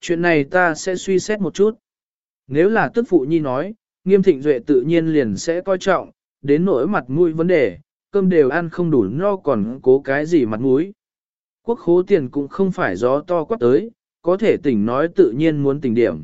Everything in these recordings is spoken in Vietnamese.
chuyện này ta sẽ suy xét một chút. Nếu là tức phụ nhi nói, nghiêm thịnh duệ tự nhiên liền sẽ coi trọng, đến nỗi mặt mũi vấn đề, cơm đều ăn không đủ no còn cố cái gì mặt mũi. Quốc khố tiền cũng không phải gió to quát tới, có thể tỉnh nói tự nhiên muốn tỉnh điểm.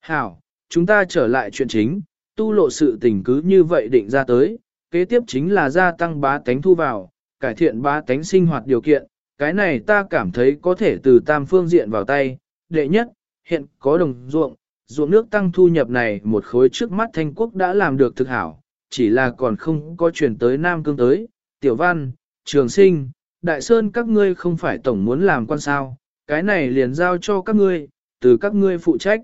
Hảo, chúng ta trở lại chuyện chính, tu lộ sự tình cứ như vậy định ra tới, kế tiếp chính là gia tăng bá tánh thu vào, cải thiện bá tánh sinh hoạt điều kiện, cái này ta cảm thấy có thể từ tam phương diện vào tay. Đệ nhất, hiện có đồng ruộng, ruộng nước tăng thu nhập này một khối trước mắt thanh quốc đã làm được thực hảo, chỉ là còn không có chuyển tới Nam Cương tới. Tiểu Văn, Trường Sinh, Đại Sơn các ngươi không phải tổng muốn làm quan sao, cái này liền giao cho các ngươi, từ các ngươi phụ trách.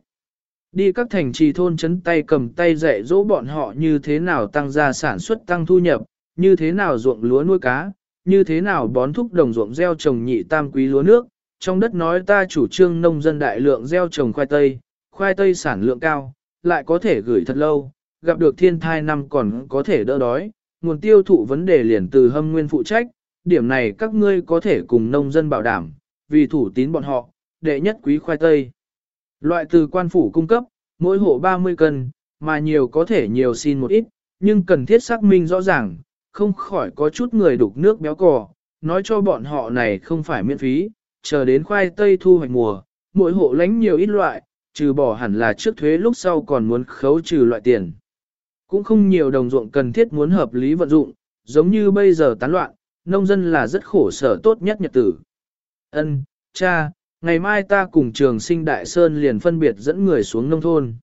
Đi các thành trì thôn chấn tay cầm tay dạy dỗ bọn họ như thế nào tăng gia sản xuất tăng thu nhập, như thế nào ruộng lúa nuôi cá, như thế nào bón thúc đồng ruộng gieo trồng nhị tam quý lúa nước. Trong đất nói ta chủ trương nông dân đại lượng gieo trồng khoai tây, khoai tây sản lượng cao, lại có thể gửi thật lâu, gặp được thiên thai năm còn có thể đỡ đói, nguồn tiêu thụ vấn đề liền từ hâm nguyên phụ trách, điểm này các ngươi có thể cùng nông dân bảo đảm, vì thủ tín bọn họ, đệ nhất quý khoai tây. Loại từ quan phủ cung cấp, mỗi hộ 30 cân, mà nhiều có thể nhiều xin một ít, nhưng cần thiết xác minh rõ ràng, không khỏi có chút người đục nước béo cò, nói cho bọn họ này không phải miễn phí, chờ đến khoai tây thu hoạch mùa, mỗi hộ lánh nhiều ít loại, trừ bỏ hẳn là trước thuế lúc sau còn muốn khấu trừ loại tiền. Cũng không nhiều đồng ruộng cần thiết muốn hợp lý vận dụng, giống như bây giờ tán loạn, nông dân là rất khổ sở tốt nhất nhật tử. Ân, cha, ngày mai ta cùng trường sinh đại sơn liền phân biệt dẫn người xuống nông thôn.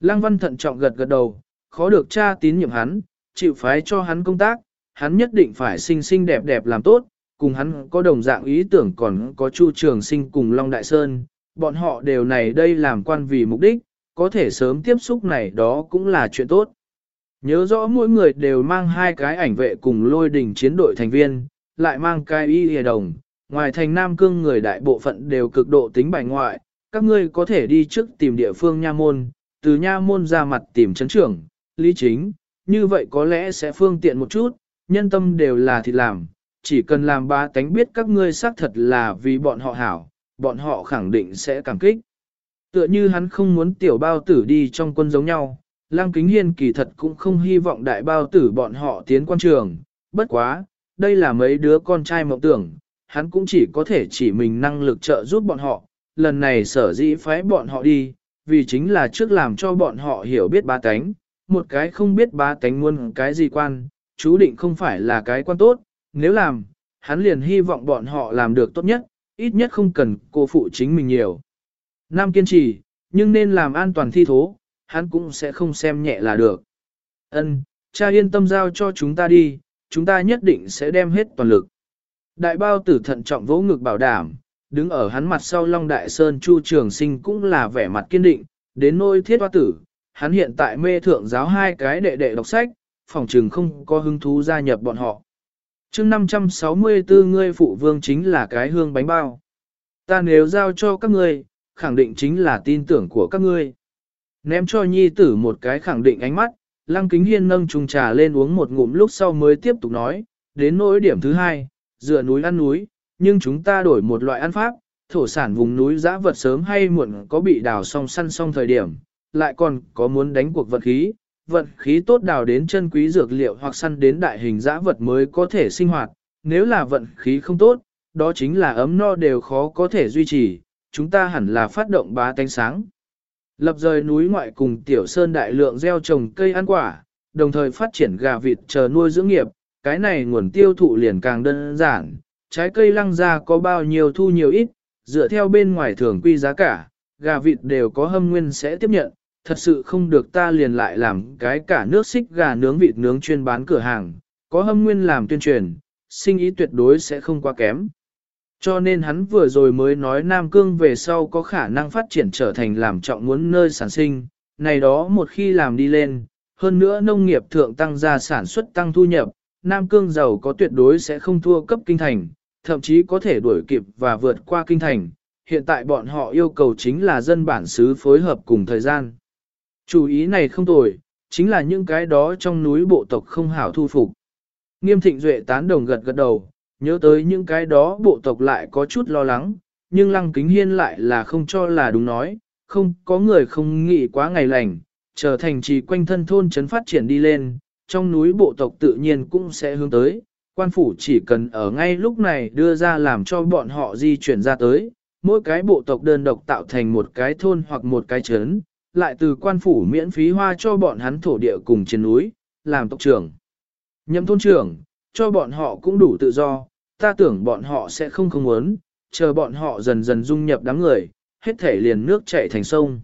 Lăng văn thận trọng gật gật đầu, khó được cha tín nhiệm hắn, chịu phái cho hắn công tác, hắn nhất định phải xinh xinh đẹp đẹp làm tốt, cùng hắn có đồng dạng ý tưởng còn có Chu Trường Sinh cùng Long Đại Sơn, bọn họ đều này đây làm quan vì mục đích, có thể sớm tiếp xúc này đó cũng là chuyện tốt. Nhớ rõ mỗi người đều mang hai cái ảnh vệ cùng lôi đình chiến đội thành viên, lại mang cái y hề đồng, ngoài thành Nam Cương người đại bộ phận đều cực độ tính bài ngoại, các ngươi có thể đi trước tìm địa phương nha môn, từ nha môn ra mặt tìm chấn trưởng, lý chính, như vậy có lẽ sẽ phương tiện một chút, nhân tâm đều là thịt làm, chỉ cần làm ba tánh biết các ngươi xác thật là vì bọn họ hảo, bọn họ khẳng định sẽ cảm kích. Tựa như hắn không muốn tiểu bao tử đi trong quân giống nhau, Lăng Kính Hiên kỳ thật cũng không hy vọng đại bao tử bọn họ tiến quan trường, bất quá, đây là mấy đứa con trai mộng tưởng, hắn cũng chỉ có thể chỉ mình năng lực trợ giúp bọn họ, lần này sở dĩ phái bọn họ đi, vì chính là trước làm cho bọn họ hiểu biết ba tánh, một cái không biết ba tánh muôn cái gì quan, chú định không phải là cái quan tốt, nếu làm, hắn liền hy vọng bọn họ làm được tốt nhất, ít nhất không cần cô phụ chính mình nhiều. Nam kiên trì, nhưng nên làm an toàn thi thố, hắn cũng sẽ không xem nhẹ là được. Ân, cha yên tâm giao cho chúng ta đi, chúng ta nhất định sẽ đem hết toàn lực. Đại bao tử thận trọng vỗ ngực bảo đảm, đứng ở hắn mặt sau Long Đại Sơn Chu Trường Sinh cũng là vẻ mặt kiên định, đến nôi thiết hoa tử, hắn hiện tại mê thượng giáo hai cái đệ đệ đọc sách, phòng trường không có hứng thú gia nhập bọn họ chương 564 ngươi phụ vương chính là cái hương bánh bao. Ta nếu giao cho các ngươi, khẳng định chính là tin tưởng của các ngươi. Ném cho nhi tử một cái khẳng định ánh mắt, lăng kính hiên nâng trùng trà lên uống một ngụm lúc sau mới tiếp tục nói, đến nỗi điểm thứ hai, dựa núi ăn núi, nhưng chúng ta đổi một loại ăn pháp, thổ sản vùng núi giã vật sớm hay muộn có bị đào xong săn xong thời điểm, lại còn có muốn đánh cuộc vật khí, vận khí tốt đào đến chân quý dược liệu hoặc săn đến đại hình dã vật mới có thể sinh hoạt, nếu là vận khí không tốt, đó chính là ấm no đều khó có thể duy trì, chúng ta hẳn là phát động bá tánh sáng. Lập rời núi ngoại cùng tiểu sơn đại lượng gieo trồng cây ăn quả, đồng thời phát triển gà vịt chờ nuôi dưỡng nghiệp, cái này nguồn tiêu thụ liền càng đơn giản, trái cây lăng ra có bao nhiêu thu nhiều ít, dựa theo bên ngoài thường quy giá cả, gà vịt đều có hâm nguyên sẽ tiếp nhận, thật sự không được ta liền lại làm cái cả nước xích gà nướng vịt nướng chuyên bán cửa hàng, có hâm nguyên làm tuyên truyền, sinh ý tuyệt đối sẽ không quá kém. Cho nên hắn vừa rồi mới nói Nam Cương về sau có khả năng phát triển trở thành làm trọng muốn nơi sản sinh, này đó một khi làm đi lên, hơn nữa nông nghiệp thượng tăng gia sản xuất tăng thu nhập, Nam Cương giàu có tuyệt đối sẽ không thua cấp kinh thành, thậm chí có thể đuổi kịp và vượt qua kinh thành. Hiện tại bọn họ yêu cầu chính là dân bản xứ phối hợp cùng thời gian. Chủ ý này không tồi, chính là những cái đó trong núi bộ tộc không hảo thu phục. Nghiêm thịnh duệ tán đồng gật gật đầu, nhớ tới những cái đó bộ tộc lại có chút lo lắng, nhưng Lăng Kính Hiên lại là không cho là đúng nói, không có người không nghĩ quá ngày lành, trở thành trì quanh thân thôn chấn phát triển đi lên, trong núi bộ tộc tự nhiên cũng sẽ hướng tới, quan phủ chỉ cần ở ngay lúc này đưa ra làm cho bọn họ di chuyển ra tới, mỗi cái bộ tộc đơn độc tạo thành một cái thôn hoặc một cái trấn, lại từ quan phủ miễn phí hoa cho bọn hắn thổ địa cùng trên núi, làm tộc trưởng. Nhậm thôn trưởng, cho bọn họ cũng đủ tự do, ta tưởng bọn họ sẽ không không muốn, chờ bọn họ dần dần dung nhập đám người, hết thể liền nước chảy thành sông.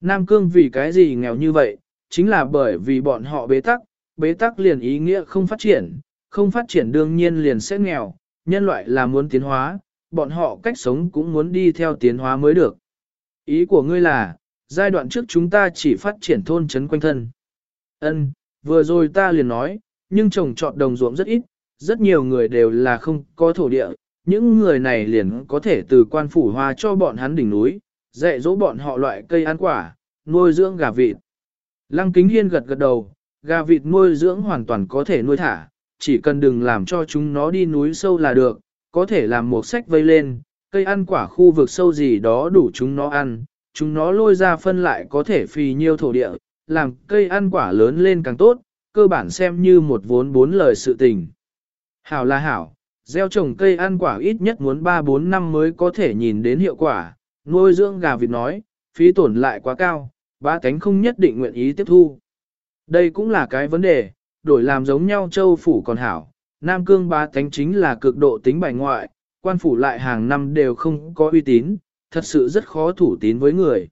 Nam Cương vì cái gì nghèo như vậy, chính là bởi vì bọn họ bế tắc, bế tắc liền ý nghĩa không phát triển, không phát triển đương nhiên liền sẽ nghèo, nhân loại là muốn tiến hóa, bọn họ cách sống cũng muốn đi theo tiến hóa mới được. Ý của ngươi là, giai đoạn trước chúng ta chỉ phát triển thôn trấn quanh thân. Ân, vừa rồi ta liền nói, nhưng trồng trọt đồng ruộng rất ít, rất nhiều người đều là không có thổ địa, những người này liền có thể từ quan phủ hoa cho bọn hắn đỉnh núi, dạy dỗ bọn họ loại cây ăn quả, nuôi dưỡng gà vịt. Lăng Kính Hiên gật gật đầu, gà vịt nuôi dưỡng hoàn toàn có thể nuôi thả, chỉ cần đừng làm cho chúng nó đi núi sâu là được, có thể làm một sách vây lên, cây ăn quả khu vực sâu gì đó đủ chúng nó ăn, chúng nó lôi ra phân lại có thể phì nhiêu thổ địa, làm cây ăn quả lớn lên càng tốt, cơ bản xem như một vốn bốn lời sự tình. Hảo là hảo, gieo trồng cây ăn quả ít nhất muốn 3-4 năm mới có thể nhìn đến hiệu quả, nuôi dưỡng gà vịt nói, phí tổn lại quá cao, ba cánh không nhất định nguyện ý tiếp thu. Đây cũng là cái vấn đề, đổi làm giống nhau châu phủ còn hảo, Nam Cương ba cánh chính là cực độ tính bài ngoại, quan phủ lại hàng năm đều không có uy tín, thật sự rất khó thủ tín với người.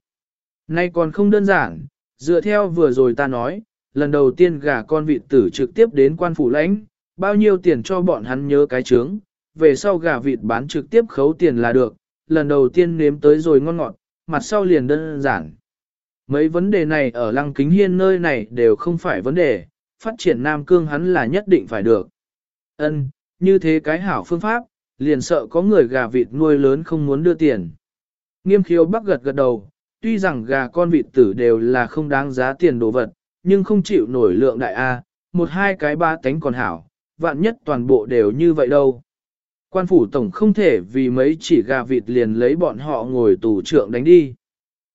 Nay còn không đơn giản, dựa theo vừa rồi ta nói, lần đầu tiên gà con vịt tử trực tiếp đến quan phủ lãnh, bao nhiêu tiền cho bọn hắn nhớ cái trướng, về sau gà vịt bán trực tiếp khấu tiền là được, lần đầu tiên nếm tới rồi ngon ngọt, mặt sau liền đơn giản. Mấy vấn đề này ở lăng kính hiên nơi này đều không phải vấn đề, phát triển Nam Cương hắn là nhất định phải được. Ân, như thế cái hảo phương pháp, liền sợ có người gà vịt nuôi lớn không muốn đưa tiền. Nghiêm khiếu bắc gật gật đầu, tuy rằng gà con vịt tử đều là không đáng giá tiền đồ vật, nhưng không chịu nổi lượng đại A, một hai cái ba tánh còn hảo, vạn nhất toàn bộ đều như vậy đâu. Quan phủ tổng không thể vì mấy chỉ gà vịt liền lấy bọn họ ngồi tù trưởng đánh đi.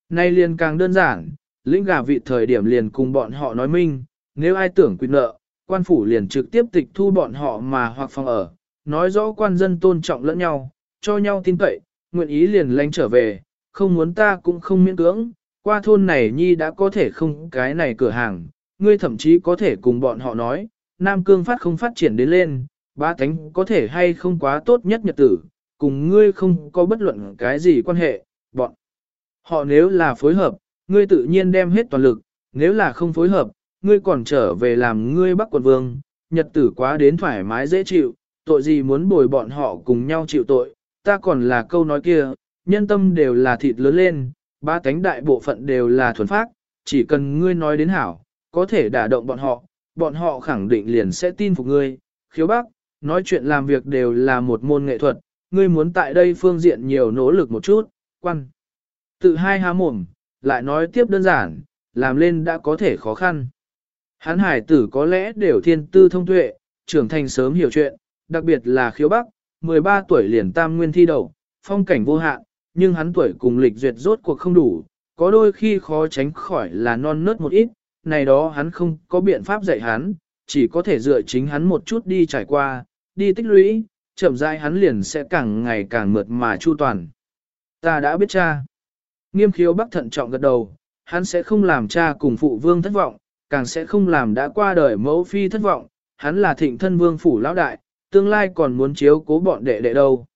Nay liền càng đơn giản, lĩnh gà vịt thời điểm liền cùng bọn họ nói minh, nếu ai tưởng quyết nợ, quan phủ liền trực tiếp tịch thu bọn họ mà hoặc phòng ở, nói rõ quan dân tôn trọng lẫn nhau, cho nhau tin cậy, nguyện ý liền lánh trở về, không muốn ta cũng không miễn cưỡng, qua thôn này nhi đã có thể không cái này cửa hàng, ngươi thậm chí có thể cùng bọn họ nói, Nam Cương phát không phát triển đến lên, ba thánh có thể hay không quá tốt nhất nhật tử, cùng ngươi không có bất luận cái gì quan hệ, bọn. Họ nếu là phối hợp, ngươi tự nhiên đem hết toàn lực, nếu là không phối hợp, ngươi còn trở về làm ngươi bắc quận vương, nhật tử quá đến thoải mái dễ chịu, tội gì muốn bồi bọn họ cùng nhau chịu tội, ta còn là câu nói kia, nhân tâm đều là thịt lớn lên, ba cánh đại bộ phận đều là thuần phác, chỉ cần ngươi nói đến hảo, có thể đả động bọn họ, bọn họ khẳng định liền sẽ tin phục ngươi. Khiếu bác, nói chuyện làm việc đều là một môn nghệ thuật, ngươi muốn tại đây phương diện nhiều nỗ lực một chút, quan. Tự hai há mồm, lại nói tiếp đơn giản, làm lên đã có thể khó khăn. Hán hải tử có lẽ đều thiên tư thông tuệ, trưởng thành sớm hiểu chuyện, đặc biệt là khiếu bắc, 13 tuổi liền tam nguyên thi đậu, phong cảnh vô hạn, nhưng hắn tuổi cùng lịch duyệt rốt cuộc không đủ, có đôi khi khó tránh khỏi là non nớt một ít, này đó hắn không có biện pháp dạy hắn, chỉ có thể dựa chính hắn một chút đi trải qua, đi tích lũy, chậm rãi hắn liền sẽ càng ngày càng mượt mà chu toàn. Ta đã biết cha. Nghiêm khiếu bắc thận trọng gật đầu, hắn sẽ không làm cha cùng phụ vương thất vọng, càng sẽ không làm đã qua đời mẫu phi thất vọng, hắn là thịnh thân vương phủ lão đại, tương lai còn muốn chiếu cố bọn đệ đệ đâu.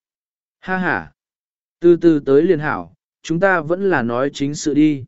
Ha ha. Từ từ tới liền hảo, chúng ta vẫn là nói chính sự đi.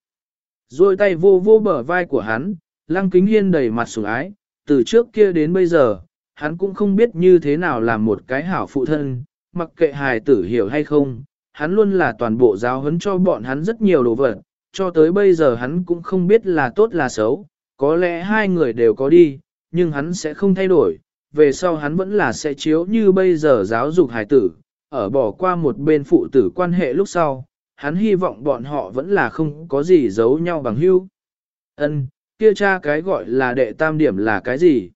Rồi tay vô vô bờ vai của hắn, lăng kính hiên đầy mặt sủng ái, từ trước kia đến bây giờ, hắn cũng không biết như thế nào làm một cái hảo phụ thân, mặc kệ hài tử hiểu hay không, hắn luôn là toàn bộ giáo huấn cho bọn hắn rất nhiều đồ vật, cho tới bây giờ hắn cũng không biết là tốt là xấu, có lẽ hai người đều có đi, nhưng hắn sẽ không thay đổi, về sau hắn vẫn là sẽ chiếu như bây giờ giáo dục hài tử, ở bỏ qua một bên phụ tử quan hệ lúc sau, hắn hy vọng bọn họ vẫn là không có gì giấu nhau bằng hữu. Ân, kia cha cái gọi là đệ tam điểm là cái gì?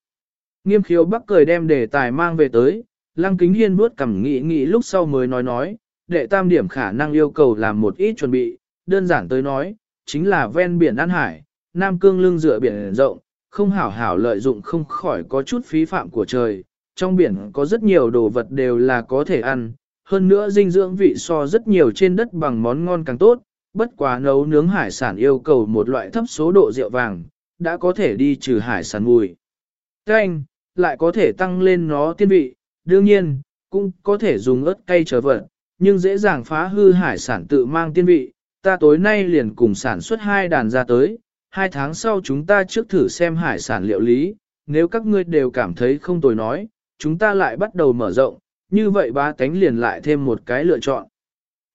Nghiêm khiếu bắc cười đem đề tài mang về tới, lăng kính hiên vuốt cằm nghĩ nghĩ lúc sau mới nói nói, đệ tam điểm khả năng yêu cầu làm một ít chuẩn bị, đơn giản tới nói, chính là ven biển An Hải, Nam Cương lưng dựa biển rộng, không hảo hảo lợi dụng không khỏi có chút phí phạm của trời, trong biển có rất nhiều đồ vật đều là có thể ăn, hơn nữa dinh dưỡng vị so rất nhiều trên đất bằng món ngon càng tốt, bất quá nấu nướng hải sản yêu cầu một loại thấp số độ rượu vàng, đã có thể đi trừ hải sản mùi. Canh, lại có thể tăng lên nó tiên vị, đương nhiên, cũng có thể dùng ớt cay trở vật, nhưng dễ dàng phá hư hải sản tự mang tiên vị. Ta tối nay liền cùng sản xuất hai đàn ra tới, hai tháng sau chúng ta trước thử xem hải sản liệu lý, nếu các ngươi đều cảm thấy không tồi nói, chúng ta lại bắt đầu mở rộng, như vậy ba tánh liền lại thêm một cái lựa chọn.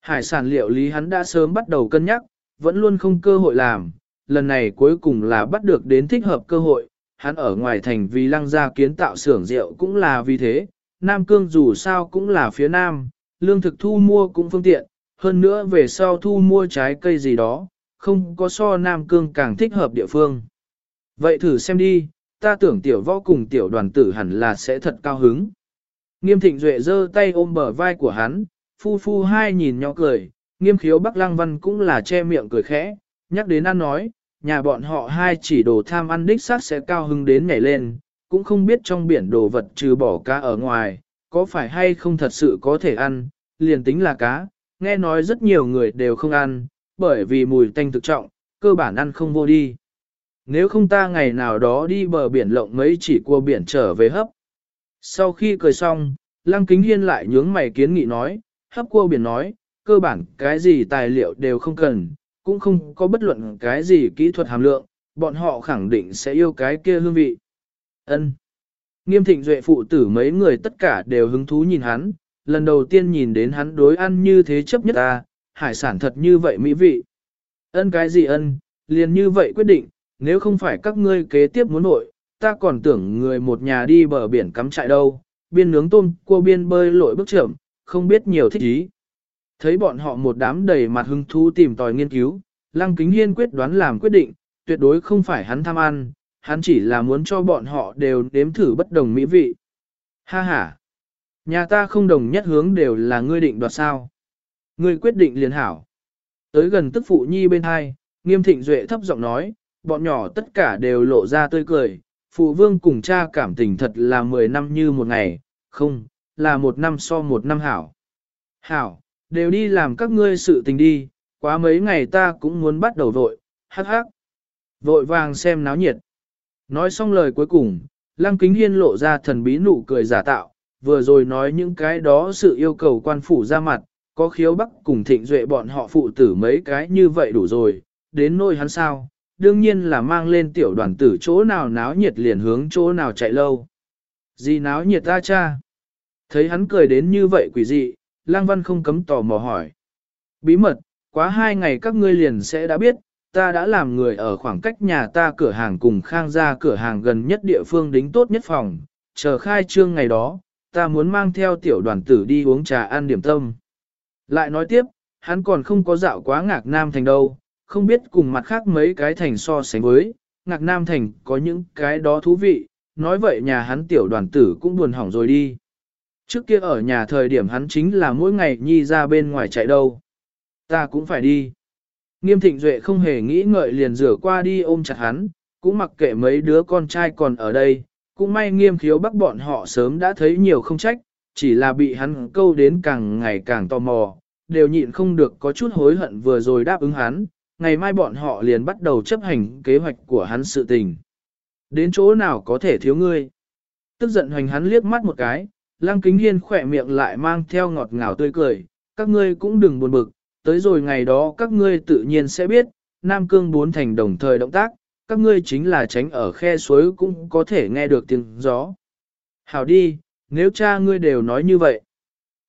Hải sản liệu lý hắn đã sớm bắt đầu cân nhắc, vẫn luôn không cơ hội làm, lần này cuối cùng là bắt được đến thích hợp cơ hội, hắn ở ngoài thành vì lăng gia kiến tạo xưởng rượu cũng là vì thế, Nam Cương dù sao cũng là phía Nam, lương thực thu mua cũng phương tiện, hơn nữa về sau thu mua trái cây gì đó, không có so Nam Cương càng thích hợp địa phương. Vậy thử xem đi, ta tưởng tiểu võ cùng tiểu đoàn tử hẳn là sẽ thật cao hứng. Nghiêm thịnh duệ giơ tay ôm bờ vai của hắn, phu phu hai nhìn nhỏ cười, nghiêm khiếu bắc lăng văn cũng là che miệng cười khẽ, nhắc đến ăn nói, nhà bọn họ hai chỉ đồ tham ăn đích xác sẽ cao hứng đến nhảy lên, cũng không biết trong biển đồ vật trừ bỏ cá ở ngoài, có phải hay không thật sự có thể ăn, liền tính là cá, nghe nói rất nhiều người đều không ăn, bởi vì mùi tanh thực trọng, cơ bản ăn không vô đi. Nếu không ta ngày nào đó đi bờ biển lộng mấy chỉ cua biển trở về hấp. Sau khi cười xong, Lăng Kính Hiên lại nhướng mày kiến nghị nói, hấp cua biển nói, cơ bản cái gì tài liệu đều không cần, cũng không có bất luận cái gì kỹ thuật hàm lượng, bọn họ khẳng định sẽ yêu cái kia hương vị. Ân. Nghiêm thịnh duệ phụ tử mấy người tất cả đều hứng thú nhìn hắn, lần đầu tiên nhìn đến hắn đối ăn như thế chấp nhất ta, hải sản thật như vậy mỹ vị. Ân cái gì ân, liền như vậy quyết định, nếu không phải các ngươi kế tiếp muốn nội, ta còn tưởng người một nhà đi bờ biển cắm trại đâu, biên nướng tôm, cua biên bơi lội bước chậm, không biết nhiều thích ý. Thấy bọn họ một đám đầy mặt hứng thú tìm tòi nghiên cứu, Lăng Kính Hiên quyết đoán làm quyết định, tuyệt đối không phải hắn tham ăn, hắn chỉ là muốn cho bọn họ đều đếm thử bất đồng mỹ vị. Ha ha! Nhà ta không đồng nhất hướng đều là ngươi định đoạt sao. Ngươi quyết định liền hảo. Tới gần tức phụ nhi bên hai, nghiêm thịnh duệ thấp giọng nói, bọn nhỏ tất cả đều lộ ra tươi cười, phụ vương cùng cha cảm tình thật là 10 năm như một ngày, không, là một năm so một năm hảo. Hảo, đều đi làm các ngươi sự tình đi, quá mấy ngày ta cũng muốn bắt đầu vội, hắc hắc. Vội vàng xem náo nhiệt. Nói xong lời cuối cùng, Lăng Kính Hiên lộ ra thần bí nụ cười giả tạo, vừa rồi nói những cái đó sự yêu cầu quan phủ ra mặt, có khiếu bắc cùng thịnh duệ bọn họ phụ tử mấy cái như vậy đủ rồi, đến nôi hắn sao, đương nhiên là mang lên tiểu đoàn tử chỗ nào náo nhiệt liền hướng chỗ nào chạy lâu. Gì náo nhiệt ta cha? Thấy hắn cười đến như vậy quỷ dị, lang văn không cấm tò mò hỏi. Bí mật, quá hai ngày các ngươi liền sẽ đã biết, ta đã làm người ở khoảng cách nhà ta cửa hàng cùng khang ra cửa hàng gần nhất địa phương đính tốt nhất phòng, chờ khai trương ngày đó, ta muốn mang theo tiểu đoàn tử đi uống trà ăn điểm tâm. Lại nói tiếp, hắn còn không có dạo quá ngạc nam thành đâu, không biết cùng mặt khác mấy cái thành so sánh với, ngạc nam thành có những cái đó thú vị, nói vậy nhà hắn tiểu đoàn tử cũng buồn hỏng rồi đi. Trước kia ở nhà thời điểm hắn chính là mỗi ngày nhi ra bên ngoài chạy đâu. Ta cũng phải đi. Nghiêm thịnh duệ không hề nghĩ ngợi liền rửa qua đi ôm chặt hắn, cũng mặc kệ mấy đứa con trai còn ở đây, cũng may nghiêm khiếu bắc bọn họ sớm đã thấy nhiều không trách, chỉ là bị hắn câu đến càng ngày càng tò mò, đều nhịn không được có chút hối hận vừa rồi đáp ứng hắn, ngày mai bọn họ liền bắt đầu chấp hành kế hoạch của hắn sự tình. Đến chỗ nào có thể thiếu ngươi? Tức giận hoành hắn liếc mắt một cái, lăng kính hiên khỏe miệng lại mang theo ngọt ngào tươi cười, các ngươi cũng đừng buồn bực, tới rồi ngày đó các ngươi tự nhiên sẽ biết, Nam Cương bốn thành đồng thời động tác, các ngươi chính là tránh ở khe suối cũng có thể nghe được tiếng gió. Hảo đi, nếu cha ngươi đều nói như vậy.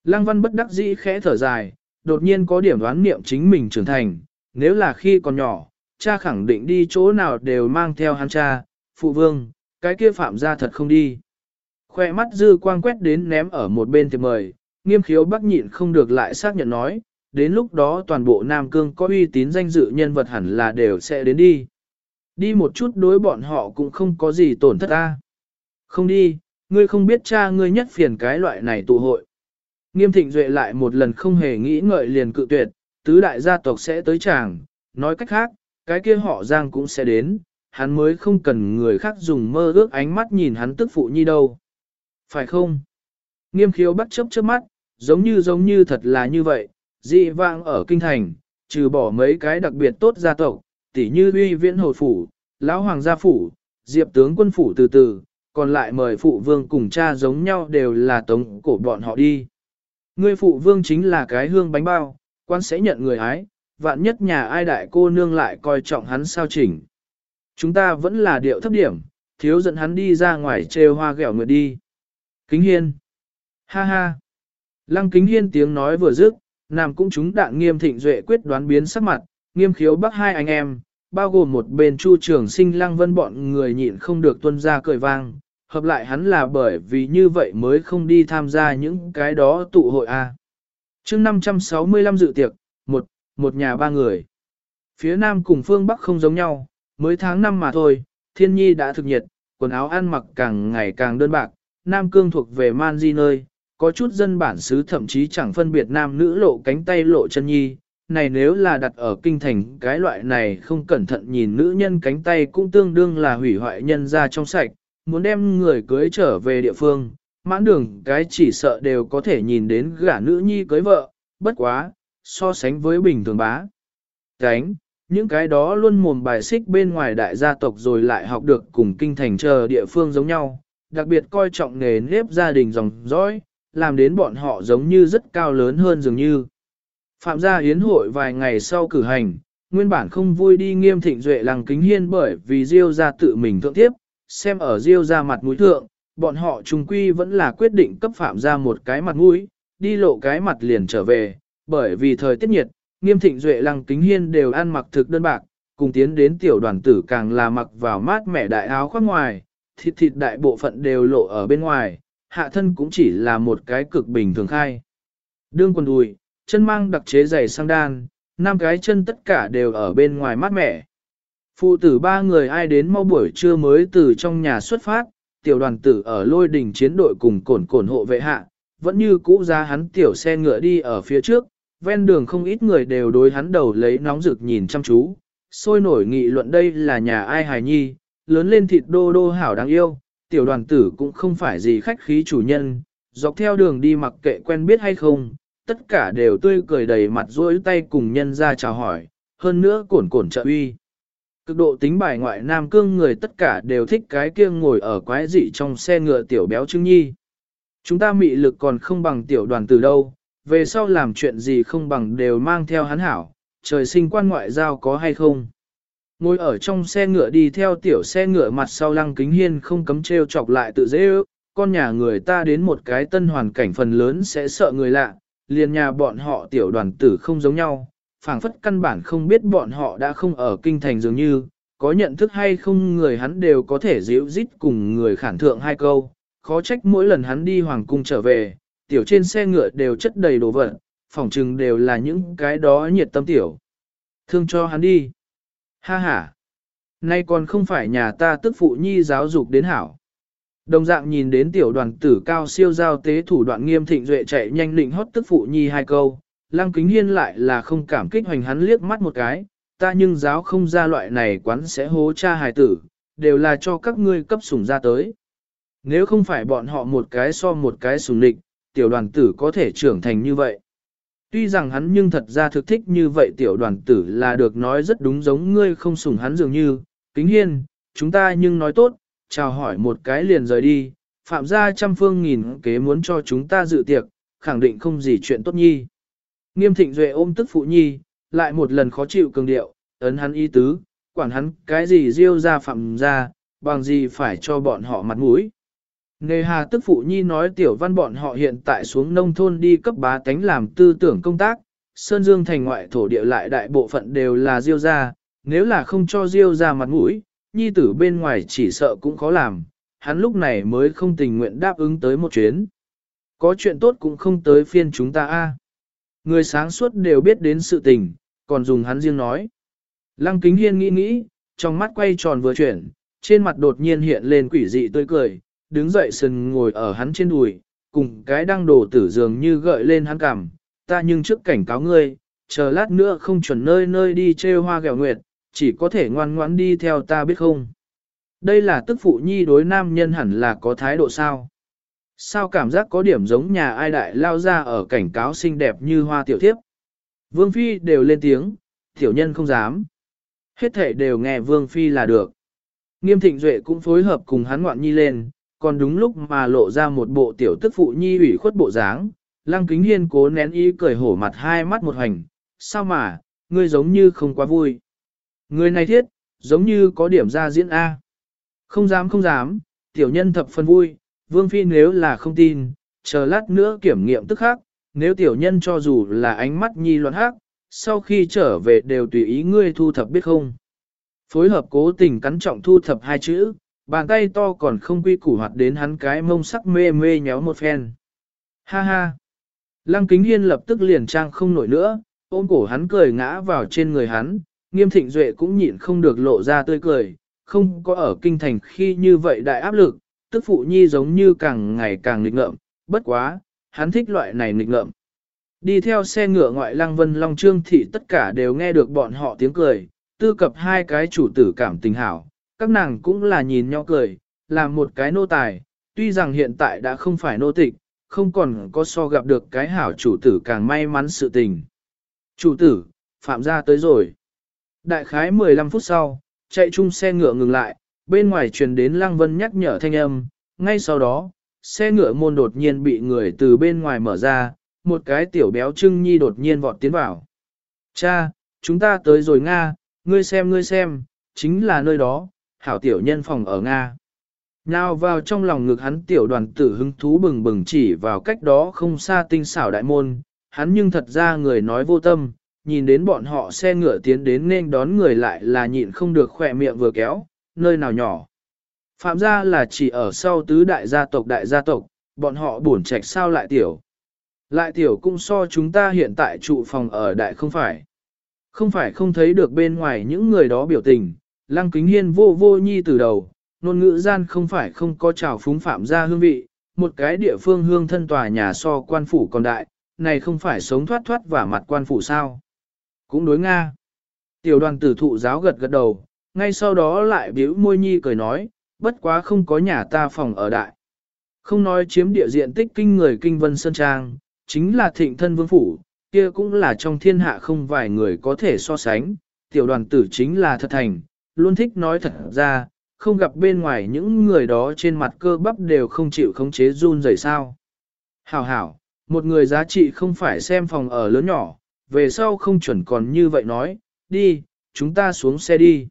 Lăng văn bất đắc dĩ khẽ thở dài, đột nhiên có điểm đoán niệm chính mình trưởng thành, nếu là khi còn nhỏ, cha khẳng định đi chỗ nào đều mang theo hắn cha, phụ vương, cái kia phạm ra thật không đi. Khoe mắt dư quang quét đến ném ở một bên thì mời, nghiêm khiếu bắc nhịn không được lại xác nhận nói, đến lúc đó toàn bộ Nam Cương có uy tín danh dự nhân vật hẳn là đều sẽ đến đi. Đi một chút đối bọn họ cũng không có gì tổn thất ta. Không đi, ngươi không biết cha ngươi nhất phiền cái loại này tụ hội. Nghiêm thịnh duệ lại một lần không hề nghĩ ngợi liền cự tuyệt, tứ đại gia tộc sẽ tới chàng, nói cách khác, cái kia họ Giang cũng sẽ đến, hắn mới không cần người khác dùng mơ ước ánh mắt nhìn hắn tức phụ nhi đâu. Phải không? Nghiêm khiếu bắt chấp trước mắt, giống như giống như thật là như vậy, dị vang ở kinh thành, trừ bỏ mấy cái đặc biệt tốt gia tộc, tỉ như uy viễn hồi phủ, lão hoàng gia phủ, diệp tướng quân phủ từ từ, còn lại mời phụ vương cùng cha giống nhau đều là tống cổ bọn họ đi. ngươi phụ vương chính là cái hương bánh bao, quan sẽ nhận người ái, vạn nhất nhà ai đại cô nương lại coi trọng hắn sao chỉnh. Chúng ta vẫn là điệu thấp điểm, thiếu dẫn hắn đi ra ngoài trêu hoa ghẹo người đi. Kính hiên. Ha ha. Lăng kính hiên tiếng nói vừa dứt, nam cũng chúng đạn nghiêm thịnh duệ quyết đoán biến sắc mặt, nghiêm khiếu bắt hai anh em, bao gồm một bên chu trưởng sinh lăng vân bọn người nhịn không được tuân ra cười vang, hợp lại hắn là bởi vì như vậy mới không đi tham gia những cái đó tụ hội A. chương 565 dự tiệc, một, một nhà ba người. Phía nam cùng phương bắc không giống nhau, mới tháng năm mà thôi, thiên nhi đã thực nhiệt, quần áo ăn mặc càng ngày càng đơn bạc, nam cương thuộc về man di nơi, có chút dân bản xứ thậm chí chẳng phân biệt nam nữ lộ cánh tay lộ chân nhi. Này nếu là đặt ở kinh thành cái loại này không cẩn thận nhìn nữ nhân cánh tay cũng tương đương là hủy hoại nhân ra trong sạch, muốn đem người cưới trở về địa phương, mãn đường cái chỉ sợ đều có thể nhìn đến gả nữ nhi cưới vợ, bất quá, so sánh với bình thường bá. Cánh, những cái đó luôn mồm bài xích bên ngoài đại gia tộc rồi lại học được cùng kinh thành chờ địa phương giống nhau, đặc biệt coi trọng nghề nếp gia đình dòng dõi, làm đến bọn họ giống như rất cao lớn hơn dường như. Phạm gia hiến hội vài ngày sau cử hành, nguyên bản không vui đi nghiêm thịnh duệ lăng kính hiên bởi vì Diêu gia tự mình thượng tiếp, xem ở Diêu ra mặt mũi thượng, bọn họ trùng quy vẫn là quyết định cấp phạm ra một cái mặt mũi, đi lộ cái mặt liền trở về, bởi vì thời tiết nhiệt, nghiêm thịnh duệ lăng kính hiên đều ăn mặc thực đơn bạc, cùng tiến đến tiểu đoàn tử càng là mặc vào mát mẻ đại áo khoác ngoài, thịt thịt đại bộ phận đều lộ ở bên ngoài, hạ thân cũng chỉ là một cái cực bình thường khai. Đương quần đùi, chân mang đặc chế giày sang đan, năm cái chân tất cả đều ở bên ngoài mát mẻ. Phụ tử ba người ai đến mau buổi trưa mới từ trong nhà xuất phát, tiểu đoàn tử ở lôi đỉnh chiến đội cùng cổn cổn hộ vệ hạ, vẫn như cũ ra hắn tiểu xe ngựa đi ở phía trước, ven đường không ít người đều đối hắn đầu lấy nóng rực nhìn chăm chú, sôi nổi nghị luận đây là nhà ai hài nhi, lớn lên thịt đô đô hảo đáng yêu, tiểu đoàn tử cũng không phải gì khách khí chủ nhân, dọc theo đường đi mặc kệ quen biết hay không, tất cả đều tươi cười đầy mặt rỗi tay cùng nhân ra chào hỏi, hơn nữa cổn cổn trợ uy. Cực độ tính bài ngoại nam cương người tất cả đều thích cái kia ngồi ở quái dị trong xe ngựa tiểu béo trưng nhi. Chúng ta mị lực còn không bằng tiểu đoàn tử đâu, về sau làm chuyện gì không bằng đều mang theo hắn hảo, trời sinh quan ngoại giao có hay không. Ngồi ở trong xe ngựa đi theo tiểu xe ngựa mặt sau lăng kính hiên không cấm treo chọc lại tự dễ ước, con nhà người ta đến một cái tân hoàn cảnh phần lớn sẽ sợ người lạ, liền nhà bọn họ tiểu đoàn tử không giống nhau, phảng phất căn bản không biết bọn họ đã không ở kinh thành dường như, có nhận thức hay không người hắn đều có thể díu dít cùng người khản thượng hai câu, khó trách mỗi lần hắn đi hoàng cung trở về, tiểu trên xe ngựa đều chất đầy đồ vật, phỏng chừng đều là những cái đó nhiệt tâm tiểu. Thương cho hắn đi. Ha ha. Nay còn không phải nhà ta tức phụ nhi giáo dục đến hảo. Đồng dạng nhìn đến tiểu đoàn tử cao siêu giao tế thủ đoạn nghiêm thịnh duệ chạy nhanh định hót tức phụ nhi hai câu, lăng kính hiên lại là không cảm kích hoành hắn liếc mắt một cái, ta nhưng giáo không ra loại này quán sẽ hố cha hài tử, đều là cho các ngươi cấp sủng ra tới. Nếu không phải bọn họ một cái so một cái sủng lịch, tiểu đoàn tử có thể trưởng thành như vậy. Tuy rằng hắn nhưng thật ra thực thích như vậy tiểu đoàn tử là được nói rất đúng giống ngươi không sủng hắn dường như, kính hiên, chúng ta nhưng nói tốt, chào hỏi một cái liền rời đi, phạm gia trăm phương nghìn kế muốn cho chúng ta dự tiệc, khẳng định không gì chuyện tốt nhi. Nghiêm thịnh duệ ôm tức phụ nhi, lại một lần khó chịu cường điệu, ấn hắn y tứ, quản hắn cái gì riêu ra phạm ra, bằng gì phải cho bọn họ mặt mũi. Nề hà tức phụ nhi nói tiểu văn bọn họ hiện tại xuống nông thôn đi cấp bá tánh làm tư tưởng công tác, Sơn Dương thành ngoại thổ địa lại đại bộ phận đều là diêu ra, nếu là không cho diêu ra mặt mũi, nhi tử bên ngoài chỉ sợ cũng khó làm, hắn lúc này mới không tình nguyện đáp ứng tới một chuyến. Có chuyện tốt cũng không tới phiên chúng ta a. Người sáng suốt đều biết đến sự tình, còn dùng hắn riêng nói. Lăng kính hiên nghĩ nghĩ, trong mắt quay tròn vừa chuyển, trên mặt đột nhiên hiện lên quỷ dị tươi cười, đứng dậy sừng ngồi ở hắn trên đùi, cùng cái đang đồ tử dường như gợi lên hắn cảm, ta nhưng trước cảnh cáo ngươi, chờ lát nữa không chuẩn nơi nơi đi trêu hoa gẹo nguyệt, chỉ có thể ngoan ngoãn đi theo ta biết không. Đây là tức phụ nhi đối nam nhân hẳn là có thái độ sao. Sao cảm giác có điểm giống nhà ai đại lao ra ở cảnh cáo xinh đẹp như hoa tiểu thiếp. Vương Phi đều lên tiếng, tiểu nhân không dám. Hết thể đều nghe Vương Phi là được. Nghiêm thịnh duệ cũng phối hợp cùng hắn ngoạn nhi lên, còn đúng lúc mà lộ ra một bộ tiểu tức phụ nhi ủy khuất bộ dáng. Lăng kính hiên cố nén ý cười hổ mặt hai mắt một hành. Sao mà, ngươi giống như không quá vui. Người này thiết, giống như có điểm ra diễn A. Không dám không dám, tiểu nhân thập phân vui, Vương Phi nếu là không tin, chờ lát nữa kiểm nghiệm tức khác, nếu tiểu nhân cho dù là ánh mắt nhi loạn hắc, sau khi trở về đều tùy ý ngươi thu thập biết không. Phối hợp cố tình cắn trọng thu thập hai chữ, bàn tay to còn không quy củ hoạt đến hắn cái mông sắc mê mê nhéo một phen. Ha ha! Lăng kính hiên lập tức liền trang không nổi nữa, ôm cổ hắn cười ngã vào trên người hắn, nghiêm thịnh duệ cũng nhịn không được lộ ra tươi cười, không có ở kinh thành khi như vậy đại áp lực, tức phụ nhi giống như càng ngày càng nghịch ngợm, bất quá, hắn thích loại này nghịch ngợm. Đi theo xe ngựa ngoại lăng vân long trương thị tất cả đều nghe được bọn họ tiếng cười, tư cập hai cái chủ tử cảm tình hảo, các nàng cũng là nhìn nhau cười, làm một cái nô tài, tuy rằng hiện tại đã không phải nô tịch, không còn có so gặp được cái hảo chủ tử càng may mắn sự tình. Chủ tử, phạm gia tới rồi. Đại khái 15 phút sau, chạy chung xe ngựa ngừng lại, bên ngoài truyền đến Lăng Vân nhắc nhở thanh âm, ngay sau đó, xe ngựa môn đột nhiên bị người từ bên ngoài mở ra, một cái tiểu béo trưng nhi đột nhiên vọt tiến vào. Cha, chúng ta tới rồi Nga, ngươi xem ngươi xem, chính là nơi đó, hảo tiểu nhân phòng ở Nga. Nào vào trong lòng ngực hắn tiểu đoàn tử hứng thú bừng bừng chỉ vào cách đó không xa tinh xảo đại môn, hắn nhưng thật ra người nói vô tâm, nhìn đến bọn họ xe ngựa tiến đến nên đón người lại là nhịn không được khỏe miệng vừa kéo, nơi nào nhỏ. Phạm gia là chỉ ở sau tứ đại gia tộc đại gia tộc, bọn họ buồn trạch sao lại tiểu. Lại tiểu cũng so chúng ta hiện tại trụ phòng ở đại không phải. Không phải không thấy được bên ngoài những người đó biểu tình, lăng kính hiên vô vô nhi từ đầu, ngôn ngữ gian không phải không có trào phúng phạm gia hương vị, một cái địa phương hương thân tòa nhà so quan phủ còn đại, này không phải sống thoát thoát và mặt quan phủ sao. Cũng đối Nga. Tiểu đoàn tử thụ giáo gật gật đầu, ngay sau đó lại biểu môi nhi cười nói, bất quá không có nhà ta phòng ở đại. Không nói chiếm địa diện tích kinh người kinh vân sơn trang, chính là thịnh thân vương phủ, kia cũng là trong thiên hạ không vài người có thể so sánh, tiểu đoàn tử chính là thật thành, luôn thích nói thật ra, không gặp bên ngoài những người đó trên mặt cơ bắp đều không chịu khống chế run rẩy sao. Hảo hảo, một người giá trị không phải xem phòng ở lớn nhỏ, về sau không chuẩn còn như vậy nói, đi, chúng ta xuống xe đi.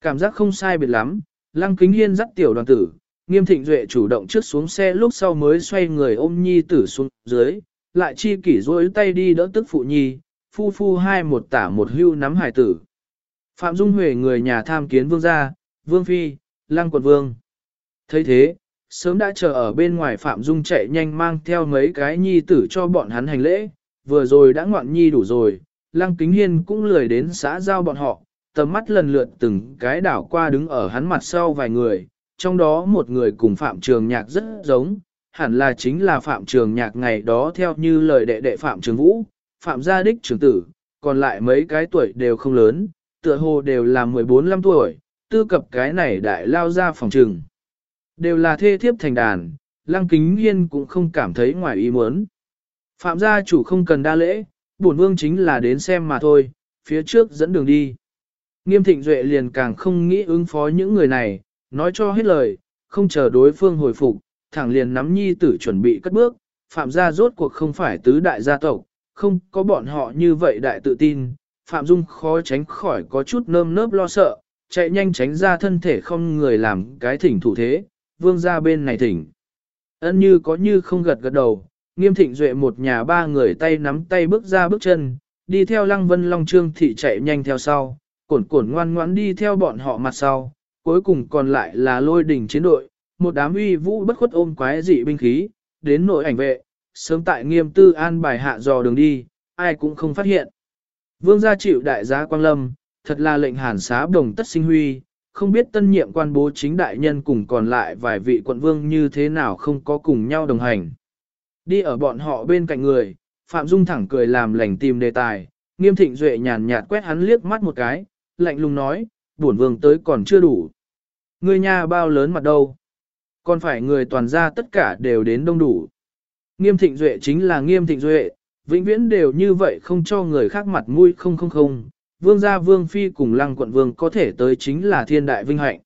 Cảm giác không sai biệt lắm, lăng kính hiên dắt tiểu đoàn tử, nghiêm thịnh duệ chủ động trước xuống xe lúc sau mới xoay người ôm nhi tử xuống dưới, lại chi kỷ rối tay đi đỡ tức phụ nhi, phu phu hai một tả một hưu nắm hải tử. Phạm Dung Huệ người nhà tham kiến vương gia, vương phi, lăng quận vương. thấy thế, sớm đã chờ ở bên ngoài Phạm Dung chạy nhanh mang theo mấy cái nhi tử cho bọn hắn hành lễ, vừa rồi đã ngoạn nhi đủ rồi, lăng kính hiên cũng lười đến xã giao bọn họ, tầm mắt lần lượt từng cái đảo qua đứng ở hắn mặt sau vài người, trong đó một người cùng Phạm Trường Nhạc rất giống, hẳn là chính là Phạm Trường Nhạc ngày đó theo như lời đệ đệ Phạm Trường Vũ, Phạm Gia Đích Trường Tử, còn lại mấy cái tuổi đều không lớn, tựa hồ đều là 14-15 tuổi, tư cập cái này đại lao ra phòng trường. Đều là thê thiếp thành đàn, Lăng Kính Hiên cũng không cảm thấy ngoài ý muốn. Phạm gia chủ không cần đa lễ, bổn vương chính là đến xem mà thôi, phía trước dẫn đường đi. Nghiêm thịnh duệ liền càng không nghĩ ứng phó những người này, nói cho hết lời, không chờ đối phương hồi phục, thẳng liền nắm nhi tử chuẩn bị cất bước, phạm gia rốt cuộc không phải tứ đại gia tộc, không có bọn họ như vậy đại tự tin, phạm dung khó tránh khỏi có chút nơm nớp lo sợ, chạy nhanh tránh ra thân thể không người làm cái thỉnh thủ thế, vương ra bên này thỉnh. Ân như có như không gật gật đầu, nghiêm thịnh duệ một nhà ba người tay nắm tay bước ra bước chân, đi theo lăng vân long trương thị chạy nhanh theo sau, cổn cổn ngoan ngoãn đi theo bọn họ mặt sau, cuối cùng còn lại là lôi đỉnh chiến đội, một đám uy vũ bất khuất ôm quái dị binh khí, đến nội ảnh vệ, sớm tại nghiêm tư an bài hạ dò đường đi, ai cũng không phát hiện. Vương gia chịu đại giá quang lâm, thật là lệnh hàn xá đồng tất sinh huy, không biết tân nhiệm quan bố chính đại nhân cùng còn lại vài vị quận vương như thế nào không có cùng nhau đồng hành. Đi ở bọn họ bên cạnh người, Phạm Dung thẳng cười làm lành tìm đề tài, nghiêm thịnh duệ nhàn nhạt quét hắn liếc mắt một cái, lạnh lùng nói, bổn vương tới còn chưa đủ. Người nhà bao lớn mặt đâu? Còn phải người toàn gia tất cả đều đến đông đủ. Nghiêm thịnh duệ chính là nghiêm thịnh duệ, vĩnh viễn đều như vậy không cho người khác mặt mũi không không không. Vương gia vương phi cùng lăng quận vương có thể tới chính là thiên đại vinh hạnh.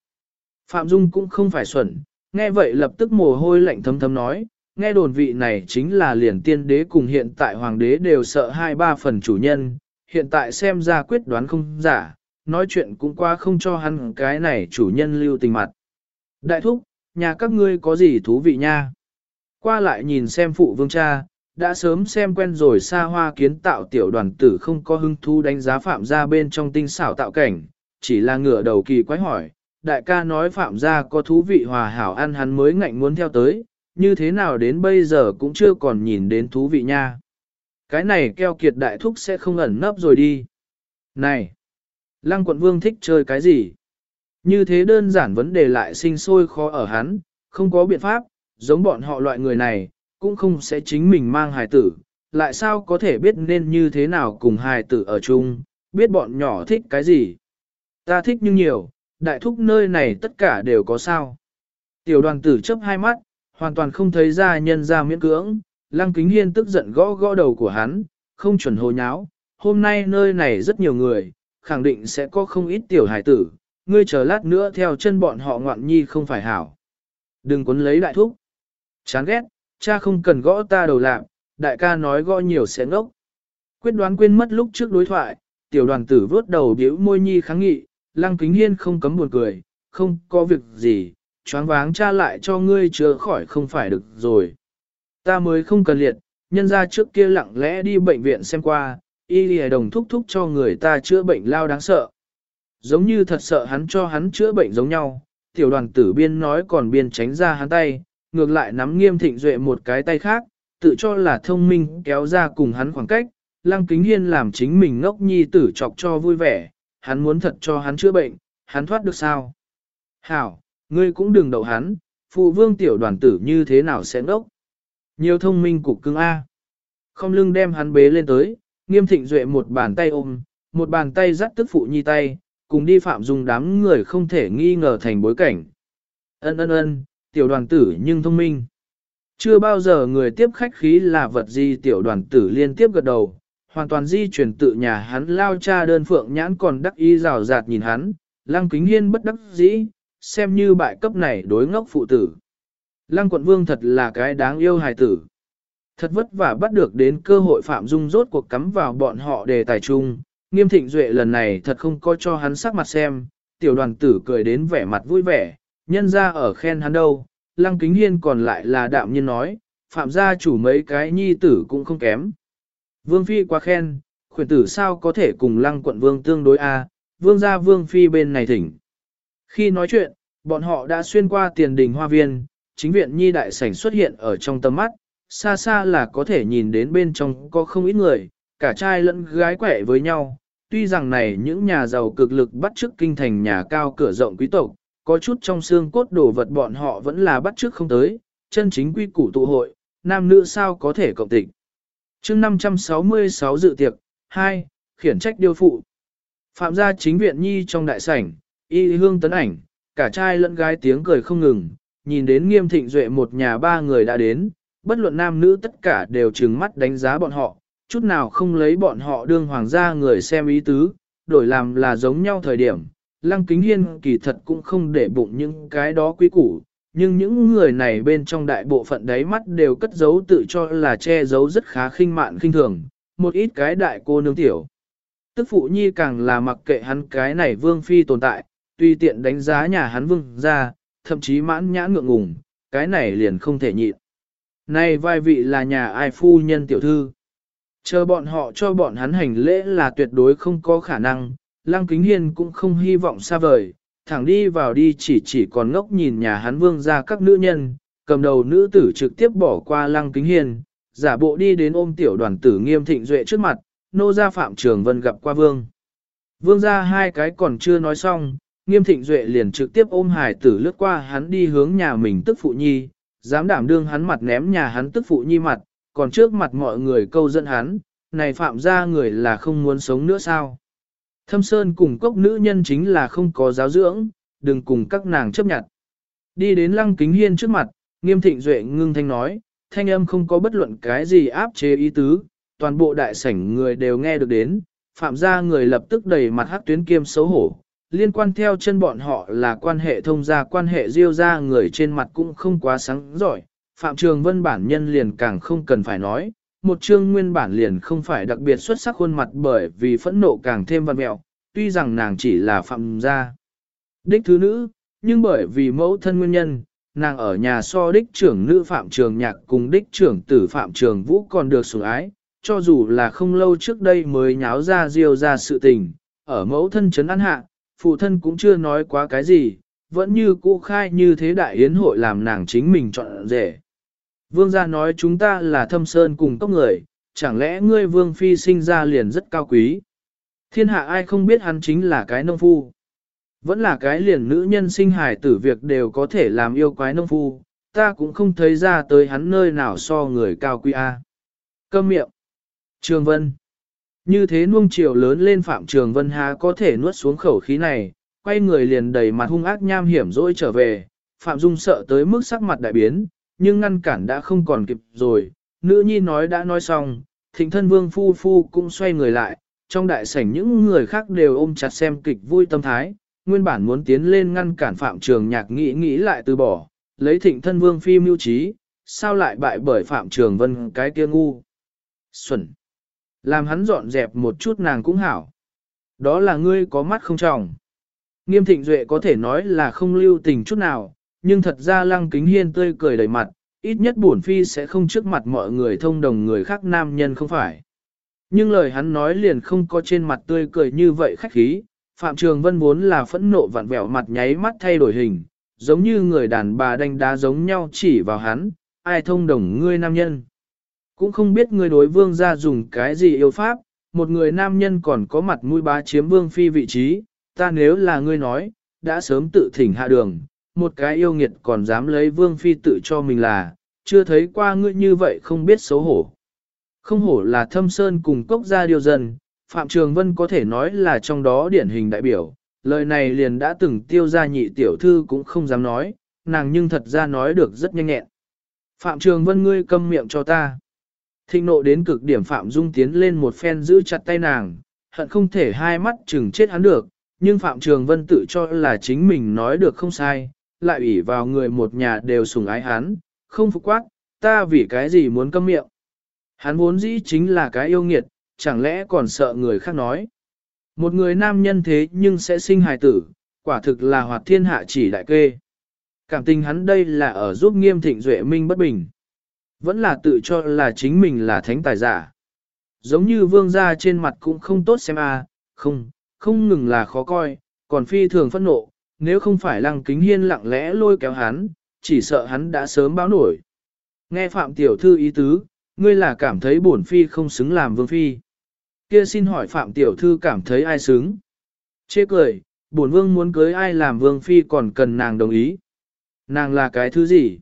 Phạm Dung cũng không phải xuẩn, nghe vậy lập tức mồ hôi lạnh thấm thấm nói, nghe đồn vị này chính là liền tiên đế cùng hiện tại hoàng đế đều sợ hai ba phần chủ nhân, hiện tại xem ra quyết đoán không giả, nói chuyện cũng qua không cho hắn cái này chủ nhân lưu tình mặt. Đại thúc, nhà các ngươi có gì thú vị nha? Qua lại nhìn xem phụ vương cha, đã sớm xem quen rồi xa hoa kiến tạo tiểu đoàn tử không có hứng thú đánh giá phạm gia bên trong tinh xảo tạo cảnh, chỉ là ngửa đầu kỳ quái hỏi, đại ca nói phạm gia có thú vị hòa hảo ăn hắn mới ngạnh muốn theo tới, như thế nào đến bây giờ cũng chưa còn nhìn đến thú vị nha. Cái này keo kiệt đại thúc sẽ không ẩn nấp rồi đi. Này! Lăng quận vương thích chơi cái gì? Như thế đơn giản vấn đề lại sinh sôi khó ở hắn, không có biện pháp, giống bọn họ loại người này, cũng không sẽ chính mình mang hài tử, lại sao có thể biết nên như thế nào cùng hài tử ở chung, biết bọn nhỏ thích cái gì. Ta thích nhưng nhiều, đại thúc nơi này tất cả đều có sao. Tiểu đoàn tử chấp hai mắt, hoàn toàn không thấy ra nhân ra miễn cưỡng, lăng kính hiên tức giận gõ gõ đầu của hắn, không chuẩn hồ nháo, hôm nay nơi này rất nhiều người, khẳng định sẽ có không ít tiểu hải tử, ngươi chờ lát nữa theo chân bọn họ ngoạn nhi không phải hảo. Đừng quấn lấy đại thúc. Chán ghét, cha không cần gõ ta đầu lạc, đại ca nói gõ nhiều sẽ ngốc. Quyết đoán quên mất lúc trước đối thoại, tiểu đoàn tử vớt đầu biểu môi nhi kháng nghị, lăng kính hiên không cấm buồn cười, không có việc gì, choáng váng cha lại cho ngươi chữa khỏi không phải được rồi. Ta mới không cần liệt, nhân ra trước kia lặng lẽ đi bệnh viện xem qua, y lìa đồng thúc thúc cho người ta chữa bệnh lao đáng sợ. Giống như thật sợ hắn cho hắn chữa bệnh giống nhau, tiểu đoàn tử biên nói còn biên tránh ra hắn tay, ngược lại nắm nghiêm thịnh duệ một cái tay khác, tự cho là thông minh kéo ra cùng hắn khoảng cách, lăng kính hiên làm chính mình ngốc nhi tử chọc cho vui vẻ, hắn muốn thật cho hắn chữa bệnh, hắn thoát được sao? Hảo, ngươi cũng đừng đậu hắn, phụ vương tiểu đoàn tử như thế nào sẽ ngốc? Nhiều thông minh cục cưng A. Không lưng đem hắn bế lên tới, nghiêm thịnh duệ một bàn tay ôm, một bàn tay dắt tức phụ nhi tay, cùng đi phạm dùng đám người không thể nghi ngờ thành bối cảnh. Ân ân ân, tiểu đoàn tử nhưng thông minh. Chưa bao giờ người tiếp khách khí là vật gì tiểu đoàn tử liên tiếp gật đầu, hoàn toàn di chuyển tự nhà hắn lao cha đơn phượng nhãn còn đắc ý rào rạt nhìn hắn, lăng kính hiên bất đắc dĩ, xem như bại cấp này đối ngốc phụ tử. Lăng quận vương thật là cái đáng yêu hài tử. Thật vất vả bắt được đến cơ hội Phạm Dung rốt cuộc cắm vào bọn họ đề tài chung, nghiêm thịnh duệ lần này thật không có cho hắn sắc mặt xem, tiểu đoàn tử cười đến vẻ mặt vui vẻ, nhân ra ở khen hắn đâu, lăng kính hiên còn lại là đạm nhiên nói, phạm gia chủ mấy cái nhi tử cũng không kém. Vương phi quá khen, khuyển tử sao có thể cùng lăng quận vương tương đối a? Vương gia vương phi bên này thỉnh. Khi nói chuyện, bọn họ đã xuyên qua tiền đình hoa viên, chính viện nhi đại sảnh xuất hiện ở trong tầm mắt, xa xa là có thể nhìn đến bên trong có không ít người, cả trai lẫn gái quẻ với nhau. Tuy rằng này những nhà giàu cực lực bắt chước kinh thành nhà cao cửa rộng quý tộc, có chút trong xương cốt đồ vật bọn họ vẫn là bắt chước không tới, chân chính quy củ tụ hội, nam nữ sao có thể cộng tịch. chương 566 dự tiệc, 2. Khiển trách điều phụ. Phạm gia chính viện nhi trong đại sảnh, y hương tấn ảnh, cả trai lẫn gái tiếng cười không ngừng, nhìn đến nghiêm thịnh duệ một nhà ba người đã đến, bất luận nam nữ tất cả đều trừng mắt đánh giá bọn họ, chút nào không lấy bọn họ đương hoàng gia người xem ý tứ, đổi làm là giống nhau thời điểm. Lăng Kính Hiên kỳ thật cũng không để bụng những cái đó quý củ, nhưng những người này bên trong đại bộ phận đáy mắt đều cất giấu tự cho là che giấu rất khá khinh mạn khinh thường, một ít cái đại cô nương tiểu. Tức phụ nhi càng là mặc kệ hắn cái này vương phi tồn tại, tùy tiện đánh giá nhà hắn vương ra, thậm chí mãn nhãn ngượng ngùng, cái này liền không thể nhịn. Này vai vị là nhà ai phu nhân tiểu thư. Chờ bọn họ cho bọn hắn hành lễ là tuyệt đối không có khả năng, Lăng Kính Hiên cũng không hy vọng xa vời, thẳng đi vào đi chỉ chỉ còn ngốc nhìn nhà hắn vương ra các nữ nhân, cầm đầu nữ tử trực tiếp bỏ qua Lăng Kính Hiên, giả bộ đi đến ôm tiểu đoàn tử nghiêm thịnh duệ trước mặt, nô ra phạm trường vân gặp qua vương. Vương ra hai cái còn chưa nói xong, nghiêm thịnh duệ liền trực tiếp ôm hải tử lướt qua hắn đi hướng nhà mình tức phụ nhi, dám đảm đương hắn mặt ném nhà hắn tức phụ nhi mặt, còn trước mặt mọi người câu dẫn hắn, này phạm ra người là không muốn sống nữa sao. Thâm Sơn cùng cốc nữ nhân chính là không có giáo dưỡng, đừng cùng các nàng chấp nhận. Đi đến lăng kính hiên trước mặt, nghiêm thịnh duệ ngưng thanh nói, thanh âm không có bất luận cái gì áp chế ý tứ, toàn bộ đại sảnh người đều nghe được đến, phạm gia người lập tức đầy mặt hắc tuyến kiêm xấu hổ. Liên quan theo chân bọn họ là quan hệ thông gia quan hệ diêu gia người trên mặt cũng không quá sáng giỏi, Phạm Trường Vân bản nhân liền càng không cần phải nói, một chương nguyên bản liền không phải đặc biệt xuất sắc khuôn mặt bởi vì phẫn nộ càng thêm văn mẹo, tuy rằng nàng chỉ là phạm gia. Đích thứ nữ, nhưng bởi vì mẫu thân nguyên nhân, nàng ở nhà so đích trưởng nữ Phạm Trường Nhạc cùng đích trưởng tử Phạm Trường Vũ còn được sủng ái, cho dù là không lâu trước đây mới nháo ra diêu ra sự tình, ở mẫu thân chấn an hạ, phụ thân cũng chưa nói quá cái gì, vẫn như cũ khai như thế đại yến hội làm nàng chính mình chọn rể. Vương gia nói chúng ta là thâm sơn cùng tốc người, chẳng lẽ ngươi vương phi sinh ra liền rất cao quý. Thiên hạ ai không biết hắn chính là cái nông phu. Vẫn là cái liền nữ nhân sinh hài tử việc đều có thể làm yêu quái nông phu, ta cũng không thấy ra tới hắn nơi nào so người cao quý A. Câm miệng. Trường Vân. Như thế nuông chiều lớn lên Phạm Trường Vân há có thể nuốt xuống khẩu khí này, quay người liền đầy mặt hung ác nham hiểm dỗi trở về, Phạm Dung sợ tới mức sắc mặt đại biến, nhưng ngăn cản đã không còn kịp rồi, nữ nhi nói đã nói xong, thịnh thân vương phu phu cũng xoay người lại, trong đại sảnh những người khác đều ôm chặt xem kịch vui tâm thái, nguyên bản muốn tiến lên ngăn cản Phạm Trường Nhạc nghĩ nghĩ lại từ bỏ, lấy thịnh thân vương phi mưu trí, sao lại bại bởi Phạm Trường Vân cái kia ngu. Xuẩn. Làm hắn dọn dẹp một chút nàng cũng hảo. Đó là ngươi có mắt không trọng. Nghiêm thịnh duệ có thể nói là không lưu tình chút nào, nhưng thật ra lăng kính hiên tươi cười đầy mặt, ít nhất bổn phi sẽ không trước mặt mọi người thông đồng người khác nam nhân không phải. Nhưng lời hắn nói liền không có trên mặt tươi cười như vậy khách khí, Phạm Trường Vân vốn là phẫn nộ vặn vẹo mặt nháy mắt thay đổi hình, giống như người đàn bà đánh đá giống nhau chỉ vào hắn, ai thông đồng ngươi nam nhân. Cũng không biết người đối vương gia dùng cái gì yêu pháp, một người nam nhân còn có mặt mũi bá chiếm vương phi vị trí, ta nếu là ngươi nói, đã sớm tự thỉnh hạ đường, một cái yêu nghiệt còn dám lấy vương phi tự cho mình là, chưa thấy qua ngươi như vậy không biết xấu hổ. Không hổ là thâm sơn cùng cốc gia điều dân, Phạm Trường Vân có thể nói là trong đó điển hình đại biểu, lời này liền đã từng tiêu ra nhị tiểu thư cũng không dám nói, nàng nhưng thật ra nói được rất nhanh nhẹn. Phạm Trường Vân ngươi câm miệng cho ta. Thịnh nộ đến cực điểm Phạm Dung tiến lên một phen giữ chặt tay nàng, hận không thể hai mắt chừng chết hắn được, nhưng Phạm Trường Vân tự cho là chính mình nói được không sai, lại ủy vào người một nhà đều sùng ái hắn, không phục quát, ta vì cái gì muốn câm miệng. Hắn vốn dĩ chính là cái yêu nghiệt, chẳng lẽ còn sợ người khác nói. Một người nam nhân thế nhưng sẽ sinh hài tử, quả thực là hoạt thiên hạ chỉ đại kê. Cảm tình hắn đây là ở giúp nghiêm thịnh duệ minh bất bình. Vẫn là tự cho là chính mình là thánh tài giả. Giống như vương gia trên mặt cũng không tốt xem a, không, không ngừng là khó coi, còn phi thường phẫn nộ, nếu không phải lăng kính hiên lặng lẽ lôi kéo hắn, chỉ sợ hắn đã sớm báo nổi. Nghe Phạm Tiểu Thư ý tứ, ngươi là cảm thấy bổn phi không xứng làm vương phi. Kia xin hỏi Phạm Tiểu Thư cảm thấy ai xứng? Chê cười, bổn vương muốn cưới ai làm vương phi còn cần nàng đồng ý. Nàng là cái thứ gì?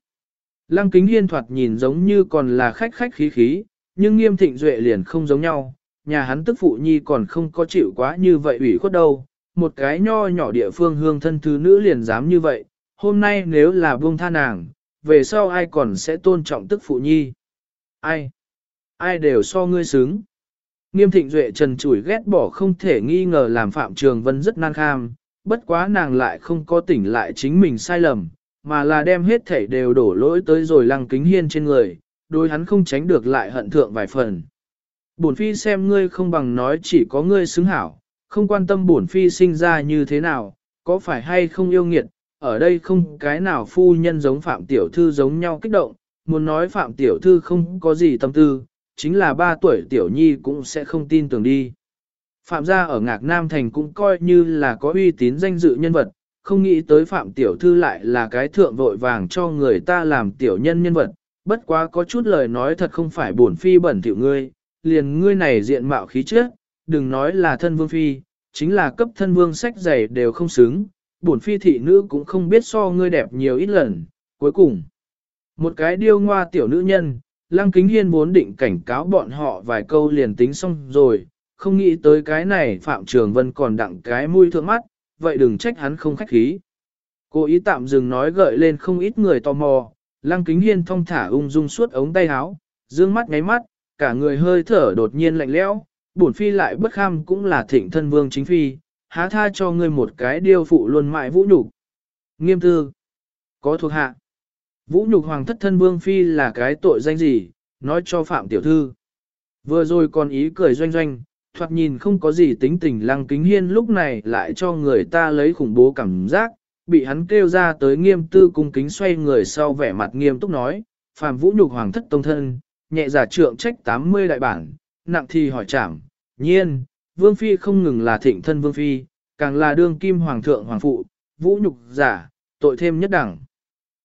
Lăng kính hiên thoạt nhìn giống như còn là khách khách khí khí, nhưng nghiêm thịnh duệ liền không giống nhau, nhà hắn tức phụ nhi còn không có chịu quá như vậy ủy khuất đâu, một cái nho nhỏ địa phương hương thân thứ nữ liền dám như vậy, hôm nay nếu là buông tha nàng, về sau ai còn sẽ tôn trọng tức phụ nhi? Ai? Ai đều so ngươi xứng. Nghiêm thịnh duệ trần chủi ghét bỏ không thể nghi ngờ làm Phạm Trường Vân rất nan kham, bất quá nàng lại không có tỉnh lại chính mình sai lầm, mà là đem hết thảy đều đổ lỗi tới rồi lăng kính hiên trên người, đối hắn không tránh được lại hận thượng vài phần. Bổn phi xem ngươi không bằng nói chỉ có ngươi xứng hảo, không quan tâm bổn phi sinh ra như thế nào, có phải hay không yêu nghiệt, ở đây không cái nào phu nhân giống Phạm Tiểu Thư giống nhau kích động, muốn nói Phạm Tiểu Thư không có gì tâm tư, chính là ba tuổi Tiểu Nhi cũng sẽ không tin tưởng đi. Phạm gia ở Ngạc Nam Thành cũng coi như là có uy tín danh dự nhân vật, không nghĩ tới Phạm Tiểu Thư lại là cái thượng vội vàng cho người ta làm tiểu nhân nhân vật, bất quá có chút lời nói thật không phải bổn phi bẩn thỉu ngươi, liền ngươi này diện mạo khí chất, đừng nói là thân vương phi, chính là cấp thân vương sách giày đều không xứng, bổn phi thị nữ cũng không biết so ngươi đẹp nhiều ít lần, cuối cùng. Một cái điêu ngoa tiểu nữ nhân, Lăng Kính Hiên vốn định cảnh cáo bọn họ vài câu liền tính xong rồi, không nghĩ tới cái này Phạm Trường Vân còn đặng cái mũi thượng mắt, vậy đừng trách hắn không khách khí. Cô ý tạm dừng nói gợi lên không ít người tò mò, Lăng Kính Hiên thong thả ung dung suốt ống tay áo, dương mắt ngáy mắt, cả người hơi thở đột nhiên lạnh lẽo, bổn phi lại bất kham cũng là thịnh thân vương chính phi, há tha cho ngươi một cái điêu phụ luôn mại vũ nhục. Nghiêm tư, có thuộc hạ. Vũ nhục hoàng thất thân vương phi là cái tội danh gì, nói cho phạm tiểu thư. Vừa rồi còn ý cười doanh doanh, thoạt nhìn không có gì tính tình lăng kính hiên lúc này lại cho người ta lấy khủng bố cảm giác, bị hắn kêu ra tới nghiêm tư cung kính xoay người sau vẻ mặt nghiêm túc nói, phàm vũ nhục hoàng thất tông thân, nhẹ giả trượng trách 80 đại bản, nặng thì hỏi trảm, nhiên, vương phi không ngừng là thịnh thân vương phi, càng là đương kim hoàng thượng hoàng phụ, vũ nhục giả, tội thêm nhất đẳng.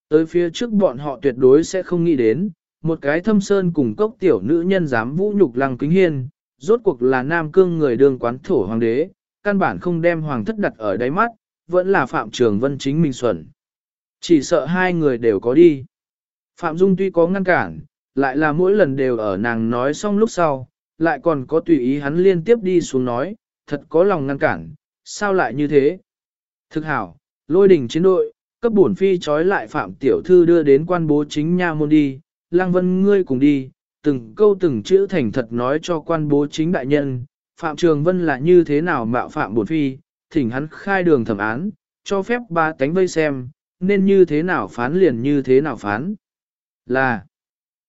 Tới phía trước bọn họ tuyệt đối sẽ không nghĩ đến, một cái thâm sơn cùng cốc tiểu nữ nhân dám vũ nhục lăng kính hiên, rốt cuộc là nam cương người đương quán thổ hoàng đế, căn bản không đem hoàng thất đặt ở đáy mắt, vẫn là Phạm Trường Vân chính mình xuẩn. Chỉ sợ hai người đều có đi. Phạm Dung tuy có ngăn cản, lại là mỗi lần đều ở nàng nói xong lúc sau, lại còn có tùy ý hắn liên tiếp đi xuống nói, thật có lòng ngăn cản, sao lại như thế? Thực hảo, lôi đỉnh chiến đội, cấp bổn phi trói lại Phạm Tiểu Thư đưa đến quan bố chính nha môn đi, Lăng Vân ngươi cùng đi, từng câu từng chữ thành thật nói cho quan bố chính đại nhân, Phạm Trường Vân là như thế nào mạo phạm bổn phi, thỉnh hắn khai đường thẩm án, cho phép ba tánh vây xem, nên như thế nào phán liền như thế nào phán. Là,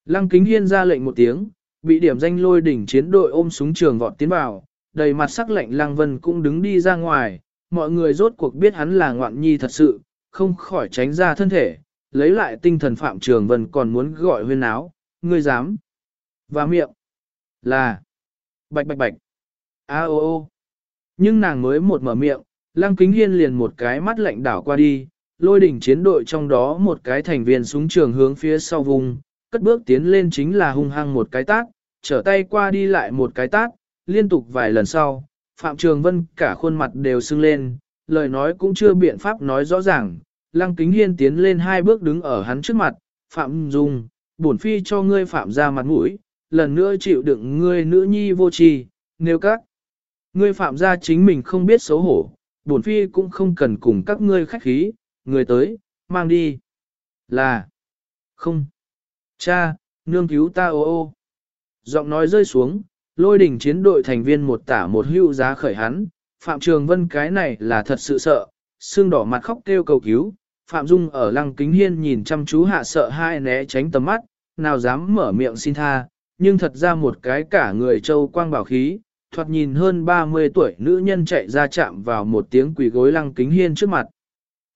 Lăng Kính Hiên ra lệnh một tiếng, bị điểm danh lôi đỉnh chiến đội ôm súng trường vọt tiến vào, đầy mặt sắc lệnh Lăng Vân cũng đứng đi ra ngoài, mọi người rốt cuộc biết hắn là ngoạn nhi thật sự, không khỏi tránh ra thân thể, lấy lại tinh thần Phạm Trường Vân còn muốn gọi huyên áo, ngươi dám. Và miệng là bạch bạch bạch. A ô ô. Nhưng nàng mới một mở miệng, Lăng Kính Hiên liền một cái mắt lạnh đảo qua đi, lôi đỉnh chiến đội trong đó một cái thành viên súng trường hướng phía sau vùng, cất bước tiến lên chính là hung hăng một cái tát, trở tay qua đi lại một cái tát, liên tục vài lần sau, Phạm Trường Vân cả khuôn mặt đều sưng lên, lời nói cũng chưa biện pháp nói rõ ràng, Lăng Kính Hiên tiến lên hai bước đứng ở hắn trước mặt, Phạm Dung, bổn phi cho ngươi phạm ra mặt mũi, lần nữa chịu đựng ngươi nữ nhi vô tri, nếu các ngươi phạm ra chính mình không biết xấu hổ, bổn phi cũng không cần cùng các ngươi khách khí, người tới, mang đi. Là, không, cha, nương cứu ta ô ô. Giọng nói rơi xuống, lôi đỉnh chiến đội thành viên một tả một hưu giá khởi hắn, Phạm Trường Vân cái này là thật sự sợ, xương đỏ mặt khóc kêu cầu cứu, Phạm Dung ở lăng kính hiên nhìn chăm chú hạ sợ hai né tránh tầm mắt, nào dám mở miệng xin tha, nhưng thật ra một cái cả người châu quang bảo khí, thoạt nhìn hơn 30 tuổi nữ nhân chạy ra chạm vào một tiếng quỳ gối lăng kính hiên trước mặt.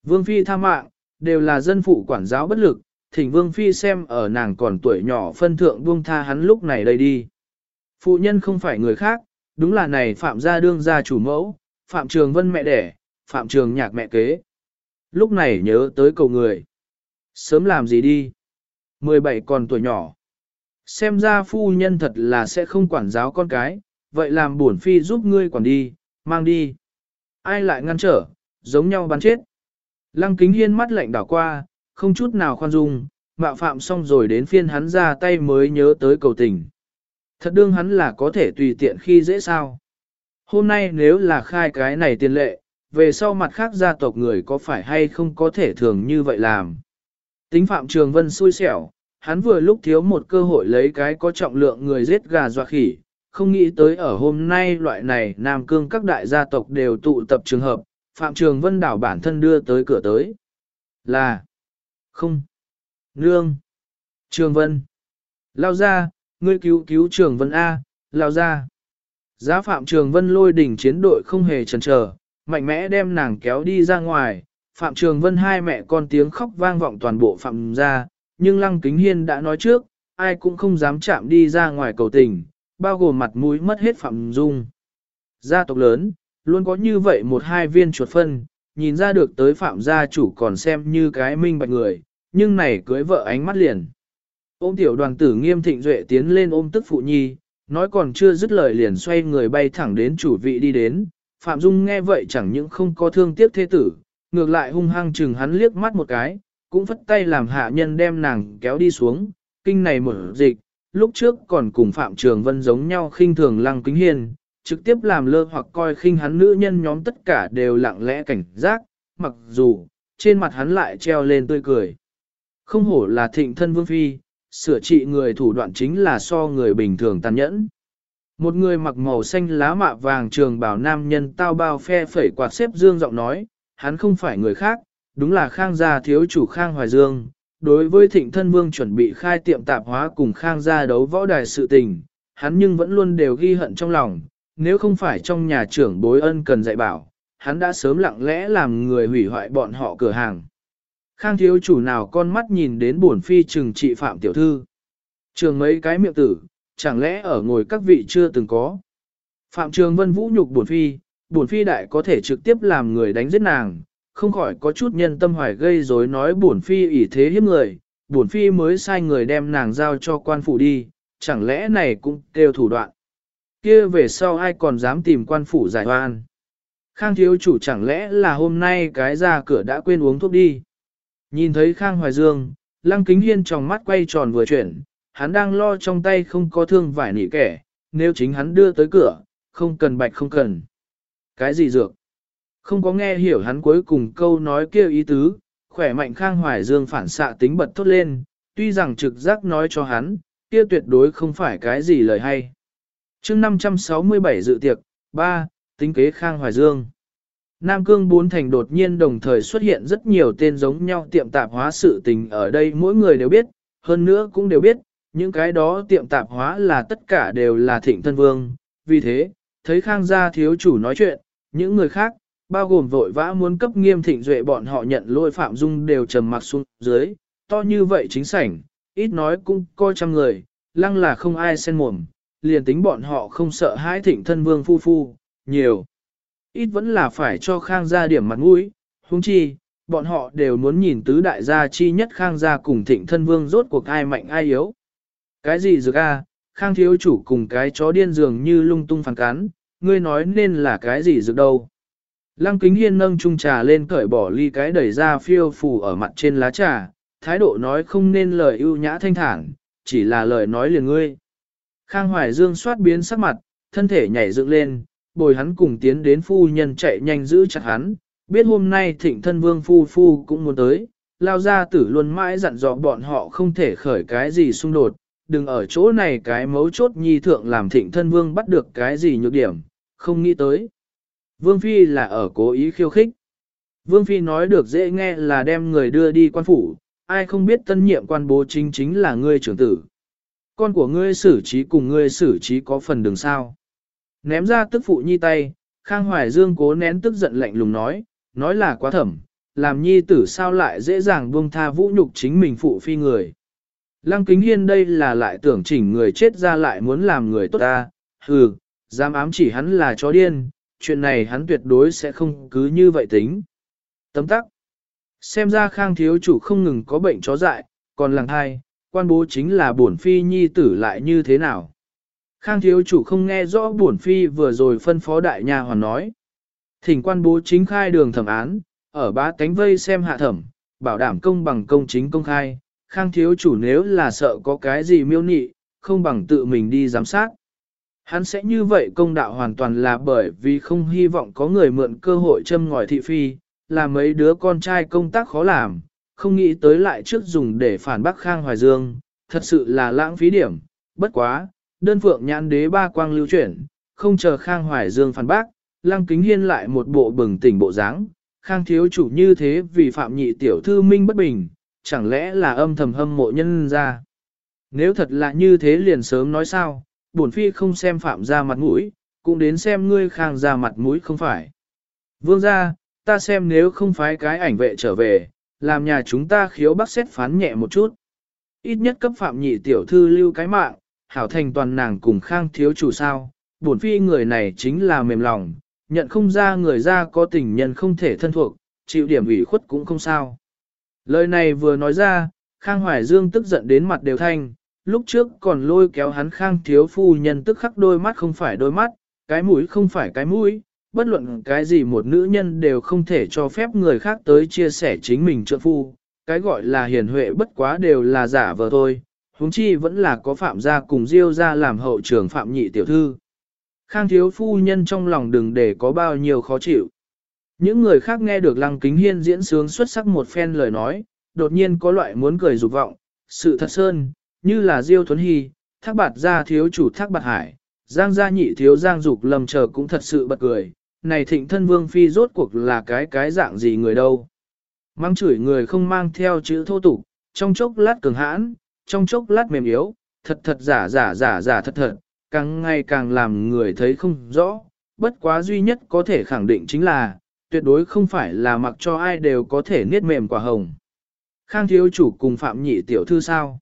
Vương Phi tha mạng, đều là dân phụ quản giáo bất lực, thỉnh Vương Phi xem ở nàng còn tuổi nhỏ phân thượng buông tha hắn lúc này đây đi. Phụ nhân không phải người khác, đúng là này Phạm gia đương gia chủ mẫu, Phạm Trường Vân mẹ đẻ, Phạm Trường nhạc mẹ kế. Lúc này nhớ tới cầu người. Sớm làm gì đi? 17 còn tuổi nhỏ. Xem ra phu nhân thật là sẽ không quản giáo con cái, vậy làm buồn phi giúp ngươi quản đi, mang đi. Ai lại ngăn trở, giống nhau bắn chết. Lăng kính hiên mắt lạnh đảo qua, không chút nào khoan dung, mạo phạm xong rồi đến phiên hắn ra tay mới nhớ tới cầu tình. Thật đương hắn là có thể tùy tiện khi dễ sao. Hôm nay nếu là khai cái này tiền lệ, về sau mặt khác gia tộc người có phải hay không có thể thường như vậy làm. Tính Phạm Trường Vân xui xẻo, hắn vừa lúc thiếu một cơ hội lấy cái có trọng lượng người giết gà dọa khỉ, không nghĩ tới ở hôm nay loại này Nam Cương các đại gia tộc đều tụ tập trường hợp, Phạm Trường Vân đảo bản thân đưa tới cửa tới. Là không nương Trường Vân lao ra, ngươi cứu cứu Trường Vân A, lao ra. Giá Phạm Trường Vân lôi đỉnh chiến đội không hề chần chờ, mạnh mẽ đem nàng kéo đi ra ngoài, Phạm Trường Vân hai mẹ con tiếng khóc vang vọng toàn bộ Phạm ra, nhưng Lăng Kính Hiên đã nói trước, ai cũng không dám chạm đi ra ngoài cầu tình, bao gồm mặt mũi mất hết Phạm Dung. Gia tộc lớn, luôn có như vậy một hai viên chuột phân, nhìn ra được tới Phạm gia chủ còn xem như cái minh bạch người, nhưng này cưới vợ ánh mắt liền. Ôm tiểu đoàn tử nghiêm thịnh duệ tiến lên ôm tức phụ nhi, nói còn chưa dứt lời liền xoay người bay thẳng đến chủ vị đi đến, Phạm Dung nghe vậy chẳng những không có thương tiếc thế tử, ngược lại hung hăng chừng hắn liếc mắt một cái, cũng phất tay làm hạ nhân đem nàng kéo đi xuống, kinh này mở dịch, lúc trước còn cùng Phạm Trường Vân giống nhau khinh thường Lăng Kính hiền trực tiếp làm lơ hoặc coi khinh hắn nữ nhân nhóm tất cả đều lặng lẽ cảnh giác, mặc dù, trên mặt hắn lại treo lên tươi cười. Không hổ là thịnh thân vương phi, sửa trị người thủ đoạn chính là so người bình thường tàn nhẫn. Một người mặc màu xanh lá mạ vàng trường bảo nam nhân tao bao phe phẩy quạt xếp dương giọng nói, hắn không phải người khác, đúng là khang gia thiếu chủ khang hoài dương. Đối với thịnh thân vương chuẩn bị khai tiệm tạp hóa cùng khang gia đấu võ đài sự tình, hắn nhưng vẫn luôn đều ghi hận trong lòng, nếu không phải trong nhà trưởng bối ân cần dạy bảo, hắn đã sớm lặng lẽ làm người hủy hoại bọn họ cửa hàng. Khang thiếu chủ nào con mắt nhìn đến buồn phi trừng trị phạm tiểu thư. Trường mấy cái miệng tử, chẳng lẽ ở ngồi các vị chưa từng có. Phạm trường vân vũ nhục buồn phi, buồn phi đại có thể trực tiếp làm người đánh giết nàng, không khỏi có chút nhân tâm hoài gây rối nói buồn phi ỷ thế hiếp người, buồn phi mới sai người đem nàng giao cho quan phủ đi, chẳng lẽ này cũng kêu thủ đoạn. kia về sau ai còn dám tìm quan phủ giải oan. Khang thiếu chủ chẳng lẽ là hôm nay cái ra cửa đã quên uống thuốc đi. Nhìn thấy Khang Hoài Dương, Lăng Kính Hiên trong mắt quay tròn vừa chuyển, hắn đang lo trong tay không có thương vải nỉ kẻ, nếu chính hắn đưa tới cửa, không cần bạch không cần. Cái gì dược? Không có nghe hiểu hắn cuối cùng câu nói kia ý tứ, khỏe mạnh Khang Hoài Dương phản xạ tính bật thốt lên, tuy rằng trực giác nói cho hắn, kia tuyệt đối không phải cái gì lời hay. chương 567 dự tiệc, 3, tính kế Khang Hoài Dương. Nam Cương bốn thành đột nhiên đồng thời xuất hiện rất nhiều tên giống nhau tiệm tạp hóa sự tình ở đây mỗi người đều biết, hơn nữa cũng đều biết, những cái đó tiệm tạp hóa là tất cả đều là thịnh thân vương. Vì thế, thấy Khang gia thiếu chủ nói chuyện, những người khác, bao gồm vội vã muốn cấp nghiêm thịnh duệ bọn họ nhận lôi phạm dung đều trầm mặc xuống dưới, to như vậy chính sảnh, ít nói cũng coi trăm người, lăng là không ai xen mồm, liền tính bọn họ không sợ hãi thịnh thân vương phu phu, nhiều. Ít vẫn là phải cho Khang gia điểm mặt mũi, huống chi, bọn họ đều muốn nhìn tứ đại gia chi nhất Khang gia cùng thịnh thân vương rốt cuộc ai mạnh ai yếu. Cái gì dược a? Khang thiếu chủ cùng cái chó điên dường như lung tung phản cán, ngươi nói nên là cái gì dược đâu. Lăng kính hiên nâng chung trà lên cởi bỏ ly cái đẩy ra phiêu phù ở mặt trên lá trà, thái độ nói không nên lời ưu nhã thanh thản, chỉ là lời nói liền ngươi. Khang Hoài Dương soát biến sắc mặt, thân thể nhảy dựng lên, bồi hắn cùng tiến đến phu nhân chạy nhanh giữ chặt hắn, biết hôm nay thịnh thân vương phu phu cũng muốn tới, lao ra tử luôn mãi dặn dò bọn họ không thể khởi cái gì xung đột, đừng ở chỗ này cái mấu chốt nhi thượng làm thịnh thân vương bắt được cái gì nhược điểm, không nghĩ tới. Vương Phi là ở cố ý khiêu khích. Vương Phi nói được dễ nghe là đem người đưa đi quan phủ, ai không biết tân nhiệm quan bố chính chính là ngươi trưởng tử. Con của ngươi xử trí cùng ngươi xử trí có phần đường sao. Ném ra tức phụ nhi tay, Khang Hoài Dương cố nén tức giận lạnh lùng nói, nói là quá thẩm, làm nhi tử sao lại dễ dàng buông tha vũ nhục chính mình phụ phi người. Lăng kính hiên đây là lại tưởng chỉnh người chết ra lại muốn làm người tốt ta, hừ, dám ám chỉ hắn là chó điên, chuyện này hắn tuyệt đối sẽ không cứ như vậy tính. Tấm tắc. Xem ra khang thiếu chủ không ngừng có bệnh chó dại, còn làng hai, quan bố chính là bổn phi nhi tử lại như thế nào. Khang thiếu chủ không nghe rõ bổn phi vừa rồi phân phó đại nha hoàn nói. Thỉnh quan bố chính khai đường thẩm án, ở ba cánh vây xem hạ thẩm, bảo đảm công bằng công chính công khai. Khang thiếu chủ nếu là sợ có cái gì miêu nị, không bằng tự mình đi giám sát. Hắn sẽ như vậy công đạo hoàn toàn là bởi vì không hy vọng có người mượn cơ hội châm ngòi thị phi, là mấy đứa con trai công tác khó làm, không nghĩ tới lại trước dùng để phản bác Khang Hoài Dương, thật sự là lãng phí điểm, bất quá, đơn phượng nhãn đế ba quang lưu chuyển, không chờ Khang Hoài Dương phản bác, Lăng Kính Hiên lại một bộ bừng tỉnh bộ dáng, Khang thiếu chủ như thế vì phạm nhị tiểu thư minh bất bình, chẳng lẽ là âm thầm hâm mộ nhân ra. Nếu thật là như thế liền sớm nói sao, bổn phi không xem phạm ra mặt mũi, cũng đến xem ngươi Khang ra mặt mũi không phải. Vương ra, ta xem nếu không phái cái ảnh vệ trở về, làm nhà chúng ta khiếu bác xét phán nhẹ một chút. Ít nhất cấp phạm nhị tiểu thư lưu cái mạng, hảo thành toàn nàng cùng khang thiếu chủ sao, bổn phi người này chính là mềm lòng, nhận không ra người ra có tình nhân không thể thân thuộc, chịu điểm ủy khuất cũng không sao. Lời này vừa nói ra, Khang Hoài Dương tức giận đến mặt đều thanh, lúc trước còn lôi kéo hắn Khang thiếu phu nhân tức khắc đôi mắt không phải đôi mắt, cái mũi không phải cái mũi, bất luận cái gì một nữ nhân đều không thể cho phép người khác tới chia sẻ chính mình trợ phu, cái gọi là hiền huệ bất quá đều là giả vờ thôi, huống chi vẫn là có phạm gia cùng diêu gia làm hậu trưởng phạm nhị tiểu thư. Khang thiếu phu nhân trong lòng đừng để có bao nhiêu khó chịu. Những người khác nghe được lăng kính hiên diễn sướng xuất sắc một phen lời nói, đột nhiên có loại muốn cười dục vọng, sự thật sơn, như là diêu thuấn hy, thác bạt gia thiếu chủ thác bạt hải, giang gia nhị thiếu giang dục lầm chờ cũng thật sự bật cười, này thịnh thân vương phi rốt cuộc là cái cái dạng gì người đâu. Mang chửi người không mang theo chữ thô tục, trong chốc lát cường hãn, trong chốc lát mềm yếu, thật thật giả giả giả giả thật thật, càng ngày càng làm người thấy không rõ, bất quá duy nhất có thể khẳng định chính là, tuyệt đối không phải là mặc cho ai đều có thể niết mềm quả hồng. Khang thiếu chủ cùng phạm nhị tiểu thư sao?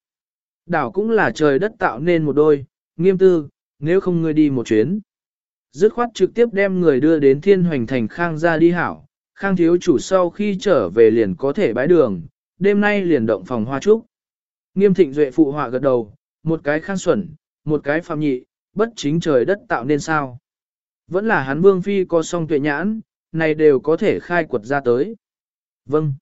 Đảo cũng là trời đất tạo nên một đôi, nghiêm tư, nếu không ngươi đi một chuyến. Dứt khoát trực tiếp đem người đưa đến thiên hoành thành khang ra đi hảo, khang thiếu chủ sau khi trở về liền có thể bái đường, đêm nay liền động phòng hoa trúc. Nghiêm thịnh duệ phụ họa gật đầu, một cái khang xuẩn, một cái phạm nhị, bất chính trời đất tạo nên sao. Vẫn là hắn vương phi có song tuệ nhãn, này đều có thể khai quật ra tới. Vâng.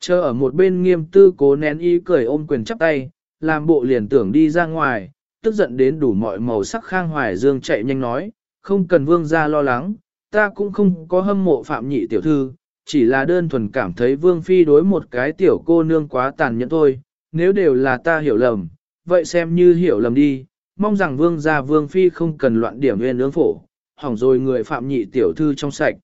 Chờ ở một bên nghiêm tư cố nén y cười ôm quyền chắp tay, làm bộ liền tưởng đi ra ngoài, tức giận đến đủ mọi màu sắc khang hoài dương chạy nhanh nói, không cần vương gia lo lắng, ta cũng không có hâm mộ phạm nhị tiểu thư, chỉ là đơn thuần cảm thấy vương phi đối một cái tiểu cô nương quá tàn nhẫn thôi, nếu đều là ta hiểu lầm, vậy xem như hiểu lầm đi, mong rằng vương gia vương phi không cần loạn điểm nguyên ướng phổ, hỏng rồi người phạm nhị tiểu thư trong sạch.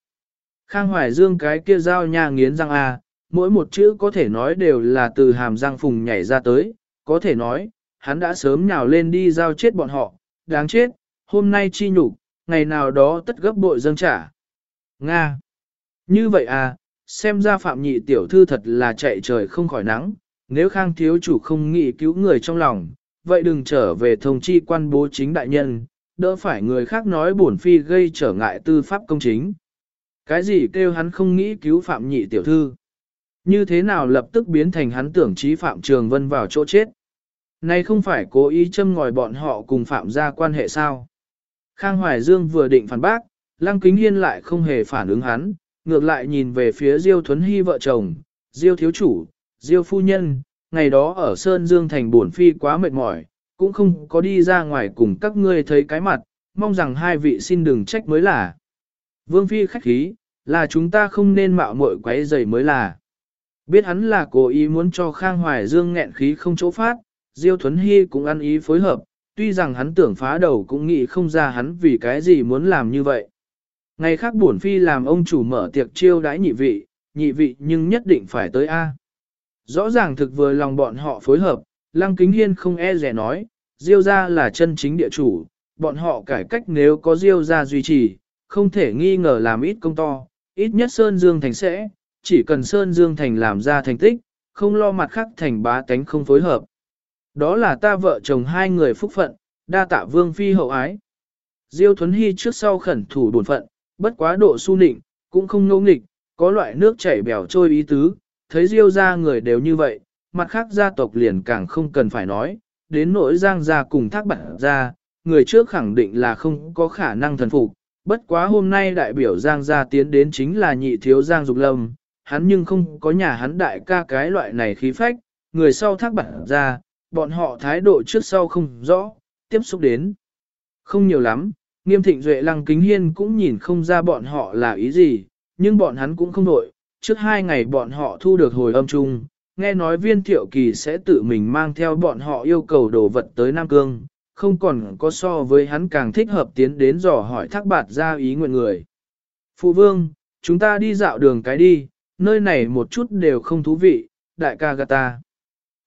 Khang Hoài Dương cái kia giao nha nghiến răng A, mỗi một chữ có thể nói đều là từ hàm răng phùng nhảy ra tới, có thể nói, hắn đã sớm nhào lên đi giao chết bọn họ, đáng chết, hôm nay chi nhục, ngày nào đó tất gấp bội dâng trả. Nga. Như vậy à, xem ra phạm nhị tiểu thư thật là chạy trời không khỏi nắng, nếu khang thiếu chủ không nghĩ cứu người trong lòng, vậy đừng trở về thông chi quan bố chính đại nhân, đỡ phải người khác nói bổn phi gây trở ngại tư pháp công chính. Cái gì kêu hắn không nghĩ cứu phạm nhị tiểu thư? Như thế nào lập tức biến thành hắn tưởng trí phạm trường vân vào chỗ chết? Này không phải cố ý châm ngòi bọn họ cùng phạm ra quan hệ sao? Khang Hoài Dương vừa định phản bác, Lăng Kính Hiên lại không hề phản ứng hắn, ngược lại nhìn về phía Diêu Thuấn Hy vợ chồng, Diêu thiếu chủ, Diêu phu nhân, ngày đó ở Sơn Dương thành buồn phi quá mệt mỏi, cũng không có đi ra ngoài cùng các ngươi thấy cái mặt, mong rằng hai vị xin đừng trách mới là. Vương phi khách khí, là chúng ta không nên mạo muội quấy rầy mới là. Biết hắn là cố ý muốn cho Khang Hoài Dương nghẹn khí không chỗ phát, Diêu Thuấn Hy cũng ăn ý phối hợp, tuy rằng hắn tưởng phá đầu cũng nghĩ không ra hắn vì cái gì muốn làm như vậy. Ngày khác buồn phi làm ông chủ mở tiệc chiêu đãi nhị vị, nhị vị nhưng nhất định phải tới A. Rõ ràng thực vừa lòng bọn họ phối hợp, Lăng Kính Hiên không e rẻ nói, Diêu gia là chân chính địa chủ, bọn họ cải cách nếu có Diêu gia duy trì, không thể nghi ngờ làm ít công to, ít nhất Sơn Dương Thành sẽ, chỉ cần Sơn Dương Thành làm ra thành tích, không lo mặt khác thành bá tánh không phối hợp. Đó là ta vợ chồng hai người phúc phận, đa tạ vương phi hậu ái. Diêu Thuấn Hy trước sau khẩn thủ buồn phận, bất quá độ su nịnh, cũng không ngẫu nghịch, có loại nước chảy bèo trôi ý tứ, thấy Diêu ra người đều như vậy, mặt khác gia tộc liền càng không cần phải nói, đến nỗi giang gia cùng thác bản gia, người trước khẳng định là không có khả năng thần phục, bất quá hôm nay đại biểu giang gia tiến đến chính là nhị thiếu giang dục lâm, hắn nhưng không có nhà hắn đại ca cái loại này khí phách, người sau thác bản gia, bọn họ thái độ trước sau không rõ, tiếp xúc đến. Không nhiều lắm, nghiêm thịnh duệ lăng kính hiên cũng nhìn không ra bọn họ là ý gì, nhưng bọn hắn cũng không đội. Trước hai ngày bọn họ thu được hồi âm chung, nghe nói viên thiệu kỳ sẽ tự mình mang theo bọn họ yêu cầu đồ vật tới Nam Cương, không còn có so với hắn càng thích hợp tiến đến dò hỏi thác bạt ra ý nguyện người. Phụ vương, chúng ta đi dạo đường cái đi, nơi này một chút đều không thú vị, đại ca gà ta.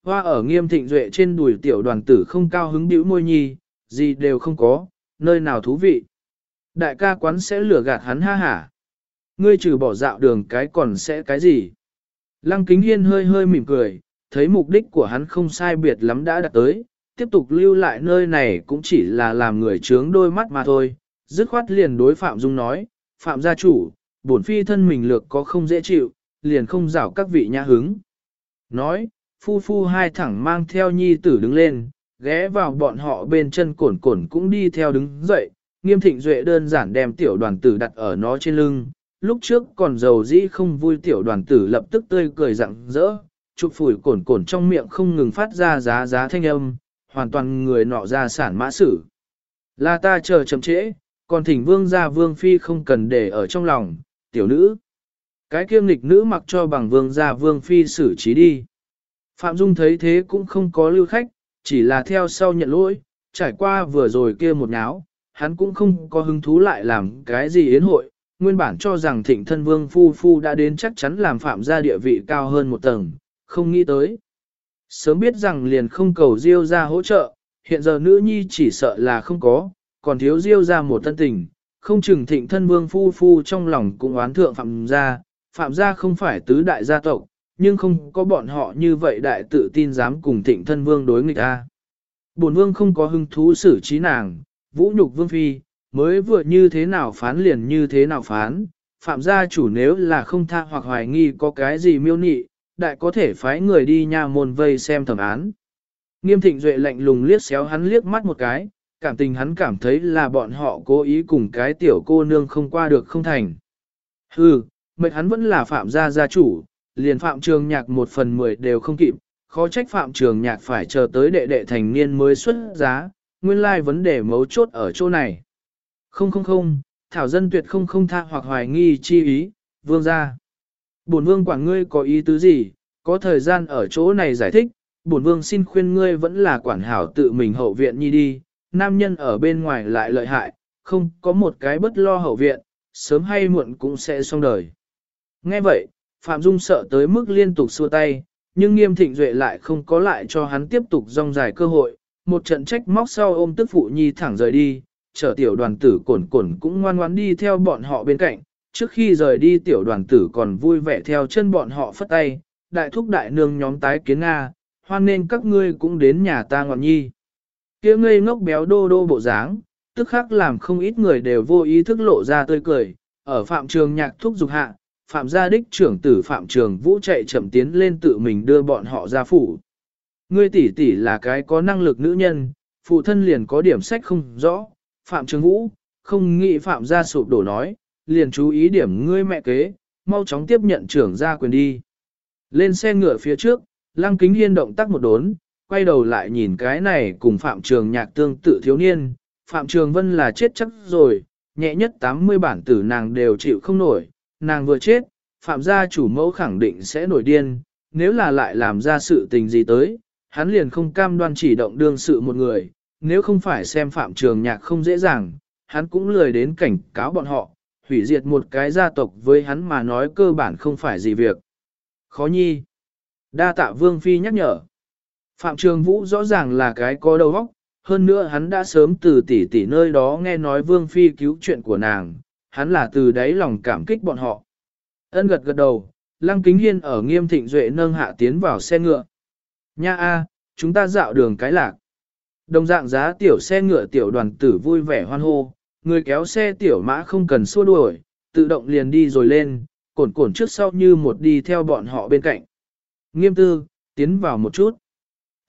Hoa ở nghiêm thịnh duệ trên đùi tiểu đoàn tử không cao hứng bĩu môi nhi, gì đều không có, nơi nào thú vị. Đại ca quán sẽ lừa gạt hắn ha hả. Ngươi trừ bỏ dạo đường cái còn sẽ cái gì? Lăng kính hiên hơi hơi mỉm cười, thấy mục đích của hắn không sai biệt lắm đã đạt tới, tiếp tục lưu lại nơi này cũng chỉ là làm người trướng đôi mắt mà thôi. Dứt khoát liền đối Phạm Dung nói, Phạm gia chủ, bổn phi thân mình lược có không dễ chịu, liền không rảo các vị nhã hứng. Nói, phu phu hai thẳng mang theo nhi tử đứng lên, ghé vào bọn họ bên chân cổn cổn cũng đi theo đứng dậy, nghiêm thịnh duệ đơn giản đem tiểu đoàn tử đặt ở nó trên lưng. Lúc trước còn giàu dĩ không vui tiểu đoàn tử lập tức tươi cười rặng rỡ, chụp phủi cổn cổn trong miệng không ngừng phát ra giá giá thanh âm, hoàn toàn người nọ ra sản mã sử. Là ta chờ chậm trễ, còn thỉnh vương gia vương phi không cần để ở trong lòng, tiểu nữ. Cái kiêm lịch nữ mặc cho bằng vương gia vương phi xử trí đi. Phạm Dung thấy thế cũng không có lưu khách, chỉ là theo sau nhận lỗi, trải qua vừa rồi kia một náo, hắn cũng không có hứng thú lại làm cái gì yến hội, nguyên bản cho rằng thịnh thân vương phu phu đã đến chắc chắn làm phạm gia địa vị cao hơn một tầng, không nghĩ tới. Sớm biết rằng liền không cầu Diêu ra hỗ trợ, hiện giờ nữ nhi chỉ sợ là không có, còn thiếu Diêu ra một tân tình, không chừng thịnh thân vương phu phu trong lòng cũng oán thượng phạm gia, phạm gia không phải tứ đại gia tộc, nhưng không có bọn họ như vậy đại tự tin dám cùng thịnh thân vương đối nghịch ta. Bổn vương không có hứng thú xử trí nàng, vũ nhục vương phi, mới vừa như thế nào phán liền như thế nào phán, phạm gia chủ nếu là không tha hoặc hoài nghi có cái gì miêu nị, đại có thể phái người đi nha môn vây xem thẩm án. Nghiêm thịnh duệ lạnh lùng liếc xéo hắn liếc mắt một cái, cảm tình hắn cảm thấy là bọn họ cố ý cùng cái tiểu cô nương không qua được không thành. Hừ, mệnh hắn vẫn là phạm gia gia chủ, liền phạm trường nhạc một phần mười đều không kịp, khó trách phạm trường nhạc phải chờ tới đệ đệ thành niên mới xuất giá, nguyên lai vấn đề mấu chốt ở chỗ này. Không không không, thảo dân tuyệt không không tha hoặc hoài nghi chi ý, vương gia. Bổn vương quản ngươi có ý tứ gì, có thời gian ở chỗ này giải thích, bổn vương xin khuyên ngươi vẫn là quản hảo tự mình hậu viện nhi đi, nam nhân ở bên ngoài lại lợi hại, không có một cái bất lo hậu viện, sớm hay muộn cũng sẽ xong đời. Nghe vậy, Phạm Dung sợ tới mức liên tục xua tay, nhưng nghiêm thịnh duệ lại không có lại cho hắn tiếp tục rong dài cơ hội, một trận trách móc sau ôm tức phụ nhi thẳng rời đi, chở tiểu đoàn tử cổn cổn cũng ngoan ngoãn đi theo bọn họ bên cạnh, trước khi rời đi tiểu đoàn tử còn vui vẻ theo chân bọn họ phất tay, đại thúc đại nương nhóm tái kiến Nga, hoan nên các ngươi cũng đến nhà ta ngọn nhi. kia ngây ngốc béo đô đô bộ dáng, tức khắc làm không ít người đều vô ý thức lộ ra tươi cười, ở phạm trường nhạc thúc dục hạ, phạm gia đích trưởng tử phạm trường vũ chạy chậm tiến lên tự mình đưa bọn họ ra phủ. Ngươi tỷ tỷ là cái có năng lực nữ nhân, phụ thân liền có điểm sách không rõ, phạm trường vũ, không nghĩ phạm gia sụp đổ nói, liền chú ý điểm ngươi mẹ kế, mau chóng tiếp nhận trưởng gia quyền đi. Lên xe ngựa phía trước, lăng kính hiên động tác một đốn, quay đầu lại nhìn cái này cùng phạm trường nhạc tương tự thiếu niên, phạm trường vân là chết chắc rồi, nhẹ nhất 80 bản tử nàng đều chịu không nổi, nàng vừa chết, phạm gia chủ mẫu khẳng định sẽ nổi điên, nếu là lại làm ra sự tình gì tới, hắn liền không cam đoan chỉ động đương sự một người, nếu không phải xem phạm trường nhạc không dễ dàng, hắn cũng lười đến cảnh cáo bọn họ, hủy diệt một cái gia tộc với hắn mà nói cơ bản không phải gì việc. Khó nhi. Đa tạ vương phi nhắc nhở. Phạm Trường Vũ rõ ràng là cái có đầu óc, hơn nữa hắn đã sớm từ tỷ tỷ nơi đó nghe nói vương phi cứu chuyện của nàng, hắn là từ đáy lòng cảm kích bọn họ. Ân gật gật đầu, Lăng Kính Hiên ở nghiêm thịnh duệ nâng hạ tiến vào xe ngựa. Nha a, chúng ta dạo đường cái lạc. Đồng dạng giá tiểu xe ngựa tiểu đoàn tử vui vẻ hoan hô, người kéo xe tiểu mã không cần xua đuổi, tự động liền đi rồi lên, cổn cổn trước sau như một đi theo bọn họ bên cạnh. Nghiêm tư, tiến vào một chút.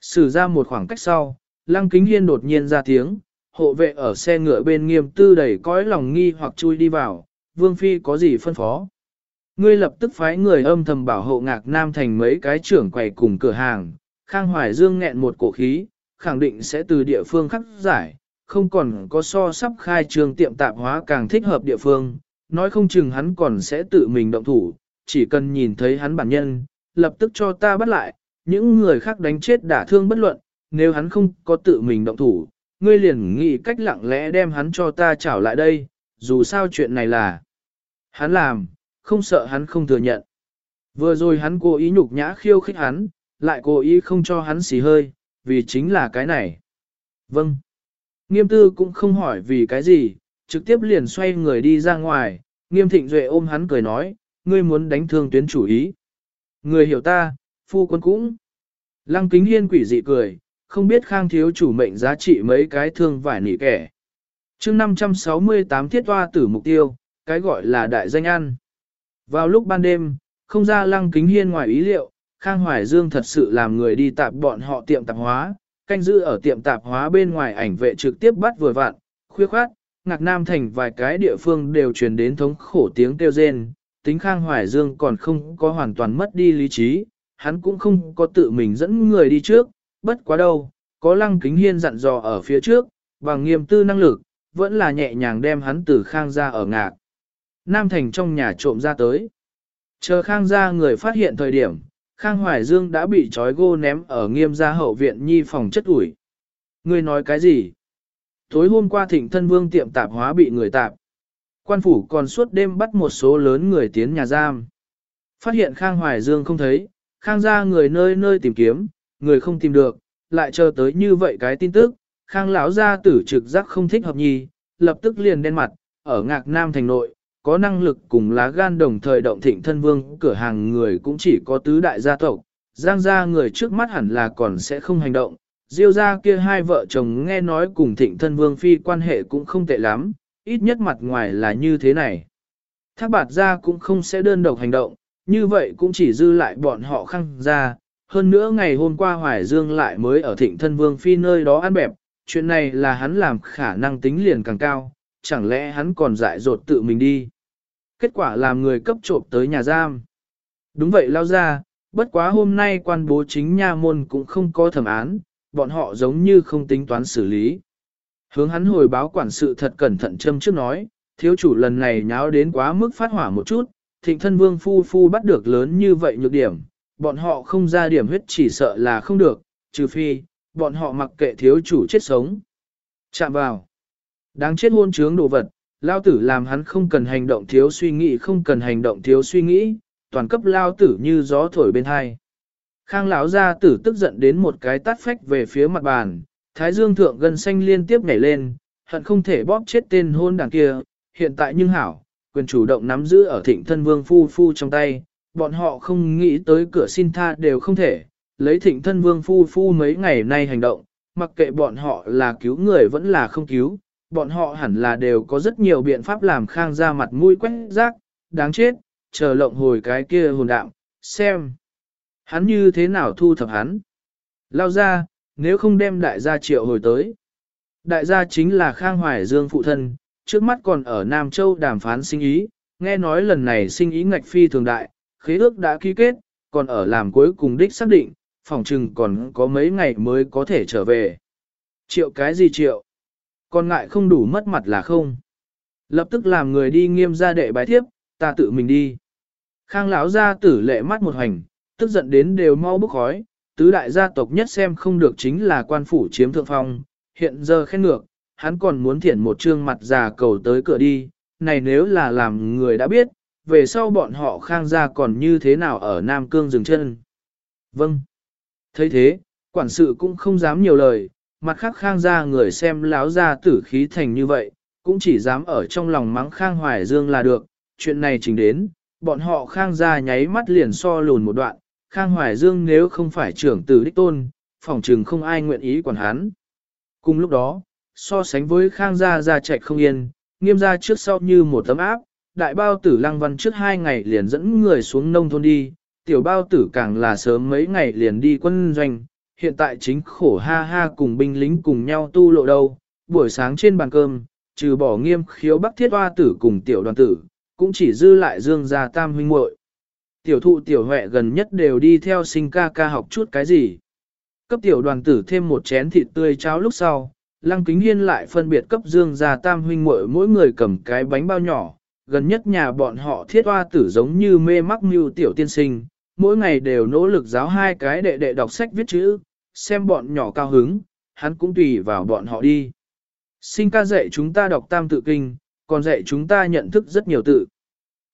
Sử ra một khoảng cách sau, Lăng Kính Hiên đột nhiên ra tiếng, hộ vệ ở xe ngựa bên nghiêm tư đầy cõi lòng nghi hoặc chui đi vào, Vương Phi có gì phân phó. Ngươi lập tức phái người âm thầm bảo hộ ngạc nam thành mấy cái trưởng quầy cùng cửa hàng, Khang Hoài Dương nghẹn một cổ khí, khẳng định sẽ từ địa phương khắc giải, không còn có so sắp khai trường tiệm tạp hóa càng thích hợp địa phương, nói không chừng hắn còn sẽ tự mình động thủ, chỉ cần nhìn thấy hắn bản nhân, lập tức cho ta bắt lại, những người khác đánh chết đả thương bất luận, nếu hắn không có tự mình động thủ, ngươi liền nghĩ cách lặng lẽ đem hắn cho ta trảo lại đây, dù sao chuyện này là hắn làm, không sợ hắn không thừa nhận. Vừa rồi hắn cố ý nhục nhã khiêu khích hắn, lại cố ý không cho hắn xì hơi, vì chính là cái này. Vâng. Nghiêm tư cũng không hỏi vì cái gì, trực tiếp liền xoay người đi ra ngoài, nghiêm thịnh duệ ôm hắn cười nói, ngươi muốn đánh thương tuyến chủ ý. Người hiểu ta, phu quân cũng. Lăng kính hiên quỷ dị cười, không biết khang thiếu chủ mệnh giá trị mấy cái thương vải nỉ kẻ. chương 568 thiết toa tử mục tiêu, cái gọi là đại danh ăn. Vào lúc ban đêm, không ra lăng kính hiên ngoài ý liệu, Khang Hoài Dương thật sự làm người đi tạp bọn họ tiệm tạp hóa, canh giữ ở tiệm tạp hóa bên ngoài ảnh vệ trực tiếp bắt vừa vặn, khuya khoát, ngạc nam thành vài cái địa phương đều truyền đến thống khổ tiếng kêu rên, tính Khang Hoài Dương còn không có hoàn toàn mất đi lý trí, hắn cũng không có tự mình dẫn người đi trước, bất quá đâu, có lăng kính hiên dặn dò ở phía trước, bằng nghiêm tư năng lực, vẫn là nhẹ nhàng đem hắn từ khang ra ở ngạc. Nam Thành trong nhà trộm ra tới. Chờ khang ra người phát hiện thời điểm, khang hoài dương đã bị trói gô ném ở nghiêm gia hậu viện nhi phòng chất ủi. Người nói cái gì? Tối hôm qua thịnh thân vương tiệm tạp hóa bị người tạp. Quan phủ còn suốt đêm bắt một số lớn người tiến nhà giam. Phát hiện Khang Hoài Dương không thấy, Khang ra người nơi nơi tìm kiếm, người không tìm được, lại chờ tới như vậy cái tin tức, Khang lão gia tử trực giác không thích hợp nhi, lập tức liền đen mặt, ở ngạc nam thành nội, có năng lực cùng lá gan đồng thời động thịnh thân vương cửa hàng người cũng chỉ có tứ đại gia tộc, giang gia người trước mắt hẳn là còn sẽ không hành động, diêu gia kia hai vợ chồng nghe nói cùng thịnh thân vương phi quan hệ cũng không tệ lắm, ít nhất mặt ngoài là như thế này. Thác bạt gia cũng không sẽ đơn độc hành động, như vậy cũng chỉ dư lại bọn họ khăng gia. Hơn nữa ngày hôm qua Hoài Dương lại mới ở thịnh thân vương phi nơi đó ăn bẹp, chuyện này là hắn làm khả năng tính liền càng cao, chẳng lẽ hắn còn dại dột tự mình đi. Kết quả làm người cấp trộm tới nhà giam. Đúng vậy lao ra, bất quá hôm nay quan bố chính nha môn cũng không có thẩm án, bọn họ giống như không tính toán xử lý. Hướng hắn hồi báo quản sự thật cẩn thận châm trước nói, thiếu chủ lần này nháo đến quá mức phát hỏa một chút, thịnh thân vương phu phu bắt được lớn như vậy nhược điểm, bọn họ không ra điểm huyết chỉ sợ là không được, trừ phi, bọn họ mặc kệ thiếu chủ chết sống. Chạm vào. Đáng chết hôn trướng đồ vật, lao tử làm hắn không cần hành động thiếu suy nghĩ không cần hành động thiếu suy nghĩ, toàn cấp lao tử như gió thổi bên hai. Khang lão gia tử tức giận đến một cái tát phách về phía mặt bàn, thái dương thượng gần xanh liên tiếp nhảy lên, hận không thể bóp chết tên hôn đàn kia, hiện tại nhưng hảo, quyền chủ động nắm giữ ở thịnh thân vương phu phu trong tay, bọn họ không nghĩ tới cửa xin tha đều không thể, lấy thịnh thân vương phu phu mấy ngày nay hành động, mặc kệ bọn họ là cứu người vẫn là không cứu, bọn họ hẳn là đều có rất nhiều biện pháp làm khang ra mặt mũi quét rác, đáng chết, chờ lộng hồi cái kia hồn đạm, xem. Hắn như thế nào thu thập hắn? Lao ra, nếu không đem đại gia triệu hồi tới. Đại gia chính là Khang Hoài Dương phụ thân, trước mắt còn ở Nam Châu đàm phán sinh ý, nghe nói lần này sinh ý ngạch phi thường đại, khế ước đã ký kết, còn ở làm cuối cùng đích xác định, phòng trừng còn có mấy ngày mới có thể trở về. Triệu cái gì triệu? Còn ngại không đủ mất mặt là không? Lập tức làm người đi nghiêm ra đệ bài thiếp, ta tự mình đi. Khang lão ra tử lệ mắt một hành, tức giận đến đều mau bức khói, tứ đại gia tộc nhất xem không được chính là quan phủ chiếm thượng phong, hiện giờ khen ngược, hắn còn muốn thiển một trương mặt già cầu tới cửa đi, này nếu là làm người đã biết, về sau bọn họ khang gia còn như thế nào ở Nam Cương dừng chân. Vâng. thấy thế, quản sự cũng không dám nhiều lời, mặt khác khang gia người xem láo gia tử khí thành như vậy, cũng chỉ dám ở trong lòng mắng khang hoài dương là được, chuyện này trình đến, bọn họ khang gia nháy mắt liền so lùn một đoạn, khang hoài dương nếu không phải trưởng tử đích tôn, phòng trừng không ai nguyện ý quản hắn. Cùng lúc đó, so sánh với khang gia gia chạy không yên, nghiêm gia trước sau như một tấm áp, đại bao tử lăng văn trước hai ngày liền dẫn người xuống nông thôn đi, tiểu bao tử càng là sớm mấy ngày liền đi quân doanh, hiện tại chính khổ ha ha cùng binh lính cùng nhau tu lộ đâu, buổi sáng trên bàn cơm, trừ bỏ nghiêm khiếu bắc thiết hoa tử cùng tiểu đoàn tử, cũng chỉ dư lại dương gia tam huynh muội. Tiểu thụ tiểu huệ gần nhất đều đi theo sinh ca ca học chút cái gì. Cấp tiểu đoàn tử thêm một chén thịt tươi cháo lúc sau, Lăng Kính Hiên lại phân biệt cấp Dương gia tam huynh muội mỗi người cầm cái bánh bao nhỏ, gần nhất nhà bọn họ thiết hoa tử giống như mê mắc mưu tiểu tiên sinh, mỗi ngày đều nỗ lực giáo hai cái đệ đệ đọc sách viết chữ, xem bọn nhỏ cao hứng, hắn cũng tùy vào bọn họ đi. Sinh ca dạy chúng ta đọc tam tự kinh, còn dạy chúng ta nhận thức rất nhiều tự.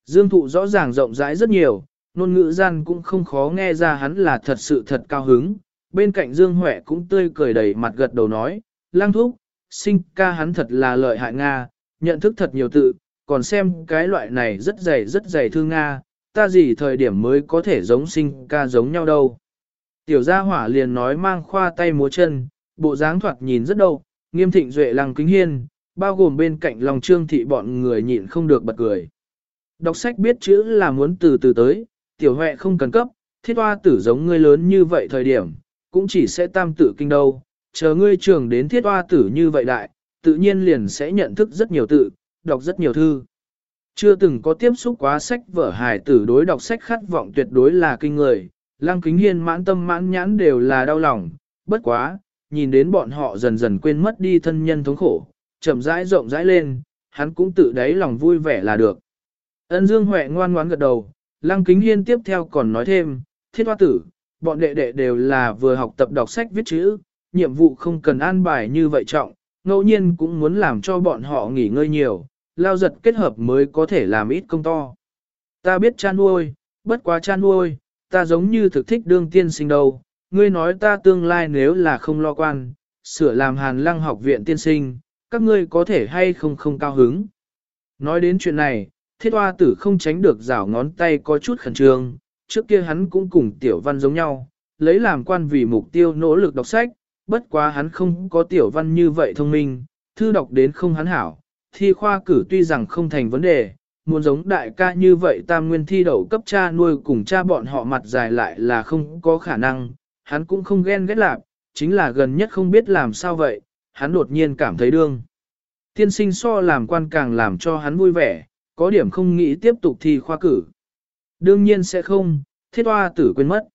Dương thụ rõ ràng rộng rãi rất nhiều, ngôn ngữ gian cũng không khó nghe ra hắn là thật sự thật cao hứng. Bên cạnh Dương Huệ cũng tươi cười đầy mặt gật đầu nói, lang thúc, sinh ca hắn thật là lợi hại Nga, nhận thức thật nhiều tự, còn xem cái loại này rất dày rất dày thương Nga, ta gì thời điểm mới có thể giống sinh ca giống nhau đâu. Tiểu gia hỏa liền nói mang khoa tay múa chân, bộ dáng thoạt nhìn rất đâu, nghiêm thịnh duệ lăng kính hiên, bao gồm bên cạnh lòng trương thị bọn người nhịn không được bật cười. Đọc sách biết chữ là muốn từ từ tới, tiểu huệ không cần cấp, thiết hoa tử giống ngươi lớn như vậy thời điểm, cũng chỉ sẽ tam tử kinh đâu, chờ ngươi trường đến thiết hoa tử như vậy đại, tự nhiên liền sẽ nhận thức rất nhiều tự, đọc rất nhiều thư. Chưa từng có tiếp xúc quá sách vở hài tử đối đọc sách khát vọng tuyệt đối là kinh người, lăng kính hiên mãn tâm mãn nhãn đều là đau lòng, bất quá, nhìn đến bọn họ dần dần quên mất đi thân nhân thống khổ, chậm rãi rộng rãi lên, hắn cũng tự đáy lòng vui vẻ là được. Ân Dương Huệ ngoan ngoãn gật đầu, Lăng Kính Hiên tiếp theo còn nói thêm, thiết hoa tử, bọn đệ đệ đều là vừa học tập đọc sách viết chữ, nhiệm vụ không cần an bài như vậy trọng, ngẫu nhiên cũng muốn làm cho bọn họ nghỉ ngơi nhiều, lao giật kết hợp mới có thể làm ít công to. Ta biết cha nuôi, bất quá cha nuôi, ta giống như thực thích đương tiên sinh đâu, ngươi nói ta tương lai nếu là không lo quan, sửa làm hàn lăng học viện tiên sinh, các ngươi có thể hay không không cao hứng. Nói đến chuyện này, thiết hoa tử không tránh được rảo ngón tay có chút khẩn trương, trước kia hắn cũng cùng tiểu văn giống nhau, lấy làm quan vì mục tiêu nỗ lực đọc sách, bất quá hắn không có tiểu văn như vậy thông minh, thư đọc đến không hắn hảo, thi khoa cử tuy rằng không thành vấn đề, muốn giống đại ca như vậy tam nguyên thi đậu cấp cha nuôi cùng cha bọn họ mặt dài lại là không có khả năng, hắn cũng không ghen ghét lạc, chính là gần nhất không biết làm sao vậy, hắn đột nhiên cảm thấy đương. Tiên sinh so làm quan càng làm cho hắn vui vẻ, có điểm không nghĩ tiếp tục thi khoa cử. Đương nhiên sẽ không, thiết hoa tử quên mất.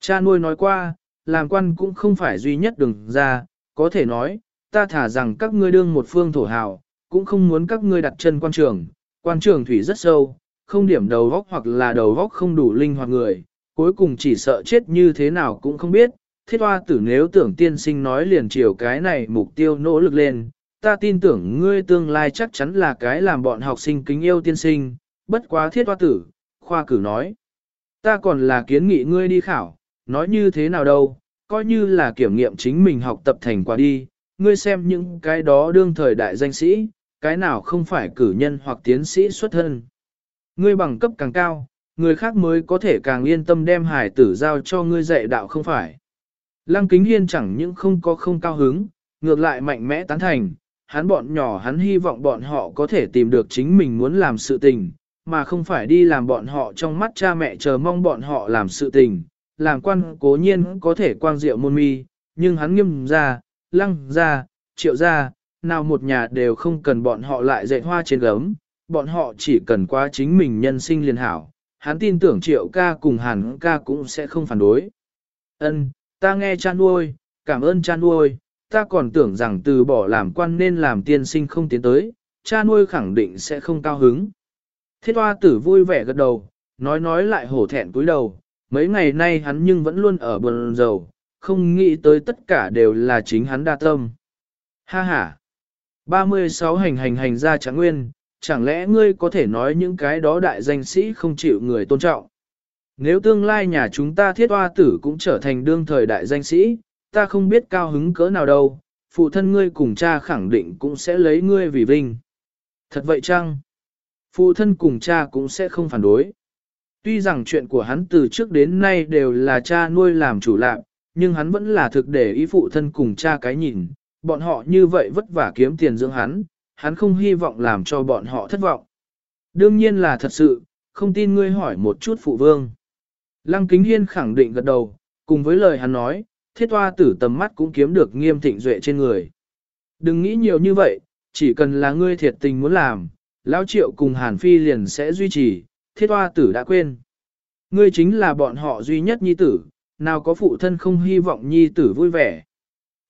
Cha nuôi nói qua, làm quan cũng không phải duy nhất đừng ra, có thể nói, ta thả rằng các ngươi đương một phương thổ hào, cũng không muốn các ngươi đặt chân quan trường, quan trường thủy rất sâu, không điểm đầu góc hoặc là đầu góc không đủ linh hoạt người, cuối cùng chỉ sợ chết như thế nào cũng không biết. Thiết hoa tử nếu tưởng tiên sinh nói liền chiều cái này mục tiêu nỗ lực lên, ta tin tưởng ngươi tương lai chắc chắn là cái làm bọn học sinh kính yêu tiên sinh, bất quá thiết hoa tử, khoa cử nói. Ta còn là kiến nghị ngươi đi khảo, nói như thế nào đâu, coi như là kiểm nghiệm chính mình học tập thành quả đi, ngươi xem những cái đó đương thời đại danh sĩ, cái nào không phải cử nhân hoặc tiến sĩ xuất thân. Ngươi bằng cấp càng cao, người khác mới có thể càng yên tâm đem hải tử giao cho ngươi dạy đạo không phải. Lăng kính hiên chẳng những không có không cao hứng, ngược lại mạnh mẽ tán thành, hắn bọn nhỏ hắn hy vọng bọn họ có thể tìm được chính mình muốn làm sự tình, mà không phải đi làm bọn họ trong mắt cha mẹ chờ mong bọn họ làm sự tình. Làm quan cố nhiên có thể quang diệu môn mi, nhưng hắn nghiêm ra, lăng ra, triệu ra, nào một nhà đều không cần bọn họ lại dạy hoa trên gấm, bọn họ chỉ cần qua chính mình nhân sinh liền hảo. Hắn tin tưởng triệu ca cùng hàn ca cũng sẽ không phản đối. Ân, ta nghe cha nuôi, cảm ơn cha nuôi, ta còn tưởng rằng từ bỏ làm quan nên làm tiên sinh không tiến tới, cha nuôi khẳng định sẽ không cao hứng. Thiết hoa tử vui vẻ gật đầu, nói nói lại hổ thẹn cúi đầu, mấy ngày nay hắn nhưng vẫn luôn ở buồn dầu, không nghĩ tới tất cả đều là chính hắn đa tâm. Ha ha! 36 hành hành hành ra tráng nguyên, chẳng lẽ ngươi có thể nói những cái đó đại danh sĩ không chịu người tôn trọng? Nếu tương lai nhà chúng ta thiết hoa tử cũng trở thành đương thời đại danh sĩ, ta không biết cao hứng cỡ nào đâu, phụ thân ngươi cùng cha khẳng định cũng sẽ lấy ngươi vì vinh. Thật vậy chăng? Phụ thân cùng cha cũng sẽ không phản đối. Tuy rằng chuyện của hắn từ trước đến nay đều là cha nuôi làm chủ lạc, nhưng hắn vẫn là thực để ý phụ thân cùng cha cái nhìn, bọn họ như vậy vất vả kiếm tiền dưỡng hắn, hắn không hy vọng làm cho bọn họ thất vọng. Đương nhiên là thật sự, không tin ngươi hỏi một chút phụ vương. Lăng Kính Hiên khẳng định gật đầu, cùng với lời hắn nói, thiết hoa tử tầm mắt cũng kiếm được nghiêm thịnh duệ trên người. Đừng nghĩ nhiều như vậy, chỉ cần là ngươi thiệt tình muốn làm, Lão Triệu cùng Hàn Phi liền sẽ duy trì, thiết hoa tử đã quên. Ngươi chính là bọn họ duy nhất nhi tử, nào có phụ thân không hy vọng nhi tử vui vẻ.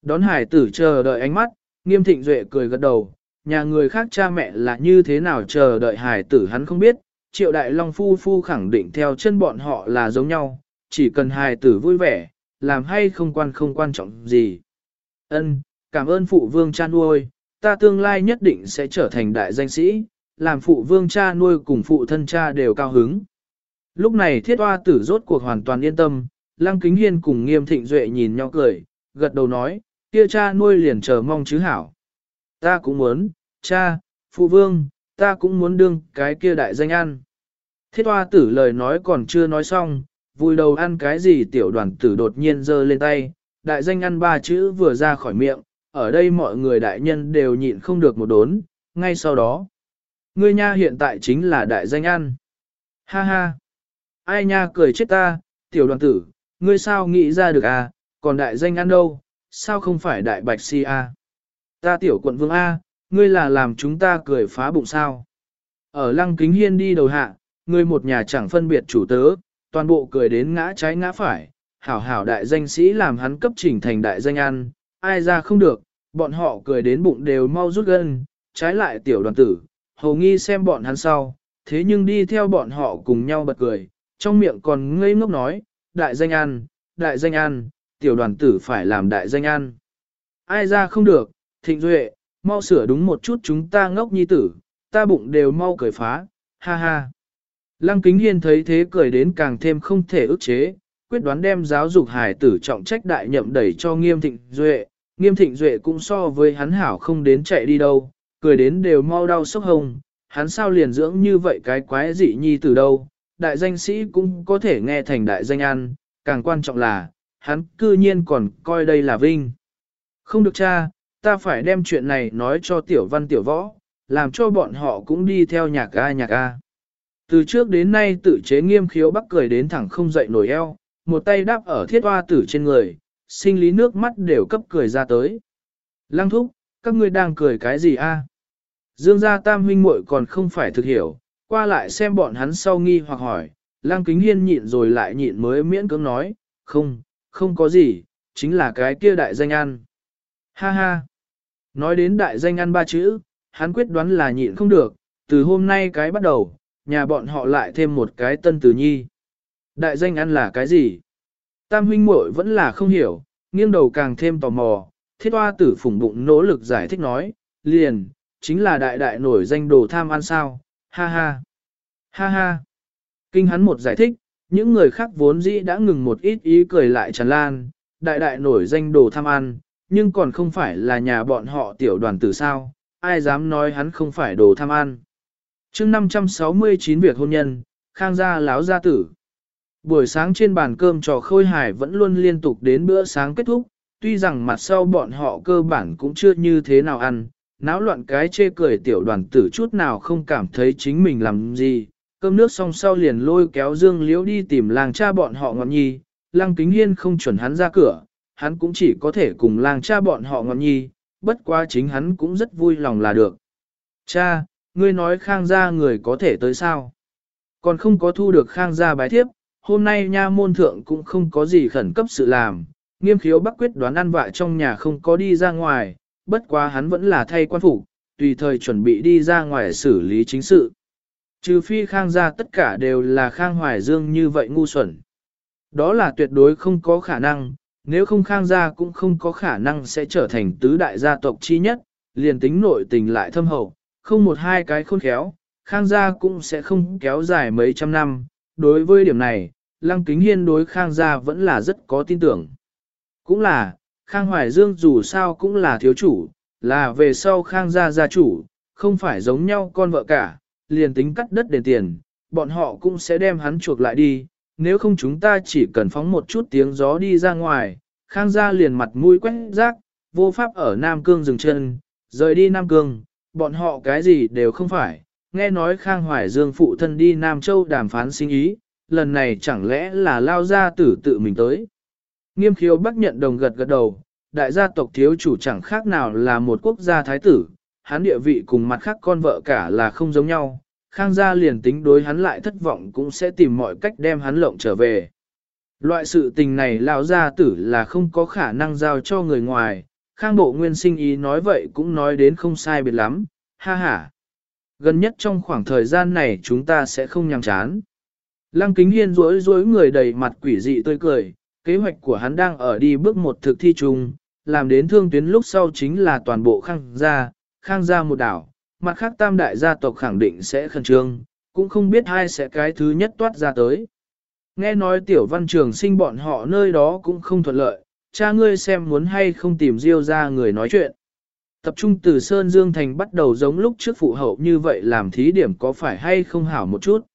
Đón hải tử chờ đợi ánh mắt, nghiêm thịnh duệ cười gật đầu, nhà người khác cha mẹ là như thế nào chờ đợi hải tử hắn không biết, triệu đại long phu phu khẳng định theo chân bọn họ là giống nhau, chỉ cần hải tử vui vẻ, làm hay không quan không quan trọng gì. Ân, cảm ơn phụ vương cha nuôi, ta tương lai nhất định sẽ trở thành đại danh sĩ, làm phụ vương cha nuôi cùng phụ thân cha đều cao hứng. Lúc này thiết hoa tử rốt cuộc hoàn toàn yên tâm, lăng kính hiên cùng nghiêm thịnh duệ nhìn nhau cười, gật đầu nói, kia cha nuôi liền chờ mong chứ hảo. Ta cũng muốn, cha, phụ vương, ta cũng muốn đương cái kia đại danh ăn. Thiết hoa tử lời nói còn chưa nói xong, vui đầu ăn cái gì tiểu đoàn tử đột nhiên giơ lên tay, đại danh ăn ba chữ vừa ra khỏi miệng, ở đây mọi người đại nhân đều nhịn không được một đốn, ngay sau đó. Ngươi nha hiện tại chính là đại danh ăn. Ha ha. Ai nha cười chết ta, tiểu đoàn tử, ngươi sao nghĩ ra được à, còn đại danh ăn đâu, sao không phải đại bạch si a? Ta tiểu quận vương A, ngươi là làm chúng ta cười phá bụng sao. Ở lăng kính hiên đi đầu hạ, ngươi một nhà chẳng phân biệt chủ tớ, toàn bộ cười đến ngã trái ngã phải, hảo hảo đại danh sĩ làm hắn cấp chỉnh thành đại danh ăn, ai ra không được, bọn họ cười đến bụng đều mau rút gân, trái lại tiểu đoàn tử, hầu nghi xem bọn hắn sau, thế nhưng đi theo bọn họ cùng nhau bật cười, trong miệng còn ngây ngốc nói, đại danh ăn, đại danh ăn, tiểu đoàn tử phải làm đại danh ăn. Ai ra không được, thịnh duệ, mau sửa đúng một chút chúng ta ngốc nhi tử, ta bụng đều mau cười phá, ha ha. Lăng kính hiên thấy thế cười đến càng thêm không thể ức chế, quyết đoán đem giáo dục hải tử trọng trách đại nhậm đẩy cho nghiêm thịnh duệ, nghiêm thịnh duệ cũng so với hắn hảo không đến chạy đi đâu, cười đến đều mau đau sốc hồng, hắn sao liền dưỡng như vậy cái quái dị nhi từ đâu, đại danh sĩ cũng có thể nghe thành đại danh ăn, càng quan trọng là, hắn cư nhiên còn coi đây là vinh. Không được cha, ta phải đem chuyện này nói cho tiểu văn tiểu võ, làm cho bọn họ cũng đi theo nhạc A nhạc A. Từ trước đến nay tự chế nghiêm khiếu bắc cười đến thẳng không dậy nổi eo, một tay đáp ở thiết hoa tử trên người, sinh lý nước mắt đều cấp cười ra tới. Lăng thúc, các ngươi đang cười cái gì a? Dương gia tam huynh muội còn không phải thực hiểu, qua lại xem bọn hắn sau nghi hoặc hỏi, lăng kính hiên nhịn rồi lại nhịn mới miễn cưỡng nói, không, không có gì, chính là cái kia đại danh ăn. Ha ha! Nói đến đại danh ăn ba chữ, hắn quyết đoán là nhịn không được, từ hôm nay cái bắt đầu, nhà bọn họ lại thêm một cái tân tử nhi. Đại danh ăn là cái gì? Tam huynh muội vẫn là không hiểu, nghiêng đầu càng thêm tò mò, thiết hoa tử phủng bụng nỗ lực giải thích nói, liền, chính là đại đại nổi danh đồ tham ăn sao, ha ha, ha ha. Kinh hắn một giải thích, những người khác vốn dĩ đã ngừng một ít ý cười lại tràn lan, đại đại nổi danh đồ tham ăn, nhưng còn không phải là nhà bọn họ tiểu đoàn tử sao, ai dám nói hắn không phải đồ tham ăn. chương 569 việc hôn nhân, khang gia láo gia tử. Buổi sáng trên bàn cơm trò khôi hài vẫn luôn liên tục đến bữa sáng kết thúc, tuy rằng mặt sau bọn họ cơ bản cũng chưa như thế nào ăn, náo loạn cái chê cười tiểu đoàn tử chút nào không cảm thấy chính mình làm gì, cơm nước xong sau liền lôi kéo Dương Liễu đi tìm làng cha bọn họ ngọn nhi, lăng kính hiên không chuẩn hắn ra cửa, hắn cũng chỉ có thể cùng làng cha bọn họ ngọn nhi, bất quá chính hắn cũng rất vui lòng là được. Cha, ngươi nói khang gia người có thể tới sao? Còn không có thu được khang gia bái thiếp, hôm nay nha môn thượng cũng không có gì khẩn cấp sự làm, nghiêm khiếu bắc quyết đoán ăn vạ trong nhà không có đi ra ngoài, bất quá hắn vẫn là thay quan phủ, tùy thời chuẩn bị đi ra ngoài xử lý chính sự. Trừ phi khang gia tất cả đều là khang hoài dương như vậy ngu xuẩn. Đó là tuyệt đối không có khả năng, nếu không khang gia cũng không có khả năng sẽ trở thành tứ đại gia tộc chi nhất, liền tính nội tình lại thâm hậu, không một hai cái khôn khéo, khang gia cũng sẽ không kéo dài mấy trăm năm. Đối với điểm này, Lăng Kính Hiên đối khang gia vẫn là rất có tin tưởng. Cũng là, Khang Hoài Dương dù sao cũng là thiếu chủ, là về sau Khang gia gia chủ, không phải giống nhau con vợ cả, liền tính cắt đất đền tiền, bọn họ cũng sẽ đem hắn chuộc lại đi, nếu không chúng ta chỉ cần phóng một chút tiếng gió đi ra ngoài, Khang gia liền mặt mũi quét rác, vô pháp ở Nam Cương dừng chân, rời đi Nam Cương, bọn họ cái gì đều không phải, nghe nói Khang Hoài Dương phụ thân đi Nam Châu đàm phán sinh ý, lần này chẳng lẽ là lao gia tử tự mình tới. Nghiêm khiếu bắc nhận đồng gật gật đầu, đại gia tộc thiếu chủ chẳng khác nào là một quốc gia thái tử, hắn địa vị cùng mặt khác con vợ cả là không giống nhau, khang gia liền tính đối hắn lại thất vọng cũng sẽ tìm mọi cách đem hắn lộng trở về. Loại sự tình này lão gia tử là không có khả năng giao cho người ngoài, khang bộ nguyên sinh ý nói vậy cũng nói đến không sai biệt lắm, ha ha. Gần nhất trong khoảng thời gian này chúng ta sẽ không nhằm chán. Lăng kính hiên rối rối người đầy mặt quỷ dị tươi cười, kế hoạch của hắn đang ở đi bước một thực thi chung, làm đến thương tuyến lúc sau chính là toàn bộ khang gia, khang gia một đảo, mặt khác tam đại gia tộc khẳng định sẽ khẩn trương, cũng không biết ai sẽ cái thứ nhất toát ra tới. Nghe nói tiểu văn trường sinh bọn họ nơi đó cũng không thuận lợi, cha ngươi xem muốn hay không tìm diêu ra người nói chuyện. Tập trung từ Sơn Dương Thành bắt đầu giống lúc trước phụ hậu như vậy làm thí điểm có phải hay không hảo một chút.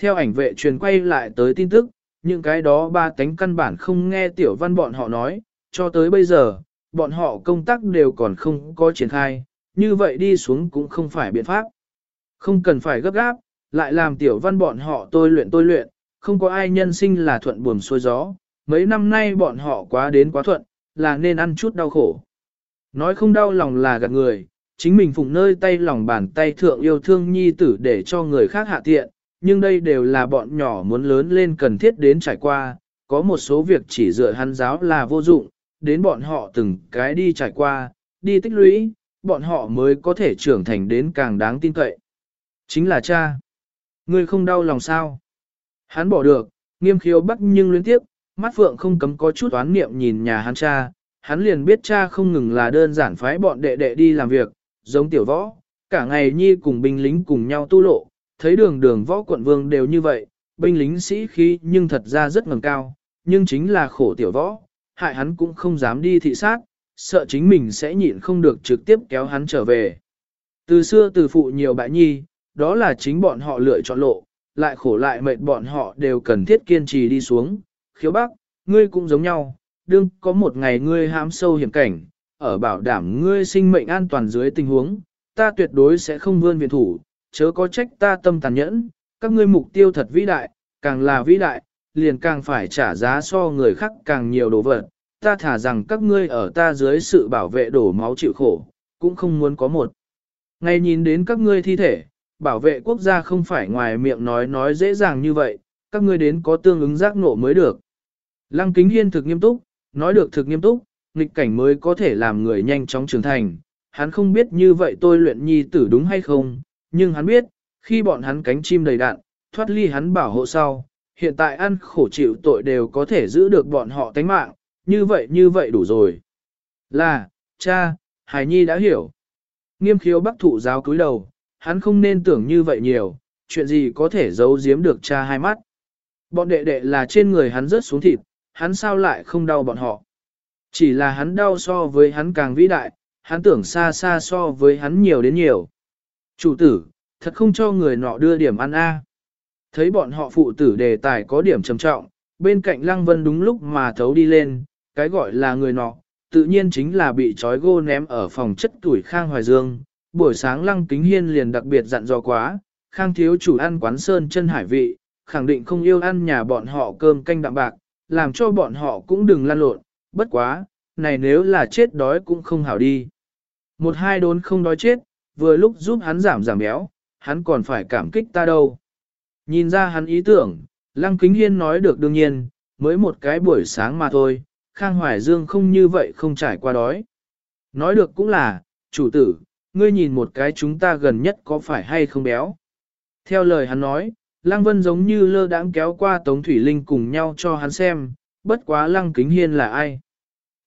Theo ảnh vệ truyền quay lại tới tin tức, những cái đó ba tánh căn bản không nghe tiểu văn bọn họ nói, cho tới bây giờ, bọn họ công tác đều còn không có triển khai, như vậy đi xuống cũng không phải biện pháp. Không cần phải gấp gáp, lại làm tiểu văn bọn họ tôi luyện tôi luyện, không có ai nhân sinh là thuận buồm xuôi gió, mấy năm nay bọn họ quá đến quá thuận, là nên ăn chút đau khổ. Nói không đau lòng là gạt người, chính mình phụng nơi tay lòng bàn tay thượng yêu thương nhi tử để cho người khác hạ tiện, nhưng đây đều là bọn nhỏ muốn lớn lên cần thiết đến trải qua, có một số việc chỉ dựa hắn giáo là vô dụng, đến bọn họ từng cái đi trải qua, đi tích lũy, bọn họ mới có thể trưởng thành đến càng đáng tin cậy. Chính là cha. Ngươi không đau lòng sao? Hắn bỏ được, nghiêm khiếu bắc nhưng luyến tiếp, mắt phượng không cấm có chút oán niệm nhìn nhà hắn cha, hắn liền biết cha không ngừng là đơn giản phái bọn đệ đệ đi làm việc, giống tiểu võ, cả ngày nhi cùng binh lính cùng nhau tu lộ, thấy đường đường võ quận vương đều như vậy, binh lính sĩ khí nhưng thật ra rất ngầm cao, nhưng chính là khổ tiểu võ, hại hắn cũng không dám đi thị sát, sợ chính mình sẽ nhịn không được trực tiếp kéo hắn trở về. Từ xưa từ phụ nhiều bại nhi, đó là chính bọn họ lựa chọn lộ, lại khổ lại mệt bọn họ đều cần thiết kiên trì đi xuống. Khiếu bác, ngươi cũng giống nhau, đương có một ngày ngươi hãm sâu hiểm cảnh, ở bảo đảm ngươi sinh mệnh an toàn dưới tình huống, ta tuyệt đối sẽ không vươn viện thủ, chớ có trách ta tâm tàn nhẫn, các ngươi mục tiêu thật vĩ đại, càng là vĩ đại, liền càng phải trả giá so người khác càng nhiều đồ vật, ta thả rằng các ngươi ở ta dưới sự bảo vệ đổ máu chịu khổ, cũng không muốn có một. Ngay nhìn đến các ngươi thi thể, bảo vệ quốc gia không phải ngoài miệng nói nói dễ dàng như vậy, các ngươi đến có tương ứng giác ngộ mới được. Lăng kính hiên thực nghiêm túc, nói được thực nghiêm túc, nghịch cảnh mới có thể làm người nhanh chóng trưởng thành. Hắn không biết như vậy tôi luyện nhi tử đúng hay không, nhưng hắn biết, khi bọn hắn cánh chim đầy đạn, thoát ly hắn bảo hộ sau, hiện tại ăn khổ chịu tội đều có thể giữ được bọn họ tánh mạng, như vậy như vậy đủ rồi. Là, cha, Hải Nhi đã hiểu. Nghiêm khiếu bắc thụ giáo cúi đầu, hắn không nên tưởng như vậy nhiều, chuyện gì có thể giấu giếm được cha hai mắt. Bọn đệ đệ là trên người hắn rớt xuống thịt, hắn sao lại không đau bọn họ. Chỉ là hắn đau so với hắn càng vĩ đại, hắn tưởng xa xa so với hắn nhiều đến nhiều. Chủ tử, thật không cho người nọ đưa điểm ăn a. Thấy bọn họ phụ tử đề tài có điểm trầm trọng, bên cạnh Lăng Vân đúng lúc mà thấu đi lên, cái gọi là người nọ, tự nhiên chính là bị trói gô ném ở phòng chất tuổi Khang Hoài Dương. Buổi sáng Lăng Kính Hiên liền đặc biệt dặn dò quá, Khang thiếu chủ ăn quán sơn chân hải vị, khẳng định không yêu ăn nhà bọn họ cơm canh đạm bạc, làm cho bọn họ cũng đừng lan lộn, bất quá, này nếu là chết đói cũng không hảo đi. Một hai đốn không đói chết, vừa lúc giúp hắn giảm giảm béo, hắn còn phải cảm kích ta đâu. Nhìn ra hắn ý tưởng, Lăng Kính Hiên nói được đương nhiên, mới một cái buổi sáng mà thôi, Khang Hoài Dương không như vậy không trải qua đói. Nói được cũng là, chủ tử, ngươi nhìn một cái chúng ta gần nhất có phải hay không béo. Theo lời hắn nói, Lăng Vân giống như lơ đãng kéo qua Tống Thủy Linh cùng nhau cho hắn xem, bất quá Lăng Kính Hiên là ai.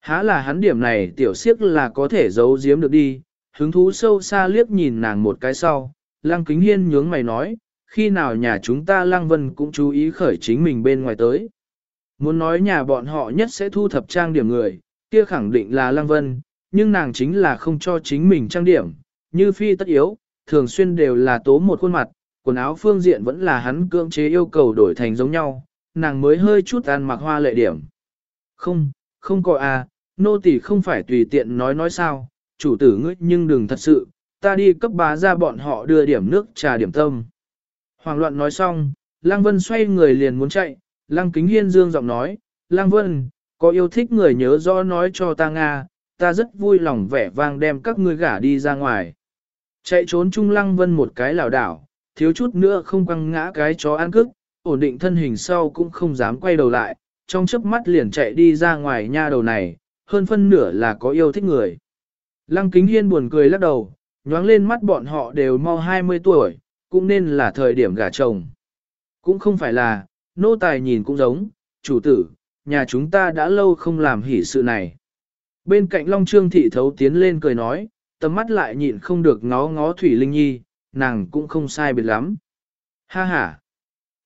Há là hắn điểm này tiểu siếc là có thể giấu giếm được đi, hứng thú sâu xa liếc nhìn nàng một cái sau, Lăng Kính Hiên nhướng mày nói, khi nào nhà chúng ta Lăng Vân cũng chú ý khởi chính mình bên ngoài tới. Muốn nói nhà bọn họ nhất sẽ thu thập trang điểm người, kia khẳng định là Lăng Vân, nhưng nàng chính là không cho chính mình trang điểm, như phi tất yếu, thường xuyên đều là tố một khuôn mặt, quần áo phương diện vẫn là hắn cưỡng chế yêu cầu đổi thành giống nhau, nàng mới hơi chút ăn mặc hoa lệ điểm. Không, không có à, nô tỳ không phải tùy tiện nói nói sao, chủ tử ngươi nhưng đừng thật sự, ta đi cấp bá ra bọn họ đưa điểm nước trà điểm tâm. Hoàng loạn nói xong, Lăng Vân xoay người liền muốn chạy, Lăng Kính Hiên dương giọng nói, Lăng Vân, có yêu thích người nhớ rõ nói cho ta Nga, ta rất vui lòng vẻ vang đem các ngươi gả đi ra ngoài. Chạy trốn chung Lăng Vân một cái lảo đảo, thiếu chút nữa không quăng ngã cái chó ăn cức, ổn định thân hình sau cũng không dám quay đầu lại, trong chớp mắt liền chạy đi ra ngoài nha đầu này, hơn phân nửa là có yêu thích người. Lăng Kính Hiên buồn cười lắc đầu, nhoáng lên mắt bọn họ đều mau 20 tuổi, cũng nên là thời điểm gả chồng. Cũng không phải là, nô tài nhìn cũng giống, chủ tử, nhà chúng ta đã lâu không làm hỷ sự này. Bên cạnh Long Trương Thị Thấu tiến lên cười nói, tầm mắt lại nhịn không được ngó ngó Thủy Linh Nhi, nàng cũng không sai biệt lắm. Ha ha!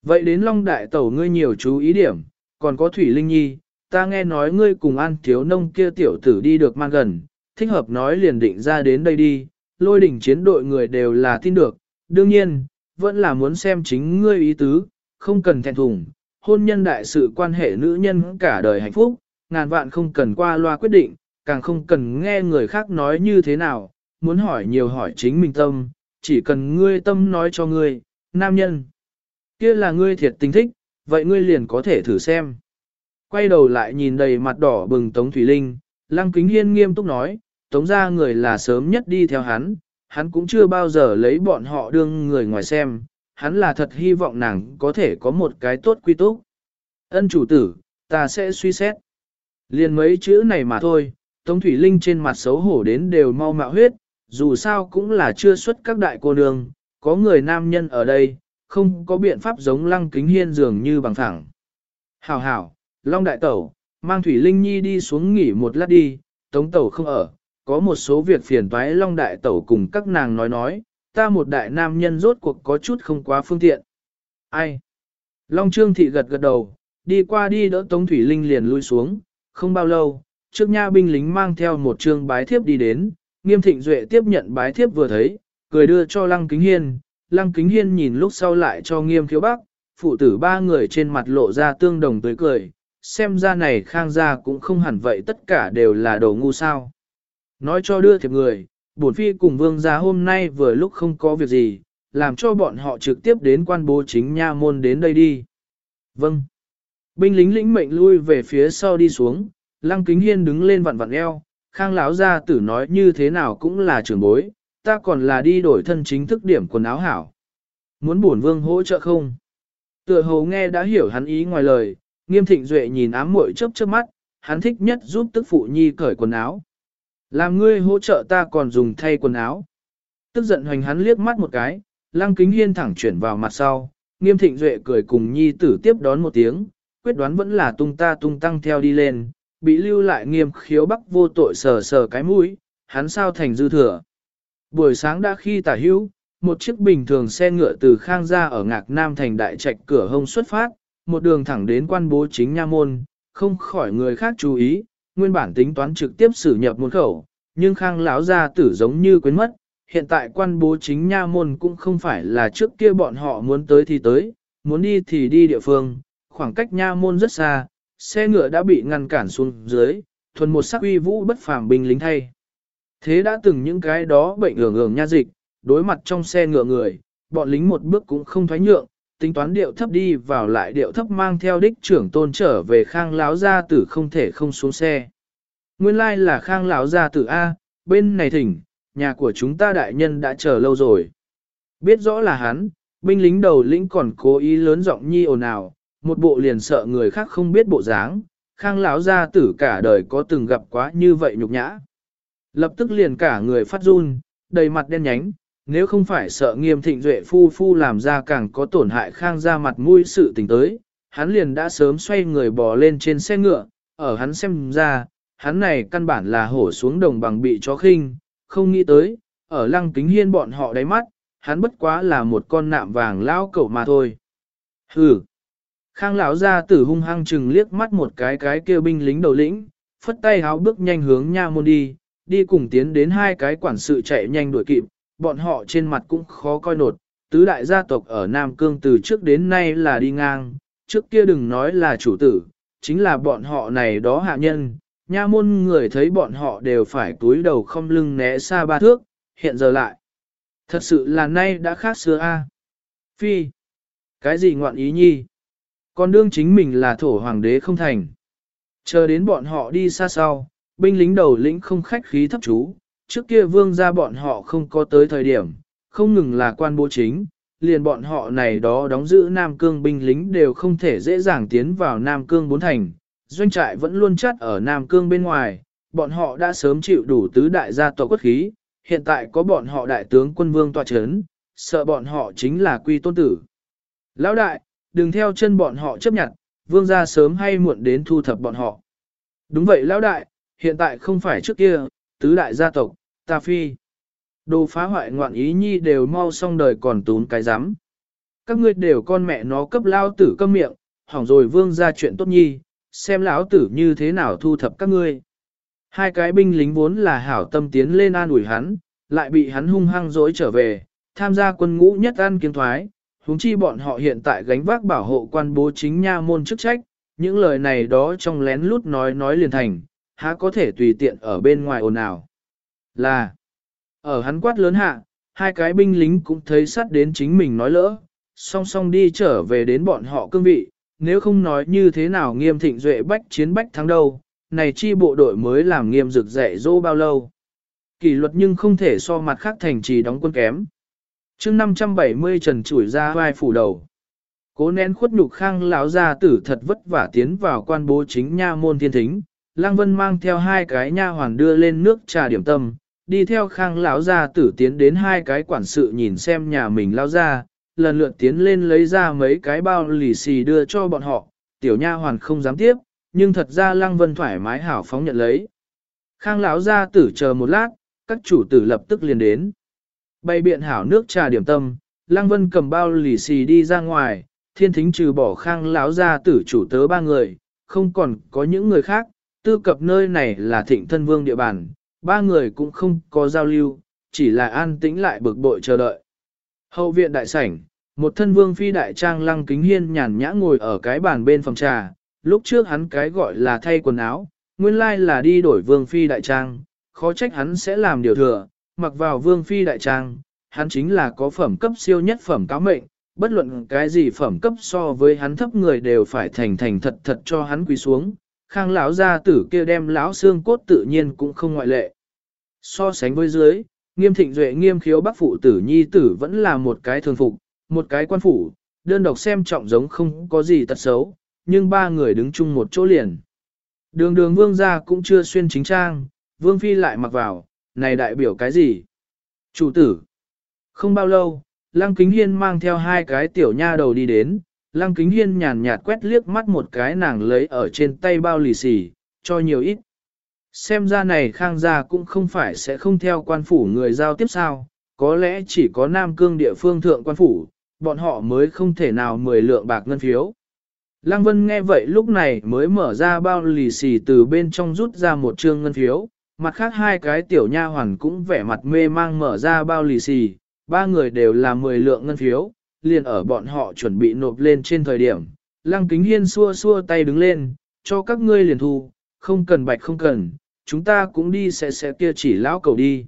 Vậy đến Long Đại Tẩu ngươi nhiều chú ý điểm, còn có Thủy Linh Nhi, ta nghe nói ngươi cùng an thiếu nông kia tiểu tử đi được mang gần, thích hợp nói liền định ra đến đây đi, lôi đỉnh chiến đội người đều là tin được, đương nhiên, vẫn là muốn xem chính ngươi ý tứ, không cần thẹn thùng, hôn nhân đại sự quan hệ nữ nhân cả đời hạnh phúc, ngàn vạn không cần qua loa quyết định, càng không cần nghe người khác nói như thế nào, muốn hỏi nhiều hỏi chính mình tâm, chỉ cần ngươi tâm nói cho ngươi, nam nhân. kia là ngươi thiệt tình thích, vậy ngươi liền có thể thử xem. Quay đầu lại nhìn đầy mặt đỏ bừng Tống Thủy Linh, Lăng Kính Hiên nghiêm túc nói, Tống ra người là sớm nhất đi theo hắn, hắn cũng chưa bao giờ lấy bọn họ đương người ngoài xem, hắn là thật hy vọng nàng có thể có một cái tốt quy túc. Ân chủ tử, ta sẽ suy xét. Liền mấy chữ này mà thôi, Tống Thủy Linh trên mặt xấu hổ đến đều mau mạo huyết, dù sao cũng là chưa xuất các đại cô nương, có người nam nhân ở đây, không có biện pháp giống lăng kính hiên dường như bằng thẳng. Hảo hảo, Long Đại Tẩu, mang Thủy Linh Nhi đi xuống nghỉ một lát đi, Tống Tẩu không ở, có một số việc phiền toái Long Đại Tẩu cùng các nàng nói nói, ta một đại nam nhân rốt cuộc có chút không quá phương tiện. Ai? Long Trương Thị gật gật đầu, đi qua đi đỡ Tống Thủy Linh liền lui xuống, không bao lâu, trước nha binh lính mang theo một trương bái thiếp đi đến, nghiêm thịnh duệ tiếp nhận bái thiếp vừa thấy, cười đưa cho Lăng Kính Hiên, Lăng Kính Hiên nhìn lúc sau lại cho nghiêm Thiếu bắc, phụ tử ba người trên mặt lộ ra tương đồng tới cười, xem ra này khang gia cũng không hẳn vậy tất cả đều là đồ ngu sao. Nói cho đưa thiệp người, bổn phi cùng vương gia hôm nay vừa lúc không có việc gì, làm cho bọn họ trực tiếp đến quan bố chính nha môn đến đây đi. Vâng. Binh lính lĩnh mệnh lui về phía sau đi xuống, lăng kính hiên đứng lên vặn vặn eo, khang lão gia tử nói như thế nào cũng là trưởng bối, ta còn là đi đổi thân chính thức điểm quần áo hảo. Muốn bổn vương hỗ trợ không? Tựa hồ nghe đã hiểu hắn ý ngoài lời, nghiêm thịnh duệ nhìn ám muội chớp chớp mắt, hắn thích nhất giúp tức phụ nhi cởi quần áo. Làm ngươi hỗ trợ ta còn dùng thay quần áo. Tức giận hoành hắn liếc mắt một cái, lăng kính hiên thẳng chuyển vào mặt sau, nghiêm thịnh duệ cười cùng nhi tử tiếp đón một tiếng, quyết đoán vẫn là tung ta tung tăng theo đi lên, bị lưu lại nghiêm khiếu bắc vô tội sờ sờ cái mũi, hắn sao thành dư thừa. Buổi sáng đã khi tả hữu, một chiếc bình thường xe ngựa từ Khang ra ở Ngạc Nam thành đại trạch cửa hông xuất phát, một đường thẳng đến quan bố chính nha môn, không khỏi người khác chú ý, nguyên bản tính toán trực tiếp xử nhập môn khẩu, nhưng Khang lão gia tử giống như quên mất, hiện tại quan bố chính nha môn cũng không phải là trước kia bọn họ muốn tới thì tới, muốn đi thì đi địa phương, khoảng cách nha môn rất xa, xe ngựa đã bị ngăn cản xuống dưới, thuần một sắc uy vũ bất phàm binh lính thay. Thế đã từng những cái đó bệnh ưởng ưởng nha dịch, đối mặt trong xe ngựa người, bọn lính một bước cũng không thoái nhượng, tính toán điệu thấp đi vào lại điệu thấp mang theo đích trưởng tôn trở về khang láo gia tử không thể không xuống xe. Nguyên lai like là khang láo gia tử A, bên này thỉnh, nhà của chúng ta đại nhân đã chờ lâu rồi. Biết rõ là hắn, binh lính đầu lĩnh còn cố ý lớn giọng nhi ồn ào, một bộ liền sợ người khác không biết bộ dáng, khang lão gia tử cả đời có từng gặp quá như vậy nhục nhã. Lập tức liền cả người phát run, đầy mặt đen nhánh, nếu không phải sợ nghiêm thịnh duệ phu phu làm ra càng có tổn hại khang ra mặt mũi sự tình tới, hắn liền đã sớm xoay người bò lên trên xe ngựa, ở hắn xem ra, hắn này căn bản là hổ xuống đồng bằng bị chó khinh, không nghĩ tới, ở lăng kính hiên bọn họ đáy mắt, hắn bất quá là một con nạm vàng lao cẩu mà thôi. Hừ! Khang lão ra tử hung hăng chừng liếc mắt một cái cái kêu binh lính đầu lĩnh, phất tay háo bước nhanh hướng nha môn đi, đi cùng tiến đến hai cái quản sự chạy nhanh đuổi kịp, bọn họ trên mặt cũng khó coi nột, tứ đại gia tộc ở Nam Cương từ trước đến nay là đi ngang, trước kia đừng nói là chủ tử, chính là bọn họ này đó hạ nhân, nha môn người thấy bọn họ đều phải túi đầu không lưng né xa ba thước, hiện giờ lại. Thật sự là nay đã khác xưa a. Phi, cái gì ngoạn ý nhi? Còn đương chính mình là thổ hoàng đế không thành. Chờ đến bọn họ đi xa sau, binh lính đầu lĩnh không khách khí thấp chú, trước kia vương gia bọn họ không có tới thời điểm, không ngừng là quan bố chính, liền bọn họ này đó đóng giữ Nam Cương binh lính đều không thể dễ dàng tiến vào Nam Cương bốn thành, doanh trại vẫn luôn chắt ở Nam Cương bên ngoài, bọn họ đã sớm chịu đủ tứ đại gia tộc quốc khí, hiện tại có bọn họ đại tướng quân vương tòa chấn, sợ bọn họ chính là quy tôn tử. Lão đại, đừng theo chân bọn họ chấp nhận, vương gia sớm hay muộn đến thu thập bọn họ. Đúng vậy lão đại, hiện tại không phải trước kia, tứ đại gia tộc, ta phi. Đồ phá hoại ngoạn ý nhi đều mau xong đời còn tốn cái rắm Các ngươi đều con mẹ nó cấp lao tử câm miệng, hỏng rồi vương ra chuyện tốt nhi, xem lão tử như thế nào thu thập các ngươi. Hai cái binh lính vốn là hảo tâm tiến lên an ủi hắn, lại bị hắn hung hăng dối trở về, tham gia quân ngũ nhất ăn kiến thoái, huống chi bọn họ hiện tại gánh vác bảo hộ quan bố chính nha môn chức trách, những lời này đó trong lén lút nói nói liền thành, há có thể tùy tiện ở bên ngoài ồn ào. Là, ở hắn quát lớn hạ, hai cái binh lính cũng thấy sát đến chính mình nói lỡ, song song đi trở về đến bọn họ cương vị, nếu không nói như thế nào nghiêm thịnh duệ bách chiến bách thắng đâu, này chi bộ đội mới làm nghiêm rực dạy dỗ bao lâu. Kỷ luật nhưng không thể so mặt khác thành trì đóng quân kém. chương 570 trần chủi ra vai phủ đầu. Cố nén khuất nhục khang lão gia tử thật vất vả tiến vào quan bố chính nha môn thiên thính, Lăng Vân mang theo hai cái nha hoàn đưa lên nước trà điểm tâm, đi theo khang lão gia tử tiến đến hai cái quản sự nhìn xem nhà mình lao ra, lần lượt tiến lên lấy ra mấy cái bao lì xì đưa cho bọn họ, tiểu nha hoàn không dám tiếp, nhưng thật ra Lăng Vân thoải mái hảo phóng nhận lấy. Khang lão gia tử chờ một lát, các chủ tử lập tức liền đến. Bày biện hảo nước trà điểm tâm, Lăng Vân cầm bao lì xì đi ra ngoài, thiên thính trừ bỏ khang lão gia tử chủ tớ ba người, không còn có những người khác, tư cập nơi này là thịnh thân vương địa bàn, ba người cũng không có giao lưu, chỉ là an tĩnh lại bực bội chờ đợi. Hậu viện đại sảnh, một thân vương phi đại trang lăng kính hiên nhàn nhã ngồi ở cái bàn bên phòng trà, lúc trước hắn cái gọi là thay quần áo, nguyên lai là đi đổi vương phi đại trang, khó trách hắn sẽ làm điều thừa, mặc vào vương phi đại trang, hắn chính là có phẩm cấp siêu nhất phẩm cáo mệnh, bất luận cái gì phẩm cấp so với hắn thấp người đều phải thành thành thật thật cho hắn quỳ xuống, khang lão gia tử kia đem lão xương cốt tự nhiên cũng không ngoại lệ. So sánh với dưới, nghiêm thịnh duệ nghiêm khiếu bắc phụ tử nhi tử vẫn là một cái thường phục, một cái quan phủ, đơn độc xem trọng giống không có gì tật xấu, nhưng ba người đứng chung một chỗ liền. Đường đường vương gia cũng chưa xuyên chính trang, vương phi lại mặc vào, này đại biểu cái gì? Chủ tử. Không bao lâu, lăng kính hiên mang theo hai cái tiểu nha đầu đi đến, lăng kính hiên nhàn nhạt quét liếc mắt một cái nàng lấy ở trên tay bao lì xì, cho nhiều ít. Xem ra này khang gia cũng không phải sẽ không theo quan phủ người giao tiếp sao, có lẽ chỉ có Nam Cương địa phương thượng quan phủ, bọn họ mới không thể nào mười lượng bạc ngân phiếu. Lăng Vân nghe vậy lúc này mới mở ra bao lì xì từ bên trong rút ra một trương ngân phiếu, mặt khác hai cái tiểu nha hoàn cũng vẻ mặt mê mang mở ra bao lì xì, ba người đều là mười lượng ngân phiếu, liền ở bọn họ chuẩn bị nộp lên trên thời điểm. Lăng Kính Hiên xua xua tay đứng lên, cho các ngươi liền thu, không cần bạch không cần, chúng ta cũng đi sẽ sẽ kia chỉ lão cầu đi.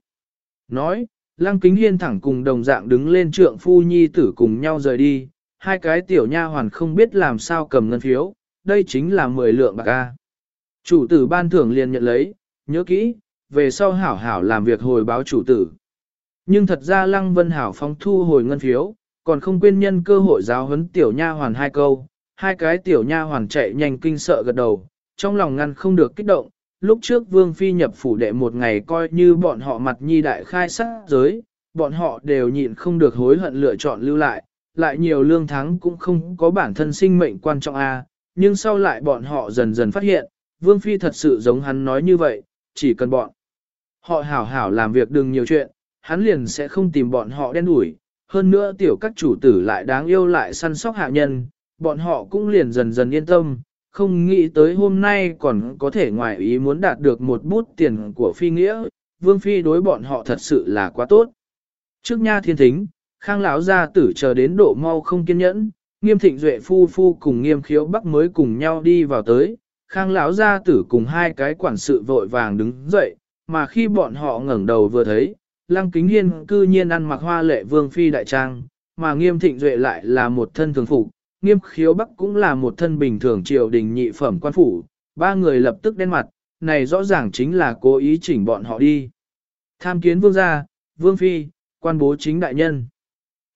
Nói, Lăng Kính Hiên thẳng cùng đồng dạng đứng lên trượng phu nhi tử cùng nhau rời đi, hai cái tiểu nha hoàn không biết làm sao cầm ngân phiếu, đây chính là 10 lượng bạc A. Chủ tử ban thưởng liền nhận lấy, nhớ kỹ, về sau hảo hảo làm việc hồi báo chủ tử. Nhưng thật ra Lăng Vân Hảo phong thu hồi ngân phiếu, còn không quên nhân cơ hội giáo huấn tiểu nha hoàn hai câu, hai cái tiểu nha hoàn chạy nhanh kinh sợ gật đầu, trong lòng ngăn không được kích động, lúc trước Vương Phi nhập phủ đệ một ngày coi như bọn họ mặt nhi đại khai sát giới, bọn họ đều nhịn không được hối hận lựa chọn lưu lại, lại nhiều lương thắng cũng không có bản thân sinh mệnh quan trọng a. nhưng sau lại bọn họ dần dần phát hiện, Vương Phi thật sự giống hắn nói như vậy, chỉ cần bọn họ hảo hảo làm việc đừng nhiều chuyện, hắn liền sẽ không tìm bọn họ đen đuổi. Hơn nữa tiểu các chủ tử lại đáng yêu lại săn sóc hạ nhân, bọn họ cũng liền dần dần yên tâm, không nghĩ tới hôm nay còn có thể ngoài ý muốn đạt được một bút tiền của phi nghĩa, vương phi đối bọn họ thật sự là quá tốt. Trước nha thiên thính, khang lão gia tử chờ đến độ mau không kiên nhẫn, nghiêm thịnh duệ phu phu cùng nghiêm khiếu bắc mới cùng nhau đi vào tới, khang lão gia tử cùng hai cái quản sự vội vàng đứng dậy, mà khi bọn họ ngẩng đầu vừa thấy, lăng kính hiên cư nhiên ăn mặc hoa lệ vương phi đại trang, mà nghiêm thịnh duệ lại là một thân thường phục, nghiêm khiếu bắc cũng là một thân bình thường triều đình nhị phẩm quan phủ, ba người lập tức đen mặt, này rõ ràng chính là cố ý chỉnh bọn họ đi. Tham kiến vương gia, vương phi, quan bố chính đại nhân.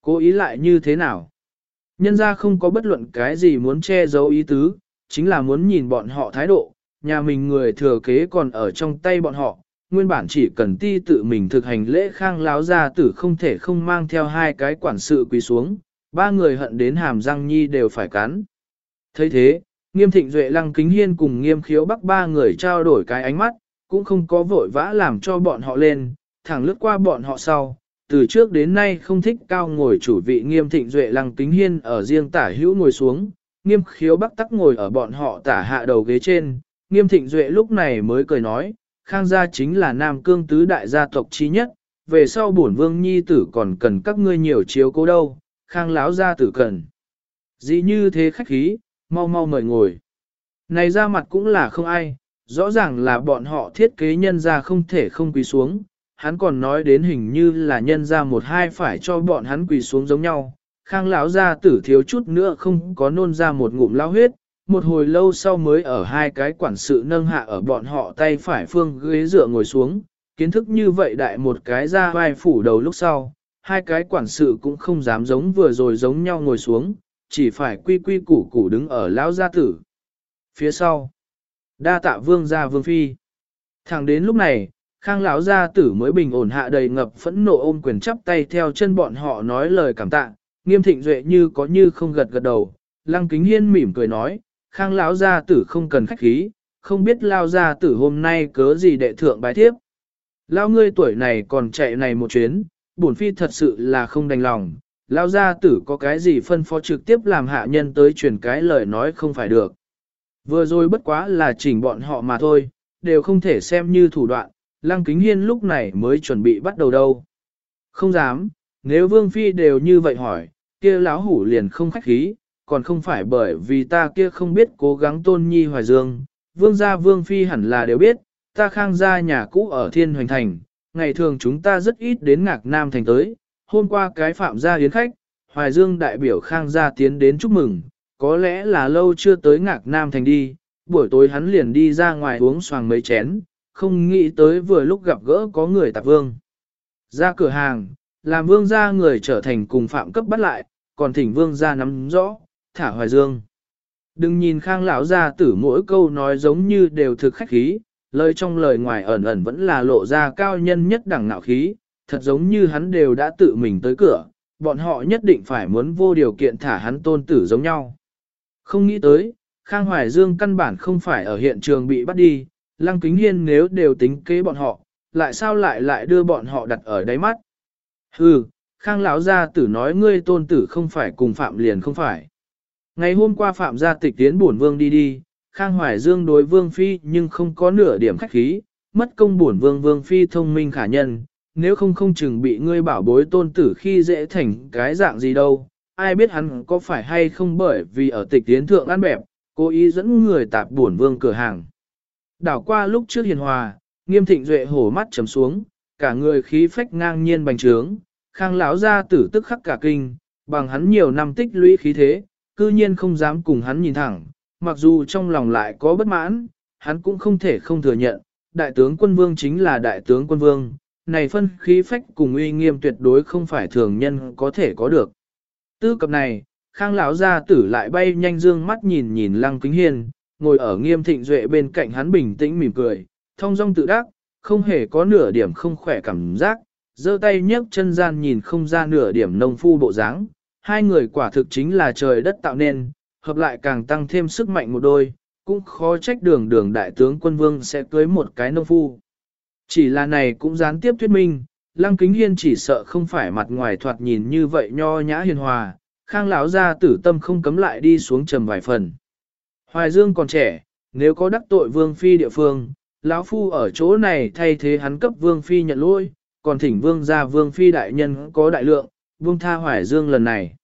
Cố ý lại như thế nào? Nhân gia không có bất luận cái gì muốn che giấu ý tứ, chính là muốn nhìn bọn họ thái độ, nhà mình người thừa kế còn ở trong tay bọn họ, nguyên bản chỉ cần ti tự mình thực hành lễ khang láo ra tử không thể không mang theo hai cái quản sự quỳ xuống, ba người hận đến hàm răng nhi đều phải cắn. thấy thế, nghiêm thịnh duệ lăng kính hiên cùng nghiêm khiếu bắc ba người trao đổi cái ánh mắt, cũng không có vội vã làm cho bọn họ lên, thẳng lướt qua bọn họ sau. Từ trước đến nay không thích cao ngồi chủ vị nghiêm thịnh duệ lăng kính hiên ở riêng tả hữu ngồi xuống, nghiêm khiếu bắc tắc ngồi ở bọn họ tả hạ đầu ghế trên, nghiêm thịnh duệ lúc này mới cười nói, khang gia chính là nam cương tứ đại gia tộc chi nhất, về sau bổn vương nhi tử còn cần các ngươi nhiều chiếu cố đâu, khang lão gia tử cần. Dĩ như thế khách khí, mau mau mời ngồi. Này ra mặt cũng là không ai, rõ ràng là bọn họ thiết kế nhân ra không thể không quỳ xuống, hắn còn nói đến hình như là nhân ra một hai phải cho bọn hắn quỳ xuống giống nhau. Khang lão gia tử thiếu chút nữa không có nôn ra một ngụm lao huyết, một hồi lâu sau mới ở hai cái quản sự nâng hạ ở bọn họ tay phải phương ghế dựa ngồi xuống, kiến thức như vậy đại một cái ra vai phủ đầu lúc sau, hai cái quản sự cũng không dám giống vừa rồi giống nhau ngồi xuống, chỉ phải quy quy củ củ đứng ở lão gia tử. Phía sau, Đa tạ vương gia vương phi. Thẳng đến lúc này, Khang lão gia tử mới bình ổn hạ đầy ngập phẫn nộ ôm quyền chắp tay theo chân bọn họ nói lời cảm tạ, nghiêm thịnh duệ như có như không gật gật đầu, lăng kính hiên mỉm cười nói, Khang lão gia tử không cần khách khí, không biết lao gia tử hôm nay cớ gì đệ thượng bái thiếp. Lao ngươi tuổi này còn chạy này một chuyến, bổn phi thật sự là không đành lòng, lao gia tử có cái gì phân phó trực tiếp làm hạ nhân tới truyền cái lời nói không phải được. Vừa rồi bất quá là chỉnh bọn họ mà thôi, đều không thể xem như thủ đoạn, lăng kính hiên lúc này mới chuẩn bị bắt đầu đâu. Không dám, nếu vương phi đều như vậy hỏi, kia lão hủ liền không khách khí, còn không phải bởi vì ta kia không biết cố gắng tôn nhi hoài dương, vương gia vương phi hẳn là đều biết, ta khang gia nhà cũ ở thiên hoành thành, ngày thường chúng ta rất ít đến ngạc nam thành tới, hôm qua cái phạm gia yến khách, hoài dương đại biểu khang gia tiến đến chúc mừng, có lẽ là lâu chưa tới ngạc nam thành đi, buổi tối hắn liền đi ra ngoài uống xoàng mấy chén, không nghĩ tới vừa lúc gặp gỡ có người tạp vương. Ra cửa hàng, làm vương gia người trở thành cùng phạm cấp bắt lại, còn thỉnh vương gia nắm rõ, thả hoài dương. Đừng nhìn khang lão gia tử mỗi câu nói giống như đều thực khách khí, lời trong lời ngoài ẩn ẩn vẫn là lộ ra cao nhân nhất đẳng nạo khí, thật giống như hắn đều đã tự mình tới cửa, bọn họ nhất định phải muốn vô điều kiện thả hắn tôn tử giống nhau. Không nghĩ tới, Khang Hoài Dương căn bản không phải ở hiện trường bị bắt đi, Lăng Kính Hiên nếu đều tính kế bọn họ, lại sao lại lại đưa bọn họ đặt ở đáy mắt. Hừ, Khang lão gia tử nói ngươi tôn tử không phải cùng Phạm liền không phải. Ngày hôm qua Phạm gia tịch tiến bổn vương đi đi, Khang Hoài Dương đối vương phi nhưng không có nửa điểm khách khí, mất công bổn vương vương phi thông minh khả nhân, nếu không không chừng bị ngươi bảo bối tôn tử khi dễ thành cái dạng gì đâu, ai biết hắn có phải hay không bởi vì ở tịch tiến thượng ăn bẹp, cố ý dẫn người tạp bổn vương cửa hàng. Đảo qua lúc trước hiền hòa, nghiêm thịnh duệ hổ mắt chấm xuống, cả người khí phách ngang nhiên bành trướng, khang lão ra tử tức khắc cả kinh, bằng hắn nhiều năm tích lũy khí thế, cư nhiên không dám cùng hắn nhìn thẳng, mặc dù trong lòng lại có bất mãn, hắn cũng không thể không thừa nhận, đại tướng quân vương chính là đại tướng quân vương, này phân khí phách cùng uy nghiêm tuyệt đối không phải thường nhân có thể có được. Tư cập này, khang lão gia tử lại bay nhanh dương mắt nhìn nhìn lăng kính hiên, ngồi ở nghiêm thịnh duệ bên cạnh hắn bình tĩnh mỉm cười, thông dong tự đắc, không hề có nửa điểm không khỏe cảm giác, giơ tay nhấc chân gian nhìn không ra nửa điểm nông phu bộ dáng. Hai người quả thực chính là trời đất tạo nên, hợp lại càng tăng thêm sức mạnh một đôi, cũng khó trách đường đường đại tướng quân vương sẽ cưới một cái nông phu. Chỉ là này cũng gián tiếp thuyết minh, Lăng Kính Hiên chỉ sợ không phải mặt ngoài thoạt nhìn như vậy nho nhã hiền hòa, khang lão ra tử tâm không cấm lại đi xuống trầm vài phần. Hoài Dương còn trẻ, nếu có đắc tội vương phi địa phương, lão phu ở chỗ này thay thế hắn cấp vương phi nhận lỗi, còn thỉnh vương ra vương phi đại nhân có đại lượng, vương tha Hoài Dương lần này.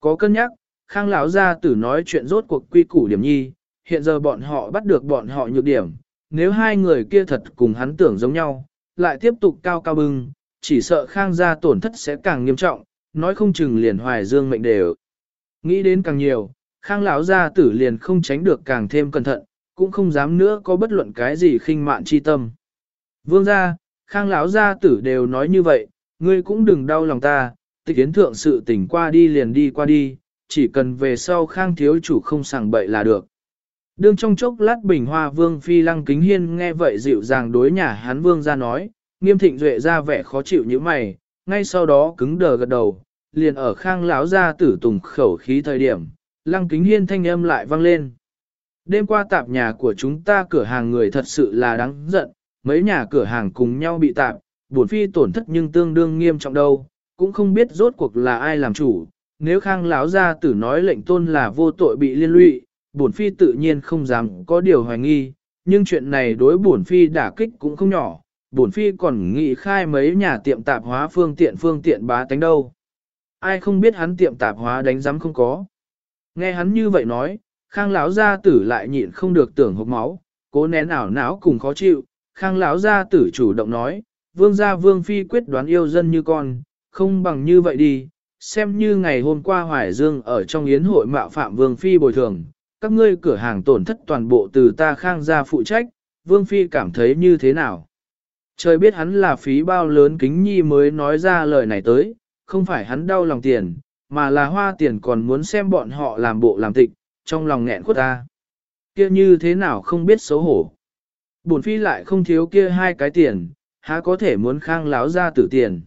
Có cân nhắc, khang lão gia tử nói chuyện rốt cuộc quy củ điểm nhi, hiện giờ bọn họ bắt được bọn họ nhược điểm, nếu hai người kia thật cùng hắn tưởng giống nhau, lại tiếp tục cao cao bưng, chỉ sợ khang gia tổn thất sẽ càng nghiêm trọng, nói không chừng liền hoài dương mệnh đều. Nghĩ đến càng nhiều, khang lão gia tử liền không tránh được càng thêm cẩn thận, cũng không dám nữa có bất luận cái gì khinh mạn chi tâm. Vương gia, khang lão gia tử đều nói như vậy, ngươi cũng đừng đau lòng ta, tịch kiến thượng sự tỉnh qua đi liền đi qua đi, chỉ cần về sau khang thiếu chủ không sảng bậy là được. Đương trong chốc lát bình hoa vương phi lăng kính hiên nghe vậy dịu dàng đối nhà hắn vương ra nói, nghiêm thịnh duệ ra vẻ khó chịu như mày, ngay sau đó cứng đờ gật đầu, liền ở khang lão ra tử tùng khẩu khí thời điểm, lăng kính hiên thanh âm lại vang lên. Đêm qua tạp nhà của chúng ta cửa hàng người thật sự là đáng giận, mấy nhà cửa hàng cùng nhau bị tạp, buồn phi tổn thất nhưng tương đương nghiêm trọng đâu, cũng không biết rốt cuộc là ai làm chủ, nếu khang lão gia tử nói lệnh tôn là vô tội bị liên lụy, bổn phi tự nhiên không dám có điều hoài nghi, nhưng chuyện này đối bổn phi đả kích cũng không nhỏ, bổn phi còn nghĩ khai mấy nhà tiệm tạp hóa phương tiện phương tiện bá tánh đâu. Ai không biết hắn tiệm tạp hóa đánh giám không có. Nghe hắn như vậy nói, khang lão gia tử lại nhịn không được tưởng hộp máu, cố nén ảo não cùng khó chịu, khang lão gia tử chủ động nói, vương gia vương phi quyết đoán yêu dân như con, không bằng như vậy đi, xem như ngày hôm qua Hoài Dương ở trong yến hội mạo phạm vương phi bồi thường, các ngươi cửa hàng tổn thất toàn bộ từ ta khang ra phụ trách, Vương Phi cảm thấy như thế nào? Trời biết hắn là phí bao lớn kính nhi mới nói ra lời này tới, không phải hắn đau lòng tiền, mà là hoa tiền còn muốn xem bọn họ làm bộ làm tịch, trong lòng nghẹn khuất ta. kia như thế nào không biết xấu hổ. Bổn phi lại không thiếu kia hai cái tiền, há có thể muốn khang láo ra tử tiền.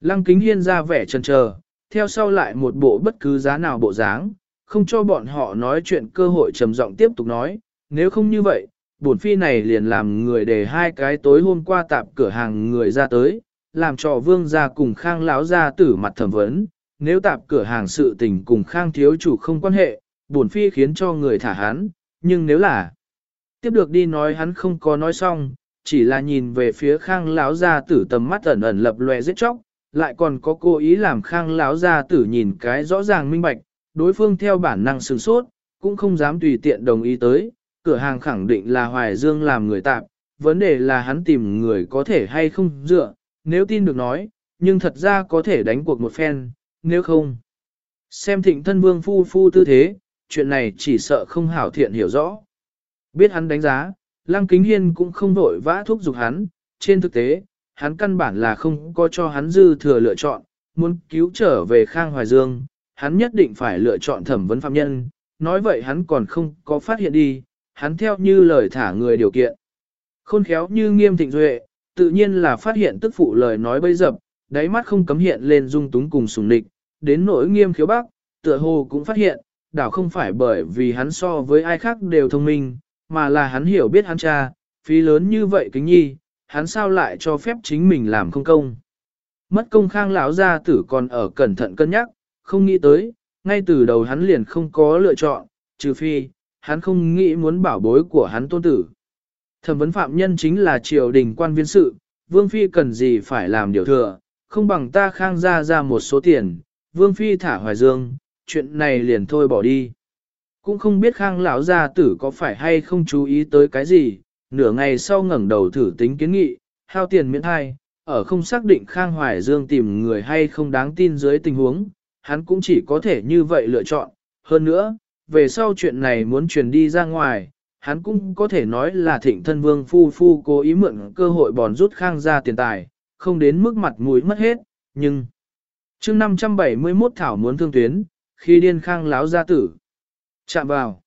Lăng kính hiên ra vẻ chần chờ, theo sau lại một bộ bất cứ giá nào bộ dáng, không cho bọn họ nói chuyện cơ hội trầm giọng tiếp tục nói, nếu không như vậy, bổn phi này liền làm người để hai cái tối hôm qua tạp cửa hàng người ra tới, làm cho vương gia cùng khang lão ra tử mặt thẩm vấn, nếu tạp cửa hàng sự tình cùng khang thiếu chủ không quan hệ, bổn phi khiến cho người thả hắn, nhưng nếu là tiếp được đi nói hắn không có nói xong, chỉ là nhìn về phía khang lão ra tử tầm mắt ẩn ẩn lập lòe giết chóc, lại còn có cố ý làm khang láo ra tử nhìn cái rõ ràng minh bạch, đối phương theo bản năng sửng sốt, cũng không dám tùy tiện đồng ý tới, cửa hàng khẳng định là Hoài Dương làm người tạm, vấn đề là hắn tìm người có thể hay không dựa, nếu tin được nói, nhưng thật ra có thể đánh cuộc một phen, nếu không. Xem thịnh thân vương phu phu tư thế, chuyện này chỉ sợ không hảo thiện hiểu rõ. Biết hắn đánh giá, Lăng Kính Hiên cũng không vội vã thúc giục hắn, trên thực tế, hắn căn bản là không có cho hắn dư thừa lựa chọn, muốn cứu trở về Khang Hoài Dương, hắn nhất định phải lựa chọn thẩm vấn phạm nhân, nói vậy hắn còn không có phát hiện đi, hắn theo như lời thả người điều kiện. Khôn khéo như nghiêm thịnh duệ, tự nhiên là phát hiện tức phụ lời nói bây dập, đáy mắt không cấm hiện lên dung túng cùng sùng nịch, đến nỗi nghiêm khiếu bác, tựa hồ cũng phát hiện, đảo không phải bởi vì hắn so với ai khác đều thông minh, mà là hắn hiểu biết hắn cha, phí lớn như vậy kính nhi, hắn sao lại cho phép chính mình làm không công. Mất công khang lão gia tử còn ở cẩn thận cân nhắc, không nghĩ tới, ngay từ đầu hắn liền không có lựa chọn, trừ phi, hắn không nghĩ muốn bảo bối của hắn tôn tử. Thẩm vấn phạm nhân chính là triều đình quan viên sự, Vương Phi cần gì phải làm điều thừa, không bằng ta khang ra ra một số tiền, Vương Phi thả hoài dương, chuyện này liền thôi bỏ đi. Cũng không biết khang lão gia tử có phải hay không chú ý tới cái gì, nửa ngày sau ngẩng đầu thử tính kiến nghị, hao tiền miễn thai, ở không xác định khang hoài dương tìm người hay không đáng tin dưới tình huống, hắn cũng chỉ có thể như vậy lựa chọn. Hơn nữa, về sau chuyện này muốn truyền đi ra ngoài, hắn cũng có thể nói là thịnh thân vương phu phu cố ý mượn cơ hội bòn rút khang ra tiền tài, không đến mức mặt mũi mất hết, nhưng... chương 571 Thảo muốn thương tuyến, khi điên khang láo gia tử. Chạm vào.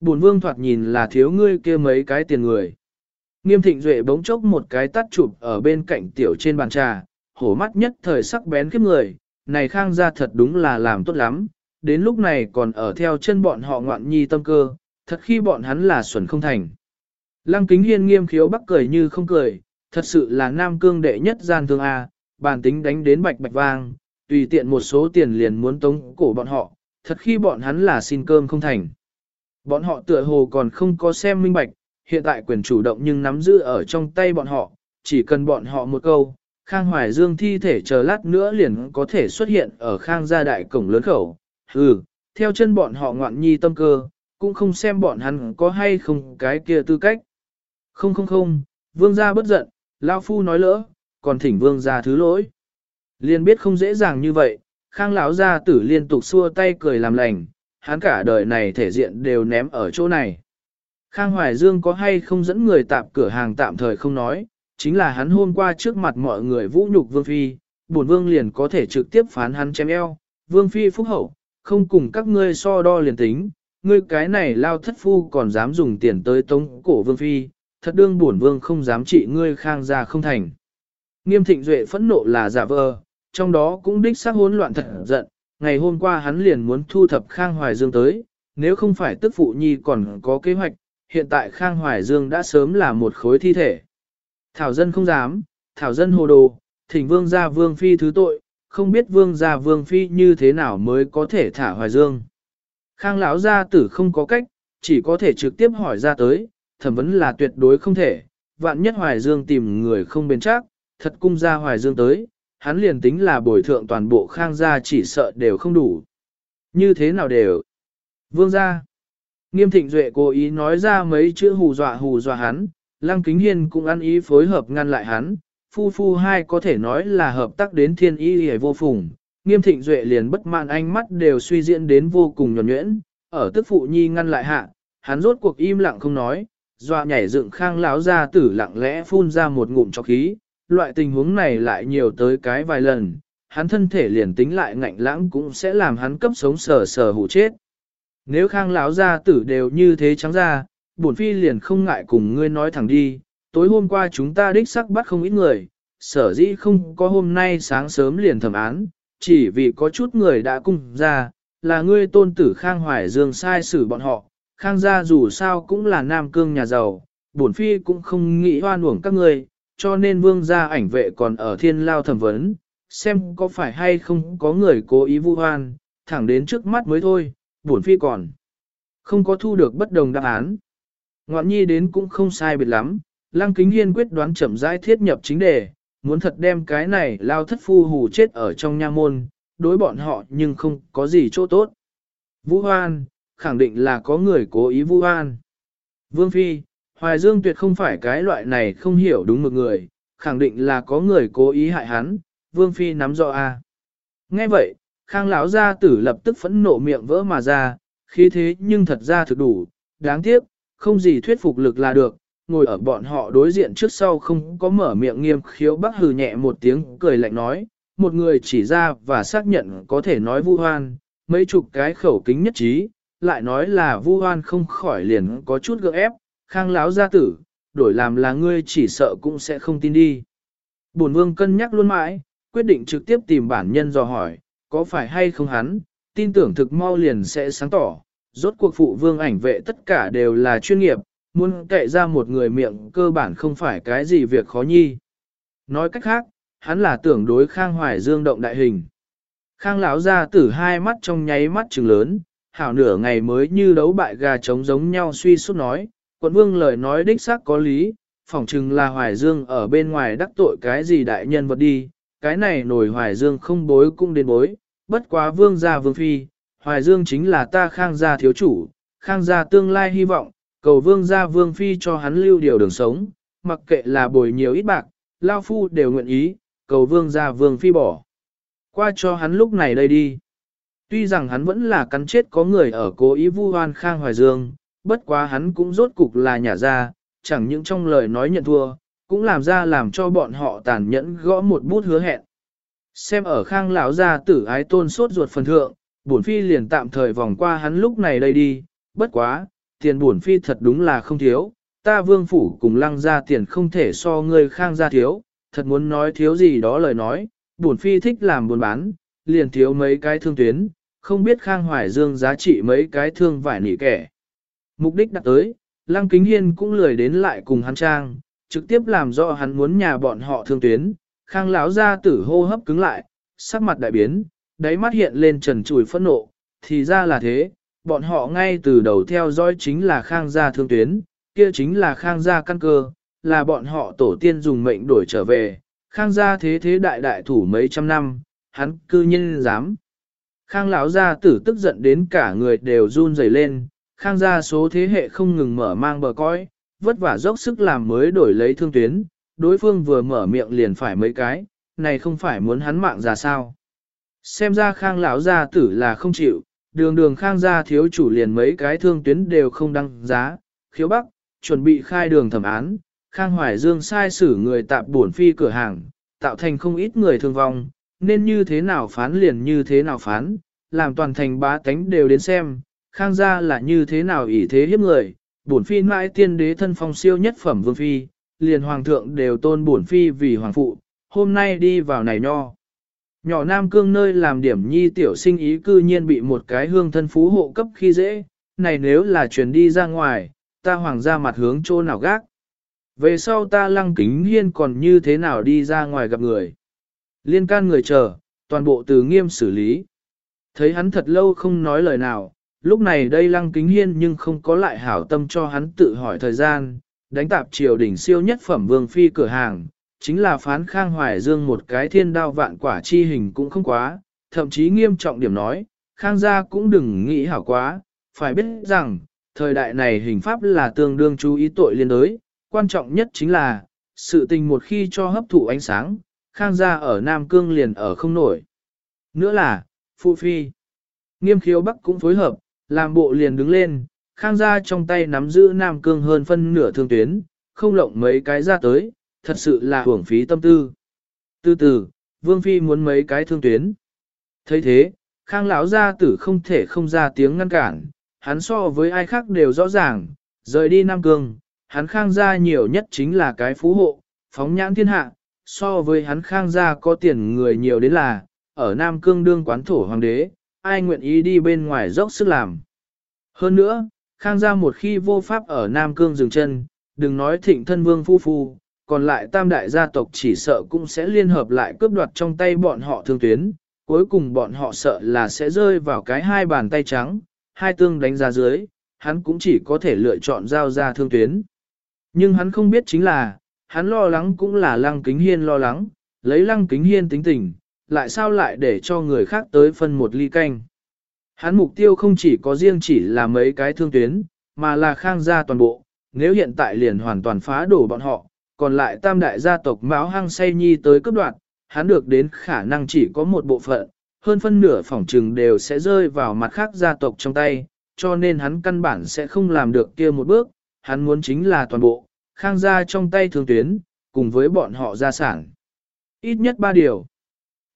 Bùn vương thoạt nhìn là thiếu ngươi kia mấy cái tiền người. Nghiêm thịnh duệ bỗng chốc một cái tắt chụp ở bên cạnh tiểu trên bàn trà, hổ mắt nhất thời sắc bén khiếp người, này khang gia thật đúng là làm tốt lắm, đến lúc này còn ở theo chân bọn họ ngoạn nhi tâm cơ, thật khi bọn hắn là xuẩn không thành. Lăng kính hiên nghiêm khiếu bắc cười như không cười, thật sự là nam cương đệ nhất gian thương A, bản tính đánh đến bạch bạch vang, tùy tiện một số tiền liền muốn tống cổ bọn họ, thật khi bọn hắn là xin cơm không thành. Bọn họ tựa hồ còn không có xem minh bạch, hiện tại quyền chủ động nhưng nắm giữ ở trong tay bọn họ, chỉ cần bọn họ một câu, Khang Hoài Dương thi thể chờ lát nữa liền có thể xuất hiện ở Khang gia đại cổng lớn khẩu. Ừ, theo chân bọn họ ngoạn nhi tâm cơ, cũng không xem bọn hắn có hay không cái kia tư cách. Không không không, vương gia bất giận, Lao Phu nói lỡ, còn thỉnh vương gia thứ lỗi. Liên biết không dễ dàng như vậy, Khang lão gia tử liên tục xua tay cười làm lành, hắn cả đời này thể diện đều ném ở chỗ này. Khang Hoài Dương có hay không dẫn người tạm cửa hàng tạm thời không nói, chính là hắn hôm qua trước mặt mọi người vũ nhục Vương Phi, bổn Vương liền có thể trực tiếp phán hắn chém eo, Vương Phi phúc hậu, không cùng các ngươi so đo liền tính, ngươi cái này lao thất phu còn dám dùng tiền tới tống cổ Vương Phi, thật đương bổn Vương không dám trị ngươi khang ra không thành. Nghiêm thịnh duệ phẫn nộ là giả vờ, trong đó cũng đích xác hỗn loạn thật giận, ngày hôm qua hắn liền muốn thu thập Khang Hoài Dương tới, nếu không phải tức phụ nhi còn có kế hoạch, hiện tại Khang Hoài Dương đã sớm là một khối thi thể. Thảo dân không dám, thảo dân hồ đồ, thỉnh vương gia vương phi thứ tội, không biết vương gia vương phi như thế nào mới có thể thả Hoài Dương. Khang lão gia tử không có cách, chỉ có thể trực tiếp hỏi ra tới, thẩm vấn là tuyệt đối không thể, vạn nhất Hoài Dương tìm người không bền chắc, thật cung ra Hoài Dương tới, hắn liền tính là bồi thượng toàn bộ khang gia chỉ sợ đều không đủ. Như thế nào đều? Vương gia. Nghiêm thịnh duệ cố ý nói ra mấy chữ hù dọa hù dọa hắn, lăng kính hiên cũng ăn ý phối hợp ngăn lại hắn, phu phu hai có thể nói là hợp tác đến thiên ý hề vô phùng. Nghiêm thịnh duệ liền bất mãn ánh mắt đều suy diễn đến vô cùng nhuẩn nhuyễn, ở tức phụ nhi ngăn lại hạ, hắn rốt cuộc im lặng không nói, dọa nhảy dựng khang lão ra tử lặng lẽ phun ra một ngụm cho khí, loại tình huống này lại nhiều tới cái vài lần, hắn thân thể liền tính lại ngạnh lãng cũng sẽ làm hắn cấp sống sờ sờ hủ chết. Nếu khang lão gia tử đều như thế trắng ra, bổn phi liền không ngại cùng ngươi nói thẳng đi, tối hôm qua chúng ta đích sắc bắt không ít người, sở dĩ không có hôm nay sáng sớm liền thẩm án, chỉ vì có chút người đã cung ra, là ngươi tôn tử khang hoài dương sai xử bọn họ, khang gia dù sao cũng là nam cương nhà giàu, bổn phi cũng không nghĩ hoan uổng các ngươi, cho nên vương gia ảnh vệ còn ở thiên lao thẩm vấn, xem có phải hay không có người cố ý vu hoan, thẳng đến trước mắt mới thôi, buồn phi còn không có thu được bất đồng đáp án. Ngoạn nhi đến cũng không sai biệt lắm, lăng kính hiên quyết đoán chậm rãi thiết nhập chính đề, muốn thật đem cái này lao thất phu hù chết ở trong nha môn, đối bọn họ nhưng không có gì chỗ tốt. Vũ Hoan, khẳng định là có người cố ý Vũ Hoan. Vương Phi, Hoài Dương tuyệt không phải cái loại này không hiểu đúng một người, khẳng định là có người cố ý hại hắn, Vương Phi nắm rõ a. Nghe vậy, Khang lão gia tử lập tức phẫn nộ miệng vỡ mà ra, khí thế nhưng thật ra thực đủ, đáng tiếc, không gì thuyết phục lực là được, ngồi ở bọn họ đối diện trước sau không có mở miệng nghiêm khiếu bác hừ nhẹ một tiếng cười lạnh nói, một người chỉ ra và xác nhận có thể nói vu hoan, mấy chục cái khẩu kính nhất trí, lại nói là vu hoan không khỏi liền có chút gượng ép, khang láo gia tử, đổi làm là ngươi chỉ sợ cũng sẽ không tin đi. Bổn vương cân nhắc luôn mãi, quyết định trực tiếp tìm bản nhân dò hỏi, có phải hay không hắn, tin tưởng thực mau liền sẽ sáng tỏ, rốt cuộc phụ vương ảnh vệ tất cả đều là chuyên nghiệp, muốn kệ ra một người miệng cơ bản không phải cái gì việc khó nhi. Nói cách khác, hắn là tưởng đối Khang Hoài Dương động đại hình. Khang lão ra tử hai mắt trong nháy mắt trừng lớn, hảo nửa ngày mới như đấu bại gà trống giống nhau suy suốt nói, quận vương lời nói đích xác có lý, phỏng chừng là Hoài Dương ở bên ngoài đắc tội cái gì đại nhân vật đi, cái này nổi Hoài Dương không bối cũng đến bối, bất quá vương gia vương phi, Hoài Dương chính là ta khang gia thiếu chủ, khang gia tương lai hy vọng, cầu vương gia vương phi cho hắn lưu điều đường sống, mặc kệ là bồi nhiều ít bạc, lao phu đều nguyện ý, cầu vương gia vương phi bỏ. Qua cho hắn lúc này đây đi. Tuy rằng hắn vẫn là cắn chết có người ở cố ý vu hoan khang hoài dương, bất quá hắn cũng rốt cục là nhà ra, chẳng những trong lời nói nhận thua, cũng làm ra làm cho bọn họ tàn nhẫn gõ một bút hứa hẹn. Xem ở khang lão gia tử ái tôn sốt ruột phần thượng, bổn phi liền tạm thời vòng qua hắn lúc này đây đi, bất quá, tiền bổn phi thật đúng là không thiếu, ta vương phủ cùng lăng ra tiền không thể so ngươi khang gia thiếu, thật muốn nói thiếu gì đó lời nói, bổn phi thích làm buôn bán, liền thiếu mấy cái thương tuyến, không biết khang hoài dương giá trị mấy cái thương vải nỉ kẻ. Mục đích đặt tới, lăng kính hiên cũng lười đến lại cùng hắn trang, trực tiếp làm rõ hắn muốn nhà bọn họ thương tuyến, khang lão ra tử hô hấp cứng lại, sắc mặt đại biến, đáy mắt hiện lên trần trùi phẫn nộ, thì ra là thế, bọn họ ngay từ đầu theo dõi chính là khang gia thương tuyến, kia chính là khang gia căn cơ, là bọn họ tổ tiên dùng mệnh đổi trở về, khang gia thế thế đại đại thủ mấy trăm năm, hắn cư nhiên dám. Khang lão gia tử tức giận đến cả người đều run rẩy lên, khang gia số thế hệ không ngừng mở mang bờ cõi, vất vả dốc sức làm mới đổi lấy thương tuyến, đối phương vừa mở miệng liền phải mấy cái, này không phải muốn hắn mạng ra sao. Xem ra khang lão gia tử là không chịu, đường đường khang gia thiếu chủ liền mấy cái thương tuyến đều không đăng giá, khiếu bắc, chuẩn bị khai đường thẩm án, khang hoài dương sai xử người tạp bổn phi cửa hàng, tạo thành không ít người thương vong, nên như thế nào phán liền như thế nào phán, làm toàn thành bá tánh đều đến xem, khang gia là như thế nào ỷ thế hiếp người, bổn phi mãi tiên đế thân phong siêu nhất phẩm vương phi, liền hoàng thượng đều tôn bổn phi vì hoàng phụ, hôm nay đi vào này nho. Nhỏ Nam Cương nơi làm điểm nhi tiểu sinh ý cư nhiên bị một cái hương thân phú hộ cấp khi dễ, này nếu là chuyển đi ra ngoài, ta hoàng gia mặt hướng chỗ nào gác. Về sau ta lăng kính hiên còn như thế nào đi ra ngoài gặp người. Liên can người chờ, toàn bộ từ nghiêm xử lý. Thấy hắn thật lâu không nói lời nào, lúc này đây lăng kính hiên nhưng không có lại hảo tâm cho hắn tự hỏi thời gian, đánh tạp triều đỉnh siêu nhất phẩm vương phi cửa hàng, chính là phán Khang Hoài Dương một cái thiên đao vạn quả chi hình cũng không quá, thậm chí nghiêm trọng điểm nói, Khang gia cũng đừng nghĩ hảo quá, phải biết rằng, thời đại này hình pháp là tương đương chú ý tội liên đới, quan trọng nhất chính là, sự tình một khi cho hấp thụ ánh sáng, Khang gia ở Nam Cương liền ở không nổi. Nữa là, Phụ Phi, nghiêm khiếu Bắc cũng phối hợp, làm bộ liền đứng lên, Khang gia trong tay nắm giữ Nam Cương hơn phân nửa thương tuyến, không lộng mấy cái ra tới, thật sự là hưởng phí tâm tư. Từ từ, Vương Phi muốn mấy cái thương tuyến. thấy thế, Khang lão gia tử không thể không ra tiếng ngăn cản, hắn so với ai khác đều rõ ràng, rời đi Nam Cương, hắn khang gia nhiều nhất chính là cái phú hộ, phóng nhãn thiên hạ, so với hắn khang gia có tiền người nhiều đến là, ở Nam Cương đương quán thổ hoàng đế, ai nguyện ý đi bên ngoài dốc sức làm. Hơn nữa, khang gia một khi vô pháp ở Nam Cương dừng chân, đừng nói thịnh thân vương phu phu, còn lại tam đại gia tộc chỉ sợ cũng sẽ liên hợp lại cướp đoạt trong tay bọn họ thương tuyến, cuối cùng bọn họ sợ là sẽ rơi vào cái hai bàn tay trắng, hai tương đánh ra dưới, hắn cũng chỉ có thể lựa chọn giao ra thương tuyến. Nhưng hắn không biết chính là, hắn lo lắng cũng là lăng kính hiên lo lắng, lấy lăng kính hiên tính tình, lại sao lại để cho người khác tới phân một ly canh. Hắn mục tiêu không chỉ có riêng chỉ là mấy cái thương tuyến, mà là khang gia toàn bộ, nếu hiện tại liền hoàn toàn phá đổ bọn họ, còn lại tam đại gia tộc máu hăng say nhi tới cấp đoạn, hắn được đến khả năng chỉ có một bộ phận, hơn phân nửa phỏng trừng đều sẽ rơi vào mặt khác gia tộc trong tay, cho nên hắn căn bản sẽ không làm được kia một bước, hắn muốn chính là toàn bộ, khang gia trong tay thương tuyến, cùng với bọn họ gia sản. Ít nhất ba điều.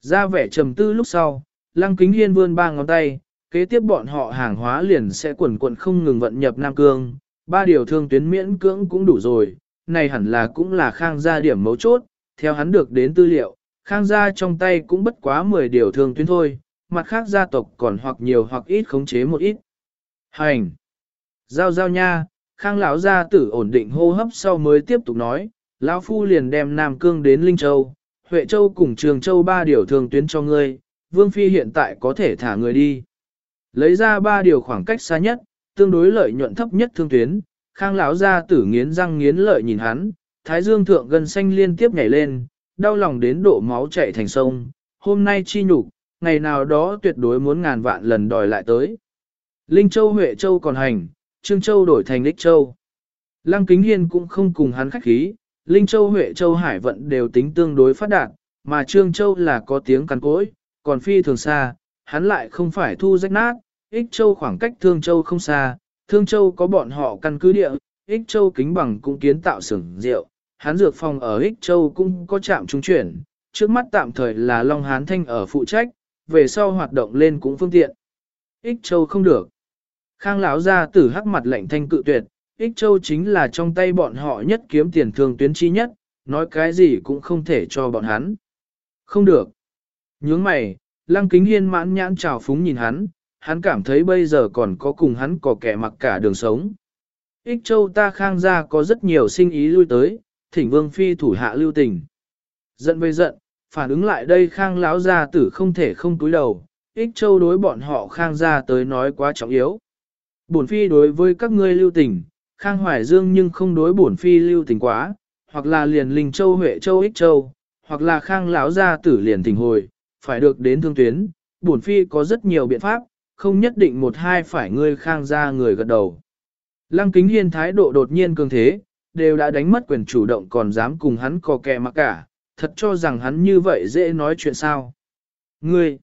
Ra vẻ trầm tư lúc sau, lăng kính hiên vươn ba ngón tay, kế tiếp bọn họ hàng hóa liền sẽ quần quận không ngừng vận nhập Nam Cương, ba điều thương tuyến miễn cưỡng cũng đủ rồi, này hẳn là cũng là khang gia điểm mấu chốt, theo hắn được đến tư liệu, khang gia trong tay cũng bất quá 10 điều thương tuyến thôi, mặt khác gia tộc còn hoặc nhiều hoặc ít khống chế một ít. Hành! Giao giao nha, khang lão gia tử ổn định hô hấp sau mới tiếp tục nói, lão phu liền đem Nam Cương đến Linh Châu, Huệ Châu cùng Trường Châu ba điều thường tuyến cho ngươi, Vương Phi hiện tại có thể thả người đi. Lấy ra ba điều khoảng cách xa nhất, tương đối lợi nhuận thấp nhất thương tuyến, khang lão ra tử nghiến răng nghiến lợi nhìn hắn, thái dương thượng gần xanh liên tiếp nhảy lên, đau lòng đến độ máu chảy thành sông, hôm nay chi nhục, ngày nào đó tuyệt đối muốn ngàn vạn lần đòi lại tới. Linh Châu Huệ Châu còn hành, Trương Châu đổi thành Lích Châu. Lăng Kính Hiên cũng không cùng hắn khách khí, Linh Châu Huệ Châu Hải vận đều tính tương đối phát đạt, mà Trương Châu là có tiếng cắn cối, còn phi thường xa, hắn lại không phải thu rách nát, Ích Châu khoảng cách Thương Châu không xa, Thương Châu có bọn họ căn cứ địa, Ích Châu kính bằng cũng kiến tạo xưởng rượu, hắn dược phòng ở Ích Châu cũng có trạm trung chuyển, trước mắt tạm thời là Long Hán Thanh ở phụ trách, về sau hoạt động lên cũng phương tiện. Ích Châu không được. Khang lão ra tử hắc mặt lệnh thanh cự tuyệt, Ích Châu chính là trong tay bọn họ nhất kiếm tiền thường tuyến chi nhất, nói cái gì cũng không thể cho bọn hắn. Không được. Nhướng mày, Lăng Kính Hiên mãn nhãn trào phúng nhìn hắn, hắn cảm thấy bây giờ còn có cùng hắn có kẻ mặc cả đường sống. Ích Châu ta khang ra có rất nhiều sinh ý lui tới, thỉnh vương phi thủ hạ lưu tình. Giận bây giận, phản ứng lại đây khang lão gia tử không thể không túi đầu, ích châu đối bọn họ khang gia tới nói quá trọng yếu. Bổn phi đối với các ngươi lưu tình, khang hoài dương nhưng không đối bổn phi lưu tình quá, hoặc là liền linh châu huệ châu ích châu, hoặc là khang lão gia tử liền tình hồi, phải được đến thương tuyến, bổn phi có rất nhiều biện pháp, không nhất định một hai phải ngươi khang gia người gật đầu. Lăng kính hiên thái độ đột nhiên cường thế, đều đã đánh mất quyền chủ động còn dám cùng hắn cò kè mà cả, thật cho rằng hắn như vậy dễ nói chuyện sao. Ngươi!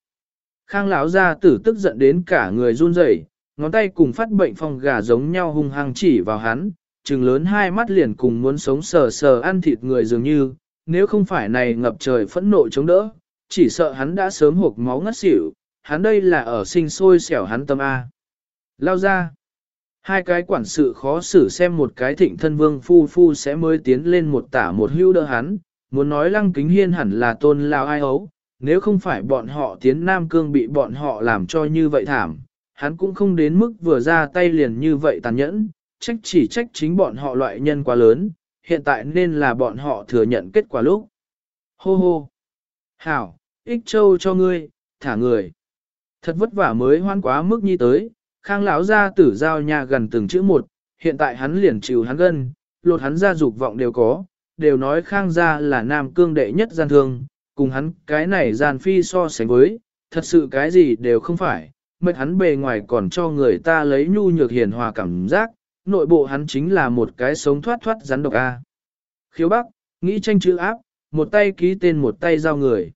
Khang lão gia tử tức giận đến cả người run rẩy, ngón tay cùng phát bệnh phong gà giống nhau hung hăng chỉ vào hắn, trừng lớn hai mắt liền cùng muốn sống sờ sờ ăn thịt người dường như, nếu không phải này ngập trời phẫn nộ chống đỡ, chỉ sợ hắn đã sớm hộp máu ngất xỉu, hắn đây là ở sinh sôi xẻo hắn tâm A. Lao ra! Hai cái quản sự khó xử xem một cái thịnh thân vương phu phu sẽ mới tiến lên một tả một hưu đỡ hắn, muốn nói lăng kính hiên hẳn là tôn lao ai ấu, nếu không phải bọn họ tiến Nam Cương bị bọn họ làm cho như vậy thảm, hắn cũng không đến mức vừa ra tay liền như vậy tàn nhẫn, trách chỉ trách chính bọn họ loại nhân quá lớn, hiện tại nên là bọn họ thừa nhận kết quả lúc. Hô hô! Hảo, ích châu cho ngươi, thả người. Thật vất vả mới hoan quá mức nhi tới, Khang lão gia tử giao nhà gần từng chữ một, hiện tại hắn liền chịu hắn gân, lột hắn ra dục vọng đều có, đều nói Khang gia là nam cương đệ nhất gian thương, cùng hắn cái này gian phi so sánh với, thật sự cái gì đều không phải, mệt hắn bề ngoài còn cho người ta lấy nhu nhược hiền hòa cảm giác, nội bộ hắn chính là một cái sống thoát thoát rắn độc A. Khiếu Bắc, nghĩ tranh chữ áp, một tay ký tên một tay giao người.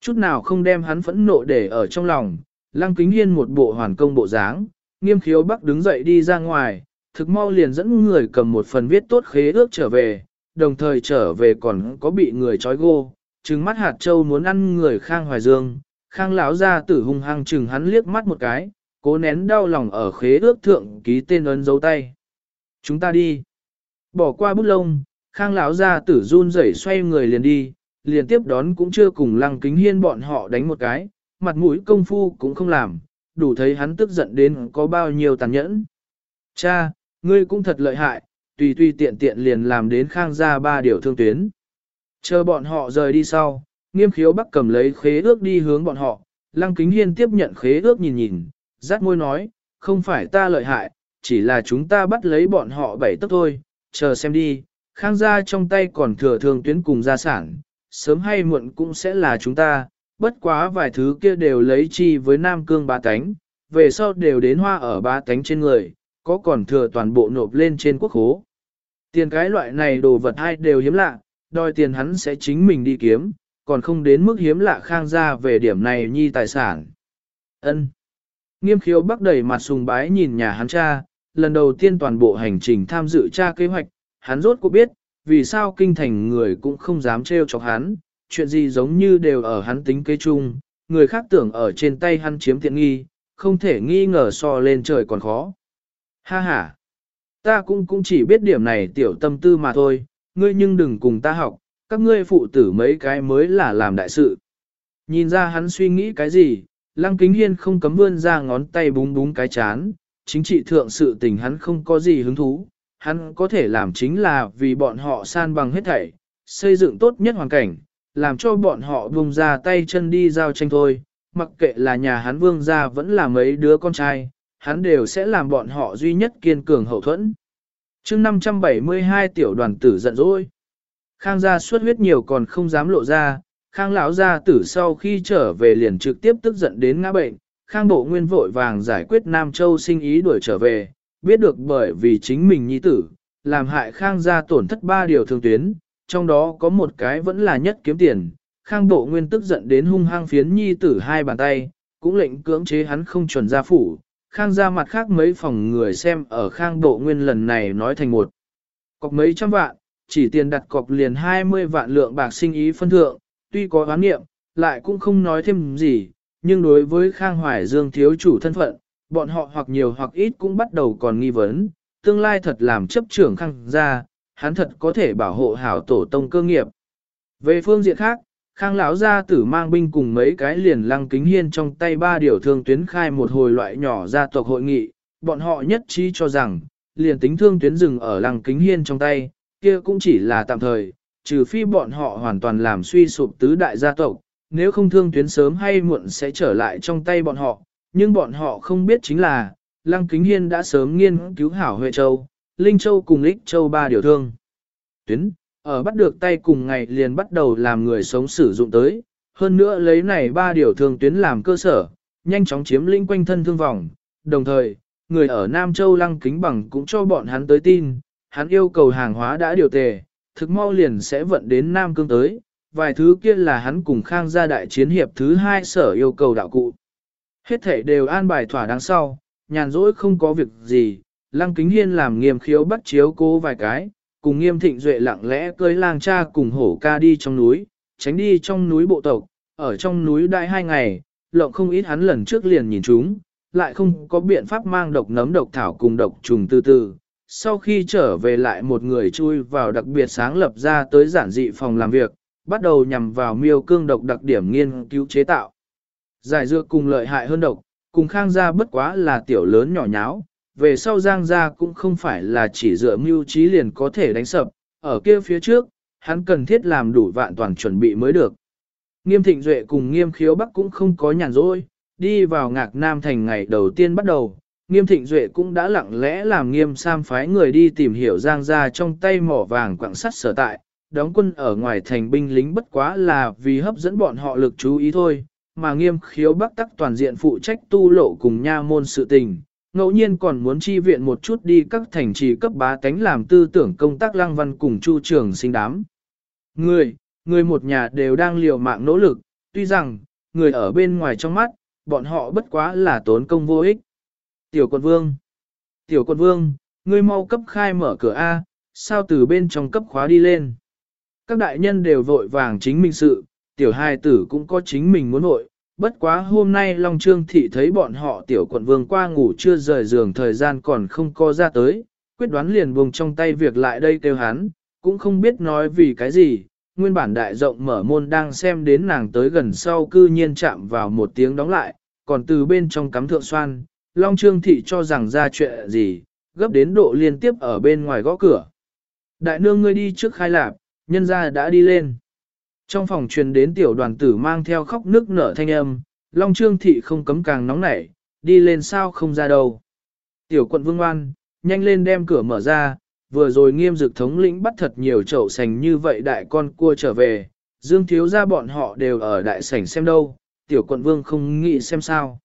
Chút nào không đem hắn phẫn nộ để ở trong lòng, lăng kính hiên một bộ hoàn công bộ dáng, nghiêm khiếu bắc đứng dậy đi ra ngoài, thực mau liền dẫn người cầm một phần viết tốt khế ước trở về, đồng thời trở về còn có bị người trói gô, trừng mắt hạt châu muốn ăn người khang hoài dương, khang lão ra tử hung hăng chừng hắn liếc mắt một cái, cố nén đau lòng ở khế ước thượng ký tên ấn dấu tay. Chúng ta đi. Bỏ qua bút lông, khang lão ra tử run rẩy xoay người liền đi, liền tiếp đón cũng chưa cùng lăng kính hiên bọn họ đánh một cái, mặt mũi công phu cũng không làm, đủ thấy hắn tức giận đến có bao nhiêu tàn nhẫn. Cha, ngươi cũng thật lợi hại, tùy tùy tiện tiện liền làm đến khang gia ba điều thương tuyến. Chờ bọn họ rời đi sau, nghiêm khiếu bắc cầm lấy khế ước đi hướng bọn họ, lăng kính hiên tiếp nhận khế ước nhìn nhìn, rát môi nói, không phải ta lợi hại, chỉ là chúng ta bắt lấy bọn họ bảy tấc thôi, chờ xem đi, khang gia trong tay còn thừa thường tuyến cùng gia sản, sớm hay muộn cũng sẽ là chúng ta, bất quá vài thứ kia đều lấy chi với Nam Cương ba tánh, về sau đều đến hoa ở ba tánh trên người, có còn thừa toàn bộ nộp lên trên quốc hố. Tiền cái loại này đồ vật ai đều hiếm lạ, đòi tiền hắn sẽ chính mình đi kiếm, còn không đến mức hiếm lạ khang ra về điểm này nhi tài sản. ân Nghiêm khiếu bắc đầy mặt sùng bái nhìn nhà hắn cha, lần đầu tiên toàn bộ hành trình tham dự cha kế hoạch, hắn rốt cuộc biết, vì sao kinh thành người cũng không dám trêu chọc hắn, chuyện gì giống như đều ở hắn tính kế chung, người khác tưởng ở trên tay hắn chiếm tiện nghi, không thể nghi ngờ so lên trời còn khó. Ha ha! Ta cũng cũng chỉ biết điểm này tiểu tâm tư mà thôi, ngươi nhưng đừng cùng ta học, các ngươi phụ tử mấy cái mới là làm đại sự. Nhìn ra hắn suy nghĩ cái gì, lăng kính hiên không cấm vươn ra ngón tay búng búng cái chán, chính trị thượng sự tình hắn không có gì hứng thú, hắn có thể làm chính là vì bọn họ san bằng hết thảy, xây dựng tốt nhất hoàn cảnh, làm cho bọn họ vùng ra tay chân đi giao tranh thôi, mặc kệ là nhà hắn vương gia vẫn là mấy đứa con trai, hắn đều sẽ làm bọn họ duy nhất kiên cường hậu thuẫn. chương 572 tiểu đoàn tử giận dỗi. Khang gia suốt huyết nhiều còn không dám lộ ra, Khang lão gia tử sau khi trở về liền trực tiếp tức giận đến ngã bệnh, Khang bộ nguyên vội vàng giải quyết Nam Châu sinh ý đuổi trở về, biết được bởi vì chính mình nhi tử, làm hại Khang gia tổn thất ba điều thương tuyến, trong đó có một cái vẫn là nhất kiếm tiền. Khang bộ nguyên tức giận đến hung hăng phiến nhi tử hai bàn tay, cũng lệnh cưỡng chế hắn không chuẩn ra phủ. Khang ra mặt khác mấy phòng người xem ở khang bộ nguyên lần này nói thành một. Cọc mấy trăm vạn, chỉ tiền đặt cọc liền 20 vạn lượng bạc sinh ý phân thượng, tuy có oán nghiệm, lại cũng không nói thêm gì, nhưng đối với Khang Hoài Dương thiếu chủ thân phận, bọn họ hoặc nhiều hoặc ít cũng bắt đầu còn nghi vấn, tương lai thật làm chấp trưởng Khang ra, hắn thật có thể bảo hộ hảo tổ tông cơ nghiệp. Về phương diện khác, Khang lão gia tử mang binh cùng mấy cái liền lăng kính hiên trong tay ba điều thương tuyến khai một hồi loại nhỏ gia tộc hội nghị, bọn họ nhất trí cho rằng, liền tính thương tuyến dừng ở lăng kính hiên trong tay, kia cũng chỉ là tạm thời, trừ phi bọn họ hoàn toàn làm suy sụp tứ đại gia tộc, nếu không thương tuyến sớm hay muộn sẽ trở lại trong tay bọn họ, nhưng bọn họ không biết chính là, lăng kính hiên đã sớm nghiên cứu hảo Huệ Châu, Linh Châu cùng Lích Châu ba điều thương. Tuyến, ở bắt được tay cùng ngày liền bắt đầu làm người sống sử dụng tới, hơn nữa lấy này ba điều thương tuyến làm cơ sở, nhanh chóng chiếm lĩnh quanh thân thương vòng, đồng thời, người ở Nam Châu Lăng Kính Bằng cũng cho bọn hắn tới tin, hắn yêu cầu hàng hóa đã điều tề, thực mau liền sẽ vận đến Nam Cương tới, vài thứ kia là hắn cùng Khang gia đại chiến hiệp thứ hai sở yêu cầu đạo cụ. Hết thể đều an bài thỏa đáng sau, nhàn rỗi không có việc gì, Lăng Kính Hiên làm nghiêm khiếu bắt chiếu cố vài cái, cùng nghiêm thịnh duệ lặng lẽ cưới lang cha cùng hổ ca đi trong núi, tránh đi trong núi bộ tộc, ở trong núi đại hai ngày, lộng không ít hắn lần trước liền nhìn chúng, lại không có biện pháp mang độc nấm độc thảo cùng độc trùng từ từ. Sau khi trở về lại một người chui vào đặc biệt sáng lập ra tới giản dị phòng làm việc, bắt đầu nhằm vào miêu cương độc đặc điểm nghiên cứu chế tạo. Giải dược cùng lợi hại hơn độc, cùng khang gia bất quá là tiểu lớn nhỏ nháo, về sau Giang gia cũng không phải là chỉ dựa mưu trí liền có thể đánh sập, ở kia phía trước, hắn cần thiết làm đủ vạn toàn chuẩn bị mới được. Nghiêm thịnh duệ cùng nghiêm khiếu bắc cũng không có nhàn rỗi, đi vào ngạc nam thành ngày đầu tiên bắt đầu, nghiêm thịnh duệ cũng đã lặng lẽ làm nghiêm sam phái người đi tìm hiểu Giang gia trong tay mỏ vàng quặng sắt sở tại, đóng quân ở ngoài thành binh lính bất quá là vì hấp dẫn bọn họ lực chú ý thôi, mà nghiêm khiếu bắc tắc toàn diện phụ trách tu lộ cùng nha môn sự tình, ngẫu nhiên còn muốn chi viện một chút đi các thành trì cấp bá tánh làm tư tưởng công tác lăng văn cùng chu trường sinh đám. Người, người một nhà đều đang liều mạng nỗ lực, tuy rằng, người ở bên ngoài trong mắt, bọn họ bất quá là tốn công vô ích. Tiểu quận vương, tiểu quận vương, ngươi mau cấp khai mở cửa A, sao từ bên trong cấp khóa đi lên. Các đại nhân đều vội vàng chính mình sự, tiểu hai tử cũng có chính mình muốn vội, bất quá hôm nay Long Trương Thị thấy bọn họ tiểu quận vương qua ngủ chưa rời giường thời gian còn không có ra tới, quyết đoán liền buông trong tay việc lại đây kêu hắn, cũng không biết nói vì cái gì, nguyên bản đại rộng mở môn đang xem đến nàng tới gần sau cư nhiên chạm vào một tiếng đóng lại, còn từ bên trong cắm thượng xoan, Long Trương Thị cho rằng ra chuyện gì, gấp đến độ liên tiếp ở bên ngoài gõ cửa. Đại nương ngươi đi trước khai lạp, nhân gia đã đi lên. Trong phòng truyền đến tiểu đoàn tử mang theo khóc nước nở thanh âm, Long Trương Thị không cấm càng nóng nảy, đi lên sao không ra đâu. Tiểu quận vương oan, nhanh lên đem cửa mở ra, vừa rồi nghiêm dực thống lĩnh bắt thật nhiều chậu sành như vậy đại con cua trở về, dương thiếu ra bọn họ đều ở đại sảnh xem đâu, tiểu quận vương không nghĩ xem sao.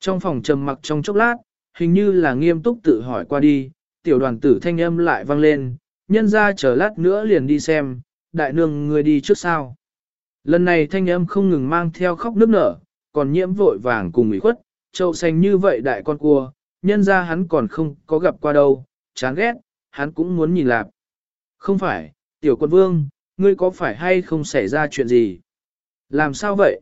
Trong phòng trầm mặc trong chốc lát, hình như là nghiêm túc tự hỏi qua đi, tiểu đoàn tử thanh âm lại vang lên, nhân ra chờ lát nữa liền đi xem, đại nương người đi trước sao. Lần này thanh âm không ngừng mang theo khóc nước nở, còn nhiễm vội vàng cùng ủy khuất, trậu xanh như vậy đại con cua, nhân ra hắn còn không có gặp qua đâu, chán ghét, hắn cũng muốn nhìn lạp. Không phải, tiểu quân vương, ngươi có phải hay không xảy ra chuyện gì? Làm sao vậy?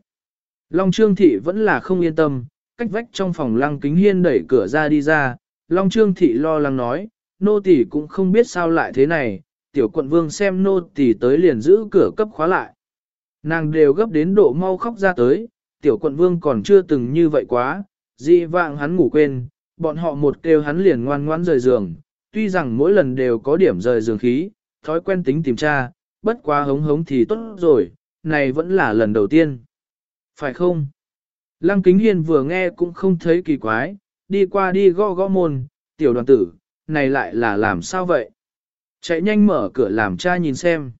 Long Trương Thị vẫn là không yên tâm, cách vách trong phòng lăng kính hiên đẩy cửa ra đi ra, Long Trương Thị lo lắng nói, nô tỳ cũng không biết sao lại thế này, tiểu quận vương xem nô tỳ tới liền giữ cửa cấp khóa lại. Nàng đều gấp đến độ mau khóc ra tới, tiểu quận vương còn chưa từng như vậy quá, dị vạng hắn ngủ quên, bọn họ một kêu hắn liền ngoan ngoãn rời giường, tuy rằng mỗi lần đều có điểm rời giường khí, thói quen tính tìm tra, bất quá hống hống thì tốt rồi, này vẫn là lần đầu tiên. Phải không? Lăng Kính Hiên vừa nghe cũng không thấy kỳ quái, đi qua đi gõ gõ môn, tiểu đoàn tử, này lại là làm sao vậy? Chạy nhanh mở cửa làm cha nhìn xem.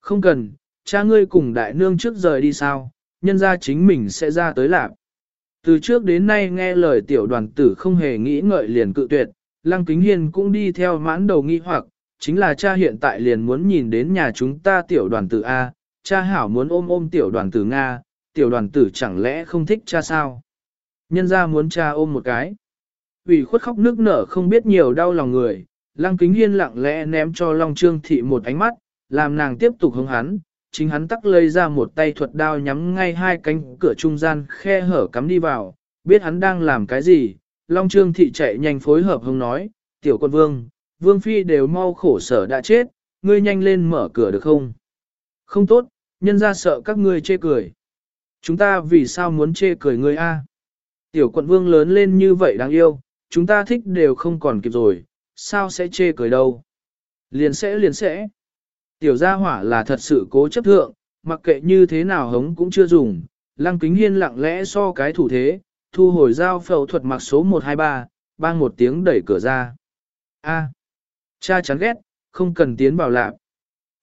Không cần, cha ngươi cùng đại nương trước rời đi sao, nhân ra chính mình sẽ ra tới làm. Từ trước đến nay nghe lời tiểu đoàn tử không hề nghĩ ngợi liền cự tuyệt, Lăng Kính Hiên cũng đi theo mãn đầu nghi hoặc, chính là cha hiện tại liền muốn nhìn đến nhà chúng ta tiểu đoàn tử A, cha hảo muốn ôm ôm tiểu đoàn tử Nga, tiểu đoàn tử chẳng lẽ không thích cha sao? Nhân ra muốn cha ôm một cái. Vì khuất khóc nước nở không biết nhiều đau lòng người, Lăng Kính Hiên lặng lẽ ném cho Long Trương Thị một ánh mắt, làm nàng tiếp tục hướng hắn, chính hắn tắc lấy ra một tay thuật đao nhắm ngay hai cánh cửa trung gian khe hở cắm đi vào, biết hắn đang làm cái gì, Long Trương Thị chạy nhanh phối hợp hông nói, tiểu quân vương, vương phi đều mau khổ sở đã chết, ngươi nhanh lên mở cửa được không? Không tốt, nhân ra sợ các ngươi chê cười. Chúng ta vì sao muốn chê cười ngươi a? Tiểu quận vương lớn lên như vậy đáng yêu, chúng ta thích đều không còn kịp rồi, sao sẽ chê cười đâu? Liền sẽ liền sẽ. Tiểu gia hỏa là thật sự cố chấp thượng, mặc kệ như thế nào hống cũng chưa dùng, lăng kính hiên lặng lẽ so cái thủ thế, thu hồi dao phẫu thuật mặc số 123, bang một tiếng đẩy cửa ra. A, cha chán ghét, không cần tiến vào lạp.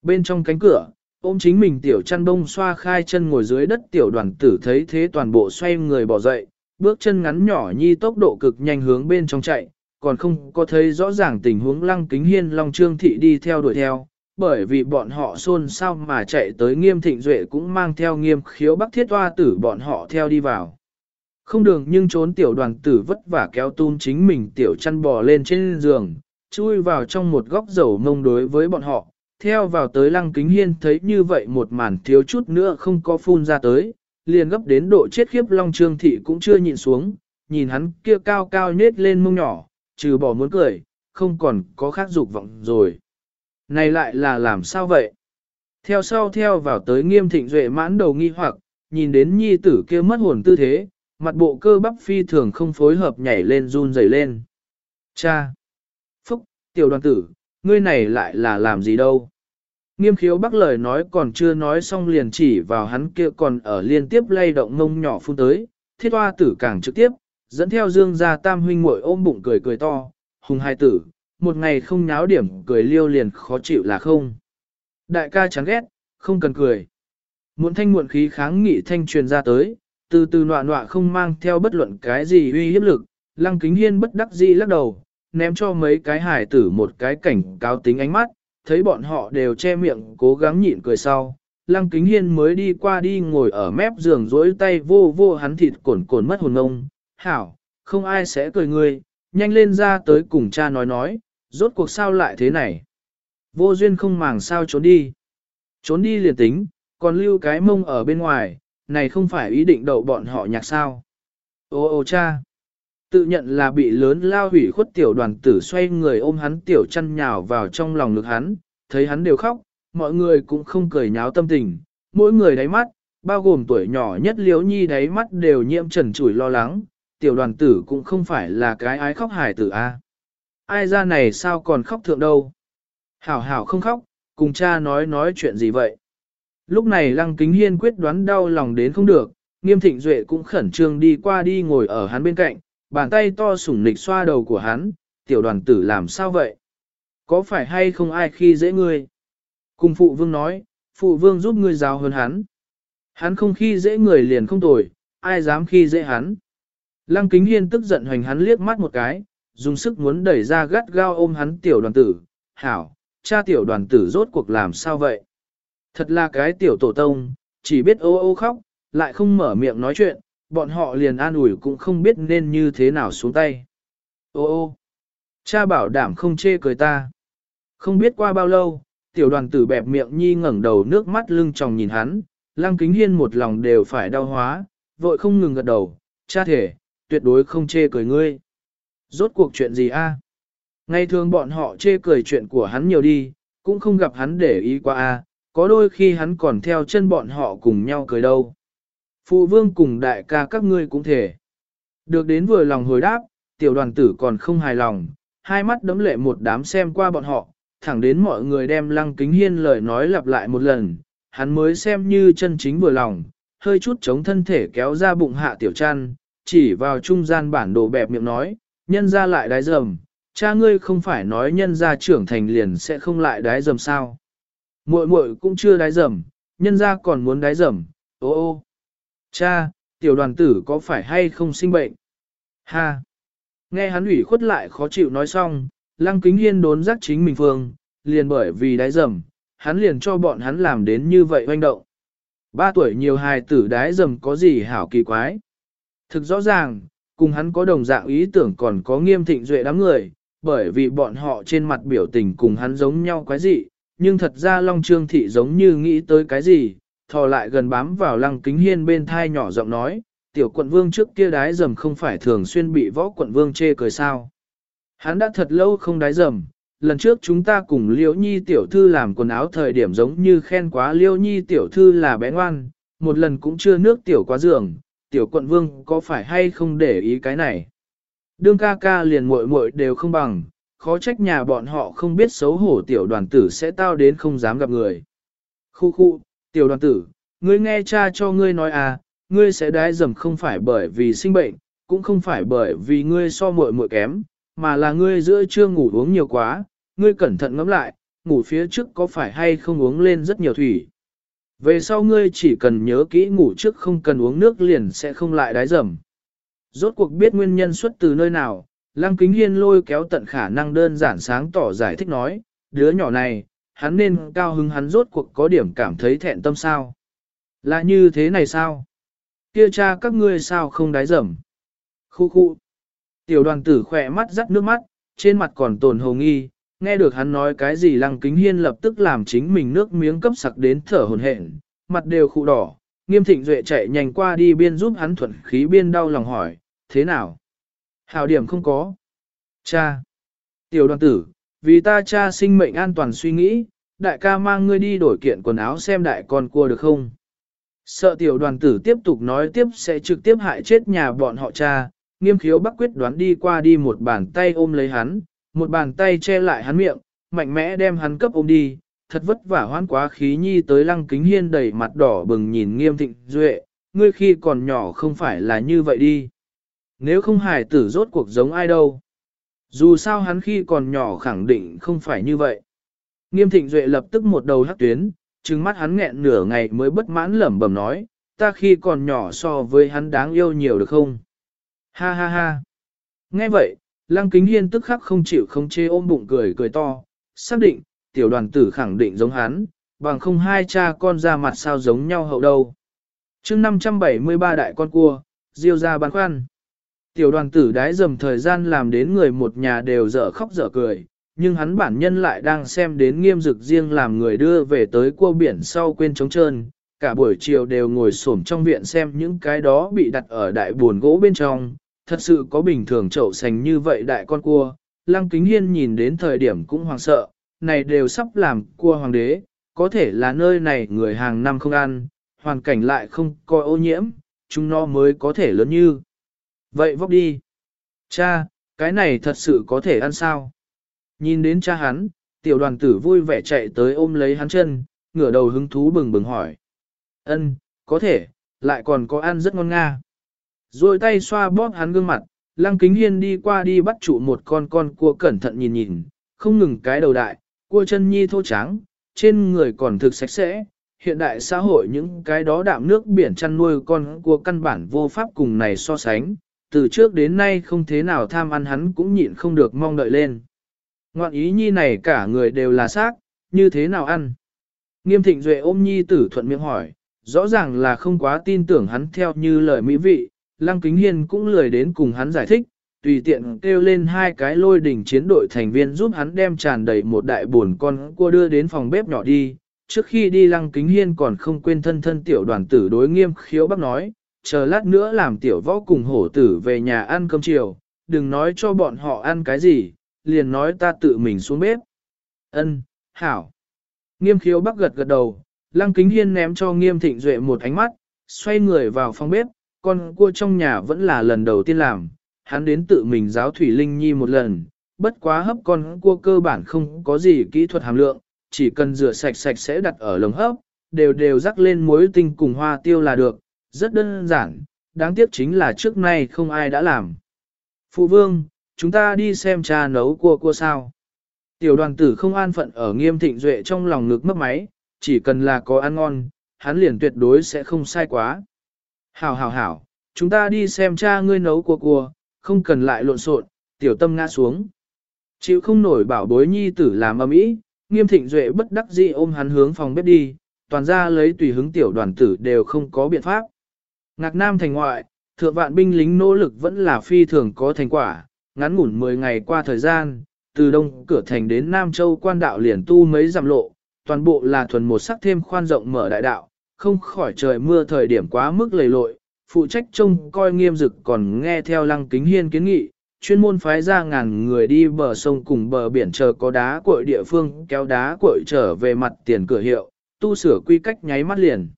Bên trong cánh cửa, ôm chính mình tiểu chăn bông xoa khai chân ngồi dưới đất tiểu đoàn tử thấy thế toàn bộ xoay người bỏ dậy, bước chân ngắn nhỏ nhi tốc độ cực nhanh hướng bên trong chạy, còn không có thấy rõ ràng tình huống lăng kính hiên long trương thị đi theo đuổi theo, bởi vì bọn họ xôn xao mà chạy tới nghiêm thịnh duệ cũng mang theo nghiêm khiếu bắc thiết hoa tử bọn họ theo đi vào. Không đường nhưng trốn tiểu đoàn tử vất vả kéo tung chính mình tiểu chăn bò lên trên giường, chui vào trong một góc dầu mông đối với bọn họ, theo vào tới lăng kính hiên thấy như vậy một màn thiếu chút nữa không có phun ra tới, liền gấp đến độ chết khiếp long trương thị cũng chưa nhìn xuống, nhìn hắn kia cao cao nết lên mông nhỏ, trừ bỏ muốn cười, không còn có khác dục vọng rồi. Này lại là làm sao vậy? Theo sau theo vào tới nghiêm thịnh duệ mãn đầu nghi hoặc, nhìn đến nhi tử kia mất hồn tư thế, mặt bộ cơ bắp phi thường không phối hợp nhảy lên run rẩy lên. Cha! Phúc, tiểu đoàn tử, ngươi này lại là làm gì đâu? Nghiêm khiếu bắc lời nói còn chưa nói xong liền chỉ vào hắn kia còn ở liên tiếp lay động ngông nhỏ phun tới, thiết hoa tử càng trực tiếp, dẫn theo dương ra tam huynh muội ôm bụng cười cười to, hùng hai tử, một ngày không nháo điểm cười liêu liền khó chịu là không. Đại ca chán ghét, không cần cười. Muộn thanh muộn khí kháng nghị thanh truyền ra tới, từ từ nọa nọa không mang theo bất luận cái gì uy hiếp lực, lăng kính hiên bất đắc dĩ lắc đầu, ném cho mấy cái hải tử một cái cảnh cáo tính ánh mắt, thấy bọn họ đều che miệng cố gắng nhịn cười sau. Lăng kính hiên mới đi qua đi ngồi ở mép giường dối tay vô vô hắn thịt cồn cồn mất hồn ngông. Hảo, không ai sẽ cười ngươi, nhanh lên ra tới cùng cha nói nói, rốt cuộc sao lại thế này. Vô duyên không màng sao trốn đi. Trốn đi liền tính, còn lưu cái mông ở bên ngoài, này không phải ý định đậu bọn họ nhạc sao. Ô ô cha! Tự nhận là bị lớn lao hủy khuất tiểu đoàn tử xoay người ôm hắn tiểu chăn nhào vào trong lòng ngực hắn, thấy hắn đều khóc, mọi người cũng không cười nháo tâm tình, mỗi người đáy mắt, bao gồm tuổi nhỏ nhất liếu nhi đáy mắt đều nhiễm trần chủi lo lắng, tiểu đoàn tử cũng không phải là cái ái khóc hài tử a. Ai ra này sao còn khóc thượng đâu? Hảo hảo không khóc, cùng cha nói nói chuyện gì vậy? Lúc này lăng kính hiên quyết đoán đau lòng đến không được, nghiêm thịnh duệ cũng khẩn trương đi qua đi ngồi ở hắn bên cạnh, bàn tay to sủng nịch xoa đầu của hắn, tiểu đoàn tử làm sao vậy? Có phải hay không ai khi dễ ngươi? Cùng phụ vương nói, phụ vương giúp ngươi giáo hơn hắn. Hắn không khi dễ người liền không tồi, ai dám khi dễ hắn. Lăng kính hiên tức giận hoành hắn liếc mắt một cái, dùng sức muốn đẩy ra gắt gao ôm hắn tiểu đoàn tử. Hảo, cha tiểu đoàn tử rốt cuộc làm sao vậy? Thật là cái tiểu tổ tông, chỉ biết ô ô khóc, lại không mở miệng nói chuyện, bọn họ liền an ủi cũng không biết nên như thế nào xuống tay. Ô ô, cha bảo đảm không chê cười ta. Không biết qua bao lâu, tiểu đoàn tử bẹp miệng nhi ngẩng đầu nước mắt lưng tròng nhìn hắn, lăng kính hiên một lòng đều phải đau hóa, vội không ngừng gật đầu, cha thể, tuyệt đối không chê cười ngươi. Rốt cuộc chuyện gì a? Ngày thường bọn họ chê cười chuyện của hắn nhiều đi, cũng không gặp hắn để ý qua a, có đôi khi hắn còn theo chân bọn họ cùng nhau cười đâu. Phụ vương cùng đại ca các ngươi cũng thể. Được đến vừa lòng hồi đáp, tiểu đoàn tử còn không hài lòng, hai mắt đấm lệ một đám xem qua bọn họ, thẳng đến mọi người đem lăng kính hiên lời nói lặp lại một lần, hắn mới xem như chân chính vừa lòng, hơi chút chống thân thể kéo ra bụng hạ tiểu chăn, chỉ vào trung gian bản đồ bẹp miệng nói, nhân ra lại đái dầm, cha ngươi không phải nói nhân ra trưởng thành liền sẽ không lại đái dầm sao. Muội muội cũng chưa đái dầm, nhân ra còn muốn đái dầm, ô ô. Cha, tiểu đoàn tử có phải hay không sinh bệnh? Ha! Nghe hắn ủy khuất lại khó chịu nói xong, lăng kính hiên đốn giác chính mình phương, liền bởi vì đái dầm, hắn liền cho bọn hắn làm đến như vậy hoành động. Ba tuổi nhiều hài tử đái dầm có gì hảo kỳ quái. Thực rõ ràng, cùng hắn có đồng dạng ý tưởng còn có nghiêm thịnh duệ đám người, bởi vì bọn họ trên mặt biểu tình cùng hắn giống nhau quái dị, nhưng thật ra Long Trương Thị giống như nghĩ tới cái gì, thò lại gần bám vào lăng kính hiên bên thai nhỏ giọng nói, tiểu quận vương trước kia đái dầm không phải thường xuyên bị võ quận vương chê cười sao. Hắn đã thật lâu không đái dầm, lần trước chúng ta cùng liễu nhi tiểu thư làm quần áo thời điểm giống như khen quá liễu nhi tiểu thư là bé ngoan, một lần cũng chưa nước tiểu quá giường, tiểu quận vương có phải hay không để ý cái này. Đương ca ca liền muội muội đều không bằng, khó trách nhà bọn họ không biết xấu hổ tiểu đoàn tử sẽ tao đến không dám gặp người. Khu khu, tiểu đoàn tử, ngươi nghe cha cho ngươi nói à, ngươi sẽ đái dầm không phải bởi vì sinh bệnh, cũng không phải bởi vì ngươi so muội muội kém, mà là ngươi giữa trưa ngủ uống nhiều quá, ngươi cẩn thận ngẫm lại, ngủ phía trước có phải hay không uống lên rất nhiều thủy. Về sau ngươi chỉ cần nhớ kỹ ngủ trước không cần uống nước liền sẽ không lại đái dầm. Rốt cuộc biết nguyên nhân xuất từ nơi nào, Lăng Kính Hiên lôi kéo tận khả năng đơn giản sáng tỏ giải thích nói, đứa nhỏ này, hắn nên cao hứng hắn rốt cuộc có điểm cảm thấy thẹn tâm sao. Là như thế này sao? Kia cha các ngươi sao không đái dầm? Khu khu. Tiểu đoàn tử khỏe mắt rắt nước mắt, trên mặt còn tồn hồ nghi, nghe được hắn nói cái gì lăng kính hiên lập tức làm chính mình nước miếng cấp sặc đến thở hồn hển, mặt đều khụ đỏ, nghiêm thịnh duệ chạy nhanh qua đi biên giúp hắn thuận khí biên đau lòng hỏi, thế nào? Hào điểm không có. Cha. Tiểu đoàn tử, vì ta cha sinh mệnh an toàn suy nghĩ, đại ca mang ngươi đi đổi kiện quần áo xem đại con cua được không? Sợ tiểu đoàn tử tiếp tục nói tiếp sẽ trực tiếp hại chết nhà bọn họ cha, nghiêm khiếu bắc quyết đoán đi qua đi một bàn tay ôm lấy hắn, một bàn tay che lại hắn miệng, mạnh mẽ đem hắn cấp ôm đi, thật vất vả hoan quá khí nhi tới lăng kính hiên đầy mặt đỏ bừng nhìn nghiêm thịnh duệ, ngươi khi còn nhỏ không phải là như vậy đi. Nếu không hài tử rốt cuộc giống ai đâu. Dù sao hắn khi còn nhỏ khẳng định không phải như vậy. Nghiêm thịnh duệ lập tức một đầu hắc tuyến, trừng mắt hắn nghẹn nửa ngày mới bất mãn lẩm bẩm nói, ta khi còn nhỏ so với hắn đáng yêu nhiều được không? Ha ha ha. Nghe vậy, Lăng Kính Hiên tức khắc không chịu không chê ôm bụng cười cười to, xác định, tiểu đoàn tử khẳng định giống hắn, bằng không hai cha con ra mặt sao giống nhau hậu đâu. chương 573 đại con cua, diêu ra bán khoan. Tiểu đoàn tử đái dầm thời gian làm đến người một nhà đều dở khóc dở cười, nhưng hắn bản nhân lại đang xem đến nghiêm dực riêng làm người đưa về tới cua biển sau quên trống trơn, cả buổi chiều đều ngồi xổm trong viện xem những cái đó bị đặt ở đại buồn gỗ bên trong, thật sự có bình thường chậu sành như vậy đại con cua, lăng kính hiên nhìn đến thời điểm cũng hoàng sợ, này đều sắp làm cua hoàng đế, có thể là nơi này người hàng năm không ăn, hoàn cảnh lại không coi ô nhiễm, chúng nó mới có thể lớn như. Vậy vóc đi. Cha, cái này thật sự có thể ăn sao? Nhìn đến cha hắn, tiểu đoàn tử vui vẻ chạy tới ôm lấy hắn chân, ngửa đầu hứng thú bừng bừng hỏi. Ân, có thể, lại còn có ăn rất ngon nga. Rồi tay xoa bóp hắn gương mặt, lăng kính hiên đi qua đi bắt trụ một con con cua cẩn thận nhìn nhìn, không ngừng cái đầu đại, cua chân nhi thô trắng, trên người còn thực sạch sẽ. Hiện đại xã hội những cái đó đạm nước biển chăn nuôi con cua căn bản vô pháp cùng này so sánh, từ trước đến nay không thế nào tham ăn hắn cũng nhịn không được mong đợi lên. Ngoạn ý nhi này cả người đều là xác, như thế nào ăn? Nghiêm thịnh duệ ôm nhi tử thuận miệng hỏi, rõ ràng là không quá tin tưởng hắn theo như lời mỹ vị, Lăng Kính Hiên cũng lười đến cùng hắn giải thích, tùy tiện kêu lên hai cái lôi đỉnh chiến đội thành viên giúp hắn đem tràn đầy một đại buồn con cua đưa đến phòng bếp nhỏ đi. Trước khi đi Lăng Kính Hiên còn không quên thân thân tiểu đoàn tử đối nghiêm khiếu bác nói, chờ lát nữa làm tiểu võ cùng hổ tử về nhà ăn cơm chiều, đừng nói cho bọn họ ăn cái gì, liền nói ta tự mình xuống bếp. Ân, hảo. Nghiêm khiếu bắc gật gật đầu, lăng kính hiên ném cho nghiêm thịnh duệ một ánh mắt, xoay người vào phòng bếp, con cua trong nhà vẫn là lần đầu tiên làm, hắn đến tự mình giáo Thủy Linh Nhi một lần, bất quá hấp con cua cơ bản không có gì kỹ thuật hàm lượng, chỉ cần rửa sạch sạch sẽ đặt ở lồng hấp, đều đều rắc lên muối tinh cùng hoa tiêu là được, rất đơn giản, đáng tiếc chính là trước nay không ai đã làm. Phụ vương, chúng ta đi xem cha nấu cua cua sao. Tiểu đoàn tử không an phận ở nghiêm thịnh duệ trong lòng ngực mất máy, chỉ cần là có ăn ngon, hắn liền tuyệt đối sẽ không sai quá. Hảo hảo hảo, chúng ta đi xem cha ngươi nấu cua cua, không cần lại lộn xộn, tiểu tâm ngã xuống. Chịu không nổi bảo bối nhi tử làm âm ý, nghiêm thịnh duệ bất đắc dĩ ôm hắn hướng phòng bếp đi, toàn ra lấy tùy hứng tiểu đoàn tử đều không có biện pháp. Ngạc Nam thành ngoại, thượng vạn binh lính nỗ lực vẫn là phi thường có thành quả, ngắn ngủn 10 ngày qua thời gian, từ đông cửa thành đến Nam Châu quan đạo liền tu mấy dặm lộ, toàn bộ là thuần một sắc thêm khoan rộng mở đại đạo, không khỏi trời mưa thời điểm quá mức lầy lội, phụ trách trông coi nghiêm dực còn nghe theo lăng kính hiên kiến nghị, chuyên môn phái ra ngàn người đi bờ sông cùng bờ biển chờ có đá cội địa phương kéo đá cội trở về mặt tiền cửa hiệu, tu sửa quy cách nháy mắt liền.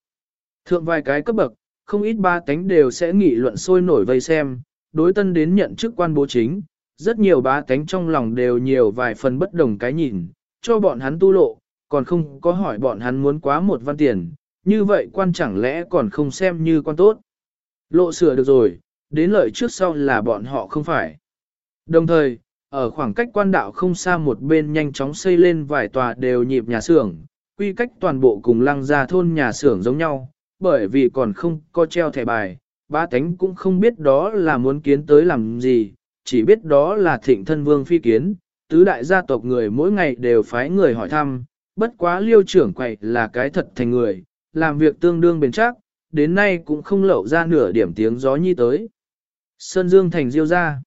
Thượng vài cái cấp bậc, không ít ba tánh đều sẽ nghị luận sôi nổi vây xem, đối tân đến nhận chức quan bố chính, rất nhiều bá tánh trong lòng đều nhiều vài phần bất đồng cái nhìn, cho bọn hắn tu lộ, còn không có hỏi bọn hắn muốn quá một văn tiền, như vậy quan chẳng lẽ còn không xem như quan tốt. Lộ sửa được rồi, đến lợi trước sau là bọn họ không phải. Đồng thời, ở khoảng cách quan đạo không xa một bên nhanh chóng xây lên vài tòa đều nhịp nhà xưởng, quy cách toàn bộ cùng lăng ra thôn nhà xưởng giống nhau, bởi vì còn không có treo thẻ bài, ba tánh cũng không biết đó là muốn kiến tới làm gì, chỉ biết đó là thịnh thân vương phi kiến, tứ đại gia tộc người mỗi ngày đều phái người hỏi thăm, bất quá liêu trưởng quậy là cái thật thành người, làm việc tương đương bền chắc, đến nay cũng không lậu ra nửa điểm tiếng gió nhi tới. Sơn Dương thành diêu ra.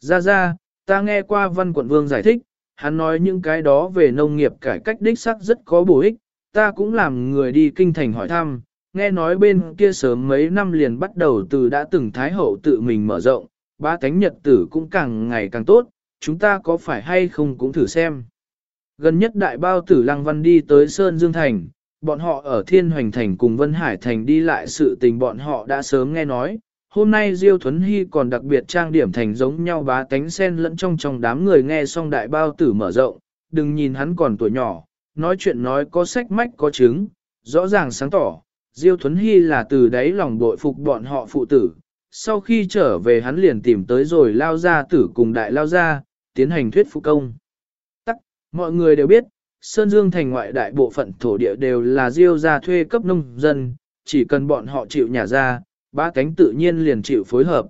Ra ra, ta nghe qua văn quận vương giải thích, hắn nói những cái đó về nông nghiệp cải cách đích sắc rất có bổ ích, ta cũng làm người đi kinh thành hỏi thăm, nghe nói bên kia sớm mấy năm liền bắt đầu từ đã từng thái hậu tự mình mở rộng, ba tánh nhật tử cũng càng ngày càng tốt, chúng ta có phải hay không cũng thử xem. Gần nhất đại bao tử Lăng Văn đi tới Sơn Dương Thành, bọn họ ở Thiên Hoành Thành cùng Vân Hải Thành đi lại sự tình bọn họ đã sớm nghe nói. Hôm nay Diêu Thuấn Hy còn đặc biệt trang điểm thành giống nhau bá tánh sen lẫn trong trong đám người nghe xong đại bao tử mở rộng, đừng nhìn hắn còn tuổi nhỏ, nói chuyện nói có sách mách có chứng, rõ ràng sáng tỏ, Diêu Thuấn Hy là từ đấy lòng bội phục bọn họ phụ tử, sau khi trở về hắn liền tìm tới rồi lao ra tử cùng đại lao ra, tiến hành thuyết phục công. Tắc, mọi người đều biết, Sơn Dương thành ngoại đại bộ phận thổ địa đều là diêu ra thuê cấp nông dân, chỉ cần bọn họ chịu nhà ra, ba cánh tự nhiên liền chịu phối hợp.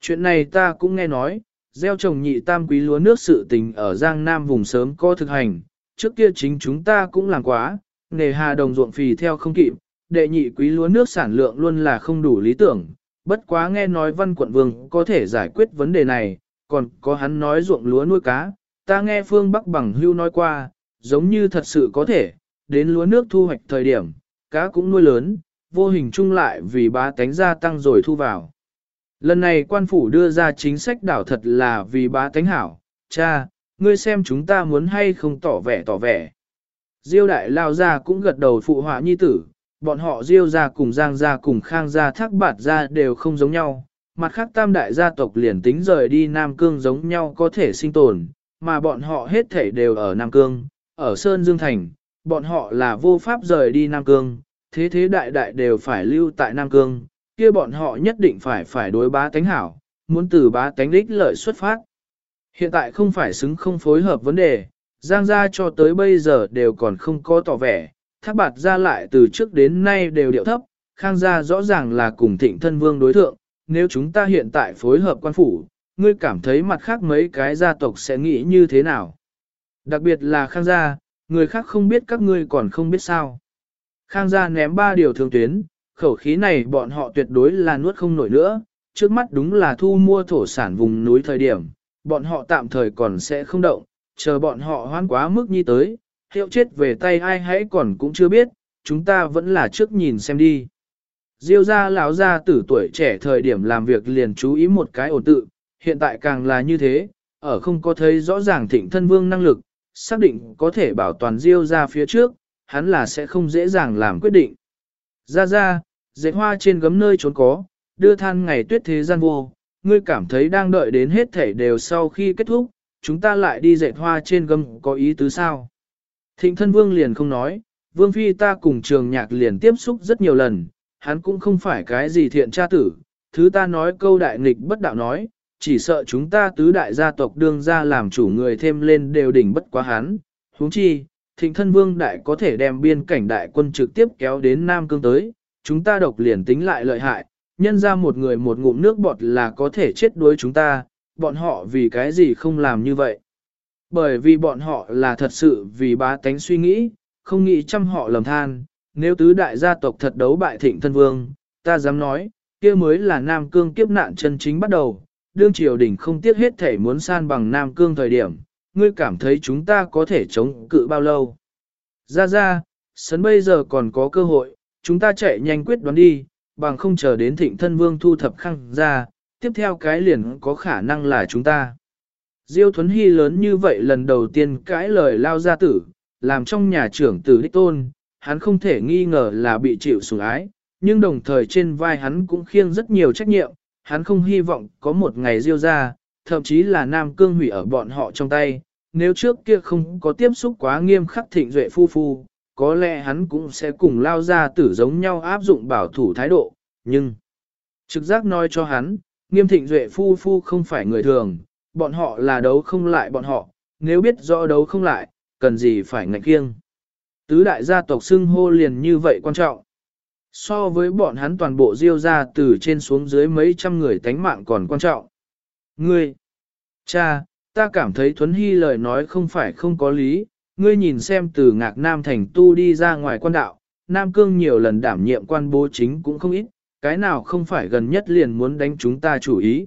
Chuyện này ta cũng nghe nói, gieo trồng nhị tam quý lúa nước sự tình ở Giang Nam vùng sớm có thực hành, trước kia chính chúng ta cũng làm quá, nề hà đồng ruộng phì theo không kịp, đệ nhị quý lúa nước sản lượng luôn là không đủ lý tưởng, bất quá nghe nói văn quận vương có thể giải quyết vấn đề này, còn có hắn nói ruộng lúa nuôi cá, ta nghe phương Bắc bằng hưu nói qua, giống như thật sự có thể, đến lúa nước thu hoạch thời điểm, cá cũng nuôi lớn, vô hình chung lại vì bá tánh gia tăng rồi thu vào. Lần này quan phủ đưa ra chính sách đảo thật là vì bá tánh hảo, cha, ngươi xem chúng ta muốn hay không tỏ vẻ tỏ vẻ. Diêu đại lao ra cũng gật đầu phụ họa nhi tử, bọn họ diêu ra cùng giang ra cùng khang ra thác bạt ra đều không giống nhau, mặt khác tam đại gia tộc liền tính rời đi Nam Cương giống nhau có thể sinh tồn, mà bọn họ hết thể đều ở Nam Cương, ở Sơn Dương Thành, bọn họ là vô pháp rời đi Nam Cương, thế thế đại đại đều phải lưu tại Nam Cương, kia bọn họ nhất định phải phải đối bá tánh hảo, muốn từ bá tánh đích lợi xuất phát. Hiện tại không phải xứng không phối hợp vấn đề, Giang gia cho tới bây giờ đều còn không có tỏ vẻ, thác bạt ra lại từ trước đến nay đều điệu thấp, khang gia rõ ràng là cùng thịnh thân vương đối thượng, nếu chúng ta hiện tại phối hợp quan phủ, ngươi cảm thấy mặt khác mấy cái gia tộc sẽ nghĩ như thế nào? Đặc biệt là khang gia, người khác không biết các ngươi còn không biết sao. Khang gia ném ba điều thương tuyến, khẩu khí này bọn họ tuyệt đối là nuốt không nổi nữa, trước mắt đúng là thu mua thổ sản vùng núi thời điểm, bọn họ tạm thời còn sẽ không động, chờ bọn họ hoan quá mức như tới, hiệu chết về tay ai hãy còn cũng chưa biết, chúng ta vẫn là trước nhìn xem đi. Diêu gia lão gia tử tuổi trẻ thời điểm làm việc liền chú ý một cái ổn tự, hiện tại càng là như thế, ở không có thấy rõ ràng thịnh thân vương năng lực, xác định có thể bảo toàn Diêu gia phía trước, hắn là sẽ không dễ dàng làm quyết định. Ra ra, dệt hoa trên gấm nơi trốn có, đưa than ngày tuyết thế gian vô, ngươi cảm thấy đang đợi đến hết thể đều sau khi kết thúc, chúng ta lại đi dệt hoa trên gấm có ý tứ sao? Thịnh thân vương liền không nói, vương phi ta cùng trường nhạc liền tiếp xúc rất nhiều lần, hắn cũng không phải cái gì thiện tra tử, thứ ta nói câu đại nghịch bất đạo nói, chỉ sợ chúng ta tứ đại gia tộc đương ra làm chủ người thêm lên đều đỉnh bất quá hắn, huống chi, thịnh thân vương đại có thể đem biên cảnh đại quân trực tiếp kéo đến Nam Cương tới, chúng ta độc liền tính lại lợi hại, nhân ra một người một ngụm nước bọt là có thể chết đuối chúng ta, bọn họ vì cái gì không làm như vậy. Bởi vì bọn họ là thật sự vì bá tánh suy nghĩ, không nghĩ chăm họ lầm than, nếu tứ đại gia tộc thật đấu bại thịnh thân vương, ta dám nói, kia mới là Nam Cương kiếp nạn chân chính bắt đầu, đương triều đình không tiếc hết thể muốn san bằng Nam Cương thời điểm, ngươi cảm thấy chúng ta có thể chống cự bao lâu. Ra ra, sấn bây giờ còn có cơ hội, chúng ta chạy nhanh quyết đoán đi, bằng không chờ đến thịnh thân vương thu thập khăn ra, tiếp theo cái liền có khả năng là chúng ta. Diêu Thuấn Hy lớn như vậy lần đầu tiên cãi lời lao gia tử, làm trong nhà trưởng tử đích tôn, hắn không thể nghi ngờ là bị chịu sủng ái, nhưng đồng thời trên vai hắn cũng khiêng rất nhiều trách nhiệm, hắn không hy vọng có một ngày diêu ra, thậm chí là Nam Cương hủy ở bọn họ trong tay, nếu trước kia không có tiếp xúc quá nghiêm khắc thịnh duệ phu phu, có lẽ hắn cũng sẽ cùng lao ra tử giống nhau áp dụng bảo thủ thái độ, nhưng trực giác nói cho hắn, nghiêm thịnh duệ phu phu không phải người thường, bọn họ là đấu không lại bọn họ, nếu biết rõ đấu không lại, cần gì phải ngạch kiêng. Tứ đại gia tộc xưng hô liền như vậy quan trọng. So với bọn hắn toàn bộ diêu ra từ trên xuống dưới mấy trăm người tánh mạng còn quan trọng. Ngươi, cha, ta cảm thấy Thuấn Hy lời nói không phải không có lý, ngươi nhìn xem từ ngạc Nam thành tu đi ra ngoài quan đạo, Nam Cương nhiều lần đảm nhiệm quan bố chính cũng không ít, cái nào không phải gần nhất liền muốn đánh chúng ta chủ ý.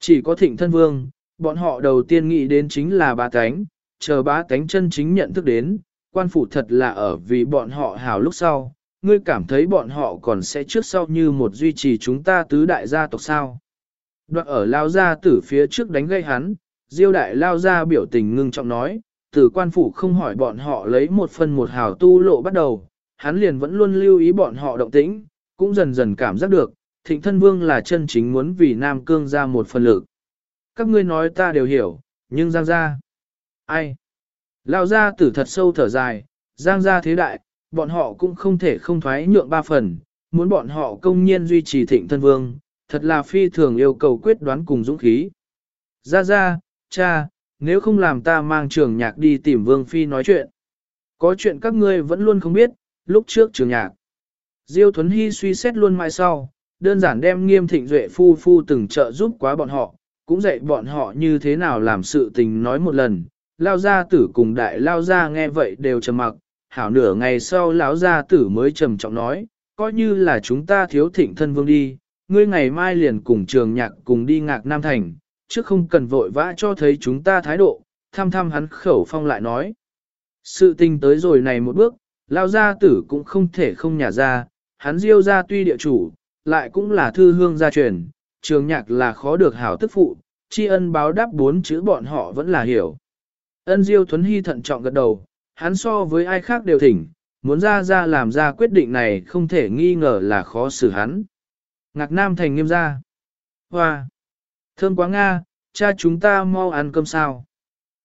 Chỉ có thịnh thân vương, bọn họ đầu tiên nghĩ đến chính là ba tánh, chờ ba tánh chân chính nhận thức đến, quan phủ thật là ở vì bọn họ hào lúc sau, ngươi cảm thấy bọn họ còn sẽ trước sau như một duy trì chúng ta tứ đại gia tộc sao. Đoạn ở lao ra tử phía trước đánh gây hắn, diêu đại lao ra biểu tình ngưng trọng nói, từ quan phủ không hỏi bọn họ lấy một phần một hào tu lộ bắt đầu, hắn liền vẫn luôn lưu ý bọn họ động tĩnh, cũng dần dần cảm giác được, thịnh thân vương là chân chính muốn vì Nam Cương ra một phần lực. Các ngươi nói ta đều hiểu, nhưng Giang gia, ai? Lao gia tử thật sâu thở dài, Giang gia thế đại, bọn họ cũng không thể không thoái nhượng ba phần, muốn bọn họ công nhiên duy trì thịnh thân vương, thật là phi thường yêu cầu quyết đoán cùng dũng khí. gia gia cha, nếu không làm ta mang trường nhạc đi tìm vương phi nói chuyện. Có chuyện các ngươi vẫn luôn không biết, lúc trước trường nhạc. Diêu Thuấn Hy suy xét luôn mai sau, đơn giản đem nghiêm thịnh duệ phu phu từng trợ giúp quá bọn họ, cũng dạy bọn họ như thế nào làm sự tình nói một lần. Lao gia tử cùng đại lao gia nghe vậy đều trầm mặc, hảo nửa ngày sau lão gia tử mới trầm trọng nói, coi như là chúng ta thiếu thịnh thân vương đi, ngươi ngày mai liền cùng trường nhạc cùng đi ngạc Nam Thành, chứ không cần vội vã cho thấy chúng ta thái độ, thăm thăm hắn khẩu phong lại nói. Sự tình tới rồi này một bước, Lao gia tử cũng không thể không nhả ra, hắn diêu ra tuy địa chủ, lại cũng là thư hương gia truyền, trường nhạc là khó được hảo tức phụ, tri ân báo đáp bốn chữ bọn họ vẫn là hiểu. Ân diêu thuấn hy thận trọng gật đầu, hắn so với ai khác đều thỉnh, muốn ra ra làm ra quyết định này không thể nghi ngờ là khó xử hắn. Ngạc Nam thành nghiêm ra. Hoa! Thơm quá Nga, cha chúng ta mau ăn cơm sao.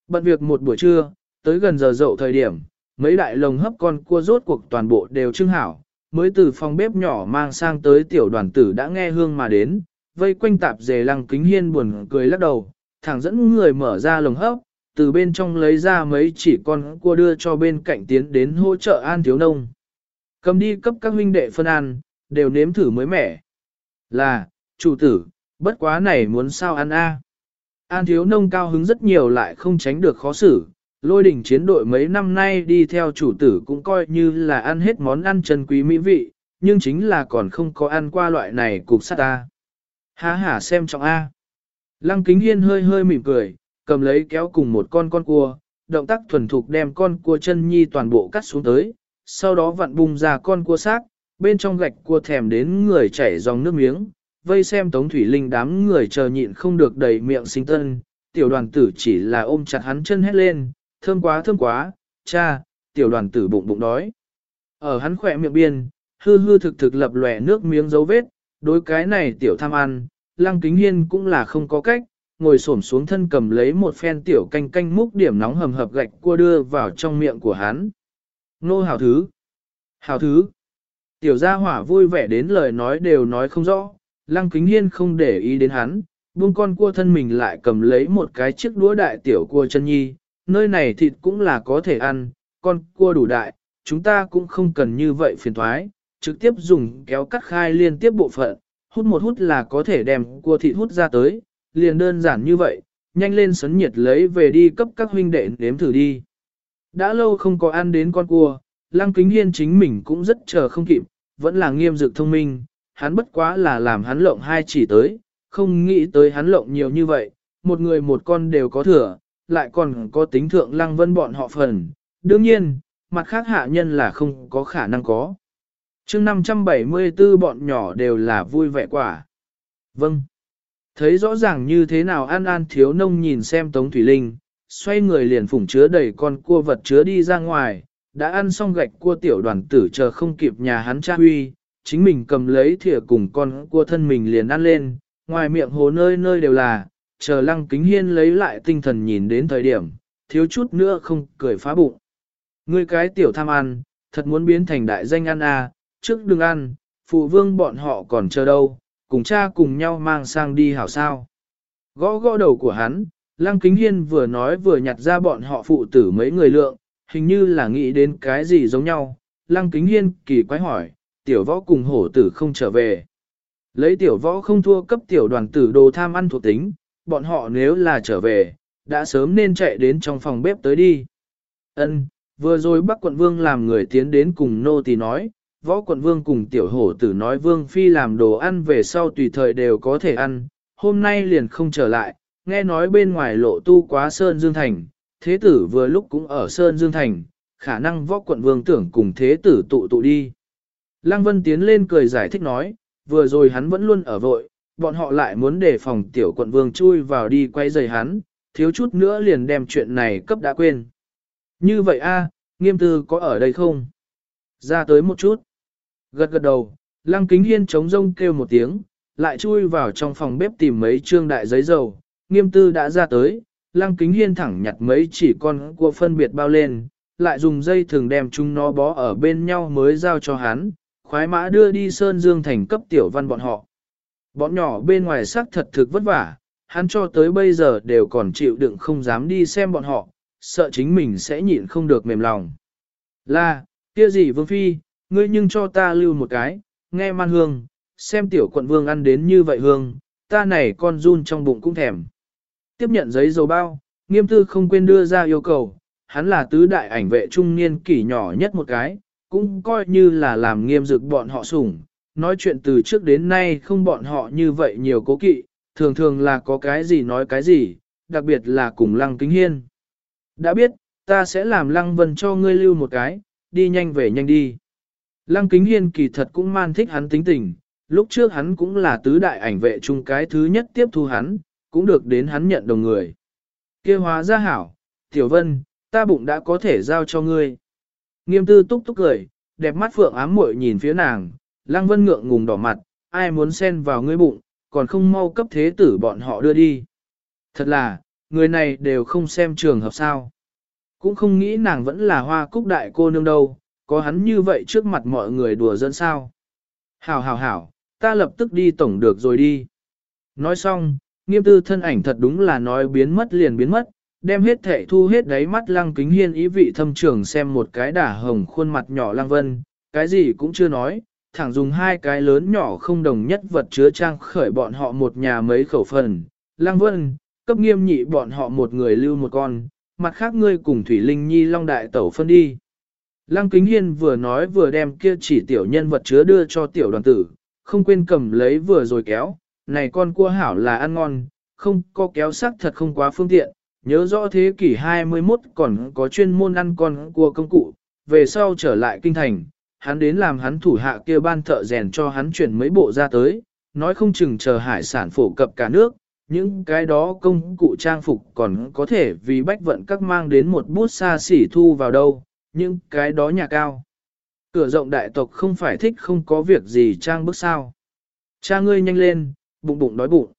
Bận việc một buổi trưa, tới gần giờ dậu thời điểm, mấy đại lồng hấp con cua rốt cuộc toàn bộ đều trưng hảo, mới từ phòng bếp nhỏ mang sang tới tiểu đoàn tử đã nghe hương mà đến, vây quanh tạp dề lăng kính hiên buồn cười lắc đầu, thẳng dẫn người mở ra lồng hấp, từ bên trong lấy ra mấy chỉ con cua đưa cho bên cạnh tiến đến hỗ trợ an thiếu nông. Cầm đi cấp các huynh đệ phân ăn, đều nếm thử mới mẻ. Là, chủ tử, bất quá này muốn sao ăn a? An thiếu nông cao hứng rất nhiều lại không tránh được khó xử, lôi đỉnh chiến đội mấy năm nay đi theo chủ tử cũng coi như là ăn hết món ăn chân quý mỹ vị, nhưng chính là còn không có ăn qua loại này cục sắt ta. Há hả xem trọng A. Lăng kính hiên hơi hơi mỉm cười, cầm lấy kéo cùng một con con cua, động tác thuần thục đem con cua chân nhi toàn bộ cắt xuống tới, sau đó vặn bung ra con cua xác, bên trong gạch cua thèm đến người chảy dòng nước miếng, vây xem Tống Thủy Linh đám người chờ nhịn không được đầy miệng sinh tân, tiểu đoàn tử chỉ là ôm chặt hắn chân hét lên, thơm quá thơm quá, cha, tiểu đoàn tử bụng bụng đói. Ở hắn khỏe miệng biên, hư hư thực thực lập lòe nước miếng dấu vết, đối cái này tiểu tham ăn, lăng kính hiên cũng là không có cách, ngồi xổm xuống thân cầm lấy một phen tiểu canh canh múc điểm nóng hầm hập gạch cua đưa vào trong miệng của hắn. Nô hào thứ, hào thứ, tiểu gia hỏa vui vẻ đến lời nói đều nói không rõ, lăng kính hiên không để ý đến hắn, buông con cua thân mình lại cầm lấy một cái chiếc đũa đại tiểu cua chân nhi, nơi này thịt cũng là có thể ăn, con cua đủ đại, chúng ta cũng không cần như vậy phiền thoái, trực tiếp dùng kéo cắt khai liên tiếp bộ phận, hút một hút là có thể đem cua thịt hút ra tới, liền đơn giản như vậy, nhanh lên sấn nhiệt lấy về đi cấp các huynh đệ nếm thử đi. Đã lâu không có ăn đến con cua, Lăng Kính Hiên chính mình cũng rất chờ không kịp, vẫn là nghiêm dực thông minh, hắn bất quá là làm hắn lộng hai chỉ tới, không nghĩ tới hắn lộng nhiều như vậy, một người một con đều có thừa, lại còn có tính thượng lăng vân bọn họ phần. Đương nhiên, mặt khác hạ nhân là không có khả năng có chương 574 bọn nhỏ đều là vui vẻ quả. Vâng. Thấy rõ ràng như thế nào an an thiếu nông nhìn xem Tống Thủy Linh, xoay người liền phủng chứa đầy con cua vật chứa đi ra ngoài, đã ăn xong gạch cua tiểu đoàn tử chờ không kịp nhà hắn cha huy, chính mình cầm lấy thìa cùng con cua thân mình liền ăn lên, ngoài miệng hồ nơi nơi đều là, chờ lăng kính hiên lấy lại tinh thần nhìn đến thời điểm, thiếu chút nữa không cười phá bụng. Ngươi cái tiểu tham ăn, thật muốn biến thành đại danh ăn à, trước đừng ăn, phụ vương bọn họ còn chờ đâu, cùng cha cùng nhau mang sang đi hảo sao. Gõ gõ đầu của hắn, lăng kính hiên vừa nói vừa nhặt ra bọn họ phụ tử mấy người lượng, hình như là nghĩ đến cái gì giống nhau. Lăng kính hiên kỳ quái hỏi, tiểu võ cùng hổ tử không trở về. Lấy tiểu võ không thua cấp tiểu đoàn tử đồ tham ăn thuộc tính, bọn họ nếu là trở về, đã sớm nên chạy đến trong phòng bếp tới đi. Ân, vừa rồi Bắc quận vương làm người tiến đến cùng nô tỳ nói, võ quận vương cùng tiểu hổ tử nói vương phi làm đồ ăn về sau tùy thời đều có thể ăn, hôm nay liền không trở lại, nghe nói bên ngoài lộ tu quá Sơn Dương Thành, thế tử vừa lúc cũng ở Sơn Dương Thành, khả năng võ quận vương tưởng cùng thế tử tụ tụ đi. Lăng Vân tiến lên cười giải thích nói, vừa rồi hắn vẫn luôn ở vội, bọn họ lại muốn đề phòng tiểu quận vương chui vào đi quay giày hắn, thiếu chút nữa liền đem chuyện này cấp đã quên. Như vậy a, nghiêm tư có ở đây không? Ra tới một chút. Gật gật đầu, lăng kính hiên chống rông kêu một tiếng, lại chui vào trong phòng bếp tìm mấy trương đại giấy dầu, nghiêm tư đã ra tới, lăng kính hiên thẳng nhặt mấy chỉ con cua phân biệt bao lên, lại dùng dây thường đem chúng nó bó ở bên nhau mới giao cho hắn, khoái mã đưa đi Sơn Dương thành cấp tiểu văn bọn họ. Bọn nhỏ bên ngoài xác thật thực vất vả, hắn cho tới bây giờ đều còn chịu đựng không dám đi xem bọn họ, sợ chính mình sẽ nhịn không được mềm lòng. Là, kia gì vương phi, ngươi nhưng cho ta lưu một cái, nghe man hương, xem tiểu quận vương ăn đến như vậy hương, ta này con run trong bụng cũng thèm. Tiếp nhận giấy dầu bao, nghiêm tư không quên đưa ra yêu cầu, hắn là tứ đại ảnh vệ trung niên kỷ nhỏ nhất một cái, cũng coi như là làm nghiêm dực bọn họ sủng, nói chuyện từ trước đến nay không bọn họ như vậy nhiều cố kỵ, thường thường là có cái gì nói cái gì, đặc biệt là cùng lăng kính hiên. Đã biết, ta sẽ làm lăng vân cho ngươi lưu một cái, đi nhanh về nhanh đi. Lăng kính hiên kỳ thật cũng man thích hắn tính tình, lúc trước hắn cũng là tứ đại ảnh vệ chung cái thứ nhất tiếp thu hắn, cũng được đến hắn nhận đồng người. kia hóa ra hảo, Tiểu Vân, ta bụng đã có thể giao cho ngươi. Nghiêm tư túc túc cười, đẹp mắt phượng ám muội nhìn phía nàng, Lăng Vân ngượng ngùng đỏ mặt, ai muốn xen vào ngươi bụng, còn không mau cấp thế tử bọn họ đưa đi. Thật là, người này đều không xem trường hợp sao. Cũng không nghĩ nàng vẫn là hoa cúc đại cô nương đâu, có hắn như vậy trước mặt mọi người đùa dẫn sao. Hảo hảo hảo, ta lập tức đi tổng được rồi đi. Nói xong, nghiêm tư thân ảnh thật đúng là nói biến mất liền biến mất, đem hết thể thu hết đáy mắt lăng kính hiên ý vị thâm trường xem một cái đả hồng khuôn mặt nhỏ lăng vân, cái gì cũng chưa nói, thẳng dùng hai cái lớn nhỏ không đồng nhất vật chứa trang khởi bọn họ một nhà mấy khẩu phần. Lăng vân, cấp nghiêm nhị bọn họ một người lưu một con, mặt khác ngươi cùng Thủy Linh Nhi Long Đại Tẩu phân đi. Lăng Kính Hiên vừa nói vừa đem kia chỉ tiểu nhân vật chứa đưa cho tiểu đoàn tử, không quên cầm lấy vừa rồi kéo, này con cua hảo là ăn ngon, không có kéo sắc thật không quá phương tiện, nhớ rõ thế kỷ 21 còn có chuyên môn ăn con cua công cụ, về sau trở lại kinh thành, hắn đến làm hắn thủ hạ kia ban thợ rèn cho hắn chuyển mấy bộ ra tới, nói không chừng chờ hải sản phổ cập cả nước, những cái đó công cụ trang phục còn có thể vì bách vận các mang đến một bút xa xỉ thu vào đâu, những cái đó nhà cao. Cửa rộng đại tộc không phải thích không có việc gì trang bức sao. Cha ngươi nhanh lên, bụng bụng đói bụng.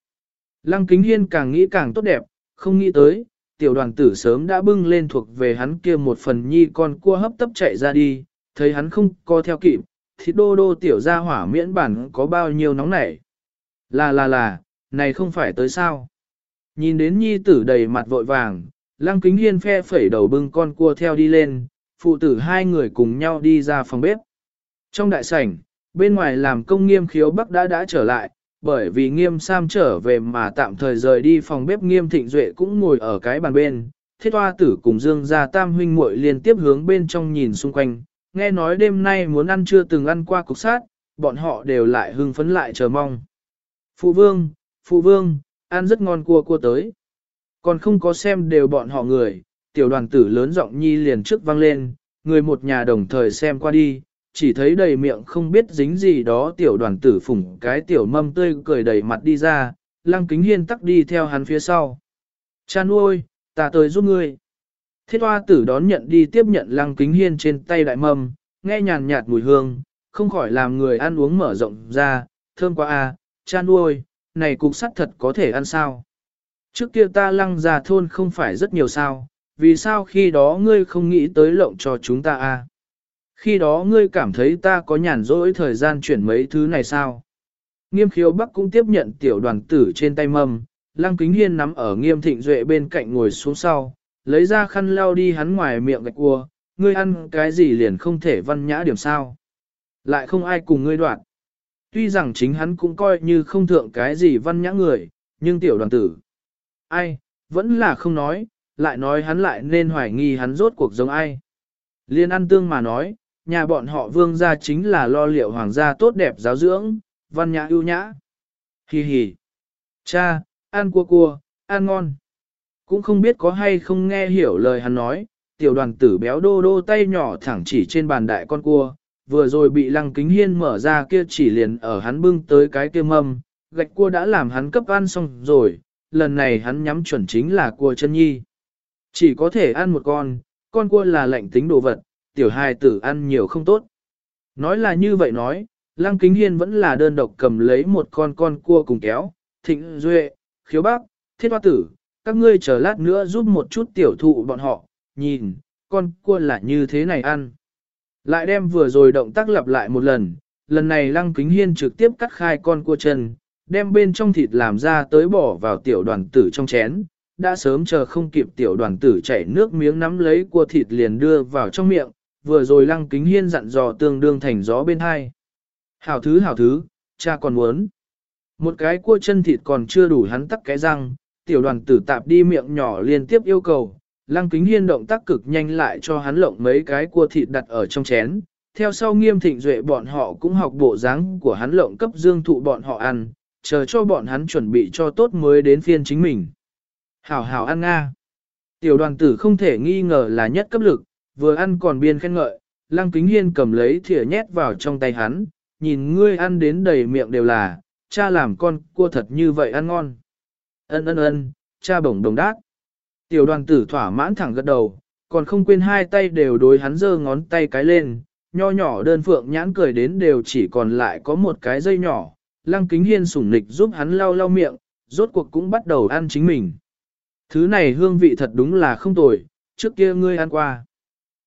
Lăng kính hiên càng nghĩ càng tốt đẹp, không nghĩ tới, tiểu đoàn tử sớm đã bưng lên thuộc về hắn kia một phần nhi con cua hấp tấp chạy ra đi, thấy hắn không co theo kịp, thì đô đô tiểu ra hỏa miễn bản có bao nhiêu nóng nảy. Là là là, này không phải tới sao. Nhìn đến nhi tử đầy mặt vội vàng, lăng kính hiên phe phẩy đầu bưng con cua theo đi lên, phụ tử hai người cùng nhau đi ra phòng bếp. Trong đại sảnh, bên ngoài làm công nghiêm khiếu bắc đã đã trở lại, bởi vì nghiêm sam trở về mà tạm thời rời đi phòng bếp nghiêm thịnh duệ cũng ngồi ở cái bàn bên. Thiết hoa tử cùng dương gia tam huynh muội liên tiếp hướng bên trong nhìn xung quanh, nghe nói đêm nay muốn ăn chưa từng ăn qua cục sát, bọn họ đều lại hưng phấn lại chờ mong. Phụ vương, phụ vương, ăn rất ngon cua cua tới. Còn không có xem đều bọn họ người, tiểu đoàn tử lớn giọng nhi liền trước vang lên, người một nhà đồng thời xem qua đi, chỉ thấy đầy miệng không biết dính gì đó tiểu đoàn tử phủng cái tiểu mâm tươi cười đầy mặt đi ra, lăng kính hiên tắc đi theo hắn phía sau. Cha nuôi, ta tới giúp ngươi. Thiết hoa tử đón nhận đi tiếp nhận lăng kính hiên trên tay đại mâm, nghe nhàn nhạt mùi hương, không khỏi làm người ăn uống mở rộng ra, thơm quá à, cha nuôi, này cục sắt thật có thể ăn sao. Trước kia ta lăng ra thôn không phải rất nhiều sao, vì sao khi đó ngươi không nghĩ tới lộng cho chúng ta a? Khi đó ngươi cảm thấy ta có nhàn rỗi thời gian chuyển mấy thứ này sao? Nghiêm khiếu bắc cũng tiếp nhận tiểu đoàn tử trên tay mâm, lăng kính hiên nắm ở nghiêm thịnh duệ bên cạnh ngồi xuống sau, lấy ra khăn lau đi hắn ngoài miệng gạch cua, ngươi ăn cái gì liền không thể văn nhã điểm sao. Lại không ai cùng ngươi đoạn. Tuy rằng chính hắn cũng coi như không thượng cái gì văn nhã người, nhưng tiểu đoàn tử. Ai, vẫn là không nói, lại nói hắn lại nên hoài nghi hắn rốt cuộc giống ai. Liên ăn tương mà nói, nhà bọn họ vương gia chính là lo liệu hoàng gia tốt đẹp giáo dưỡng, văn nhã ưu nhã. Hi hi. Cha, ăn cua cua, ăn ngon. Cũng không biết có hay không nghe hiểu lời hắn nói, tiểu đoàn tử béo đô đô tay nhỏ thẳng chỉ trên bàn đại con cua, vừa rồi bị lăng kính hiên mở ra kia chỉ liền ở hắn bưng tới cái kia mâm, gạch cua đã làm hắn cấp ăn xong rồi, lần này hắn nhắm chuẩn chính là cua chân nhi. Chỉ có thể ăn một con, con cua là lạnh tính đồ vật, tiểu hài tử ăn nhiều không tốt. Nói là như vậy nói, Lăng Kính Hiên vẫn là đơn độc cầm lấy một con con cua cùng kéo, thịnh duệ, khiếu bác, thiết hoa tử, các ngươi chờ lát nữa giúp một chút tiểu thụ bọn họ, nhìn, con cua là như thế này ăn. Lại đem vừa rồi động tác lặp lại một lần, lần này Lăng Kính Hiên trực tiếp cắt khai con cua chân, đem bên trong thịt làm ra tới bỏ vào tiểu đoàn tử trong chén, đã sớm chờ không kịp tiểu đoàn tử chảy nước miếng nắm lấy cua thịt liền đưa vào trong miệng, vừa rồi lăng kính hiên dặn dò tương đương thành gió bên hai. Hảo thứ hảo thứ, cha còn muốn. Một cái cua chân thịt còn chưa đủ hắn tắc cái răng, tiểu đoàn tử tạp đi miệng nhỏ liên tiếp yêu cầu, lăng kính hiên động tác cực nhanh lại cho hắn lộng mấy cái cua thịt đặt ở trong chén. Theo sau nghiêm thịnh duệ bọn họ cũng học bộ dáng của hắn lộng cấp dương thụ bọn họ ăn, chờ cho bọn hắn chuẩn bị cho tốt mới đến phiên chính mình. Hảo hảo ăn nga. Tiểu đoàn tử không thể nghi ngờ là nhất cấp lực, vừa ăn còn biên khen ngợi, Lăng Kính Hiên cầm lấy thìa nhét vào trong tay hắn, nhìn ngươi ăn đến đầy miệng đều là, cha làm con cua thật như vậy ăn ngon. Ân ân ân, cha bổng đồng đát. Tiểu đoàn tử thỏa mãn thẳng gật đầu, còn không quên hai tay đều đối hắn giơ ngón tay cái lên, nho nhỏ đơn phượng nhãn cười đến đều chỉ còn lại có một cái dây nhỏ. Lăng kính hiên sủng nịch giúp hắn lau lau miệng, rốt cuộc cũng bắt đầu ăn chính mình. Thứ này hương vị thật đúng là không tồi, trước kia ngươi ăn qua.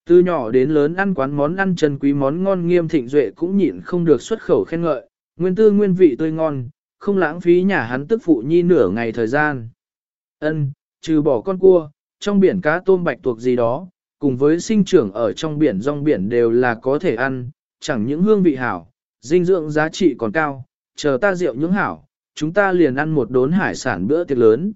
Từ nhỏ đến lớn ăn quán món ăn chân quý món ngon nghiêm thịnh duệ cũng nhịn không được xuất khẩu khen ngợi, nguyên tư nguyên vị tươi ngon, không lãng phí nhà hắn tức phụ nhi nửa ngày thời gian. Ân, trừ bỏ con cua, trong biển cá tôm bạch tuộc gì đó, cùng với sinh trưởng ở trong biển rong biển đều là có thể ăn, chẳng những hương vị hảo, dinh dưỡng giá trị còn cao, chờ ta rượu những hảo, chúng ta liền ăn một đốn hải sản bữa tiệc lớn.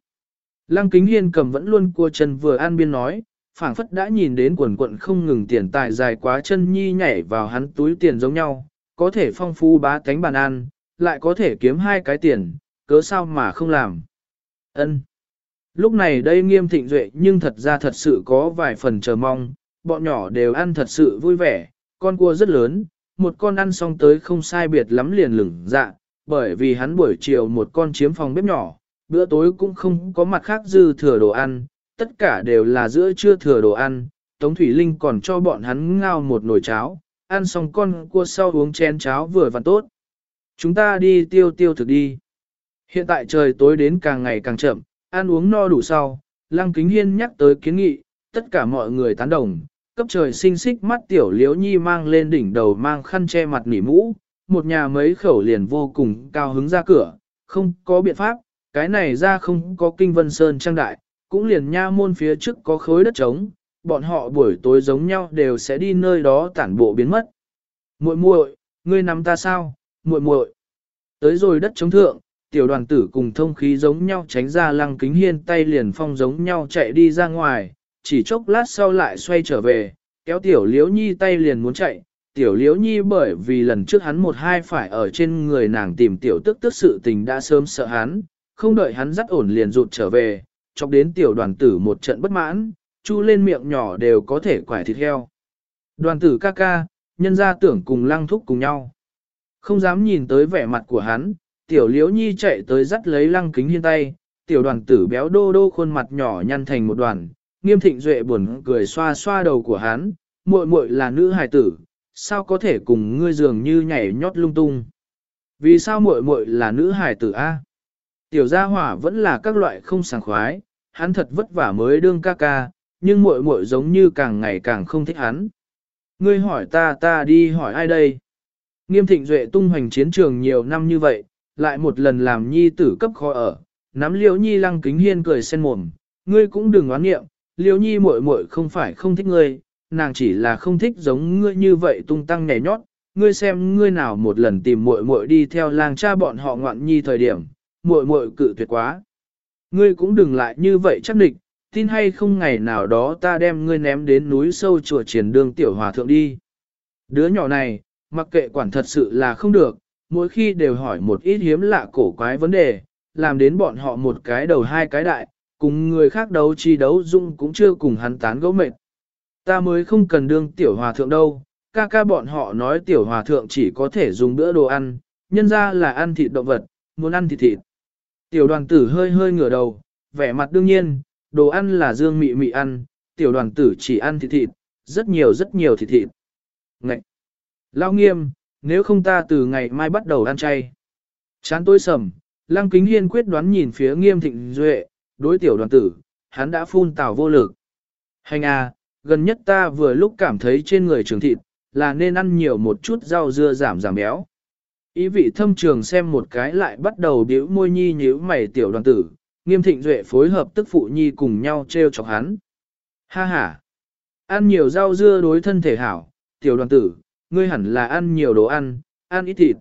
Lăng Kính Hiên cầm vẫn luôn cua chân vừa an biên nói, phảng phất đã nhìn đến quần quận không ngừng tiền tài dài quá chân nhi nhảy vào hắn túi tiền giống nhau, có thể phong phú bá tánh bàn ăn, lại có thể kiếm hai cái tiền, cớ sao mà không làm. Ân. Lúc này đây nghiêm thịnh duệ nhưng thật ra thật sự có vài phần chờ mong, bọn nhỏ đều ăn thật sự vui vẻ, con cua rất lớn, một con ăn xong tới không sai biệt lắm liền lửng dạ, bởi vì hắn buổi chiều một con chiếm phòng bếp nhỏ, bữa tối cũng không có mặt khác dư thừa đồ ăn, tất cả đều là giữa trưa thừa đồ ăn, Tống Thủy Linh còn cho bọn hắn ngao một nồi cháo, ăn xong con cua sau uống chén cháo vừa và tốt. Chúng ta đi tiêu tiêu thực đi. Hiện tại trời tối đến càng ngày càng chậm, ăn uống no đủ sau, Lăng Kính Hiên nhắc tới kiến nghị, tất cả mọi người tán đồng, cấp trời sinh xích mắt tiểu liễu nhi mang lên đỉnh đầu mang khăn che mặt nỉ mũ, một nhà mấy khẩu liền vô cùng cao hứng ra cửa, không có biện pháp, cái này ra không có kinh vân sơn trang đại, cũng liền nha môn phía trước có khối đất trống, bọn họ buổi tối giống nhau đều sẽ đi nơi đó tản bộ biến mất. Muội muội, ngươi nắm ta sao? Muội muội. Tới rồi đất trống thượng, tiểu đoàn tử cùng thông khí giống nhau tránh ra lăng kính hiên tay liền phong giống nhau chạy đi ra ngoài, chỉ chốc lát sau lại xoay trở về, kéo tiểu liễu nhi tay liền muốn chạy. Tiểu liễu nhi bởi vì lần trước hắn một hai phải ở trên người nàng tìm tiểu tức tức sự tình đã sớm sợ hắn, không đợi hắn dắt ổn liền rụt trở về, chọc đến tiểu đoàn tử một trận bất mãn, chu lên miệng nhỏ đều có thể quải thịt heo. Đoàn tử ca ca, nhân ra tưởng cùng lăng thúc cùng nhau. Không dám nhìn tới vẻ mặt của hắn, tiểu liễu nhi chạy tới dắt lấy lăng kính hiên tay, tiểu đoàn tử béo đô đô khuôn mặt nhỏ nhăn thành một đoàn, nghiêm thịnh duệ buồn cười xoa xoa đầu của hắn, muội muội là nữ hài tử, sao có thể cùng ngươi dường như nhảy nhót lung tung. Vì sao muội muội là nữ hài tử A? Tiểu gia hỏa vẫn là các loại không sảng khoái, hắn thật vất vả mới đương ca ca, nhưng muội muội giống như càng ngày càng không thích hắn. Ngươi hỏi ta ta đi hỏi ai đây? Nghiêm thịnh duệ tung hoành chiến trường nhiều năm như vậy, lại một lần làm nhi tử cấp khó ở, nắm liễu nhi lăng kính hiên cười sen mồm, ngươi cũng đừng oán nghiệm, liễu nhi muội muội không phải không thích ngươi, nàng chỉ là không thích giống ngươi như vậy tung tăng nhảy nhót, ngươi xem ngươi nào một lần tìm muội muội đi theo làng cha bọn họ ngoạn nhi thời điểm, muội muội cự tuyệt quá. Ngươi cũng đừng lại như vậy chắc định, tin hay không ngày nào đó ta đem ngươi ném đến núi sâu chùa triển đường tiểu hòa thượng đi. Đứa nhỏ này, mặc kệ quản thật sự là không được, mỗi khi đều hỏi một ít hiếm lạ cổ quái vấn đề, làm đến bọn họ một cái đầu hai cái đại, cùng người khác đấu chi đấu dung cũng chưa cùng hắn tán gẫu mệt. Ta mới không cần đương tiểu hòa thượng đâu, ca ca bọn họ nói tiểu hòa thượng chỉ có thể dùng bữa đồ ăn, nhân ra là ăn thịt động vật, muốn ăn thịt thịt. Tiểu đoàn tử hơi hơi ngửa đầu, vẻ mặt đương nhiên, đồ ăn là dương mị mị ăn, tiểu đoàn tử chỉ ăn thịt thịt, rất nhiều rất nhiều thịt thịt. Ngậy! Lao nghiêm, nếu không ta từ ngày mai bắt đầu ăn chay. Chán tôi sầm, lăng kính hiên quyết đoán nhìn phía nghiêm thịnh duệ, đối tiểu đoàn tử, hắn đã phun tào vô lực. Hành à, gần nhất ta vừa lúc cảm thấy trên người trường thịt, là nên ăn nhiều một chút rau dưa giảm giảm béo. Ý vị thâm trường xem một cái lại bắt đầu biểu môi nhi nhíu mày tiểu đoàn tử, nghiêm thịnh duệ phối hợp tức phụ nhi cùng nhau treo chọc hắn. Ha ha! Ăn nhiều rau dưa đối thân thể hảo, tiểu đoàn tử, ngươi hẳn là ăn nhiều đồ ăn, ăn ít thịt.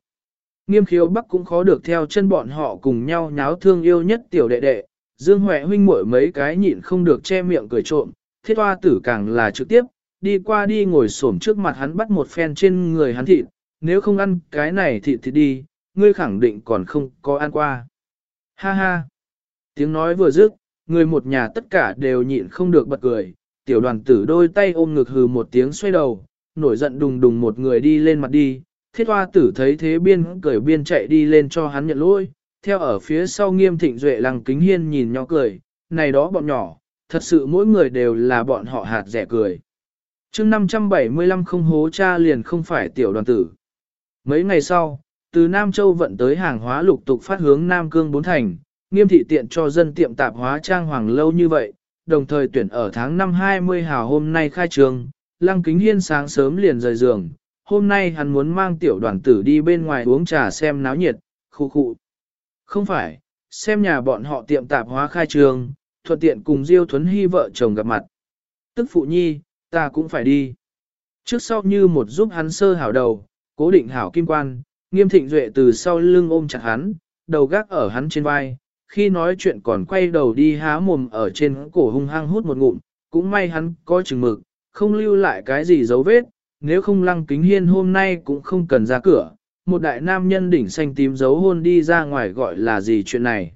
Nghiêm khiếu bắc cũng khó được theo chân bọn họ cùng nhau nháo thương yêu nhất tiểu đệ đệ, Dương Huệ huynh muội mấy cái nhịn không được che miệng cười trộm, thiết hoa tử càng là trực tiếp, đi qua đi ngồi xổm trước mặt hắn bắt một phen trên người hắn thịt, nếu không ăn cái này thịt thì đi, ngươi khẳng định còn không có ăn qua. Ha ha! Tiếng nói vừa dứt, người một nhà tất cả đều nhịn không được bật cười, tiểu đoàn tử đôi tay ôm ngực hừ một tiếng xoay đầu, nổi giận đùng đùng một người đi lên mặt đi, thiết hoa tử thấy thế biên cười biên chạy đi lên cho hắn nhận lỗi, theo ở phía sau nghiêm thịnh duệ lăng kính hiên nhìn nhỏ cười, này đó bọn nhỏ, thật sự mỗi người đều là bọn họ hạt rẻ cười. chương 575 không hố cha liền không phải tiểu đoàn tử. Mấy ngày sau, từ Nam Châu vận tới hàng hóa lục tục phát hướng Nam Cương bốn thành, nghiêm thị tiện cho dân tiệm tạp hóa trang hoàng lâu như vậy, đồng thời tuyển ở tháng 5 20 hào hôm nay khai trường, Lăng Kính Hiên sáng sớm liền rời giường, hôm nay hắn muốn mang tiểu đoàn tử đi bên ngoài uống trà xem náo nhiệt, khu khu. Không phải, xem nhà bọn họ tiệm tạp hóa khai trường, thuận tiện cùng Diêu Thuấn Hy vợ chồng gặp mặt. Tức phụ nhi, ta cũng phải đi. Trước sau như một giúp hắn sơ hảo đầu, cố định hảo kim quan, nghiêm thịnh duệ từ sau lưng ôm chặt hắn, đầu gác ở hắn trên vai, khi nói chuyện còn quay đầu đi há mồm ở trên cổ hung hăng hút một ngụm, cũng may hắn có chừng mực, không lưu lại cái gì dấu vết, nếu không lăng kính hiên hôm nay cũng không cần ra cửa, một đại nam nhân đỉnh xanh tím dấu hôn đi ra ngoài gọi là gì chuyện này.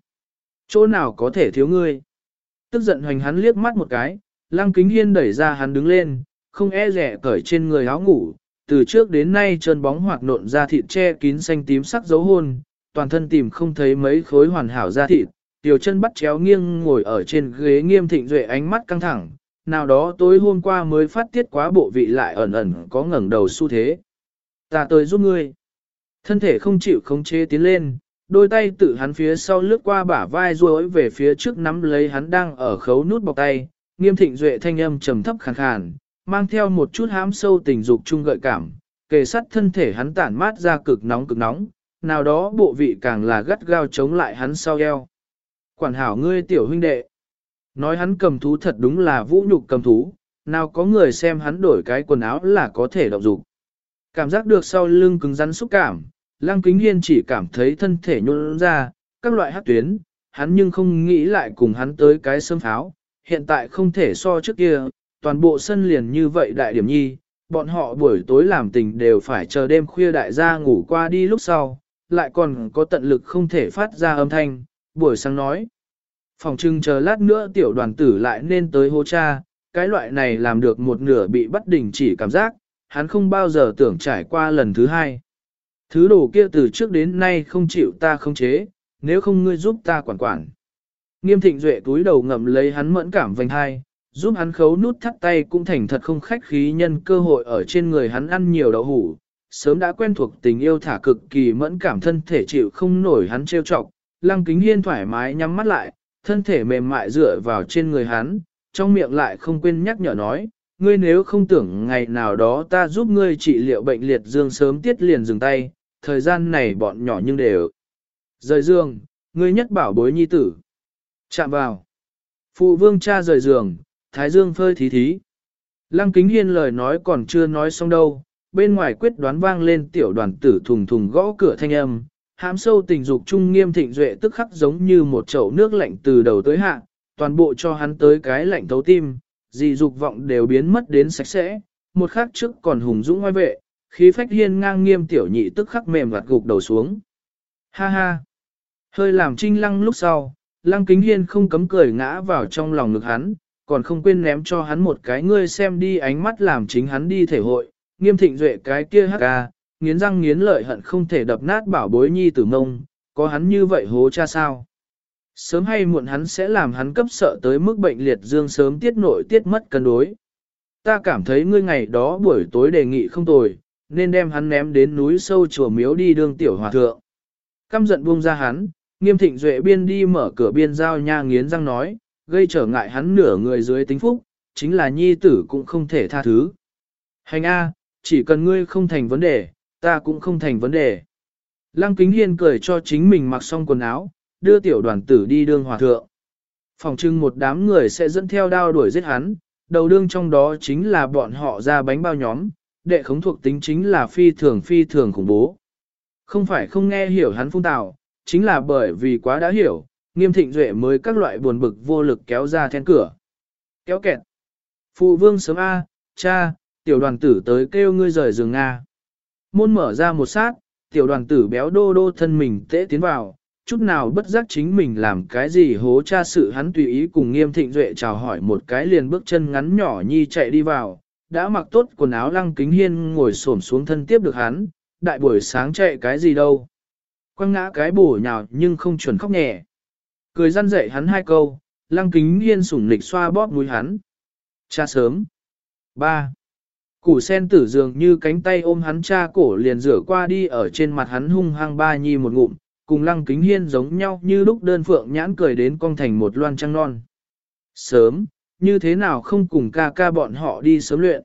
Chỗ nào có thể thiếu ngươi? Tức giận hoành hắn liếc mắt một cái, lăng kính hiên đẩy ra hắn đứng lên, không e rẻ cởi trên người áo ngủ, từ trước đến nay chân bóng hoặc nộn ra thịt che kín xanh tím sắc dấu hôn, toàn thân tìm không thấy mấy khối hoàn hảo da thịt, tiểu chân bắt chéo nghiêng ngồi ở trên ghế nghiêm thịnh duệ ánh mắt căng thẳng, nào đó tối hôm qua mới phát tiết quá bộ vị lại ẩn ẩn có ngẩng đầu xu thế. Ta tới giúp ngươi. Thân thể không chịu khống chế tiến lên, đôi tay tự hắn phía sau lướt qua bả vai duỗi về phía trước nắm lấy hắn đang ở khấu nút bọc tay, nghiêm thịnh duệ thanh âm trầm thấp khàn khàn, mang theo một chút hám sâu tình dục chung gợi cảm, kề sắt thân thể hắn tản mát ra cực nóng cực nóng, nào đó bộ vị càng là gắt gao chống lại hắn sau eo. Quản hảo ngươi tiểu huynh đệ. Nói hắn cầm thú thật đúng là vũ nhục cầm thú, nào có người xem hắn đổi cái quần áo là có thể động dục. Cảm giác được sau lưng cứng rắn xúc cảm, Lăng Kính Hiên chỉ cảm thấy thân thể nhún ra, các loại hát tuyến, hắn nhưng không nghĩ lại cùng hắn tới cái sâm pháo, hiện tại không thể so trước kia, toàn bộ sân liền như vậy đại điểm nhi, bọn họ buổi tối làm tình đều phải chờ đêm khuya đại gia ngủ qua đi lúc sau, lại còn có tận lực không thể phát ra âm thanh, buổi sáng nói. Phòng trưng chờ lát nữa tiểu đoàn tử lại nên tới hô cha, cái loại này làm được một nửa bị bắt đỉnh chỉ cảm giác, hắn không bao giờ tưởng trải qua lần thứ hai. Thứ đồ kia từ trước đến nay không chịu ta không chế, nếu không ngươi giúp ta quản quản. Nghiêm thịnh duệ túi đầu ngậm lấy hắn mẫn cảm vành hai, giúp hắn khấu nút thắt tay cũng thành thật không khách khí nhân cơ hội ở trên người hắn ăn nhiều đậu hủ, sớm đã quen thuộc tình yêu thả cực kỳ mẫn cảm thân thể chịu không nổi hắn trêu chọc, lăng kính hiên thoải mái nhắm mắt lại, thân thể mềm mại dựa vào trên người hắn, trong miệng lại không quên nhắc nhở nói, ngươi nếu không tưởng ngày nào đó ta giúp ngươi trị liệu bệnh liệt dương sớm tiết liền dừng tay, thời gian này bọn nhỏ nhưng đều. Rời giường, ngươi nhất bảo bối nhi tử. Chạm vào. Phụ vương cha rời giường, thái dương phơi thí thí. Lăng kính hiên lời nói còn chưa nói xong đâu, bên ngoài quyết đoán vang lên tiểu đoàn tử thùng thùng gõ cửa thanh âm, hãm sâu tình dục trung nghiêm thịnh duệ tức khắc giống như một chậu nước lạnh từ đầu tới hạ, toàn bộ cho hắn tới cái lạnh thấu tim, dị dục vọng đều biến mất đến sạch sẽ, một khắc trước còn hùng dũng ngoài vệ, khí phách hiên ngang nghiêm tiểu nhị tức khắc mềm gạt gục đầu xuống. Ha ha! Hơi làm trinh lăng lúc sau, lăng kính hiên không cấm cười ngã vào trong lòng ngực hắn, còn không quên ném cho hắn một cái ngươi xem đi ánh mắt làm chính hắn đi thể hội, nghiêm thịnh duệ cái kia hắc ca, nghiến răng nghiến lợi hận không thể đập nát bảo bối nhi tử mông, có hắn như vậy hố cha sao. Sớm hay muộn hắn sẽ làm hắn cấp sợ tới mức bệnh liệt dương sớm tiết nội tiết mất cân đối. Ta cảm thấy ngươi ngày đó buổi tối đề nghị không tồi, nên đem hắn ném đến núi sâu chùa miếu đi đương tiểu hòa thượng. Căm giận buông ra hắn, nghiêm thịnh duệ biên đi mở cửa biên giao nha nghiến răng nói, gây trở ngại hắn nửa người dưới tính phúc, chính là nhi tử cũng không thể tha thứ. Hành A, chỉ cần ngươi không thành vấn đề, ta cũng không thành vấn đề. Lăng kính hiên cười cho chính mình mặc xong quần áo, đưa tiểu đoàn tử đi đương hòa thượng. Phòng trưng một đám người sẽ dẫn theo đao đuổi giết hắn, đầu đương trong đó chính là bọn họ ra bánh bao nhóm, đệ khống thuộc tính chính là phi thường phi thường khủng bố. Không phải không nghe hiểu hắn phung tạo, chính là bởi vì quá đã hiểu, nghiêm thịnh duệ mới các loại buồn bực vô lực kéo ra then cửa. Kéo kẹt. Phụ vương sớm A, cha, tiểu đoàn tử tới kêu ngươi rời giường nga. Môn mở ra một sát, tiểu đoàn tử béo đô đô thân mình tễ tiến vào, chút nào bất giác chính mình làm cái gì hố cha sự hắn tùy ý cùng nghiêm thịnh duệ chào hỏi một cái liền bước chân ngắn nhỏ nhi chạy đi vào, đã mặc tốt quần áo lăng kính hiên ngồi xổm xuống thân tiếp được hắn, đại buổi sáng chạy cái gì đâu. Quăng ngã cái bổ nhào nhưng không chuẩn khóc nhẹ. Cười răn dạy hắn hai câu, lăng kính hiên sủng nịch xoa bóp mũi hắn. Cha sớm. ba Củ sen tử dường như cánh tay ôm hắn cha cổ liền rửa qua đi ở trên mặt hắn hung hăng ba nhi một ngụm, cùng lăng kính hiên giống nhau như lúc đơn phượng nhãn cười đến cong thành một loan trăng non. Sớm, như thế nào không cùng ca ca bọn họ đi sớm luyện.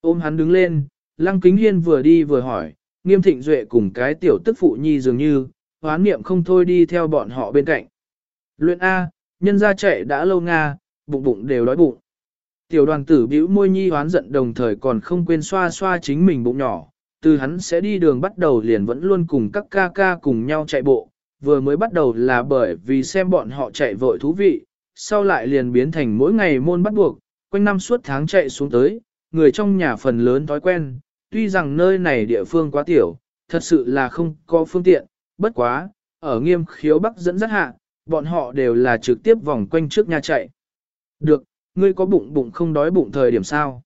Ôm hắn đứng lên, lăng kính hiên vừa đi vừa hỏi, nghiêm thịnh duệ cùng cái tiểu tức phụ nhi dường như, hoán niệm không thôi đi theo bọn họ bên cạnh. Luyện A, nhân ra chạy đã lâu Nga, bụng bụng đều đói bụng. Tiểu đoàn tử bĩu môi nhi hoán giận đồng thời còn không quên xoa xoa chính mình bụng nhỏ, từ hắn sẽ đi đường bắt đầu liền vẫn luôn cùng các ca ca cùng nhau chạy bộ, vừa mới bắt đầu là bởi vì xem bọn họ chạy vội thú vị, sau lại liền biến thành mỗi ngày môn bắt buộc, quanh năm suốt tháng chạy xuống tới, người trong nhà phần lớn thói quen, tuy rằng nơi này địa phương quá tiểu, thật sự là không có phương tiện, bất quá, ở nghiêm khiếu bắc dẫn rất hạ, bọn họ đều là trực tiếp vòng quanh trước nhà chạy. Được, ngươi có bụng bụng không đói bụng thời điểm sao?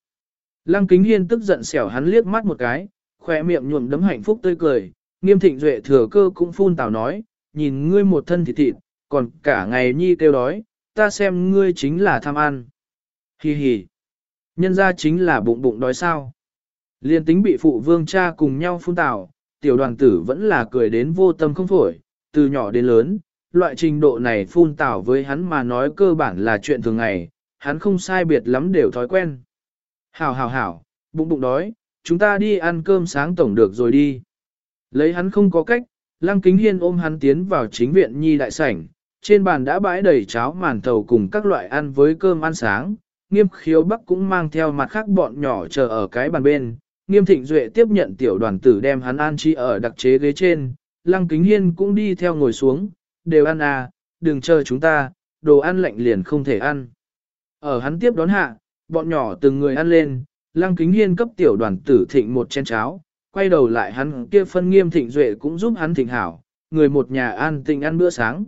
Lăng kính hiên tức giận xẻo hắn liếc mắt một cái, khỏe miệng nhuộm đấm hạnh phúc tươi cười, nghiêm thịnh duệ thừa cơ cũng phun tào nói, nhìn ngươi một thân thịt thịt, còn cả ngày nhi kêu đói, ta xem ngươi chính là tham ăn. Hi hi. Nhân ra chính là bụng bụng đói sao. Liên tính bị phụ vương cha cùng nhau phun tào, tiểu đoàn tử vẫn là cười đến vô tâm không phổi, từ nhỏ đến lớn, loại trình độ này phun tảo với hắn mà nói cơ bản là chuyện thường ngày, hắn không sai biệt lắm đều thói quen. Hảo hảo hảo, bụng bụng đói, chúng ta đi ăn cơm sáng tổng được rồi đi. Lấy hắn không có cách, Lăng Kính Hiên ôm hắn tiến vào chính viện nhi đại sảnh, trên bàn đã bãi đầy cháo màn thầu cùng các loại ăn với cơm ăn sáng, nghiêm khiếu bắc cũng mang theo mặt khác bọn nhỏ chờ ở cái bàn bên. Nghiêm thịnh duệ tiếp nhận tiểu đoàn tử đem hắn an chi ở đặc chế ghế trên, lăng kính hiên cũng đi theo ngồi xuống, đều ăn à, đừng chờ chúng ta, đồ ăn lạnh liền không thể ăn. Ở hắn tiếp đón hạ, bọn nhỏ từng người ăn lên, lăng kính hiên cấp tiểu đoàn tử thịnh một chén cháo, quay đầu lại hắn kia phân nghiêm thịnh duệ cũng giúp hắn thịnh hảo, người một nhà ăn tình ăn bữa sáng.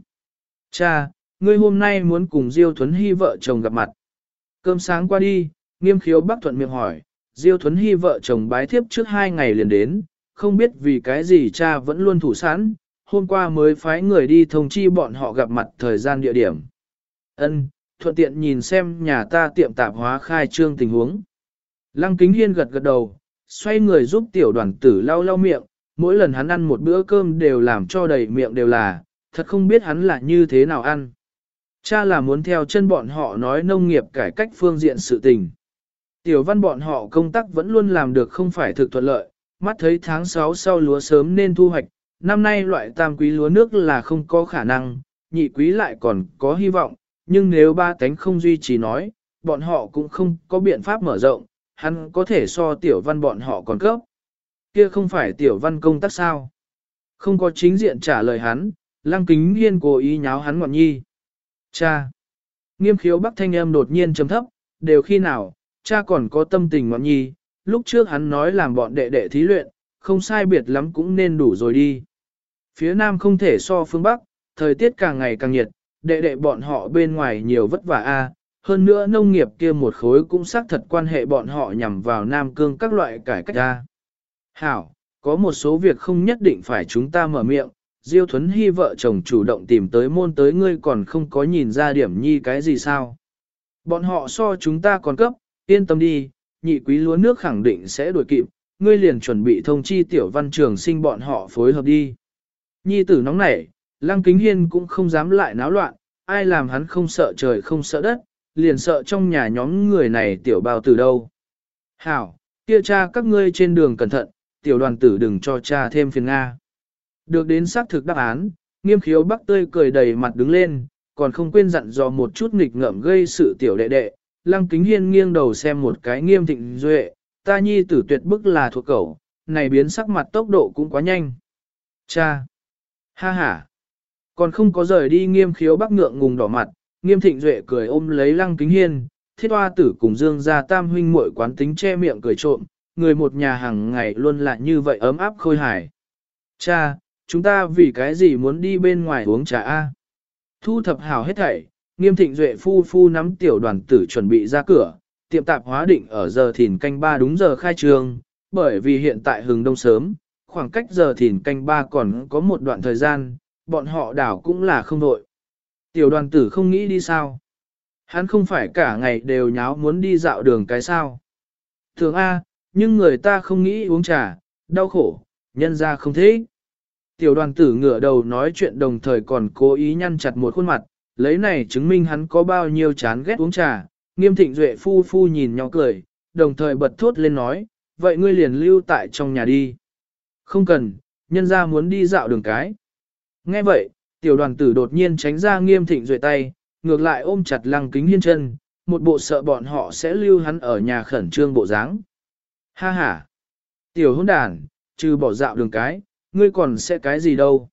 Cha, ngươi hôm nay muốn cùng Diêu Thuấn Hy vợ chồng gặp mặt. Cơm sáng qua đi, nghiêm khiếu bác thuận miệng hỏi, Diêu Thuấn Hy vợ chồng bái thiếp trước hai ngày liền đến, không biết vì cái gì cha vẫn luôn thủ sẵn, hôm qua mới phái người đi thông chi bọn họ gặp mặt thời gian địa điểm. Ân, thuận tiện nhìn xem nhà ta tiệm tạp hóa khai trương tình huống. Lăng Kính Hiên gật gật đầu, xoay người giúp tiểu đoàn tử lau lau miệng, mỗi lần hắn ăn một bữa cơm đều làm cho đầy miệng đều là, thật không biết hắn là như thế nào ăn. Cha là muốn theo chân bọn họ nói nông nghiệp cải cách phương diện sự tình. Tiểu văn bọn họ công tác vẫn luôn làm được không phải thực thuận lợi, mắt thấy tháng 6 sau lúa sớm nên thu hoạch, năm nay loại tam quý lúa nước là không có khả năng, nhị quý lại còn có hy vọng, nhưng nếu ba tánh không duy trì nói, bọn họ cũng không có biện pháp mở rộng, hắn có thể so tiểu văn bọn họ còn cấp. Kia không phải tiểu văn công tác sao? Không có chính diện trả lời hắn, lăng kính hiên cố ý nháo hắn ngọn nhi. Cha! Nghiêm khiếu bắc thanh âm đột nhiên trầm thấp, đều khi nào, cha còn có tâm tình ngọn nhi, lúc trước hắn nói làm bọn đệ đệ thí luyện, không sai biệt lắm cũng nên đủ rồi đi. Phía nam không thể so phương bắc, thời tiết càng ngày càng nhiệt, đệ đệ bọn họ bên ngoài nhiều vất vả a. hơn nữa nông nghiệp kia một khối cũng xác thật quan hệ bọn họ nhằm vào Nam Cương các loại cải cách ra. Hảo, có một số việc không nhất định phải chúng ta mở miệng, Diêu Thuấn Hy vợ chồng chủ động tìm tới môn tới ngươi còn không có nhìn ra điểm nhi cái gì sao. Bọn họ so chúng ta còn cấp, yên tâm đi, nhị quý lúa nước khẳng định sẽ đuổi kịp, ngươi liền chuẩn bị thông chi tiểu văn trường sinh bọn họ phối hợp đi. Nhi tử nóng nảy, Lăng Kính Hiên cũng không dám lại náo loạn, ai làm hắn không sợ trời không sợ đất, liền sợ trong nhà nhóm người này tiểu bao từ đâu. Hảo, kia cha các ngươi trên đường cẩn thận, tiểu đoàn tử đừng cho cha thêm phiền Nga. Được đến xác thực đáp án, nghiêm khiếu bắc tươi cười đầy mặt đứng lên, còn không quên dặn dò một chút nghịch ngợm gây sự tiểu đệ đệ. Lăng kính hiên nghiêng đầu xem một cái nghiêm thịnh duệ, ta nhi tử tuyệt bức là thuộc cẩu, này biến sắc mặt tốc độ cũng quá nhanh. Cha! Ha ha! Còn không có rời đi nghiêm khiếu bắc ngượng ngùng đỏ mặt, nghiêm thịnh duệ cười ôm lấy lăng kính hiên, thiết hoa tử cùng dương ra tam huynh muội quán tính che miệng cười trộm, người một nhà hàng ngày luôn là như vậy ấm áp khôi hài. Cha, chúng ta vì cái gì muốn đi bên ngoài uống trà A. Thu thập hào hết thảy, nghiêm thịnh duệ phu phu nắm tiểu đoàn tử chuẩn bị ra cửa, tiệm tạp hóa định ở giờ thìn canh ba đúng giờ khai trương, bởi vì hiện tại hừng đông sớm, khoảng cách giờ thìn canh ba còn có một đoạn thời gian, bọn họ đảo cũng là không đội. Tiểu đoàn tử không nghĩ đi sao? Hắn không phải cả ngày đều nháo muốn đi dạo đường cái sao? Thường A, nhưng người ta không nghĩ uống trà, đau khổ, nhân ra không thế. Tiểu đoàn tử ngửa đầu nói chuyện đồng thời còn cố ý nhăn chặt một khuôn mặt, lấy này chứng minh hắn có bao nhiêu chán ghét uống trà, nghiêm thịnh duệ phu phu nhìn nhau cười, đồng thời bật thốt lên nói, vậy ngươi liền lưu tại trong nhà đi. Không cần, nhân ra muốn đi dạo đường cái. Nghe vậy, tiểu đoàn tử đột nhiên tránh ra nghiêm thịnh duệ tay, ngược lại ôm chặt lăng kính hiên chân, một bộ sợ bọn họ sẽ lưu hắn ở nhà khẩn trương bộ dáng. Ha ha! Tiểu hôn đàn, trừ bỏ dạo đường cái, ngươi còn sẽ cái gì đâu?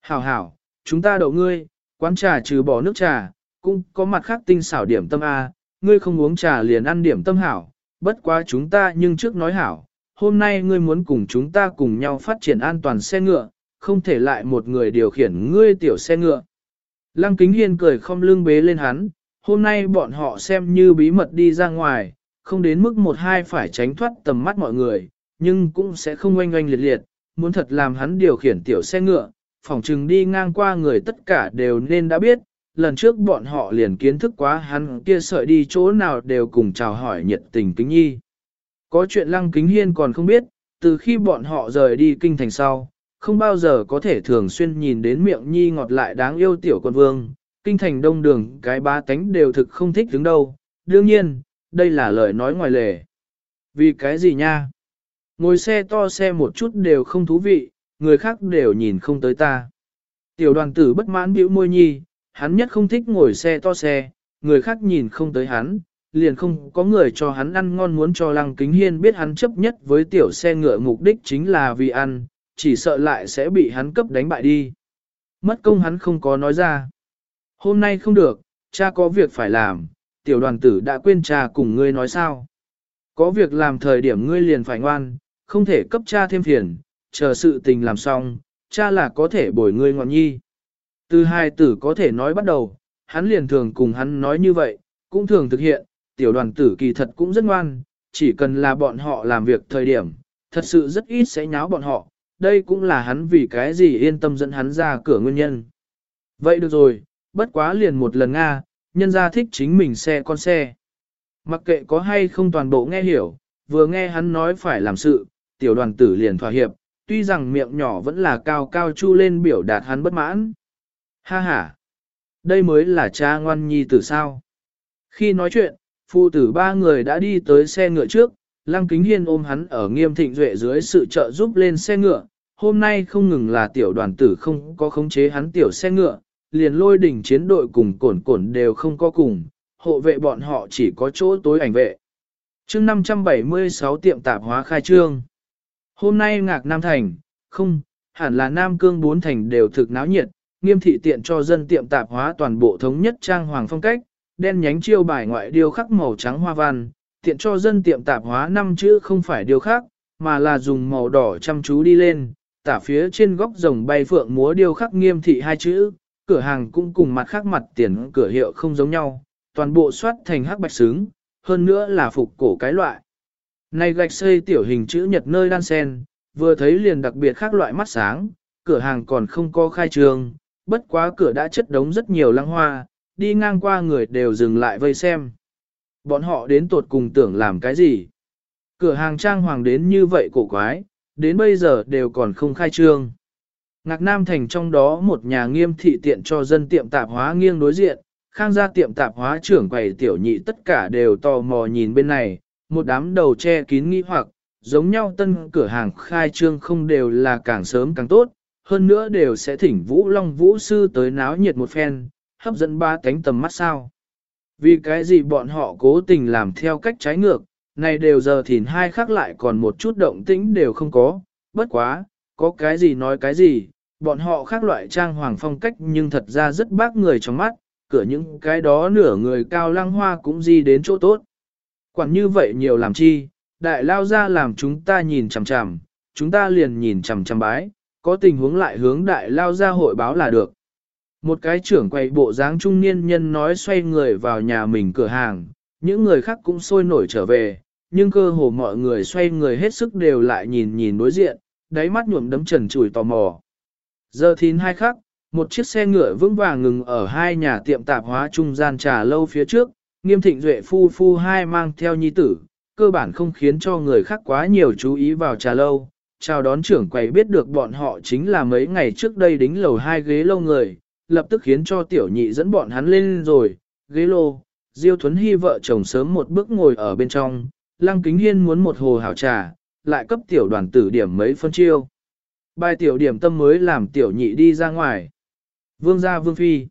Hảo hảo, chúng ta đậu ngươi, quán trà trừ bỏ nước trà, cũng có mặt khác tinh xảo điểm tâm A, ngươi không uống trà liền ăn điểm tâm hảo, bất quá chúng ta nhưng trước nói hảo, hôm nay ngươi muốn cùng chúng ta cùng nhau phát triển an toàn xe ngựa, không thể lại một người điều khiển ngươi tiểu xe ngựa. Lăng kính hiên cười không lưng bế lên hắn, hôm nay bọn họ xem như bí mật đi ra ngoài, không đến mức một hai phải tránh thoát tầm mắt mọi người, nhưng cũng sẽ không oanh oanh liệt liệt, muốn thật làm hắn điều khiển tiểu xe ngựa, phỏng chừng đi ngang qua người tất cả đều nên đã biết, lần trước bọn họ liền kiến thức quá hắn kia sợi đi chỗ nào đều cùng chào hỏi nhiệt tình kính nhi. Có chuyện lăng kính hiên còn không biết, từ khi bọn họ rời đi kinh thành sau, không bao giờ có thể thường xuyên nhìn đến miệng nhi ngọt lại đáng yêu tiểu con vương, kinh thành đông đường cái ba tánh đều thực không thích đứng đâu, đương nhiên, đây là lời nói ngoài lề. Vì cái gì nha? Ngồi xe to xe một chút đều không thú vị, người khác đều nhìn không tới ta. Tiểu đoàn tử bất mãn bĩu môi nhi, hắn nhất không thích ngồi xe to xe, người khác nhìn không tới hắn, liền không có người cho hắn ăn ngon muốn cho lăng kính hiên biết hắn chấp nhất với tiểu xe ngựa mục đích chính là vì ăn, chỉ sợ lại sẽ bị hắn cấp đánh bại đi. Mất công hắn không có nói ra. Hôm nay không được, cha có việc phải làm, tiểu đoàn tử đã quên cha cùng ngươi nói sao. Có việc làm thời điểm ngươi liền phải ngoan, không thể cấp cha thêm phiền, chờ sự tình làm xong, cha là có thể bồi ngươi ngọn nhi. Từ hai tử có thể nói bắt đầu, hắn liền thường cùng hắn nói như vậy, cũng thường thực hiện, tiểu đoàn tử kỳ thật cũng rất ngoan, chỉ cần là bọn họ làm việc thời điểm, thật sự rất ít sẽ nháo bọn họ, đây cũng là hắn vì cái gì yên tâm dẫn hắn ra cửa nguyên nhân. Vậy được rồi, bất quá liền một lần Nga, nhân ra thích chính mình xe con xe. Mặc kệ có hay không toàn bộ nghe hiểu, vừa nghe hắn nói phải làm sự, tiểu đoàn tử liền thỏa hiệp, tuy rằng miệng nhỏ vẫn là cao cao chu lên biểu đạt hắn bất mãn. Ha ha, đây mới là cha ngoan nhi tử sao. Khi nói chuyện, phụ tử ba người đã đi tới xe ngựa trước, Lăng Kính Hiên ôm hắn ở nghiêm thịnh duệ dưới sự trợ giúp lên xe ngựa. Hôm nay không ngừng là tiểu đoàn tử không có khống chế hắn tiểu xe ngựa, liền lôi đỉnh chiến đội cùng cổn cổn đều không có cùng, hộ vệ bọn họ chỉ có chỗ tối ảnh vệ. chương 576 tiệm tạp hóa khai trương. Hôm nay ngạc Nam Thành, không, hẳn là Nam Cương bốn thành đều thực náo nhiệt, nghiêm thị tiện cho dân tiệm tạp hóa toàn bộ thống nhất trang hoàng phong cách, đen nhánh chiêu bài ngoại điêu khắc màu trắng hoa văn, tiện cho dân tiệm tạp hóa năm chữ không phải điêu khắc, mà là dùng màu đỏ chăm chú đi lên, tả phía trên góc rồng bay phượng múa điêu khắc nghiêm thị hai chữ, cửa hàng cũng cùng mặt khác mặt tiền cửa hiệu không giống nhau, toàn bộ soát thành hắc bạch xứng, hơn nữa là phục cổ cái loại. Này gạch xây tiểu hình chữ nhật nơi đan sen, vừa thấy liền đặc biệt khác loại mắt sáng, cửa hàng còn không có khai trương, bất quá cửa đã chất đống rất nhiều lăng hoa, đi ngang qua người đều dừng lại vây xem. Bọn họ đến tột cùng tưởng làm cái gì? Cửa hàng trang hoàng đến như vậy cổ quái, đến bây giờ đều còn không khai trương. Ngạc Nam Thành trong đó một nhà nghiêm thị tiện cho dân tiệm tạp hóa nghiêng đối diện, khang gia tiệm tạp hóa trưởng quầy tiểu nhị tất cả đều tò mò nhìn bên này, một đám đầu che kín nghi hoặc, giống nhau tân cửa hàng khai trương không đều là càng sớm càng tốt, hơn nữa đều sẽ thỉnh Vũ Long Vũ Sư tới náo nhiệt một phen, hấp dẫn ba cánh tầm mắt sao. Vì cái gì bọn họ cố tình làm theo cách trái ngược, này đều giờ thìn hai khác lại còn một chút động tĩnh đều không có, bất quá, có cái gì nói cái gì, bọn họ khác loại trang hoàng phong cách nhưng thật ra rất bác người trong mắt, cửa những cái đó nửa người cao lăng hoa cũng di đến chỗ tốt. Quản như vậy nhiều làm chi, đại lao ra làm chúng ta nhìn chằm chằm, chúng ta liền nhìn chằm chằm bái, có tình huống lại hướng đại lao ra hội báo là được. Một cái trưởng quầy bộ dáng trung niên nhân nói xoay người vào nhà mình cửa hàng, những người khác cũng sôi nổi trở về, nhưng cơ hồ mọi người xoay người hết sức đều lại nhìn nhìn đối diện, đáy mắt nhuộm đấm trần chùi tò mò. Giờ thìn hai khắc, một chiếc xe ngựa vững vàng ngừng ở hai nhà tiệm tạp hóa trung gian trà lâu phía trước, nghiêm thịnh duệ phu phu hai mang theo nhi tử, cơ bản không khiến cho người khác quá nhiều chú ý vào trà lâu. Chào đón trưởng quầy biết được bọn họ chính là mấy ngày trước đây đính lầu hai ghế lâu người, lập tức khiến cho tiểu nhị dẫn bọn hắn lên rồi, ghế lô, Diêu Thuấn Hy vợ chồng sớm một bước ngồi ở bên trong, Lăng Kính Hiên muốn một hồ hảo trà, lại cấp tiểu đoàn tử điểm mấy phân chiêu. Bài tiểu điểm tâm mới làm tiểu nhị đi ra ngoài. Vương gia vương phi.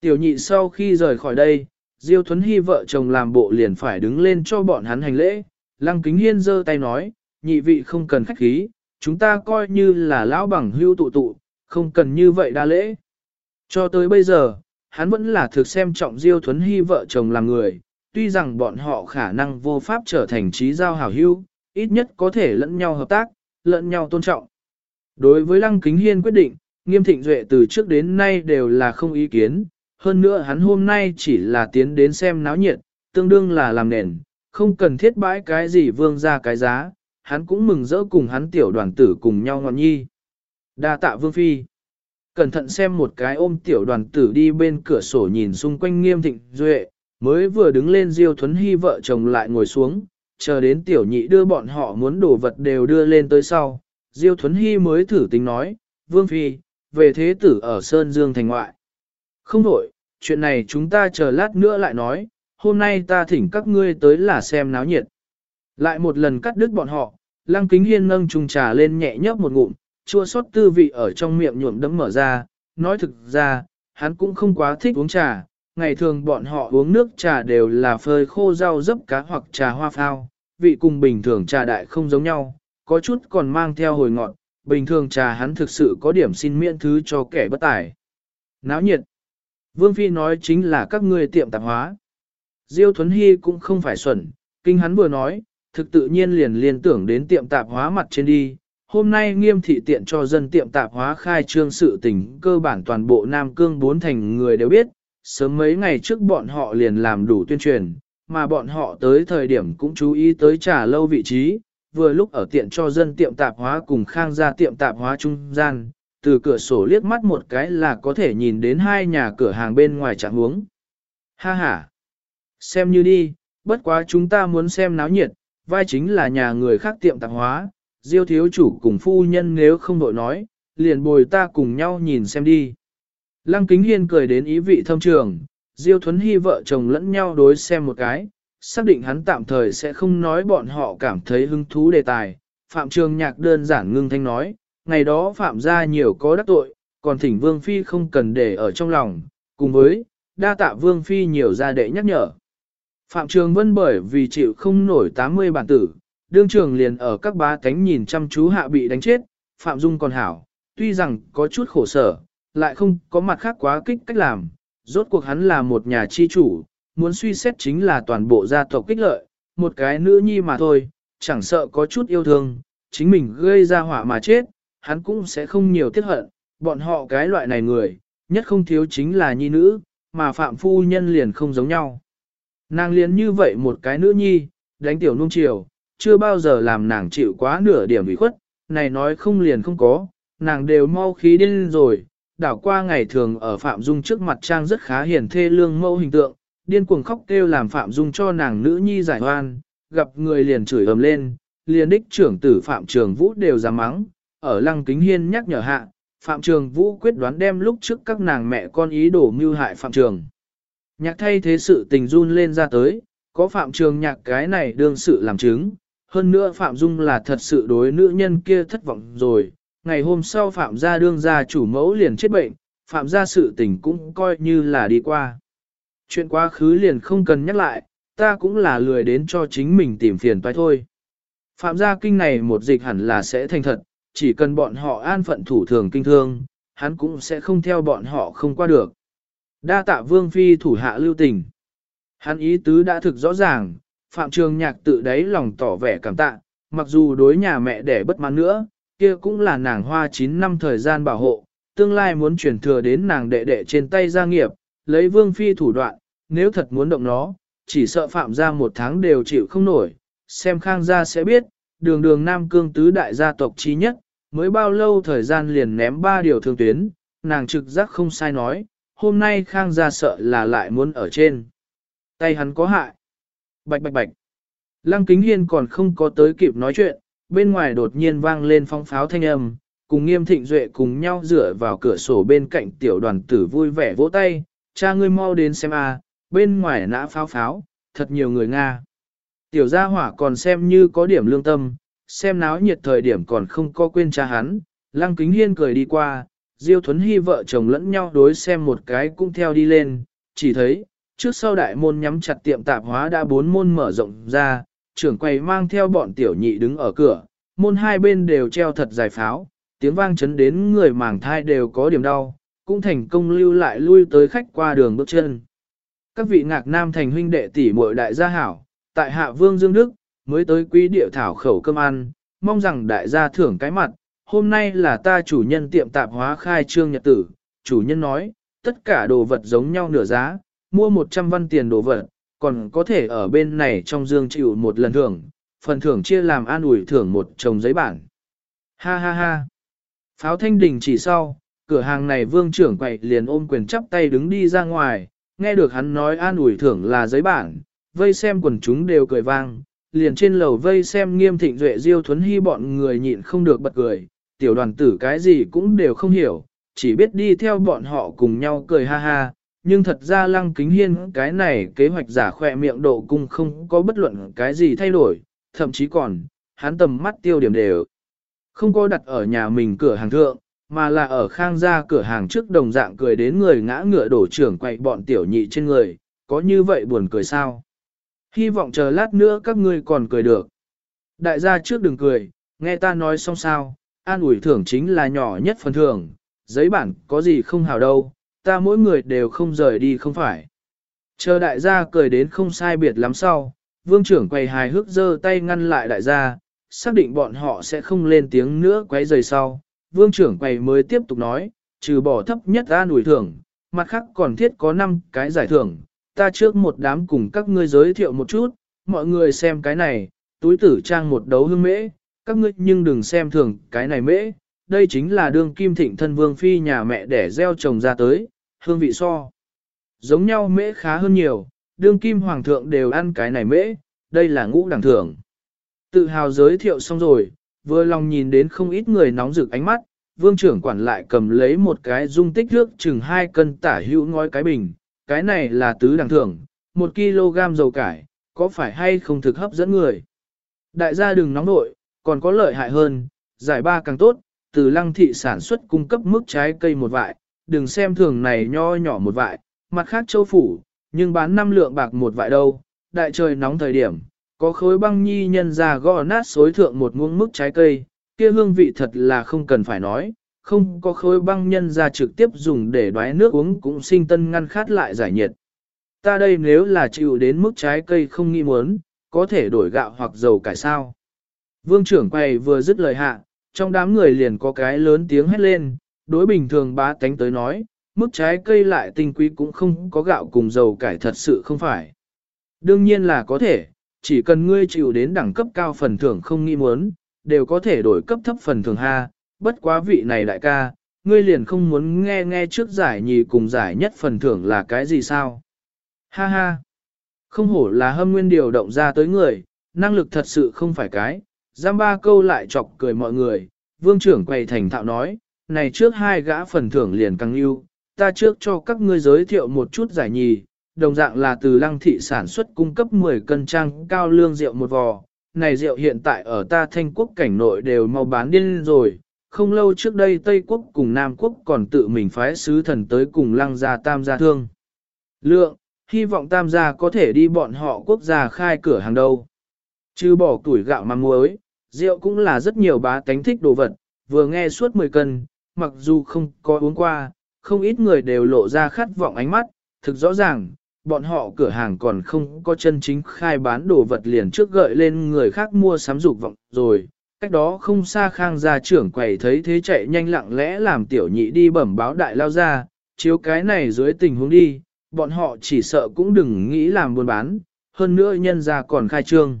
Tiểu nhị sau khi rời khỏi đây, Diêu Thuấn Hy vợ chồng làm bộ liền phải đứng lên cho bọn hắn hành lễ. Lăng Kính Hiên giơ tay nói, nhị vị không cần khách khí, chúng ta coi như là lão bằng hưu tụ tụ, không cần như vậy đa lễ. Cho tới bây giờ, hắn vẫn là thực xem trọng Diêu Thuấn Hy vợ chồng là người, tuy rằng bọn họ khả năng vô pháp trở thành trí giao hảo hưu, ít nhất có thể lẫn nhau hợp tác, lẫn nhau tôn trọng. Đối với Lăng Kính Hiên quyết định, Nghiêm Thịnh Duệ từ trước đến nay đều là không ý kiến, hơn nữa hắn hôm nay chỉ là tiến đến xem náo nhiệt, tương đương là làm nền, không cần thiết bãi cái gì vương ra cái giá, hắn cũng mừng rỡ cùng hắn tiểu đoàn tử cùng nhau ngọn nhi. Đa tạ vương phi. Cẩn thận xem một cái ôm tiểu đoàn tử đi bên cửa sổ nhìn xung quanh nghiêm thịnh duệ, mới vừa đứng lên Diêu Thuấn Hy vợ chồng lại ngồi xuống, chờ đến tiểu nhị đưa bọn họ muốn đổ vật đều đưa lên tới sau. Diêu Thuấn Hy mới thử tính nói, Vương Phi, về thế tử ở Sơn Dương thành ngoại. Không đổi, chuyện này chúng ta chờ lát nữa lại nói, hôm nay ta thỉnh các ngươi tới là xem náo nhiệt. Lại một lần cắt đứt bọn họ, Lăng Kính Hiên nâng chung trà lên nhẹ nhấp một ngụm, chua xót tư vị ở trong miệng nhuộm đấm mở ra, nói thực ra, hắn cũng không quá thích uống trà, ngày thường bọn họ uống nước trà đều là phơi khô rau dấp cá hoặc trà hoa phao, vị cùng bình thường trà đại không giống nhau, có chút còn mang theo hồi ngọt, bình thường trà hắn thực sự có điểm xin miễn thứ cho kẻ bất tài. Náo nhiệt. Vương Phi nói chính là các ngươi tiệm tạp hóa. Diêu Thuấn Hy cũng không phải xuẩn, kinh hắn vừa nói, thực tự nhiên liền liên tưởng đến tiệm tạp hóa mặt trên đi. Hôm nay nghiêm thị tiện cho dân tiệm tạp hóa khai trương sự tình cơ bản toàn bộ Nam Cương bốn thành người đều biết, sớm mấy ngày trước bọn họ liền làm đủ tuyên truyền, mà bọn họ tới thời điểm cũng chú ý tới trả lâu vị trí, vừa lúc ở tiện cho dân tiệm tạp hóa cùng khang ra tiệm tạp hóa trung gian, từ cửa sổ liếc mắt một cái là có thể nhìn đến hai nhà cửa hàng bên ngoài trạng huống. Ha ha! Xem như đi, bất quá chúng ta muốn xem náo nhiệt, vai chính là nhà người khác tiệm tạp hóa, diêu thiếu chủ cùng phu nhân nếu không đội nói, liền bồi ta cùng nhau nhìn xem đi. Lăng Kính Hiên cười đến ý vị thâm trường, Diêu Thuấn Hy vợ chồng lẫn nhau đối xem một cái, xác định hắn tạm thời sẽ không nói bọn họ cảm thấy hứng thú đề tài. Phạm Trường Nhạc đơn giản ngưng thanh nói, ngày đó Phạm gia nhiều có đắc tội, còn thỉnh Vương Phi không cần để ở trong lòng, cùng với, đa tạ Vương Phi nhiều ra đệ nhắc nhở. Phạm Trường Vân bởi vì chịu không nổi 80 bản tử, đương trường liền ở các bá cánh nhìn chăm chú hạ bị đánh chết, Phạm Dung còn hảo, tuy rằng có chút khổ sở, lại không có mặt khác quá kích cách làm, rốt cuộc hắn là một nhà chi chủ, muốn suy xét chính là toàn bộ gia tộc kích lợi, một cái nữ nhi mà thôi, chẳng sợ có chút yêu thương, chính mình gây ra họa mà chết, hắn cũng sẽ không nhiều tiếc hận, bọn họ cái loại này người, nhất không thiếu chính là nhi nữ, mà phạm phu nhân liền không giống nhau. Nàng liền như vậy một cái nữ nhi, đánh tiểu nung chiều, chưa bao giờ làm nàng chịu quá nửa điểm ủy khuất, này nói không liền không có, nàng đều mau khí điên rồi, đảo qua ngày thường ở Phạm Dung trước mặt trang rất khá hiền thê lương mẫu hình tượng, điên cuồng khóc kêu làm Phạm Dung cho nàng nữ nhi giải hoan, gặp người liền chửi ầm lên, liền đích trưởng tử Phạm Trường Vũ đều ra mắng, ở lăng kính hiên nhắc nhở hạ, Phạm Trường Vũ quyết đoán đem lúc trước các nàng mẹ con ý đổ mưu hại Phạm Trường. Nhạc thay thế sự tình run lên ra tới, có Phạm Trường nhạc cái này đương sự làm chứng, hơn nữa Phạm Dung là thật sự đối nữ nhân kia thất vọng rồi, ngày hôm sau Phạm gia đương gia chủ mẫu liền chết bệnh, Phạm gia sự tình cũng coi như là đi qua. Chuyện quá khứ liền không cần nhắc lại, ta cũng là lười đến cho chính mình tìm phiền toái thôi. Phạm gia kinh này một dịch hẳn là sẽ thành thật, chỉ cần bọn họ an phận thủ thường kinh thương, hắn cũng sẽ không theo bọn họ không qua được. Đa tạ vương phi thủ hạ lưu tình. Hắn ý tứ đã thực rõ ràng, Phạm Trường Nhạc tự đáy lòng tỏ vẻ cảm tạ, mặc dù đối nhà mẹ đẻ bất mãn nữa, kia cũng là nàng hoa 9 năm thời gian bảo hộ, tương lai muốn chuyển thừa đến nàng đệ đệ trên tay gia nghiệp, lấy vương phi thủ đoạn, nếu thật muốn động nó, chỉ sợ phạm ra một tháng đều chịu không nổi, xem khang gia sẽ biết, đường đường Nam Cương tứ đại gia tộc chi nhất, mới bao lâu thời gian liền ném ba điều thương tuyến, nàng trực giác không sai nói, hôm nay khang gia sợ là lại muốn ở trên. Tay hắn có hại. Bạch bạch bạch. Lăng kính hiên còn không có tới kịp nói chuyện, bên ngoài đột nhiên vang lên phong pháo thanh âm, cùng nghiêm thịnh duệ cùng nhau dựa vào cửa sổ bên cạnh tiểu đoàn tử vui vẻ vỗ tay, cha ngươi mau đến xem a, bên ngoài nã pháo pháo, thật nhiều người Nga. Tiểu gia hỏa còn xem như có điểm lương tâm, xem náo nhiệt thời điểm còn không có quên cha hắn, lăng kính hiên cười đi qua, Diêu Thuấn Hy vợ chồng lẫn nhau đối xem một cái cũng theo đi lên, chỉ thấy, trước sau đại môn nhắm chặt tiệm tạp hóa đã bốn môn mở rộng ra, trưởng quầy mang theo bọn tiểu nhị đứng ở cửa, môn hai bên đều treo thật dài pháo, tiếng vang chấn đến người màng thai đều có điểm đau, cũng thành công lưu lại lui tới khách qua đường bước chân. Các vị ngạc nam thành huynh đệ tỷ muội đại gia hảo, tại hạ vương Dương Đức, mới tới quý địa thảo khẩu cơm ăn, mong rằng đại gia thưởng cái mặt, hôm nay là ta chủ nhân tiệm tạp hóa khai trương nhật tử, chủ nhân nói, tất cả đồ vật giống nhau nửa giá, mua 100 văn tiền đồ vật, còn có thể ở bên này trong dương chịu một lần thưởng, phần thưởng chia làm an ủi thưởng một chồng giấy bản. Ha ha ha. Pháo thanh đình chỉ sau, cửa hàng này vương trưởng quậy liền ôm quyền chắp tay đứng đi ra ngoài, nghe được hắn nói an ủi thưởng là giấy bản, vây xem quần chúng đều cười vang, liền trên lầu vây xem nghiêm thịnh duệ diêu thuấn hy bọn người nhịn không được bật cười, tiểu đoàn tử cái gì cũng đều không hiểu, chỉ biết đi theo bọn họ cùng nhau cười ha ha, nhưng thật ra lăng kính hiên cái này kế hoạch giả khỏe miệng độ cung không có bất luận cái gì thay đổi, thậm chí còn, hắn tầm mắt tiêu điểm đều. Không có đặt ở nhà mình cửa hàng thượng, mà là ở khang gia cửa hàng trước đồng dạng cười đến người ngã ngựa đổ trưởng quậy bọn tiểu nhị trên người, có như vậy buồn cười sao? Hy vọng chờ lát nữa các ngươi còn cười được. Đại gia trước đừng cười, nghe ta nói xong sao, an ủi thưởng chính là nhỏ nhất phần thưởng, giấy bản có gì không hào đâu, ta mỗi người đều không rời đi không phải. Chờ đại gia cười đến không sai biệt lắm sau, vương trưởng quay hài hước giơ tay ngăn lại đại gia, xác định bọn họ sẽ không lên tiếng nữa quấy rời sau. Vương trưởng quầy mới tiếp tục nói, trừ bỏ thấp nhất an ủi thưởng, mặt khác còn thiết có 5 cái giải thưởng, ta trước một đám cùng các ngươi giới thiệu một chút, mọi người xem cái này, túi tử trang một đấu hương mễ, các ngươi nhưng đừng xem thường cái này mễ, đây chính là đương kim thịnh thân vương phi nhà mẹ để gieo trồng ra tới, hương vị so. Giống nhau mễ khá hơn nhiều, đương kim hoàng thượng đều ăn cái này mễ, đây là ngũ đẳng thưởng. Tự hào giới thiệu xong rồi, vừa lòng nhìn đến không ít người nóng rực ánh mắt, vương trưởng quản lại cầm lấy một cái dung tích nước chừng 2 cân tả hữu ngói cái bình, cái này là tứ đẳng thưởng, 1 kg dầu cải, có phải hay không thực hấp dẫn người. Đại gia đừng nóng nội, còn có lợi hại hơn, giải ba càng tốt, từ lăng thị sản xuất cung cấp mức trái cây một vại, đừng xem thường này nho nhỏ một vại, mặt khác châu phủ, nhưng bán năm lượng bạc một vại đâu, đại trời nóng thời điểm, có khối băng nhi nhân ra gõ nát xối thượng một muỗng mức trái cây, kia hương vị thật là không cần phải nói, không có khối băng nhân ra trực tiếp dùng để đoái nước uống cũng sinh tân ngăn khát lại giải nhiệt. Ta đây nếu là chịu đến mức trái cây không nghi muốn, có thể đổi gạo hoặc dầu cải sao. Vương trưởng quầy vừa dứt lời hạ, trong đám người liền có cái lớn tiếng hét lên, đối bình thường bá tánh tới nói, mức trái cây lại tinh quý cũng không có gạo cùng dầu cải thật sự không phải. Đương nhiên là có thể, chỉ cần ngươi chịu đến đẳng cấp cao phần thưởng không nghi muốn, đều có thể đổi cấp thấp phần thưởng ha, bất quá vị này đại ca, ngươi liền không muốn nghe nghe trước giải nhì cùng giải nhất phần thưởng là cái gì sao? Ha ha! Không hổ là hâm nguyên điều động ra tới người, năng lực thật sự không phải cái, giam ba câu lại chọc cười mọi người, vương trưởng quầy thành thạo nói, này trước hai gã phần thưởng liền càng yêu, ta trước cho các ngươi giới thiệu một chút giải nhì, đồng dạng là từ lăng thị sản xuất cung cấp 10 cân trang cao lương rượu một vò, này rượu hiện tại ở ta thanh quốc cảnh nội đều mau bán điên rồi, không lâu trước đây Tây quốc cùng Nam quốc còn tự mình phái sứ thần tới cùng lăng gia tam gia thương. Lượng, hy vọng tam gia có thể đi bọn họ quốc gia khai cửa hàng đâu. Chứ bỏ tuổi gạo mà muối, rượu cũng là rất nhiều bá tánh thích đồ vật, vừa nghe suốt 10 cân, mặc dù không có uống qua, không ít người đều lộ ra khát vọng ánh mắt, thực rõ ràng, bọn họ cửa hàng còn không có chân chính khai bán đồ vật liền trước gợi lên người khác mua sắm dục vọng rồi. Cách đó không xa khang gia trưởng quầy thấy thế chạy nhanh lặng lẽ làm tiểu nhị đi bẩm báo đại lao ra, chiếu cái này dưới tình huống đi, bọn họ chỉ sợ cũng đừng nghĩ làm buôn bán, hơn nữa nhân ra còn khai trương.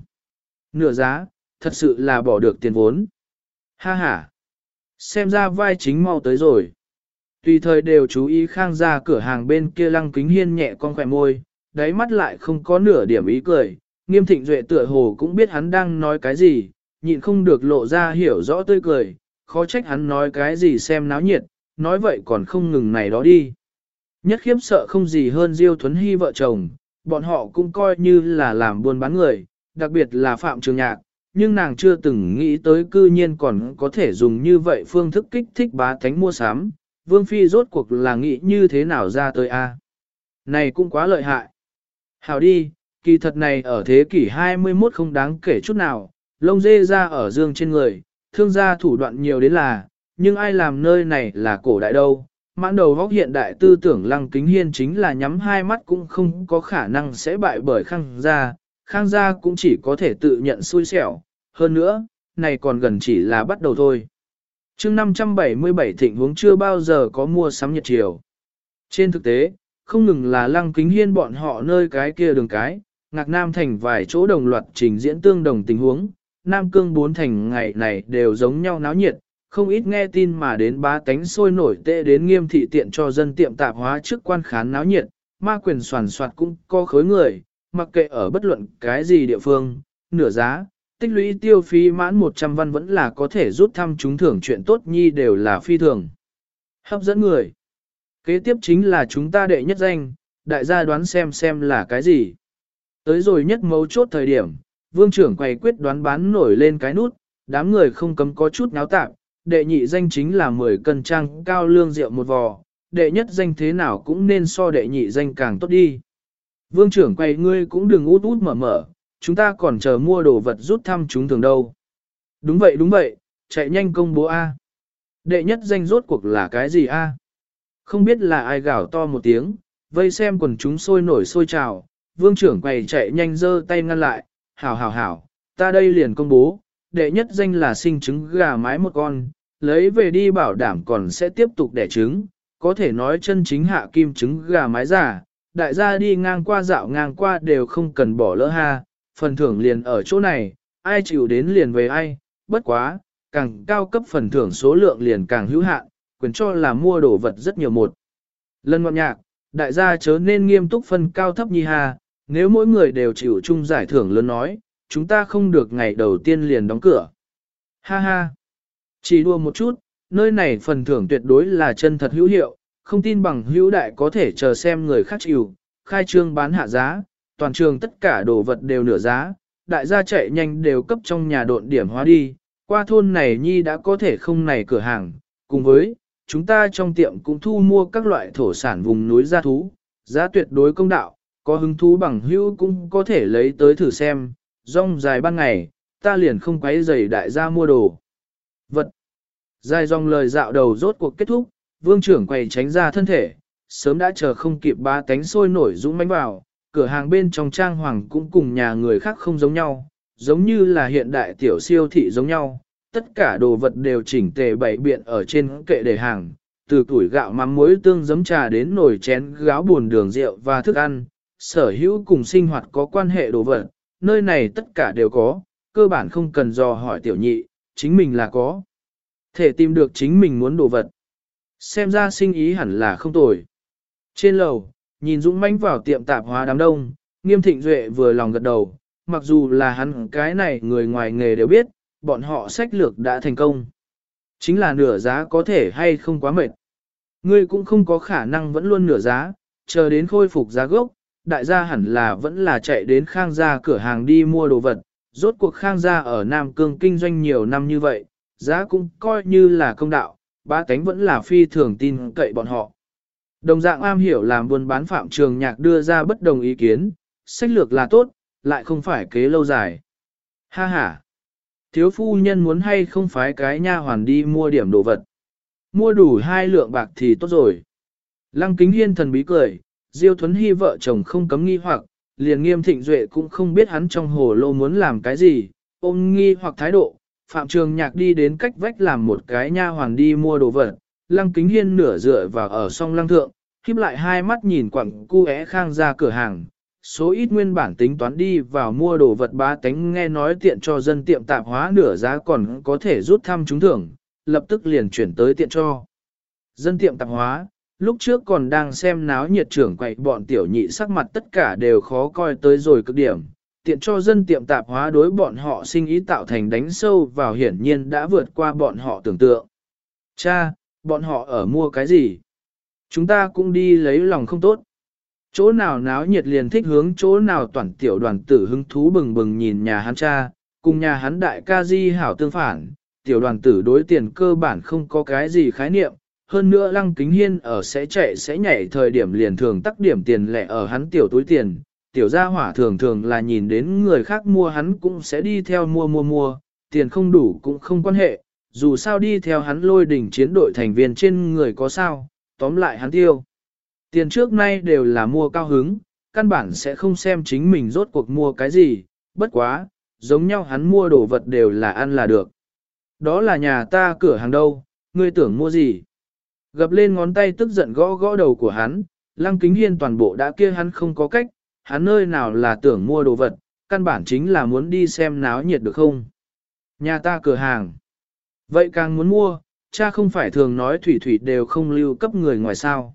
Nửa giá, thật sự là bỏ được tiền vốn. Ha ha! Xem ra vai chính mau tới rồi. Tùy thời đều chú ý khang ra cửa hàng bên kia lăng kính hiên nhẹ con khỏe môi, đáy mắt lại không có nửa điểm ý cười, nghiêm thịnh duệ tựa hồ cũng biết hắn đang nói cái gì, nhịn không được lộ ra hiểu rõ tươi cười, khó trách hắn nói cái gì xem náo nhiệt, nói vậy còn không ngừng này đó đi. Nhất khiếp sợ không gì hơn Diêu Thuấn Hy vợ chồng, bọn họ cũng coi như là làm buôn bán người, đặc biệt là Phạm Trường Nhạc, nhưng nàng chưa từng nghĩ tới cư nhiên còn có thể dùng như vậy phương thức kích thích bá thánh mua sắm. Vương Phi rốt cuộc là nghĩ như thế nào ra tới a? Này cũng quá lợi hại. Hảo đi, kỳ thật này ở thế kỷ 21 không đáng kể chút nào, lông dê ra ở dương trên người, thương gia thủ đoạn nhiều đến là, nhưng ai làm nơi này là cổ đại đâu. Mãn đầu vóc hiện đại tư tưởng lăng kính hiên chính là nhắm hai mắt cũng không có khả năng sẽ bại bởi khăng gia, khang gia cũng chỉ có thể tự nhận xui xẻo, hơn nữa, này còn gần chỉ là bắt đầu thôi. chương 577 thịnh huống chưa bao giờ có mua sắm nhật chiều. Trên thực tế, không ngừng là lăng kính hiên bọn họ nơi cái kia đường cái, ngạc nam thành vài chỗ đồng loạt trình diễn tương đồng tình huống, nam cương bốn thành ngày này đều giống nhau náo nhiệt, không ít nghe tin mà đến ba tánh sôi nổi tệ đến nghiêm thị tiện cho dân tiệm tạp hóa trước quan khán náo nhiệt, ma quyền soàn soạt cũng có khối người, mặc kệ ở bất luận cái gì địa phương, nửa giá, tích lũy tiêu phí mãn 100 văn vẫn là có thể rút thăm trúng thưởng chuyện tốt nhi đều là phi thường. Hấp dẫn người. Kế tiếp chính là chúng ta đệ nhất danh, đại gia đoán xem xem là cái gì. Tới rồi nhất mấu chốt thời điểm, vương trưởng quay quyết đoán bán nổi lên cái nút, đám người không cấm có chút náo tạm, đệ nhị danh chính là 10 cân trang cao lương rượu một vò, đệ nhất danh thế nào cũng nên so đệ nhị danh càng tốt đi. Vương trưởng quay ngươi cũng đừng út út mở mở, chúng ta còn chờ mua đồ vật rút thăm chúng thường đâu. Đúng vậy đúng vậy, chạy nhanh công bố A. Đệ nhất danh rốt cuộc là cái gì A? Không biết là ai gào to một tiếng, vây xem quần chúng sôi nổi sôi trào, vương trưởng quầy chạy nhanh giơ tay ngăn lại, hảo hảo hảo, ta đây liền công bố, đệ nhất danh là sinh trứng gà mái một con, lấy về đi bảo đảm còn sẽ tiếp tục đẻ trứng, có thể nói chân chính hạ kim trứng gà mái giả, đại gia đi ngang qua dạo ngang qua đều không cần bỏ lỡ ha, phần thưởng liền ở chỗ này, ai chịu đến liền về ai, bất quá, càng cao cấp phần thưởng số lượng liền càng hữu hạn, quyền cho là mua đồ vật rất nhiều một. Lần ngọn nhạc, đại gia chớ nên nghiêm túc phân cao thấp nhi ha, nếu mỗi người đều chịu chung giải thưởng lớn nói, chúng ta không được ngày đầu tiên liền đóng cửa. Ha ha, chỉ đua một chút, nơi này phần thưởng tuyệt đối là chân thật hữu hiệu, không tin bằng hữu đại có thể chờ xem người khác chịu, khai trương bán hạ giá, toàn trường tất cả đồ vật đều nửa giá, đại gia chạy nhanh đều cấp trong nhà độn điểm hóa đi, qua thôn này nhi đã có thể không này cửa hàng, cùng với, chúng ta trong tiệm cũng thu mua các loại thổ sản vùng núi gia thú, giá tuyệt đối công đạo, có hứng thú bằng hữu cũng có thể lấy tới thử xem, rong dài ban ngày, ta liền không quấy giày đại gia mua đồ. Vật. Dài dòng lời dạo đầu rốt cuộc kết thúc, vương trưởng quầy tránh ra thân thể, sớm đã chờ không kịp ba tánh sôi nổi dũng mãnh vào, cửa hàng bên trong trang hoàng cũng cùng nhà người khác không giống nhau, giống như là hiện đại tiểu siêu thị giống nhau, tất cả đồ vật đều chỉnh tề bày biện ở trên kệ để hàng, từ tuổi gạo mắm muối tương giấm trà đến nồi chén gáo buồn đường rượu và thức ăn, sở hữu cùng sinh hoạt có quan hệ đồ vật, nơi này tất cả đều có, cơ bản không cần dò hỏi tiểu nhị, chính mình là có. Thể tìm được chính mình muốn đồ vật. Xem ra sinh ý hẳn là không tồi. Trên lầu, nhìn Dũng mãnh vào tiệm tạp hóa đám đông, nghiêm thịnh duệ vừa lòng gật đầu, mặc dù là hắn cái này người ngoài nghề đều biết, bọn họ sách lược đã thành công. Chính là nửa giá có thể hay không quá mệt. Ngươi cũng không có khả năng vẫn luôn nửa giá, chờ đến khôi phục giá gốc, đại gia hẳn là vẫn là chạy đến khang gia cửa hàng đi mua đồ vật. Rốt cuộc khang gia ở Nam Cương kinh doanh nhiều năm như vậy, giá cũng coi như là công đạo, ba cánh vẫn là phi thường tin cậy bọn họ. Đồng dạng am hiểu làm buôn bán phạm trường nhạc đưa ra bất đồng ý kiến, sách lược là tốt, lại không phải kế lâu dài. Ha ha! Thiếu phu nhân muốn hay không phái cái nha hoàn đi mua điểm đồ vật. Mua đủ hai lượng bạc thì tốt rồi. Lăng kính hiên thần bí cười, Diêu Thuấn Hy vợ chồng không cấm nghi hoặc, liền nghiêm thịnh duệ cũng không biết hắn trong hồ lô muốn làm cái gì, ôm nghi hoặc thái độ. Phạm Trường Nhạc đi đến cách vách làm một cái nha hoàn đi mua đồ vật, Lăng Kính Hiên nửa dựa vào ở song lăng thượng, khiếp lại hai mắt nhìn quặng cu é khang ra cửa hàng, số ít nguyên bản tính toán đi vào mua đồ vật bá tánh nghe nói tiện cho dân tiệm tạp hóa nửa giá còn có thể rút thăm trúng thưởng, lập tức liền chuyển tới tiện cho. Dân tiệm tạp hóa, lúc trước còn đang xem náo nhiệt trưởng quậy bọn tiểu nhị sắc mặt tất cả đều khó coi tới rồi cực điểm. Tiện cho dân tiệm tạp hóa đối bọn họ sinh ý tạo thành đánh sâu vào hiển nhiên đã vượt qua bọn họ tưởng tượng. Cha, bọn họ ở mua cái gì? Chúng ta cũng đi lấy lòng không tốt. Chỗ nào náo nhiệt liền thích hướng chỗ nào toàn tiểu đoàn tử hứng thú bừng bừng nhìn nhà hắn cha, cùng nhà hắn đại ca di hảo tương phản, tiểu đoàn tử đối tiền cơ bản không có cái gì khái niệm, hơn nữa lăng kính hiên ở sẽ chạy sẽ nhảy thời điểm liền thường tắc điểm tiền lẻ ở hắn tiểu túi tiền, tiểu gia hỏa thường thường là nhìn đến người khác mua hắn cũng sẽ đi theo mua mua mua, tiền không đủ cũng không quan hệ, dù sao đi theo hắn lôi đỉnh chiến đội thành viên trên người có sao, tóm lại hắn tiêu. Tiền trước nay đều là mua cao hứng, căn bản sẽ không xem chính mình rốt cuộc mua cái gì, bất quá, giống nhau hắn mua đồ vật đều là ăn là được. Đó là nhà ta cửa hàng đâu, ngươi tưởng mua gì? Gập lên ngón tay tức giận gõ gõ đầu của hắn, lăng kính hiên toàn bộ đã kia hắn không có cách, hắn nơi nào là tưởng mua đồ vật, căn bản chính là muốn đi xem náo nhiệt được không? Nhà ta cửa hàng. Vậy càng muốn mua, cha không phải thường nói thủy thủy đều không lưu cấp người ngoài sao.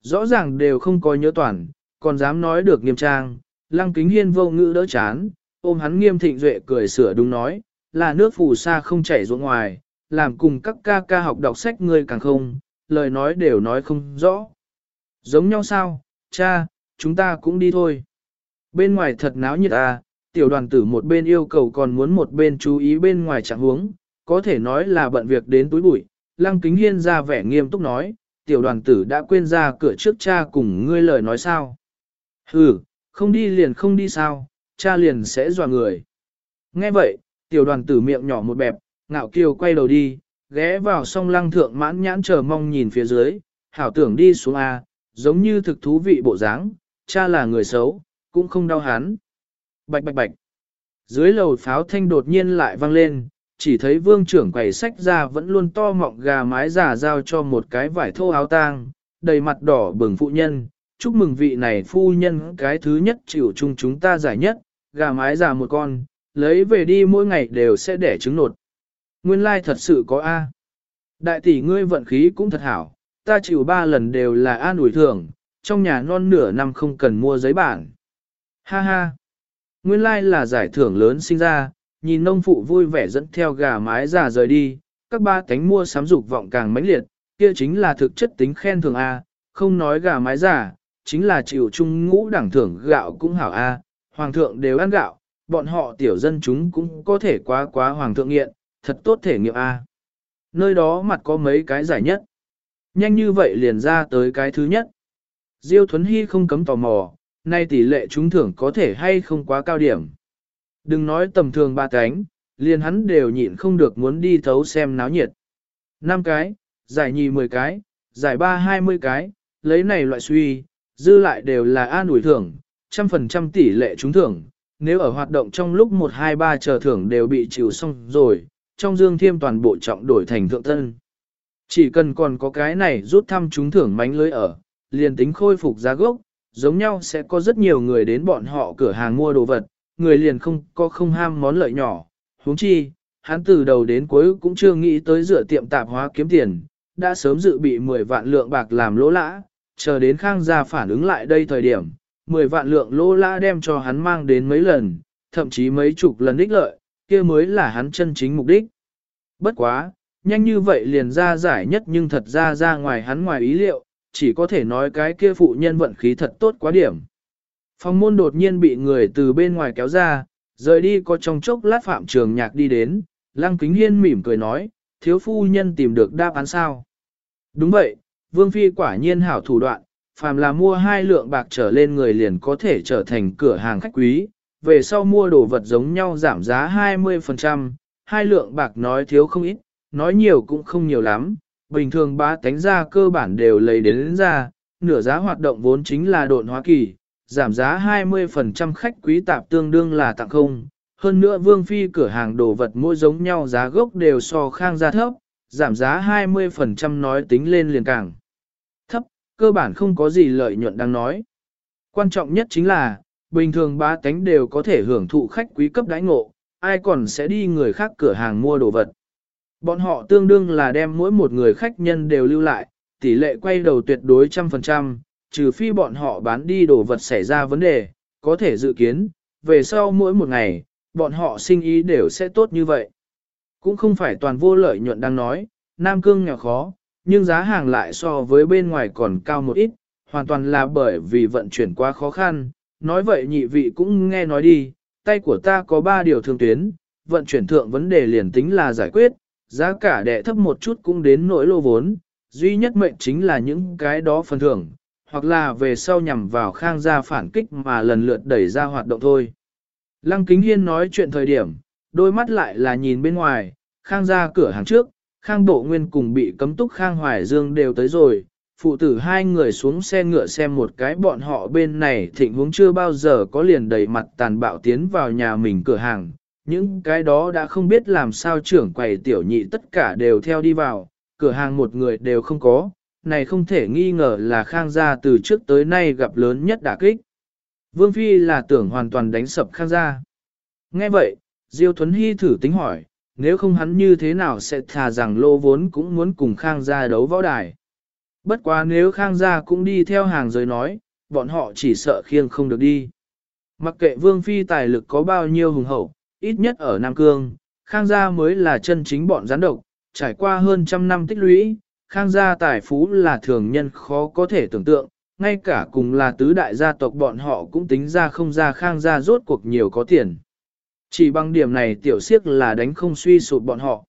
Rõ ràng đều không có nhớ toàn, còn dám nói được nghiêm trang, lăng kính hiên vô ngữ đỡ chán, ôm hắn nghiêm thịnh duệ cười sửa đúng nói, là nước phù sa không chảy ruộng ngoài, làm cùng các ca ca học đọc sách người càng không, lời nói đều nói không rõ. Giống nhau sao, cha, chúng ta cũng đi thôi. Bên ngoài thật náo nhiệt à, tiểu đoàn tử một bên yêu cầu còn muốn một bên chú ý bên ngoài trạng huống, có thể nói là bận việc đến túi bụi. Lăng kính hiên ra vẻ nghiêm túc nói, tiểu đoàn tử đã quên ra cửa trước cha cùng ngươi lời nói sao. Ừ, không đi liền không đi sao, cha liền sẽ dọa người. Nghe vậy, tiểu đoàn tử miệng nhỏ một bẹp, ngạo kiều quay đầu đi, ghé vào song lăng thượng mãn nhãn chờ mong nhìn phía dưới, hảo tưởng đi xuống A, giống như thực thú vị bộ dáng, cha là người xấu, cũng không đau hắn. Bạch bạch bạch. Dưới lầu pháo thanh đột nhiên lại vang lên, chỉ thấy vương trưởng quầy sách ra vẫn luôn to mọng gà mái giả giao cho một cái vải thô áo tang, đầy mặt đỏ bừng phụ nhân. Chúc mừng vị này phu nhân cái thứ nhất chịu chung chúng ta giải nhất, gà mái già một con, lấy về đi mỗi ngày đều sẽ đẻ trứng nột. Nguyên lai thật sự có A. Đại tỷ ngươi vận khí cũng thật hảo, ta chịu ba lần đều là an ủi thưởng, trong nhà non nửa năm không cần mua giấy bản. Ha ha. Nguyên lai là giải thưởng lớn sinh ra, nhìn nông phụ vui vẻ dẫn theo gà mái già rời đi, các ba cánh mua sắm dục vọng càng mãnh liệt, kia chính là thực chất tính khen thưởng A, không nói gà mái già, chính là chịu chung ngũ đẳng thưởng gạo cũng hảo A, hoàng thượng đều ăn gạo, bọn họ tiểu dân chúng cũng có thể quá quá hoàng thượng nghiện, thật tốt thể nghiệm A. Nơi đó mặt có mấy cái giải nhất. Nhanh như vậy liền ra tới cái thứ nhất. Diêu Thuấn Hy không cấm tò mò, nay tỷ lệ trúng thưởng có thể hay không quá cao điểm. Đừng nói tầm thường ba cánh, liền hắn đều nhịn không được muốn đi thấu xem náo nhiệt. Năm cái, giải nhì 10 cái, giải ba 20 cái, lấy này loại suy, dư lại đều là an ủi thưởng, trăm phần trăm tỷ lệ trúng thưởng. Nếu ở hoạt động trong lúc 1 2 3 chờ thưởng đều bị chịu xong rồi, trong dương thiêm toàn bộ trọng đổi thành thượng thân, Chỉ cần còn có cái này rút thăm trúng thưởng mánh lưới ở, liền tính khôi phục giá gốc, giống nhau sẽ có rất nhiều người đến bọn họ cửa hàng mua đồ vật, người liền không có không ham món lợi nhỏ. huống chi, hắn từ đầu đến cuối cũng chưa nghĩ tới dựa tiệm tạp hóa kiếm tiền, đã sớm dự bị 10 vạn lượng bạc làm lỗ lã, chờ đến khang gia phản ứng lại đây thời điểm, 10 vạn lượng lỗ lã đem cho hắn mang đến mấy lần, thậm chí mấy chục lần ích lợi, kia mới là hắn chân chính mục đích. Bất quá, nhanh như vậy liền ra giải nhất nhưng thật ra ra ngoài hắn ngoài ý liệu, chỉ có thể nói cái kia phụ nhân vận khí thật tốt quá điểm. Phòng môn đột nhiên bị người từ bên ngoài kéo ra, rời đi có trong chốc lát phạm trường nhạc đi đến, lăng kính hiên mỉm cười nói, thiếu phu nhân tìm được đáp án sao. Đúng vậy, vương phi quả nhiên hảo thủ đoạn, phàm là mua hai lượng bạc trở lên người liền có thể trở thành cửa hàng khách quý, về sau mua đồ vật giống nhau giảm giá 20%, hai lượng bạc nói thiếu không ít, nói nhiều cũng không nhiều lắm, bình thường ba tánh ra cơ bản đều lấy đến, đến ra, nửa giá hoạt động vốn chính là độn hóa kỳ, giảm giá 20% khách quý tạp tương đương là tặng không. Hơn nữa vương phi cửa hàng đồ vật mỗi giống nhau giá gốc đều so khang ra thấp, giảm giá 20% nói tính lên liền càng thấp, cơ bản không có gì lợi nhuận đang nói. Quan trọng nhất chính là, bình thường ba tánh đều có thể hưởng thụ khách quý cấp đãi ngộ, ai còn sẽ đi người khác cửa hàng mua đồ vật. Bọn họ tương đương là đem mỗi một người khách nhân đều lưu lại, tỷ lệ quay đầu tuyệt đối trăm phần trăm, trừ phi bọn họ bán đi đồ vật xảy ra vấn đề, có thể dự kiến, về sau mỗi một ngày, bọn họ sinh ý đều sẽ tốt như vậy. Cũng không phải toàn vô lợi nhuận đang nói, Nam Cương nghèo khó, nhưng giá hàng lại so với bên ngoài còn cao một ít, hoàn toàn là bởi vì vận chuyển quá khó khăn. Nói vậy nhị vị cũng nghe nói đi, tay của ta có ba điều thương tuyến, vận chuyển thượng vấn đề liền tính là giải quyết, giá cả đẻ thấp một chút cũng đến nỗi lô vốn, duy nhất mệnh chính là những cái đó phần thưởng, hoặc là về sau nhằm vào khang gia phản kích mà lần lượt đẩy ra hoạt động thôi. Lăng Kính Hiên nói chuyện thời điểm, đôi mắt lại là nhìn bên ngoài, khang gia cửa hàng trước, khang bộ nguyên cùng bị cấm túc khang hoài dương đều tới rồi. Phụ tử hai người xuống xe ngựa xem một cái bọn họ bên này thịnh huống chưa bao giờ có liền đầy mặt tàn bạo tiến vào nhà mình cửa hàng. Những cái đó đã không biết làm sao trưởng quầy tiểu nhị tất cả đều theo đi vào, cửa hàng một người đều không có, này không thể nghi ngờ là khang gia từ trước tới nay gặp lớn nhất đả kích. Vương Phi là tưởng hoàn toàn đánh sập khang gia. Nghe vậy, Diêu Thuấn Hy thử tính hỏi, nếu không hắn như thế nào sẽ thà rằng lô vốn cũng muốn cùng khang gia đấu võ đài. Bất quá nếu khang gia cũng đi theo hàng giới nói, bọn họ chỉ sợ khiêng không được đi. Mặc kệ Vương Phi tài lực có bao nhiêu hùng hậu, ít nhất ở Nam Cương, khang gia mới là chân chính bọn gián độc, trải qua hơn trăm năm tích lũy, khang gia tài phú là thường nhân khó có thể tưởng tượng, ngay cả cùng là tứ đại gia tộc bọn họ cũng tính ra không ra khang gia rốt cuộc nhiều có tiền. Chỉ bằng điểm này tiểu siếc là đánh không suy sụp bọn họ.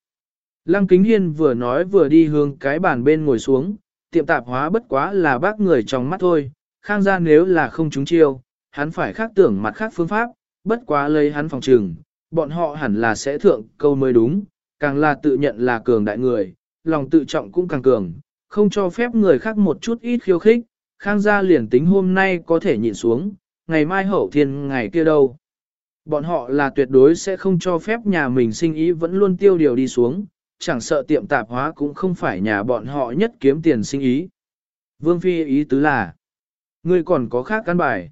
Lăng Kính Hiên vừa nói vừa đi hướng cái bàn bên ngồi xuống, tiệm tạp hóa bất quá là bác người trong mắt thôi, khang gia nếu là không trúng chiêu, hắn phải khác tưởng mặt khác phương pháp, bất quá lấy hắn phòng trừng, bọn họ hẳn là sẽ thượng câu mới đúng, càng là tự nhận là cường đại người, lòng tự trọng cũng càng cường, không cho phép người khác một chút ít khiêu khích, khang gia liền tính hôm nay có thể nhịn xuống, ngày mai hậu thiên ngày kia đâu. Bọn họ là tuyệt đối sẽ không cho phép nhà mình sinh ý vẫn luôn tiêu điều đi xuống, chẳng sợ tiệm tạp hóa cũng không phải nhà bọn họ nhất kiếm tiền sinh ý. Vương Phi ý tứ là, ngươi còn có khác căn bài.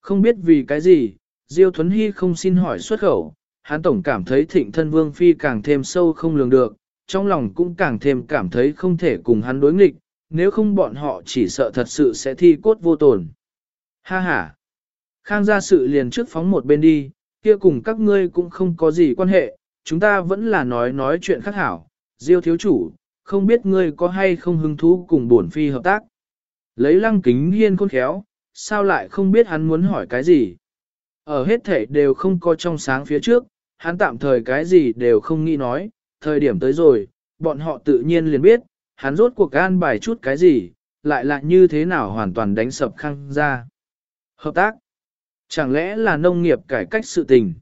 Không biết vì cái gì, Diêu Thuấn Hy không xin hỏi xuất khẩu, hắn tổng cảm thấy thịnh thân Vương Phi càng thêm sâu không lường được, trong lòng cũng càng thêm cảm thấy không thể cùng hắn đối nghịch, nếu không bọn họ chỉ sợ thật sự sẽ thi cốt vô tổn. Ha ha! Khang gia sự liền trước phóng một bên đi, kia cùng các ngươi cũng không có gì quan hệ, chúng ta vẫn là nói nói chuyện khác hảo. Diêu thiếu chủ, không biết ngươi có hay không hứng thú cùng bổn phi hợp tác. Lấy lăng kính hiên khôn khéo, sao lại không biết hắn muốn hỏi cái gì. Ở hết thể đều không có trong sáng phía trước, hắn tạm thời cái gì đều không nghĩ nói, thời điểm tới rồi, bọn họ tự nhiên liền biết, hắn rốt cuộc gan bài chút cái gì, lại là như thế nào hoàn toàn đánh sập khăng ra. Hợp tác. Chẳng lẽ là nông nghiệp cải cách sự tình?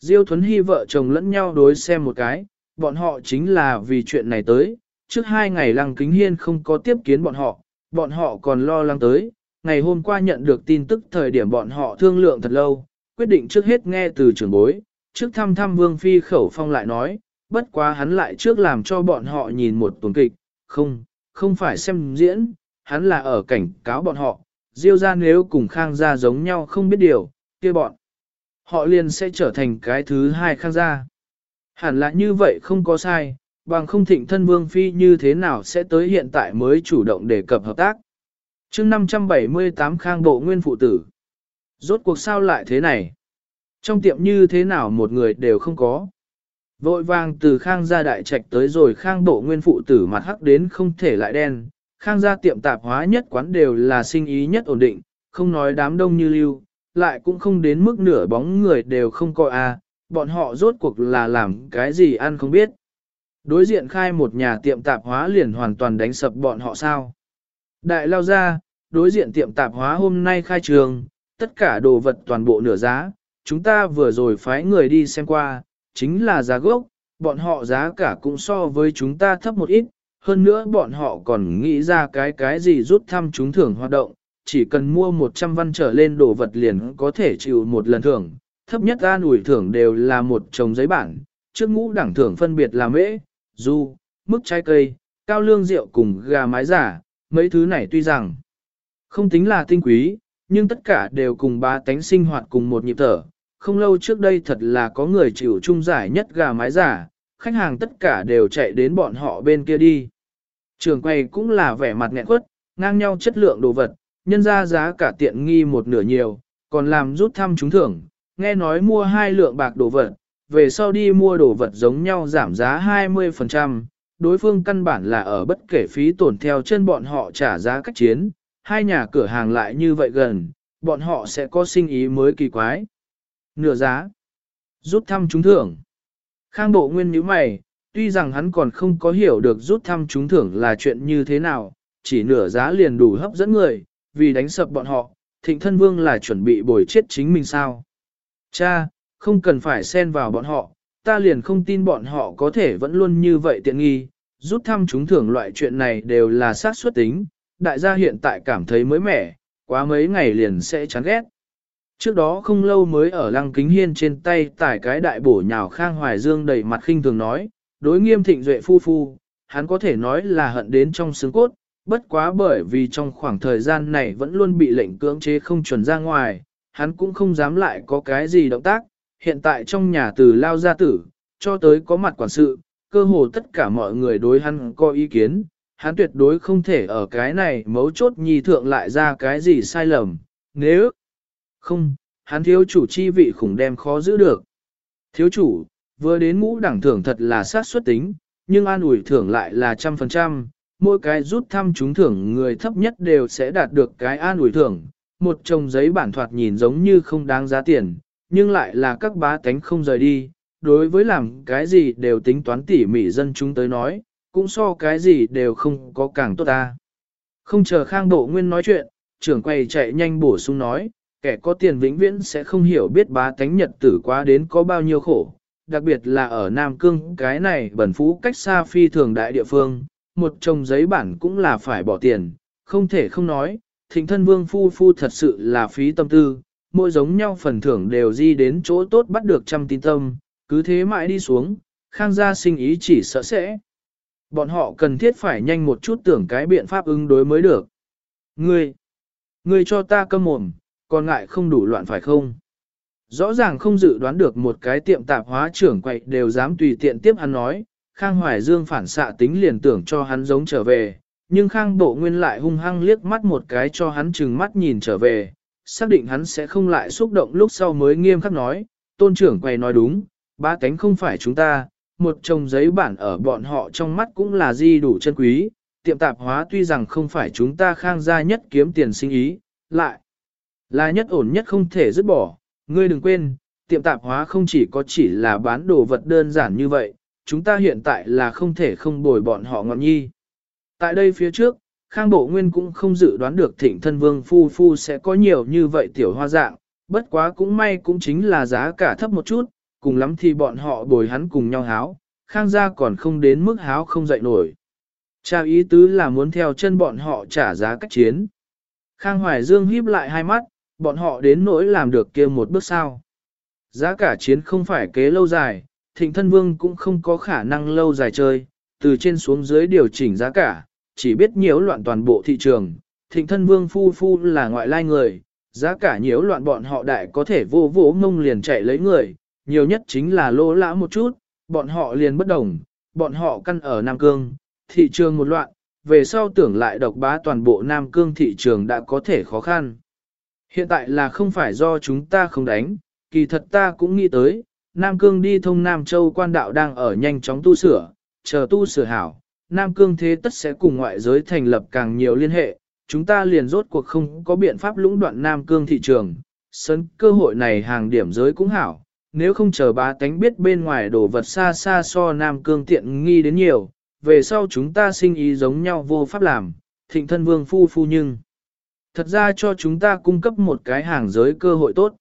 Diêu Thuấn Hy vợ chồng lẫn nhau đối xem một cái, bọn họ chính là vì chuyện này tới, trước hai ngày Lăng Kính Hiên không có tiếp kiến bọn họ, bọn họ còn lo lắng tới, ngày hôm qua nhận được tin tức thời điểm bọn họ thương lượng thật lâu, quyết định trước hết nghe từ trưởng bối, trước thăm thăm Vương Phi khẩu phong lại nói, bất quá hắn lại trước làm cho bọn họ nhìn một tuần kịch, không, không phải xem diễn, hắn là ở cảnh cáo bọn họ, Diêu ra nếu cùng Khang gia giống nhau không biết điều, kia bọn. Họ liền sẽ trở thành cái thứ hai Khang gia. Hẳn là như vậy không có sai, bằng không thịnh thân Vương Phi như thế nào sẽ tới hiện tại mới chủ động đề cập hợp tác. chương 578 Khang Bộ Nguyên Phụ Tử. Rốt cuộc sao lại thế này? Trong tiệm như thế nào một người đều không có. Vội vàng từ Khang gia đại trạch tới rồi Khang Bộ Nguyên Phụ Tử mặt hắc đến không thể lại đen, khang gia tiệm tạp hóa nhất quán đều là sinh ý nhất ổn định, không nói đám đông như lưu, lại cũng không đến mức nửa bóng người đều không coi a, bọn họ rốt cuộc là làm cái gì ăn không biết. Đối diện khai một nhà tiệm tạp hóa liền hoàn toàn đánh sập bọn họ sao. Đại lao ra, đối diện tiệm tạp hóa hôm nay khai trường, tất cả đồ vật toàn bộ nửa giá, chúng ta vừa rồi phái người đi xem qua, chính là giá gốc, bọn họ giá cả cũng so với chúng ta thấp một ít, hơn nữa bọn họ còn nghĩ ra cái cái gì rút thăm chúng thưởng hoạt động, chỉ cần mua 100 văn trở lên đồ vật liền có thể chịu một lần thưởng, thấp nhất ra ủi thưởng đều là một chồng giấy bản, trước ngũ đẳng thưởng phân biệt là mễ, du, mức trái cây, cao lương rượu cùng gà mái giả, mấy thứ này tuy rằng không tính là tinh quý, nhưng tất cả đều cùng ba tánh sinh hoạt cùng một nhịp thở. Không lâu trước đây thật là có người chịu chung giải nhất gà mái giả, khách hàng tất cả đều chạy đến bọn họ bên kia đi. Trường quay cũng là vẻ mặt nghẹn quất, ngang nhau chất lượng đồ vật, nhân ra giá cả tiện nghi một nửa nhiều, còn làm rút thăm trúng thưởng, nghe nói mua hai lượng bạc đồ vật, về sau đi mua đồ vật giống nhau giảm giá 20%, đối phương căn bản là ở bất kể phí tổn theo chân bọn họ trả giá cách chiến, hai nhà cửa hàng lại như vậy gần, bọn họ sẽ có sinh ý mới kỳ quái. Nửa giá, rút thăm trúng thưởng. Khang bộ nguyên như mày, tuy rằng hắn còn không có hiểu được rút thăm trúng thưởng là chuyện như thế nào, chỉ nửa giá liền đủ hấp dẫn người, vì đánh sập bọn họ, thịnh thân vương là chuẩn bị bồi chết chính mình sao. Cha, không cần phải xen vào bọn họ, ta liền không tin bọn họ có thể vẫn luôn như vậy tiện nghi, rút thăm trúng thưởng loại chuyện này đều là sát suất tính, đại gia hiện tại cảm thấy mới mẻ, quá mấy ngày liền sẽ chán ghét. Trước đó không lâu mới ở lăng kính hiên trên tay tải cái đại bổ nhào khang hoài dương đầy mặt khinh thường nói, đối nghiêm thịnh duệ phu phu, hắn có thể nói là hận đến trong xương cốt, bất quá bởi vì trong khoảng thời gian này vẫn luôn bị lệnh cưỡng chế không chuẩn ra ngoài, hắn cũng không dám lại có cái gì động tác, hiện tại trong nhà từ lao gia tử, cho tới có mặt quản sự, cơ hồ tất cả mọi người đối hắn có ý kiến, hắn tuyệt đối không thể ở cái này mấu chốt nhi thượng lại ra cái gì sai lầm, nếu không, hắn thiếu chủ chi vị khủng đem khó giữ được. Thiếu chủ, vừa đến ngũ đẳng thưởng thật là sát suất tính, nhưng an ủi thưởng lại là trăm phần trăm, mỗi cái rút thăm trúng thưởng người thấp nhất đều sẽ đạt được cái an ủi thưởng, một chồng giấy bản thoạt nhìn giống như không đáng giá tiền, nhưng lại là các bá tánh không rời đi, đối với làm cái gì đều tính toán tỉ mỉ dân chúng tới nói, cũng so cái gì đều không có càng tốt ta. Không chờ khang bộ nguyên nói chuyện, trưởng quầy chạy nhanh bổ sung nói, kẻ có tiền vĩnh viễn sẽ không hiểu biết bá tánh nhật tử quá đến có bao nhiêu khổ, đặc biệt là ở Nam Cương cái này bẩn phú cách xa phi thường đại địa phương, một chồng giấy bản cũng là phải bỏ tiền, không thể không nói, thịnh thân vương phu phu thật sự là phí tâm tư, mỗi giống nhau phần thưởng đều di đến chỗ tốt bắt được trăm tin tâm, cứ thế mãi đi xuống, khang gia sinh ý chỉ sợ sẽ. Bọn họ cần thiết phải nhanh một chút tưởng cái biện pháp ứng đối mới được. Ngươi, ngươi cho ta câm mồm, còn ngại không đủ loạn phải không? Rõ ràng không dự đoán được một cái tiệm tạp hóa trưởng quậy đều dám tùy tiện tiếp hắn nói, Khang Hoài Dương phản xạ tính liền tưởng cho hắn giống trở về, nhưng Khang Bộ Nguyên lại hung hăng liếc mắt một cái cho hắn chừng mắt nhìn trở về, xác định hắn sẽ không lại xúc động lúc sau mới nghiêm khắc nói, tôn trưởng quay nói đúng, ba cánh không phải chúng ta, một chồng giấy bản ở bọn họ trong mắt cũng là di đủ chân quý, tiệm tạp hóa tuy rằng không phải chúng ta khang gia nhất kiếm tiền sinh ý, lại là nhất ổn nhất không thể dứt bỏ, ngươi đừng quên, tiệm tạp hóa không chỉ có chỉ là bán đồ vật đơn giản như vậy, chúng ta hiện tại là không thể không bồi bọn họ ngọn nhi. Tại đây phía trước, Khang Bộ Nguyên cũng không dự đoán được thịnh thân vương phu phu sẽ có nhiều như vậy tiểu hoa dạng, bất quá cũng may cũng chính là giá cả thấp một chút, cùng lắm thì bọn họ bồi hắn cùng nhau háo, Khang gia còn không đến mức háo không dậy nổi. Cha ý tứ là muốn theo chân bọn họ trả giá cách chiến. Khang Hoài Dương híp lại hai mắt, bọn họ đến nỗi làm được kia một bước sao. Giá cả chiến không phải kế lâu dài, thịnh thân vương cũng không có khả năng lâu dài chơi, từ trên xuống dưới điều chỉnh giá cả, chỉ biết nhiễu loạn toàn bộ thị trường. Thịnh thân vương phu phu là ngoại lai người, giá cả nhiễu loạn bọn họ đại có thể vô vỗ ngông liền chạy lấy người, nhiều nhất chính là lô lã một chút, bọn họ liền bất đồng, bọn họ căn ở Nam Cương, thị trường một loạn, về sau tưởng lại độc bá toàn bộ Nam Cương thị trường đã có thể khó khăn. Hiện tại là không phải do chúng ta không đánh, kỳ thật ta cũng nghĩ tới, Nam Cương đi thông Nam Châu quan đạo đang ở nhanh chóng tu sửa, chờ tu sửa hảo, Nam Cương thế tất sẽ cùng ngoại giới thành lập càng nhiều liên hệ, chúng ta liền rốt cuộc không có biện pháp lũng đoạn Nam Cương thị trường, sân cơ hội này hàng điểm giới cũng hảo, nếu không chờ bá tánh biết bên ngoài đồ vật xa xa so Nam Cương tiện nghi đến nhiều, về sau chúng ta sinh ý giống nhau vô pháp làm, thịnh thân vương phu phu nhưng. Thật ra cho chúng ta cung cấp một cái hàng giới cơ hội tốt.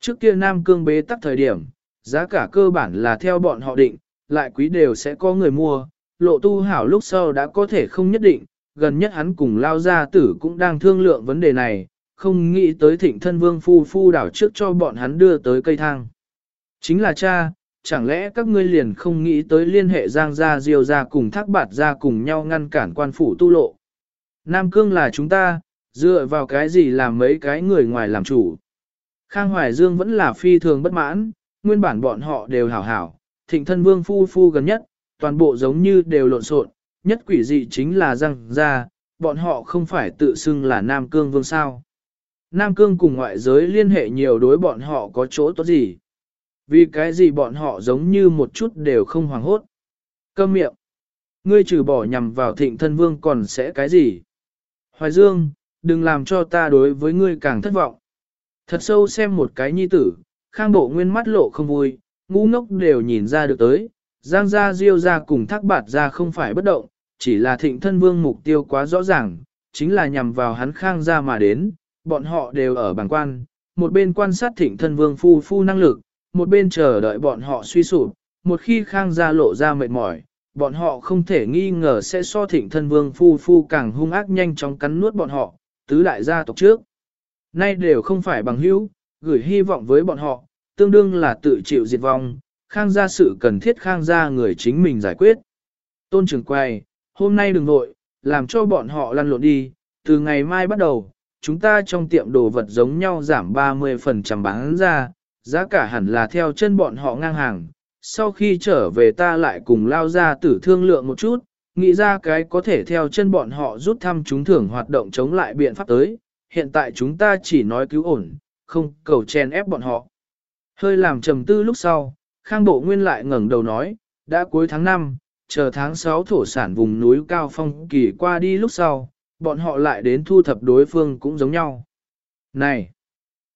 Trước kia Nam Cương bế tắc thời điểm, giá cả cơ bản là theo bọn họ định, lại quý đều sẽ có người mua, lộ tu hảo lúc sau đã có thể không nhất định, gần nhất hắn cùng lao gia tử cũng đang thương lượng vấn đề này, không nghĩ tới thịnh thân vương phu phu đảo trước cho bọn hắn đưa tới cây thang. Chính là cha, chẳng lẽ các ngươi liền không nghĩ tới liên hệ giang gia diêu gia cùng thác bạt gia cùng nhau ngăn cản quan phủ tu lộ. Nam cương là chúng ta, Dựa vào cái gì làm mấy cái người ngoài làm chủ. Khang Hoài Dương vẫn là phi thường bất mãn, nguyên bản bọn họ đều hảo hảo, thịnh thân vương phu phu gần nhất, toàn bộ giống như đều lộn xộn, nhất quỷ dị chính là răng ra, bọn họ không phải tự xưng là Nam Cương vương sao. Nam Cương cùng ngoại giới liên hệ nhiều đối bọn họ có chỗ tốt gì. Vì cái gì bọn họ giống như một chút đều không hoàng hốt. Câm miệng. Ngươi trừ bỏ nhằm vào thịnh thân vương còn sẽ cái gì? Hoài Dương, đừng làm cho ta đối với ngươi càng thất vọng. Thật sâu xem một cái nhi tử, khang bộ nguyên mắt lộ không vui, ngu ngốc đều nhìn ra được tới, giang gia diêu ra cùng thác bạt ra không phải bất động, chỉ là thịnh thân vương mục tiêu quá rõ ràng, chính là nhằm vào hắn khang gia mà đến, bọn họ đều ở bảng quan, một bên quan sát thịnh thân vương phu phu năng lực, một bên chờ đợi bọn họ suy sụp, một khi khang gia lộ ra mệt mỏi, bọn họ không thể nghi ngờ sẽ so thịnh thân vương phu phu càng hung ác nhanh chóng cắn nuốt bọn họ, tứ đại gia tộc trước. Nay đều không phải bằng hữu, gửi hy vọng với bọn họ, tương đương là tự chịu diệt vong, khang gia sự cần thiết khang gia người chính mình giải quyết. Tôn trưởng quay, hôm nay đừng nội, làm cho bọn họ lăn lộn đi, từ ngày mai bắt đầu, chúng ta trong tiệm đồ vật giống nhau giảm 30% bán ra, giá cả hẳn là theo chân bọn họ ngang hàng. Sau khi trở về ta lại cùng lao ra tử thương lượng một chút, nghĩ ra cái có thể theo chân bọn họ rút thăm chúng thưởng hoạt động chống lại biện pháp tới, hiện tại chúng ta chỉ nói cứu ổn, không cầu chen ép bọn họ. Hơi làm trầm tư lúc sau, Khang Bộ Nguyên lại ngẩng đầu nói, đã cuối tháng 5, chờ tháng 6 thổ sản vùng núi cao phong kỳ qua đi lúc sau, bọn họ lại đến thu thập đối phương cũng giống nhau. Này,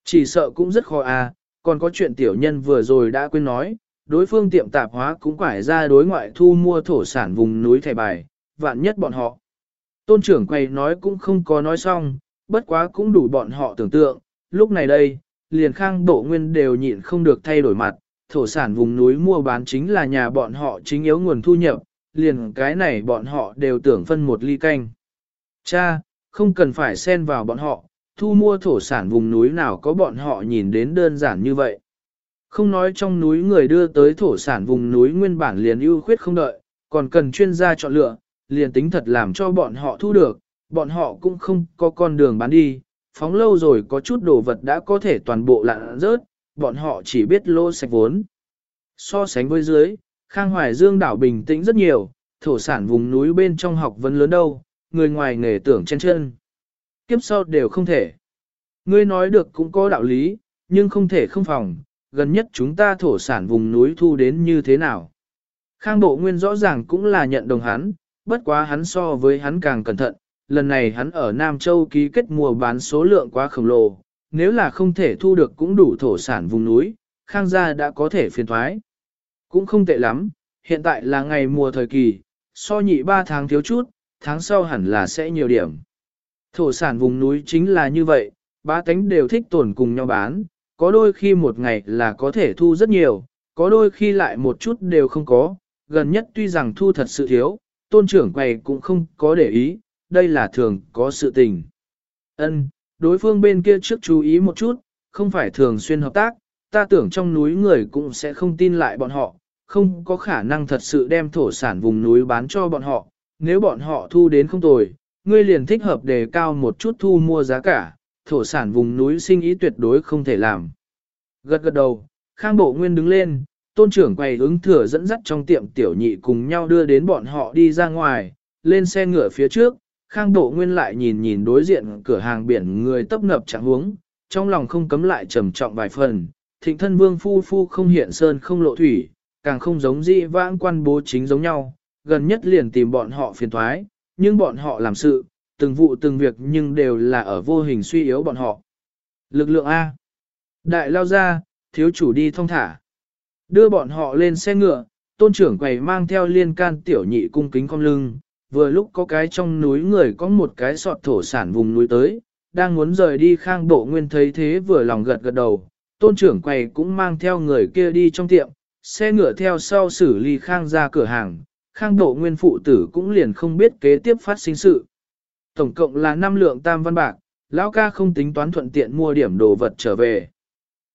chỉ sợ cũng rất khó à, còn có chuyện tiểu nhân vừa rồi đã quên nói, đối phương tiệm tạp hóa cũng phải ra đối ngoại thu mua thổ sản vùng núi thẻ bài, vạn nhất bọn họ. Tôn trưởng quay nói cũng không có nói xong, bất quá cũng đủ bọn họ tưởng tượng, lúc này đây, liền khang bộ nguyên đều nhịn không được thay đổi mặt, thổ sản vùng núi mua bán chính là nhà bọn họ chính yếu nguồn thu nhập, liền cái này bọn họ đều tưởng phân một ly canh. Cha, không cần phải xen vào bọn họ, thu mua thổ sản vùng núi nào có bọn họ nhìn đến đơn giản như vậy. Không nói trong núi người đưa tới thổ sản vùng núi nguyên bản liền ưu khuyết không đợi, còn cần chuyên gia chọn lựa, liền tính thật làm cho bọn họ thu được, bọn họ cũng không có con đường bán đi, phóng lâu rồi có chút đồ vật đã có thể toàn bộ lạn rớt, bọn họ chỉ biết lô sạch vốn. So sánh với dưới, Khang Hoài Dương đảo bình tĩnh rất nhiều, thổ sản vùng núi bên trong học vấn lớn đâu, người ngoài nghề tưởng chen chân. Kiếp sau đều không thể. Ngươi nói được cũng có đạo lý, nhưng không thể không phòng, gần nhất chúng ta thổ sản vùng núi thu đến như thế nào. Khang Bộ Nguyên rõ ràng cũng là nhận đồng hắn, bất quá hắn so với hắn càng cẩn thận, lần này hắn ở Nam Châu ký kết mùa bán số lượng quá khổng lồ, nếu là không thể thu được cũng đủ thổ sản vùng núi, Khang gia đã có thể phiền thoái. Cũng không tệ lắm, hiện tại là ngày mùa thời kỳ, so nhị 3 tháng thiếu chút, tháng sau hẳn là sẽ nhiều điểm. Thổ sản vùng núi chính là như vậy, ba tánh đều thích tổn cùng nhau bán, có đôi khi một ngày là có thể thu rất nhiều, có đôi khi lại một chút đều không có, gần nhất tuy rằng thu thật sự thiếu, tôn trưởng quầy cũng không có để ý, đây là thường có sự tình. Ân, đối phương bên kia trước chú ý một chút, không phải thường xuyên hợp tác, ta tưởng trong núi người cũng sẽ không tin lại bọn họ, không có khả năng thật sự đem thổ sản vùng núi bán cho bọn họ, nếu bọn họ thu đến không tồi, ngươi liền thích hợp đề cao một chút thu mua giá cả, thổ sản vùng núi sinh ý tuyệt đối không thể làm. Gật gật đầu, Khang Bộ Nguyên đứng lên, tôn trưởng quầy ứng thừa dẫn dắt trong tiệm tiểu nhị cùng nhau đưa đến bọn họ đi ra ngoài, lên xe ngựa phía trước, Khang Bộ Nguyên lại nhìn nhìn đối diện cửa hàng biển người tấp nập chẳng huống, trong lòng không cấm lại trầm trọng vài phần, thịnh thân vương phu phu không hiện sơn không lộ thủy, càng không giống di vãng quan bố chính giống nhau, gần nhất liền tìm bọn họ phiền thoái, nhưng bọn họ làm sự, từng vụ từng việc nhưng đều là ở vô hình suy yếu bọn họ. Lực lượng A. Đại lao ra, thiếu chủ đi thông thả. Đưa bọn họ lên xe ngựa, tôn trưởng quầy mang theo liên can tiểu nhị cung kính con lưng, vừa lúc có cái trong núi người có một cái sọt thổ sản vùng núi tới, đang muốn rời đi khang bộ nguyên thấy thế vừa lòng gật gật đầu, tôn trưởng quầy cũng mang theo người kia đi trong tiệm, xe ngựa theo sau xử lý khang ra cửa hàng, khang bộ nguyên phụ tử cũng liền không biết kế tiếp phát sinh sự. Tổng cộng là 5 lượng tam văn bạc, lão ca không tính toán thuận tiện mua điểm đồ vật trở về.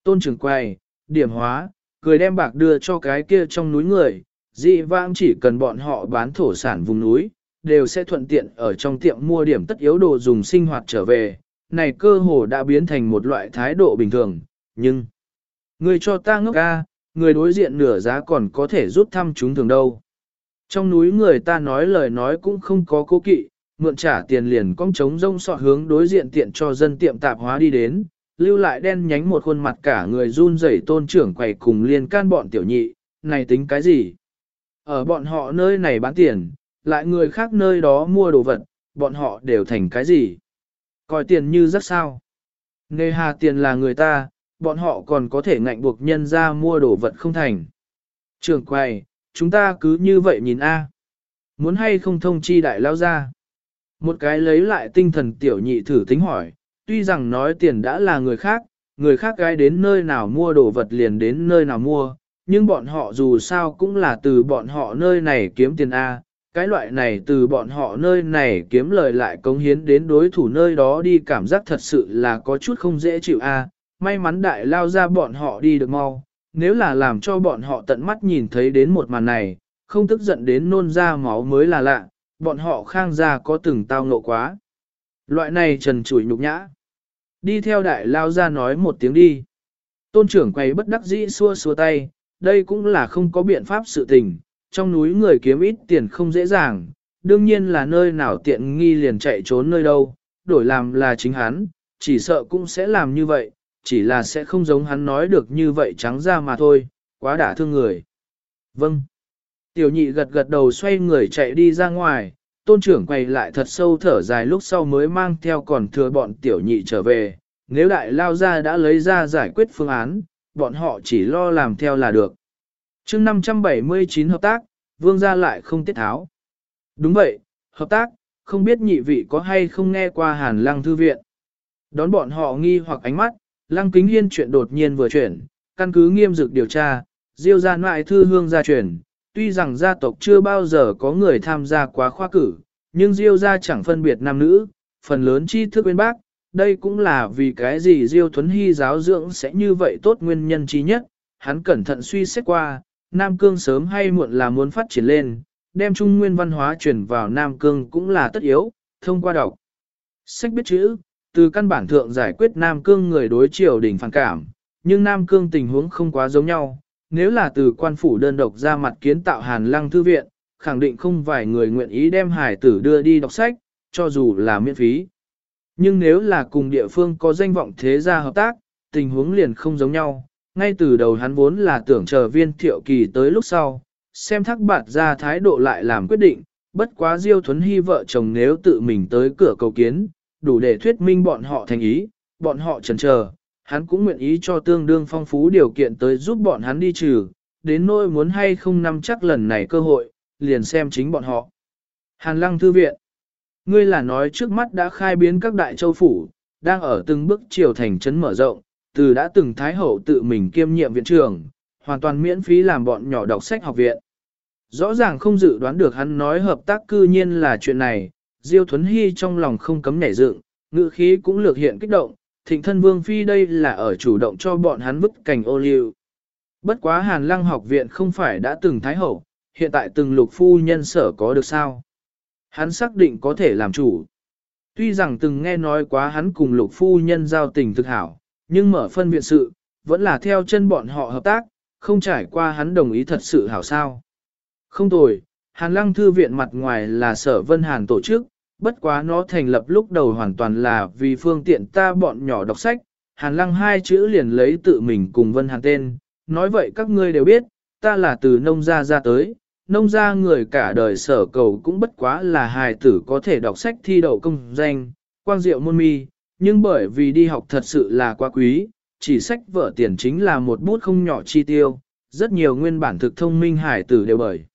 Tôn trưởng quay, điểm hóa, cười đem bạc đưa cho cái kia trong núi người, dị vãng chỉ cần bọn họ bán thổ sản vùng núi, đều sẽ thuận tiện ở trong tiệm mua điểm tất yếu đồ dùng sinh hoạt trở về, này cơ hồ đã biến thành một loại thái độ bình thường, nhưng người cho ta ngốc ca, người đối diện nửa giá còn có thể rút thăm chúng thường đâu. Trong núi người ta nói lời nói cũng không có cố kỵ, mượn trả tiền liền cong trống rông sọ hướng đối diện tiện cho dân tiệm tạp hóa đi đến, lưu lại đen nhánh một khuôn mặt cả người run rẩy tôn trưởng quầy cùng liên can bọn tiểu nhị, này tính cái gì? Ở bọn họ nơi này bán tiền, lại người khác nơi đó mua đồ vật, bọn họ đều thành cái gì? Coi tiền như rất sao? Nề hà tiền là người ta, bọn họ còn có thể ngạnh buộc nhân ra mua đồ vật không thành. Trưởng quầy, chúng ta cứ như vậy nhìn a. Muốn hay không thông chi đại lao ra? Một cái lấy lại tinh thần tiểu nhị thử tính hỏi, tuy rằng nói tiền đã là người khác, người khác gái đến nơi nào mua đồ vật liền đến nơi nào mua, nhưng bọn họ dù sao cũng là từ bọn họ nơi này kiếm tiền A, cái loại này từ bọn họ nơi này kiếm lời lại cống hiến đến đối thủ nơi đó đi cảm giác thật sự là có chút không dễ chịu A, may mắn đại lao ra bọn họ đi được mau, nếu là làm cho bọn họ tận mắt nhìn thấy đến một màn này, không tức giận đến nôn ra máu mới là lạ, bọn họ khang ra có từng tao ngộ quá. Loại này trần chủi nhục nhã. Đi theo đại lao ra nói một tiếng đi. Tôn trưởng quay bất đắc dĩ xua xua tay, đây cũng là không có biện pháp sự tình, trong núi người kiếm ít tiền không dễ dàng, đương nhiên là nơi nào tiện nghi liền chạy trốn nơi đâu, đổi làm là chính hắn, chỉ sợ cũng sẽ làm như vậy, chỉ là sẽ không giống hắn nói được như vậy trắng ra mà thôi, quá đả thương người. Vâng. Tiểu nhị gật gật đầu xoay người chạy đi ra ngoài, tôn trưởng quay lại thật sâu thở dài lúc sau mới mang theo còn thừa bọn tiểu nhị trở về. Nếu đại lao ra đã lấy ra giải quyết phương án, bọn họ chỉ lo làm theo là được. chương 579 hợp tác, vương gia lại không tiết tháo. Đúng vậy, hợp tác, không biết nhị vị có hay không nghe qua hàn lăng thư viện. Đón bọn họ nghi hoặc ánh mắt, lăng kính hiên chuyện đột nhiên vừa chuyển, căn cứ nghiêm dực điều tra, diêu ra ngoại thư hương gia chuyển tuy rằng gia tộc chưa bao giờ có người tham gia quá khoa cử, nhưng diêu gia chẳng phân biệt nam nữ, phần lớn tri thức bên bác, đây cũng là vì cái gì diêu thuấn hy giáo dưỡng sẽ như vậy tốt nguyên nhân trí nhất, hắn cẩn thận suy xét qua, Nam Cương sớm hay muộn là muốn phát triển lên, đem trung nguyên văn hóa truyền vào Nam Cương cũng là tất yếu, thông qua đọc. Sách biết chữ, từ căn bản thượng giải quyết Nam Cương người đối triều đình phản cảm, nhưng Nam Cương tình huống không quá giống nhau, nếu là từ quan phủ đơn độc ra mặt kiến tạo hàn lăng thư viện, khẳng định không vài người nguyện ý đem hải tử đưa đi đọc sách, cho dù là miễn phí. Nhưng nếu là cùng địa phương có danh vọng thế gia hợp tác, tình huống liền không giống nhau. Ngay từ đầu hắn vốn là tưởng chờ viên thiệu kỳ tới lúc sau, xem thắc bạt ra thái độ lại làm quyết định, bất quá Diêu Thuấn Hy vợ chồng nếu tự mình tới cửa cầu kiến, đủ để thuyết minh bọn họ thành ý, bọn họ chần chờ, hắn cũng nguyện ý cho tương đương phong phú điều kiện tới giúp bọn hắn đi trừ, đến nỗi muốn hay không nắm chắc lần này cơ hội, liền xem chính bọn họ. Hàn Lăng Thư Viện Ngươi là nói trước mắt đã khai biến các đại châu phủ, đang ở từng bước chiều thành trấn mở rộng, từ đã từng Thái Hậu tự mình kiêm nhiệm viện trưởng, hoàn toàn miễn phí làm bọn nhỏ đọc sách học viện. Rõ ràng không dự đoán được hắn nói hợp tác cư nhiên là chuyện này, Diêu Thuấn Hy trong lòng không cấm nhảy dựng, ngữ khí cũng lược hiện kích động, thịnh thân vương phi đây là ở chủ động cho bọn hắn vứt cành ô liu. Bất quá hàn lăng học viện không phải đã từng thái hậu, hiện tại từng lục phu nhân sở có được sao. Hắn xác định có thể làm chủ. Tuy rằng từng nghe nói quá hắn cùng lục phu nhân giao tình thực hảo, nhưng mở phân viện sự, vẫn là theo chân bọn họ hợp tác, không trải qua hắn đồng ý thật sự hảo sao. Không tồi, Hàn Lăng Thư viện mặt ngoài là sở Vân Hàn tổ chức, bất quá nó thành lập lúc đầu hoàn toàn là vì phương tiện ta bọn nhỏ đọc sách, Hàn Lăng hai chữ liền lấy tự mình cùng Vân Hàn tên, nói vậy các ngươi đều biết, ta là từ nông gia ra tới, nông gia người cả đời sở cầu cũng bất quá là hài tử có thể đọc sách thi đậu công danh, quang diệu môn mi, nhưng bởi vì đi học thật sự là quá quý, chỉ sách vở tiền chính là một bút không nhỏ chi tiêu, rất nhiều nguyên bản thực thông minh hải tử đều bởi.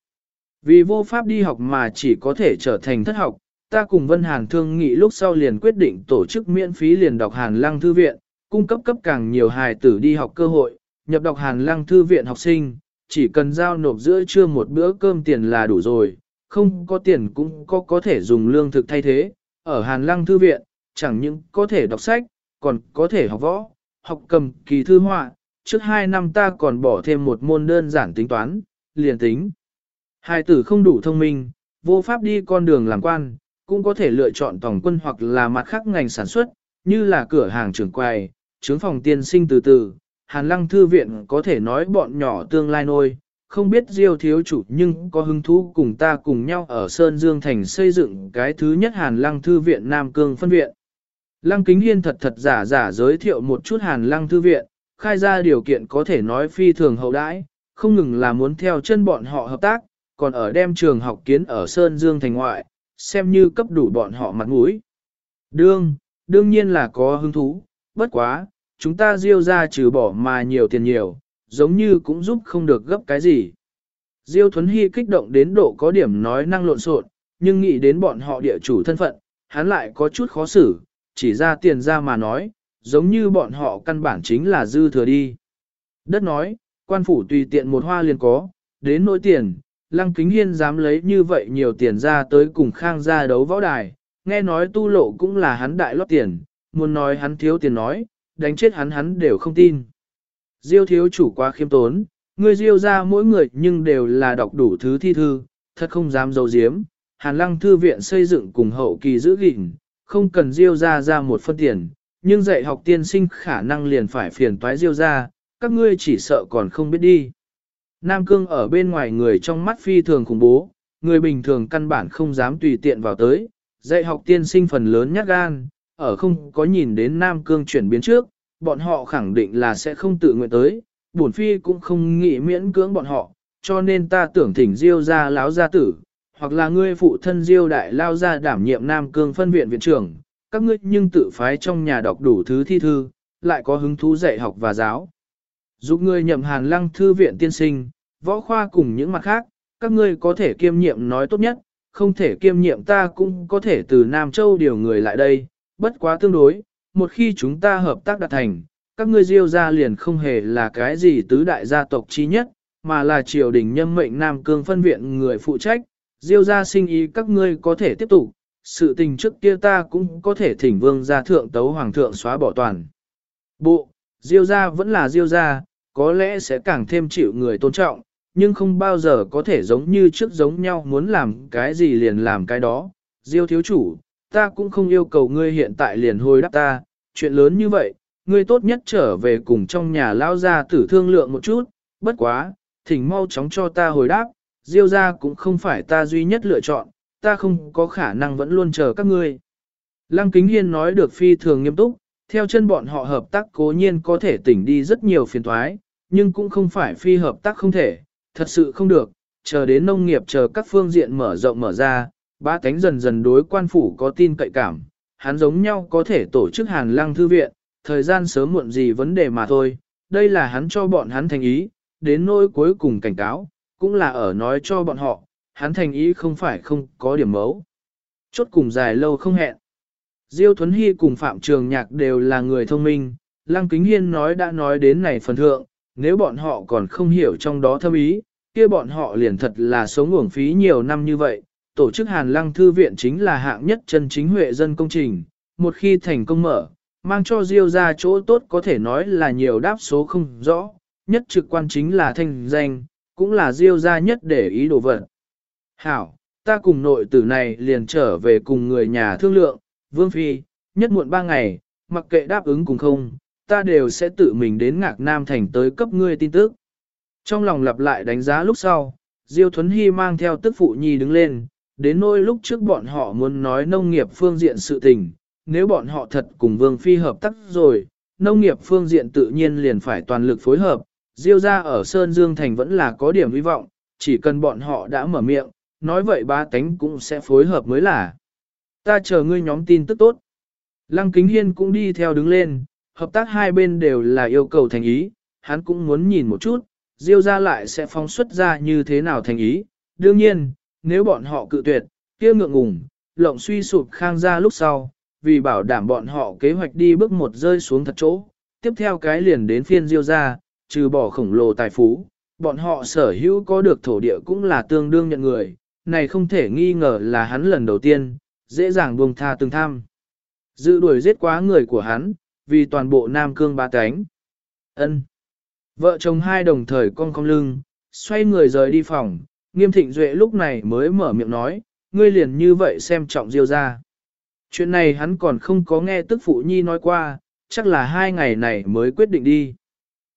Vì vô pháp đi học mà chỉ có thể trở thành thất học, ta cùng Vân Hàn thương nghị lúc sau liền quyết định tổ chức miễn phí liền đọc Hàn Lăng Thư Viện, cung cấp cấp càng nhiều hài tử đi học cơ hội, nhập đọc Hàn Lăng Thư Viện học sinh, chỉ cần giao nộp giữa trưa một bữa cơm tiền là đủ rồi, không có tiền cũng có có thể dùng lương thực thay thế. Ở Hàn Lăng Thư Viện, chẳng những có thể đọc sách, còn có thể học võ, học cầm kỳ thư họa. Trước hai năm ta còn bỏ thêm một môn đơn giản tính toán, liền tính. Hài tử không đủ thông minh, vô pháp đi con đường làm quan, cũng có thể lựa chọn tổng quân hoặc là mặt khác ngành sản xuất, như là cửa hàng trưởng quầy, trướng phòng tiên sinh từ từ. Hàn lăng thư viện có thể nói bọn nhỏ tương lai nôi, không biết diêu thiếu chủ nhưng có hứng thú cùng ta cùng nhau ở Sơn Dương Thành xây dựng cái thứ nhất Hàn lăng thư viện Nam Cương phân viện. Lăng Kính Hiên thật thật giả giả giới thiệu một chút Hàn lăng thư viện, khai ra điều kiện có thể nói phi thường hậu đãi, không ngừng là muốn theo chân bọn họ hợp tác, còn ở đem trường học kiến ở Sơn Dương thành ngoại, xem như cấp đủ bọn họ mặt mũi. Đương, đương nhiên là có hứng thú, bất quá, chúng ta diêu ra trừ bỏ mà nhiều tiền nhiều, giống như cũng giúp không được gấp cái gì. Diêu Thuấn Hy kích động đến độ có điểm nói năng lộn xộn, nhưng nghĩ đến bọn họ địa chủ thân phận, hắn lại có chút khó xử, chỉ ra tiền ra mà nói, giống như bọn họ căn bản chính là dư thừa đi. Đất nói, quan phủ tùy tiện một hoa liền có, đến nỗi tiền, Lăng Kính Hiên dám lấy như vậy nhiều tiền ra tới cùng Khang gia đấu võ đài, nghe nói tu lộ cũng là hắn đại lót tiền, muốn nói hắn thiếu tiền nói, đánh chết hắn hắn đều không tin. Diêu thiếu chủ quá khiêm tốn, người diêu ra mỗi người nhưng đều là đọc đủ thứ thi thư, thật không dám dấu diếm. Hàn lăng thư viện xây dựng cùng hậu kỳ giữ gìn, không cần diêu ra ra một phân tiền, nhưng dạy học tiên sinh khả năng liền phải phiền toái diêu ra, các ngươi chỉ sợ còn không biết đi. Nam Cương ở bên ngoài người trong mắt phi thường khủng bố, người bình thường căn bản không dám tùy tiện vào tới, dạy học tiên sinh phần lớn nhát gan, ở không có nhìn đến Nam Cương chuyển biến trước, bọn họ khẳng định là sẽ không tự nguyện tới, bổn phi cũng không nghĩ miễn cưỡng bọn họ, cho nên ta tưởng thỉnh Diêu ra láo gia tử, hoặc là ngươi phụ thân Diêu đại lao ra đảm nhiệm Nam Cương phân viện viện trưởng, các ngươi nhưng tự phái trong nhà đọc đủ thứ thi thư, lại có hứng thú dạy học và giáo. Giúp ngươi nhậm hàn lăng thư viện tiên sinh, võ khoa cùng những mặt khác, các ngươi có thể kiêm nhiệm nói tốt nhất, không thể kiêm nhiệm ta cũng có thể từ Nam Châu điều người lại đây, bất quá tương đối, một khi chúng ta hợp tác đạt thành, các ngươi diêu gia liền không hề là cái gì tứ đại gia tộc chi nhất, mà là triều đình nhâm mệnh Nam Cương phân viện người phụ trách, diêu gia sinh ý các ngươi có thể tiếp tục, sự tình trước kia ta cũng có thể thỉnh vương gia thượng tấu hoàng thượng xóa bỏ toàn. Bộ, diêu gia vẫn là diêu gia, có lẽ sẽ càng thêm chịu người tôn trọng, nhưng không bao giờ có thể giống như trước giống nhau muốn làm cái gì liền làm cái đó. Diêu thiếu chủ, ta cũng không yêu cầu ngươi hiện tại liền hồi đáp ta, chuyện lớn như vậy, ngươi tốt nhất trở về cùng trong nhà lao ra tử thương lượng một chút, bất quá, thỉnh mau chóng cho ta hồi đáp, Diêu ra cũng không phải ta duy nhất lựa chọn, ta không có khả năng vẫn luôn chờ các ngươi. Lăng Kính Hiên nói được phi thường nghiêm túc, theo chân bọn họ hợp tác cố nhiên có thể tỉnh đi rất nhiều phiền thoái, nhưng cũng không phải phi hợp tác không thể, thật sự không được, chờ đến nông nghiệp chờ các phương diện mở rộng mở ra, ba cánh dần dần đối quan phủ có tin cậy cảm, hắn giống nhau có thể tổ chức hàn lăng thư viện, thời gian sớm muộn gì vấn đề mà thôi, đây là hắn cho bọn hắn thành ý, đến nỗi cuối cùng cảnh cáo, cũng là ở nói cho bọn họ, hắn thành ý không phải không có điểm mấu. Chốt cùng dài lâu không hẹn. Diêu Thuấn Hy cùng Phạm Trường Nhạc đều là người thông minh, Lăng Kính Hiên nói đã nói đến này phần thượng, nếu bọn họ còn không hiểu trong đó thâm ý, kia bọn họ liền thật là sống uổng phí nhiều năm như vậy. Tổ chức Hàn Lăng Thư Viện chính là hạng nhất chân chính huệ dân công trình, một khi thành công mở, mang cho Diêu ra chỗ tốt có thể nói là nhiều đáp số không rõ, nhất trực quan chính là thanh danh, cũng là Diêu ra nhất để ý đồ vật. Hảo, ta cùng nội tử này liền trở về cùng người nhà thương lượng, Vương Phi, nhất muộn ba ngày, mặc kệ đáp ứng cùng không, ta đều sẽ tự mình đến ngạc Nam Thành tới cấp ngươi tin tức. Trong lòng lặp lại đánh giá lúc sau, Diêu Thuấn Hy mang theo tức phụ nhi đứng lên, đến nỗi lúc trước bọn họ muốn nói nông nghiệp phương diện sự tình, nếu bọn họ thật cùng Vương Phi hợp tác rồi, nông nghiệp phương diện tự nhiên liền phải toàn lực phối hợp, Diêu ra ở Sơn Dương Thành vẫn là có điểm hy vọng, chỉ cần bọn họ đã mở miệng, nói vậy ba tánh cũng sẽ phối hợp mới là. Ta chờ ngươi nhóm tin tức tốt. Lăng Kính Hiên cũng đi theo đứng lên, hợp tác hai bên đều là yêu cầu thành ý, hắn cũng muốn nhìn một chút, Diêu ra lại sẽ phóng xuất ra như thế nào thành ý. Đương nhiên, nếu bọn họ cự tuyệt, kia ngượng ngùng, lộng suy sụp khang ra lúc sau, vì bảo đảm bọn họ kế hoạch đi bước một rơi xuống thật chỗ, tiếp theo cái liền đến phiên Diêu ra, trừ bỏ khổng lồ tài phú, bọn họ sở hữu có được thổ địa cũng là tương đương nhận người, này không thể nghi ngờ là hắn lần đầu tiên, dễ dàng buông tha từng tham. Dự đuổi giết quá người của hắn, vì toàn bộ Nam Cương ba cánh. Ân. Vợ chồng hai đồng thời cong cong lưng, xoay người rời đi phòng, nghiêm thịnh duệ lúc này mới mở miệng nói, ngươi liền như vậy xem trọng diêu ra. Chuyện này hắn còn không có nghe tức phụ nhi nói qua, chắc là hai ngày này mới quyết định đi.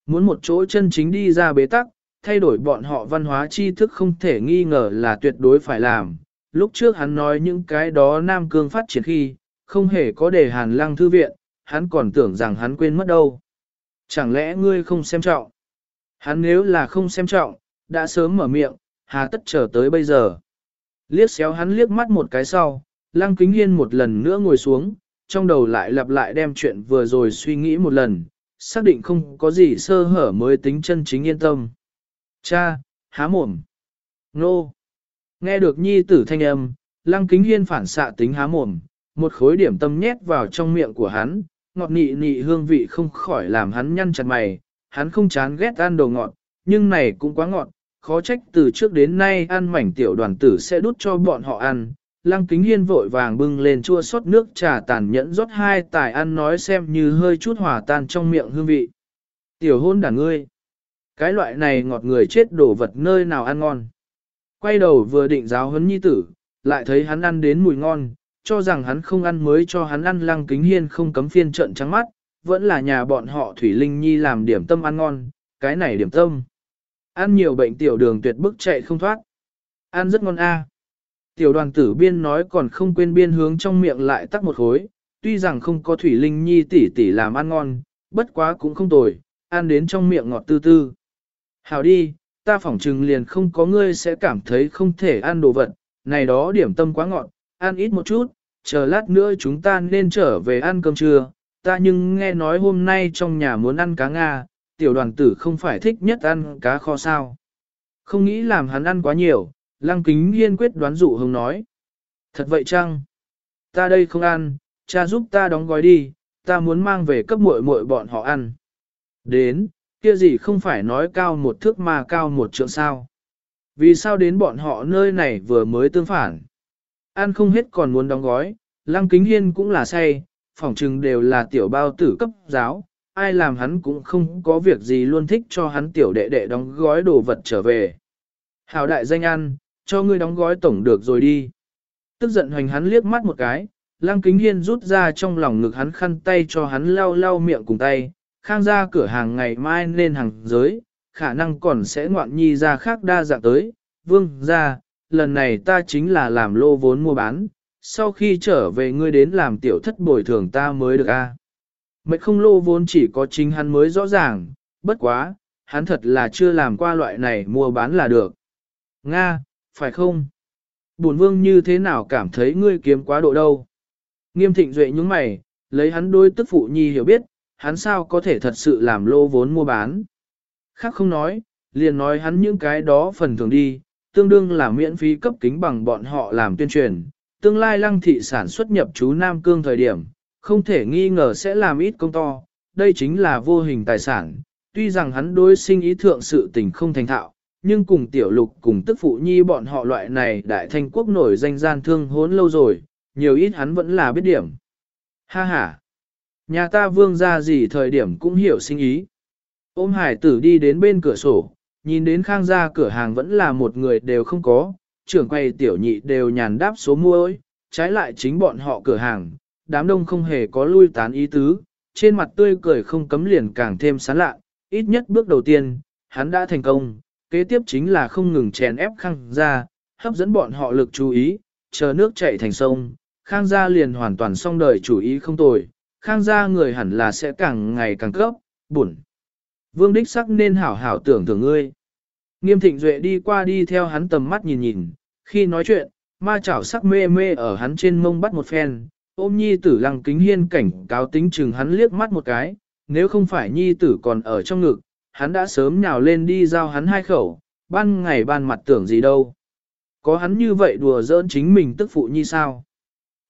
Muốn một chỗ chân chính đi ra bế tắc, thay đổi bọn họ văn hóa tri thức không thể nghi ngờ là tuyệt đối phải làm. Lúc trước hắn nói những cái đó Nam Cương phát triển khi, không hề có để hàn lăng thư viện, hắn còn tưởng rằng hắn quên mất đâu. Chẳng lẽ ngươi không xem trọng? Hắn nếu là không xem trọng, đã sớm mở miệng, hà tất chờ tới bây giờ. Liếc xéo hắn liếc mắt một cái sau, lăng kính hiên một lần nữa ngồi xuống, trong đầu lại lặp lại đem chuyện vừa rồi suy nghĩ một lần, xác định không có gì sơ hở mới tính chân chính yên tâm. Cha, há mồm. Nô. Nghe được nhi tử thanh âm, lăng kính hiên phản xạ tính há mồm, một khối điểm tâm nhét vào trong miệng của hắn, ngọt nị nị hương vị không khỏi làm hắn nhăn chặt mày, hắn không chán ghét ăn đồ ngọt, nhưng này cũng quá ngọt, khó trách từ trước đến nay ăn mảnh tiểu đoàn tử sẽ đút cho bọn họ ăn. Lăng kính hiên vội vàng bưng lên chua sót nước trà tàn nhẫn rót hai tài ăn nói xem như hơi chút hòa tan trong miệng hương vị. Tiểu hôn đàn ngươi. Cái loại này ngọt người chết đổ vật nơi nào ăn ngon. Quay đầu vừa định giáo huấn nhi tử, lại thấy hắn ăn đến mùi ngon, cho rằng hắn không ăn mới cho hắn ăn lăng kính hiên không cấm phiên trận trắng mắt, vẫn là nhà bọn họ Thủy Linh Nhi làm điểm tâm ăn ngon, cái này điểm tâm. Ăn nhiều bệnh tiểu đường tuyệt bức chạy không thoát. Ăn rất ngon a. Tiểu đoàn tử biên nói còn không quên biên hướng trong miệng lại tắc một khối, tuy rằng không có Thủy Linh Nhi tỷ tỷ làm ăn ngon, bất quá cũng không tồi, ăn đến trong miệng ngọt tư tư. Hảo đi, ta phỏng chừng liền không có ngươi sẽ cảm thấy không thể ăn đồ vật, này đó điểm tâm quá ngọt, ăn ít một chút, chờ lát nữa chúng ta nên trở về ăn cơm trưa, ta nhưng nghe nói hôm nay trong nhà muốn ăn cá Nga, tiểu đoàn tử không phải thích nhất ăn cá kho sao. Không nghĩ làm hắn ăn quá nhiều, lăng kính hiên quyết đoán dụ hồng nói. Thật vậy chăng? Ta đây không ăn, cha giúp ta đóng gói đi, ta muốn mang về cấp muội muội bọn họ ăn. Đến, kia gì không phải nói cao một thước mà cao một trượng sao. Vì sao đến bọn họ nơi này vừa mới tương phản? Ăn không hết còn muốn đóng gói, lăng kính hiên cũng là say, phỏng chừng đều là tiểu bao tử cấp giáo, ai làm hắn cũng không có việc gì luôn thích cho hắn tiểu đệ đệ đóng gói đồ vật trở về. Hảo đại danh ăn, cho ngươi đóng gói tổng được rồi đi. Tức giận hoành hắn liếc mắt một cái, lăng kính hiên rút ra trong lòng ngực hắn khăn tay cho hắn lau lau miệng cùng tay, khang ra cửa hàng ngày mai lên hàng giới, khả năng còn sẽ ngoạn nhi ra khác đa dạng tới, vương ra, lần này ta chính là làm lô vốn mua bán, sau khi trở về ngươi đến làm tiểu thất bồi thường ta mới được a. À? Mệnh không lô vốn chỉ có chính hắn mới rõ ràng, bất quá, hắn thật là chưa làm qua loại này mua bán là được. Nga, phải không? Bổn vương như thế nào cảm thấy ngươi kiếm quá độ đâu? Nghiêm thịnh duệ những mày, lấy hắn đôi tức phụ nhi hiểu biết, hắn sao có thể thật sự làm lô vốn mua bán. Khác không nói, liền nói hắn những cái đó phần thường đi, tương đương là miễn phí cấp kính bằng bọn họ làm tuyên truyền. Tương lai lăng thị sản xuất nhập chú Nam Cương thời điểm, không thể nghi ngờ sẽ làm ít công to, đây chính là vô hình tài sản. Tuy rằng hắn đối sinh ý thượng sự tình không thành thạo, nhưng cùng tiểu lục cùng tức phụ nhi bọn họ loại này đại thanh quốc nổi danh gian thương hốn lâu rồi, nhiều ít hắn vẫn là biết điểm. Ha ha! Nhà ta vương ra gì thời điểm cũng hiểu sinh ý. Ôm hải tử đi đến bên cửa sổ, nhìn đến khang gia cửa hàng vẫn là một người đều không có, trưởng quay tiểu nhị đều nhàn đáp số mua ơi, trái lại chính bọn họ cửa hàng, đám đông không hề có lui tán ý tứ, trên mặt tươi cười không cấm liền càng thêm sán lạ, ít nhất bước đầu tiên, hắn đã thành công, kế tiếp chính là không ngừng chèn ép khang gia, hấp dẫn bọn họ lực chú ý, chờ nước chảy thành sông, khang gia liền hoàn toàn xong đời chủ ý không tồi, khang gia người hẳn là sẽ càng ngày càng cấp, buồn. Vương đích sắc nên hảo hảo tưởng tưởng ngươi. Nghiêm thịnh duệ đi qua đi theo hắn tầm mắt nhìn nhìn, khi nói chuyện, ma chảo sắc mê mê ở hắn trên mông bắt một phen, ôm nhi tử lăng kính hiên cảnh cáo tính chừng hắn liếc mắt một cái, nếu không phải nhi tử còn ở trong ngực, hắn đã sớm nhào lên đi giao hắn hai khẩu, ban ngày ban mặt tưởng gì đâu. Có hắn như vậy đùa giỡn chính mình tức phụ nhi sao?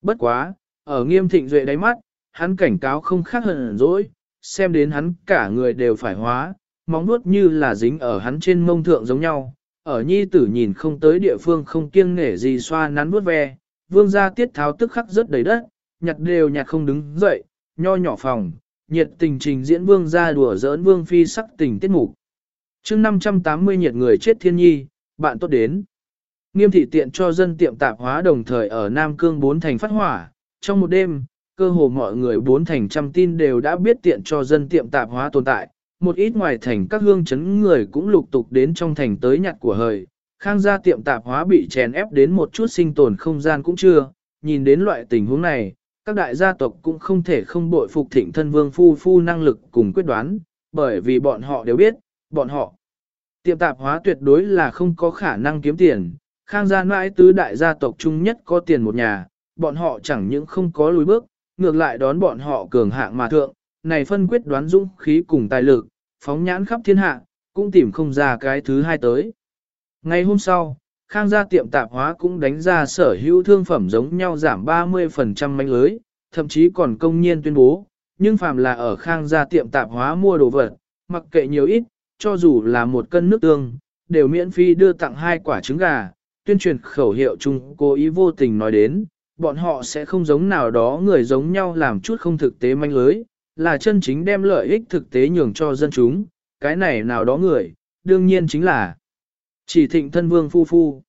Bất quá, ở nghiêm thịnh duệ đáy mắt, hắn cảnh cáo không khác hơn dỗi, xem đến hắn cả người đều phải hóa, móng nuốt như là dính ở hắn trên mông thượng giống nhau. Ở nhi tử nhìn không tới địa phương không kiêng nể gì xoa nắn vuốt ve, vương gia tiết tháo tức khắc rất đầy đất, nhặt đều nhặt không đứng dậy, nho nhỏ phòng, nhiệt tình trình diễn vương gia đùa giỡn vương phi sắc tình tiết mục. chương 580 nhiệt người chết thiên nhi, bạn tốt đến. Nghiêm thị tiện cho dân tiệm tạp hóa đồng thời ở Nam Cương bốn thành phát hỏa, trong một đêm, cơ hồ mọi người bốn thành trăm tin đều đã biết tiện cho dân tiệm tạp hóa tồn tại, một ít ngoài thành các hương chấn người cũng lục tục đến trong thành tới nhặt của hời, khang gia tiệm tạp hóa bị chèn ép đến một chút sinh tồn không gian cũng chưa, nhìn đến loại tình huống này, các đại gia tộc cũng không thể không bội phục thịnh thân vương phu phu năng lực cùng quyết đoán, bởi vì bọn họ đều biết, bọn họ. Tiệm tạp hóa tuyệt đối là không có khả năng kiếm tiền, khang gia mãi tứ đại gia tộc chung nhất có tiền một nhà, bọn họ chẳng những không có lùi bước, ngược lại đón bọn họ cường hạng mà thượng, này phân quyết đoán dũng khí cùng tài lực, phóng nhãn khắp thiên hạ, cũng tìm không ra cái thứ hai tới. Ngày hôm sau, Khang gia tiệm tạp hóa cũng đánh ra sở hữu thương phẩm giống nhau giảm 30% manh lưới, thậm chí còn công nhiên tuyên bố, nhưng phàm là ở Khang gia tiệm tạp hóa mua đồ vật, mặc kệ nhiều ít, cho dù là một cân nước tương, đều miễn phí đưa tặng hai quả trứng gà, tuyên truyền khẩu hiệu chung cố ý vô tình nói đến, bọn họ sẽ không giống nào đó người giống nhau làm chút không thực tế manh lưới, là chân chính đem lợi ích thực tế nhường cho dân chúng, cái này nào đó người, đương nhiên chính là chỉ thịnh thân vương phu phu.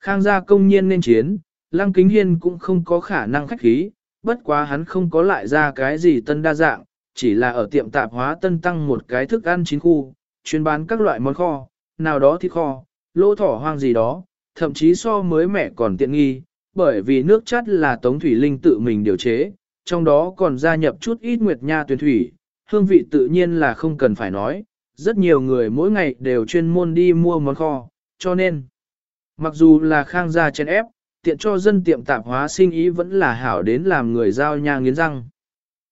Khang gia công nhiên nên chiến, Lăng Kính Hiên cũng không có khả năng khách khí, bất quá hắn không có lại ra cái gì tân đa dạng, chỉ là ở tiệm tạp hóa tân tăng một cái thức ăn chín khu, chuyên bán các loại món kho, nào đó thịt kho, lỗ thỏ hoang gì đó, thậm chí so mới mẻ còn tiện nghi, bởi vì nước chát là Tống Thủy Linh tự mình điều chế, trong đó còn gia nhập chút ít nguyệt nha tuyển thủy, hương vị tự nhiên là không cần phải nói, rất nhiều người mỗi ngày đều chuyên môn đi mua món kho, cho nên, mặc dù là khang gia chen ép, tiện cho dân tiệm tạp hóa sinh ý vẫn là hảo đến làm người giao nha nghiến răng.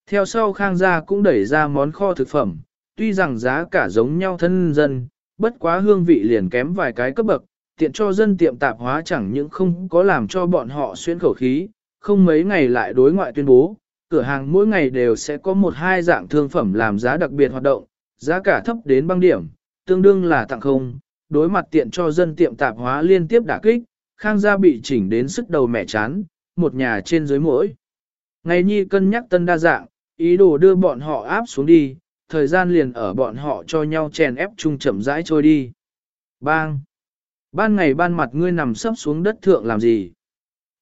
Theo sau khang gia cũng đẩy ra món kho thực phẩm, tuy rằng giá cả giống nhau thân dân, bất quá hương vị liền kém vài cái cấp bậc, tiện cho dân tiệm tạp hóa chẳng những không có làm cho bọn họ xuyên khẩu khí, không mấy ngày lại đối ngoại tuyên bố, cửa hàng mỗi ngày đều sẽ có một hai dạng thương phẩm làm giá đặc biệt hoạt động, giá cả thấp đến băng điểm, tương đương là tặng không, đối mặt tiện cho dân tiệm tạp hóa liên tiếp đả kích, khang gia bị chỉnh đến sức đầu mẹ chán, một nhà trên dưới mỗi. Ngày nhi cân nhắc tân đa dạng, ý đồ đưa bọn họ áp xuống đi, thời gian liền ở bọn họ cho nhau chèn ép chung chậm rãi trôi đi. Bang! Ban ngày ban mặt ngươi nằm sấp xuống đất thượng làm gì?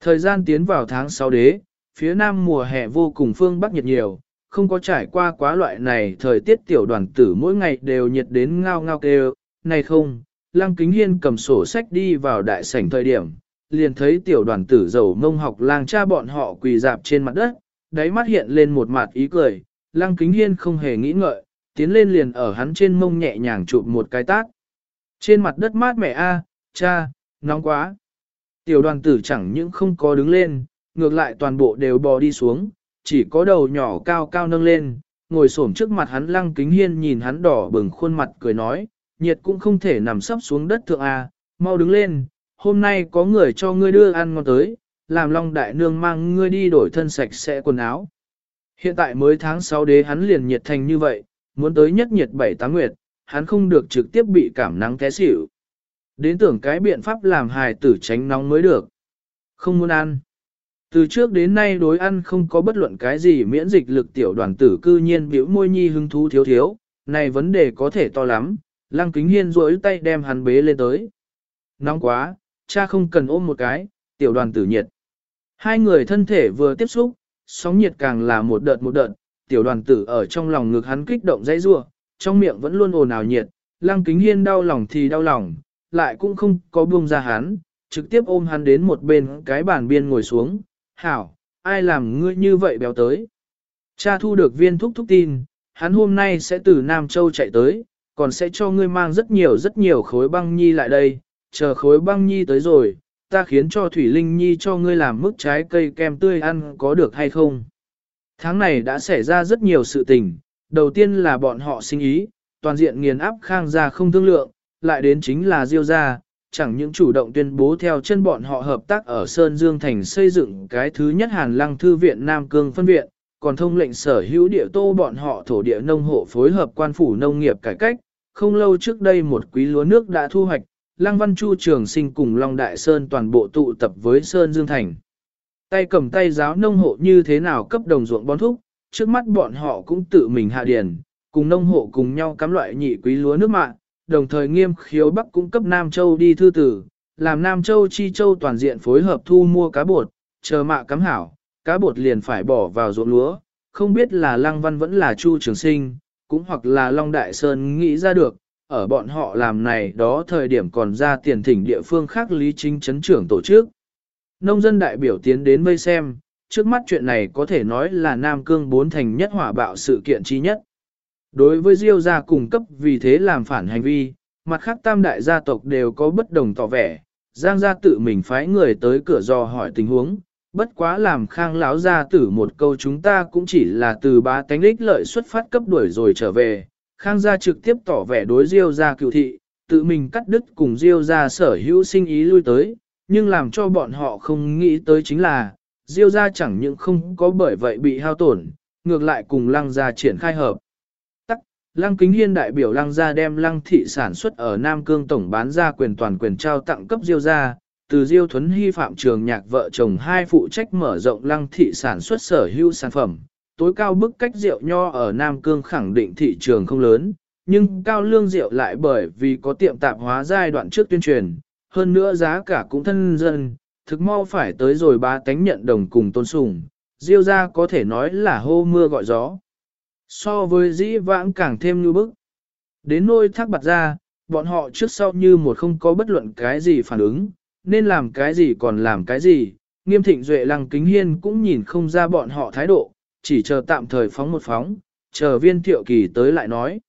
Thời gian tiến vào tháng 6 đế, phía nam mùa hè vô cùng phương bắc nhiệt nhiều, không có trải qua quá loại này thời tiết tiểu đoàn tử mỗi ngày đều nhiệt đến ngao ngao kêu, này không, Lăng Kính Hiên cầm sổ sách đi vào đại sảnh thời điểm, liền thấy tiểu đoàn tử giàu mông học lang cha bọn họ quỳ dạp trên mặt đất, đáy mắt hiện lên một mặt ý cười, Lăng Kính Hiên không hề nghĩ ngợi, tiến lên liền ở hắn trên mông nhẹ nhàng chụp một cái tát. Trên mặt đất mát mẻ a, cha, nóng quá. Tiểu đoàn tử chẳng những không có đứng lên, ngược lại toàn bộ đều bò đi xuống, chỉ có đầu nhỏ cao cao nâng lên, ngồi xổm trước mặt hắn lăng kính hiên nhìn hắn đỏ bừng khuôn mặt cười nói, nhiệt cũng không thể nằm sấp xuống đất thượng à? mau đứng lên, hôm nay có người cho ngươi đưa ăn ngon tới, làm long đại nương mang ngươi đi đổi thân sạch sẽ quần áo. Hiện tại mới tháng 6 đế hắn liền nhiệt thành như vậy, muốn tới nhất nhiệt 7 tháng nguyệt, hắn không được trực tiếp bị cảm nắng té xỉu. Đến tưởng cái biện pháp làm hài tử tránh nóng mới được. Không muốn ăn. Từ trước đến nay đối ăn không có bất luận cái gì miễn dịch lực tiểu đoàn tử cư nhiên biểu môi nhi hứng thú thiếu thiếu, này vấn đề có thể to lắm, lăng kính hiên rỗi tay đem hắn bế lên tới. Nóng quá, cha không cần ôm một cái, tiểu đoàn tử nhiệt. Hai người thân thể vừa tiếp xúc, sóng nhiệt càng là một đợt một đợt, tiểu đoàn tử ở trong lòng ngực hắn kích động dãy rua, trong miệng vẫn luôn ồn ào nhiệt, lăng kính hiên đau lòng thì đau lòng, lại cũng không có buông ra hắn, trực tiếp ôm hắn đến một bên cái bàn biên ngồi xuống, hảo, ai làm ngươi như vậy béo tới. Cha thu được viên thúc thúc tin, hắn hôm nay sẽ từ Nam Châu chạy tới, còn sẽ cho ngươi mang rất nhiều rất nhiều khối băng nhi lại đây, chờ khối băng nhi tới rồi, ta khiến cho Thủy Linh Nhi cho ngươi làm mức trái cây kem tươi ăn có được hay không. Tháng này đã xảy ra rất nhiều sự tình, đầu tiên là bọn họ sinh ý, toàn diện nghiền áp khang gia không thương lượng, lại đến chính là Diêu gia, chẳng những chủ động tuyên bố theo chân bọn họ hợp tác ở Sơn Dương Thành xây dựng cái thứ nhất Hàn Lăng Thư viện Nam Cương phân viện, còn thông lệnh sở hữu địa tô bọn họ thổ địa nông hộ phối hợp quan phủ nông nghiệp cải cách. Không lâu trước đây một quý lúa nước đã thu hoạch, Lăng Văn Chu Trường Sinh cùng Long Đại Sơn toàn bộ tụ tập với Sơn Dương Thành. Tay cầm tay giáo nông hộ như thế nào cấp đồng ruộng bón thúc, trước mắt bọn họ cũng tự mình hạ điền, cùng nông hộ cùng nhau cắm loại nhị quý lúa nước mạng, đồng thời nghiêm khiếu Bắc cũng cấp Nam Châu đi thư tử, làm Nam Châu Chi Châu toàn diện phối hợp thu mua cá bột, chờ mạ cắm hảo, cá bột liền phải bỏ vào ruộng lúa, không biết là Lăng Văn vẫn là Chu Trường Sinh, cũng hoặc là Long Đại Sơn nghĩ ra được, ở bọn họ làm này đó thời điểm còn ra tiền thỉnh địa phương khác lý chính chấn trưởng tổ chức. Nông dân đại biểu tiến đến vây xem, trước mắt chuyện này có thể nói là Nam Cương bốn thành nhất hỏa bạo sự kiện chi nhất. Đối với Diêu gia cung cấp vì thế làm phản hành vi, mặt khác tam đại gia tộc đều có bất đồng tỏ vẻ, Giang gia tự mình phái người tới cửa dò hỏi tình huống, bất quá làm khang lão gia tử một câu chúng ta cũng chỉ là từ ba tánh lích lợi xuất phát cấp đuổi rồi trở về, khang gia trực tiếp tỏ vẻ đối Diêu gia cựu thị, tự mình cắt đứt cùng Diêu gia sở hữu sinh ý lui tới, nhưng làm cho bọn họ không nghĩ tới chính là, Diêu gia chẳng những không có bởi vậy bị hao tổn, ngược lại cùng lăng gia triển khai hợp. Lăng kính hiên đại biểu lăng gia đem lăng thị sản xuất ở Nam Cương tổng bán ra quyền toàn quyền trao tặng cấp Diêu gia, từ Diêu Thuấn Hy phạm trường nhạc vợ chồng hai phụ trách mở rộng lăng thị sản xuất sở hữu sản phẩm. Tối cao bức cách rượu nho ở Nam Cương khẳng định thị trường không lớn, nhưng cao lương rượu lại bởi vì có tiệm tạp hóa giai đoạn trước tuyên truyền, hơn nữa giá cả cũng thân dân, thực mau phải tới rồi ba tánh nhận đồng cùng tôn sùng, diêu ra có thể nói là hô mưa gọi gió. So với dĩ vãng càng thêm như bức. Đến nôi thác bạt ra, bọn họ trước sau như một không có bất luận cái gì phản ứng, nên làm cái gì còn làm cái gì, nghiêm thịnh duệ lăng kính hiên cũng nhìn không ra bọn họ thái độ, chỉ chờ tạm thời phóng một phóng, chờ viên thiệu kỳ tới lại nói.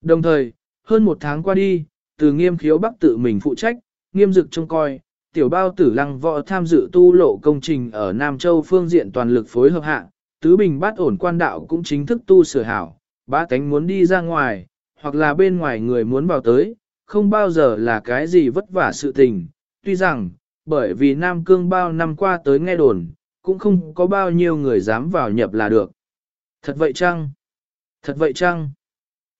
Đồng thời, hơn một tháng qua đi, từ nghiêm khiếu bắc tự mình phụ trách, nghiêm dực trông coi, tiểu bao tử lăng võ tham dự tu lộ công trình ở Nam Châu phương diện toàn lực phối hợp hạ, tứ bình bát ổn quan đạo cũng chính thức tu sửa hảo, ba tánh muốn đi ra ngoài, hoặc là bên ngoài người muốn vào tới, không bao giờ là cái gì vất vả sự tình, tuy rằng, bởi vì Nam Cương bao năm qua tới nghe đồn, cũng không có bao nhiêu người dám vào nhập là được. Thật vậy chăng? Thật vậy chăng?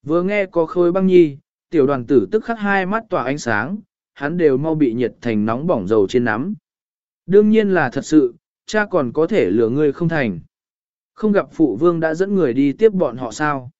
Vừa nghe có khôi băng nhi, tiểu đoàn tử tức khắc hai mắt tỏa ánh sáng, hắn đều mau bị nhiệt thành nóng bỏng dầu trên nắm. Đương nhiên là thật sự, cha còn có thể lừa ngươi không thành. Không gặp phụ vương đã dẫn người đi tiếp bọn họ sao.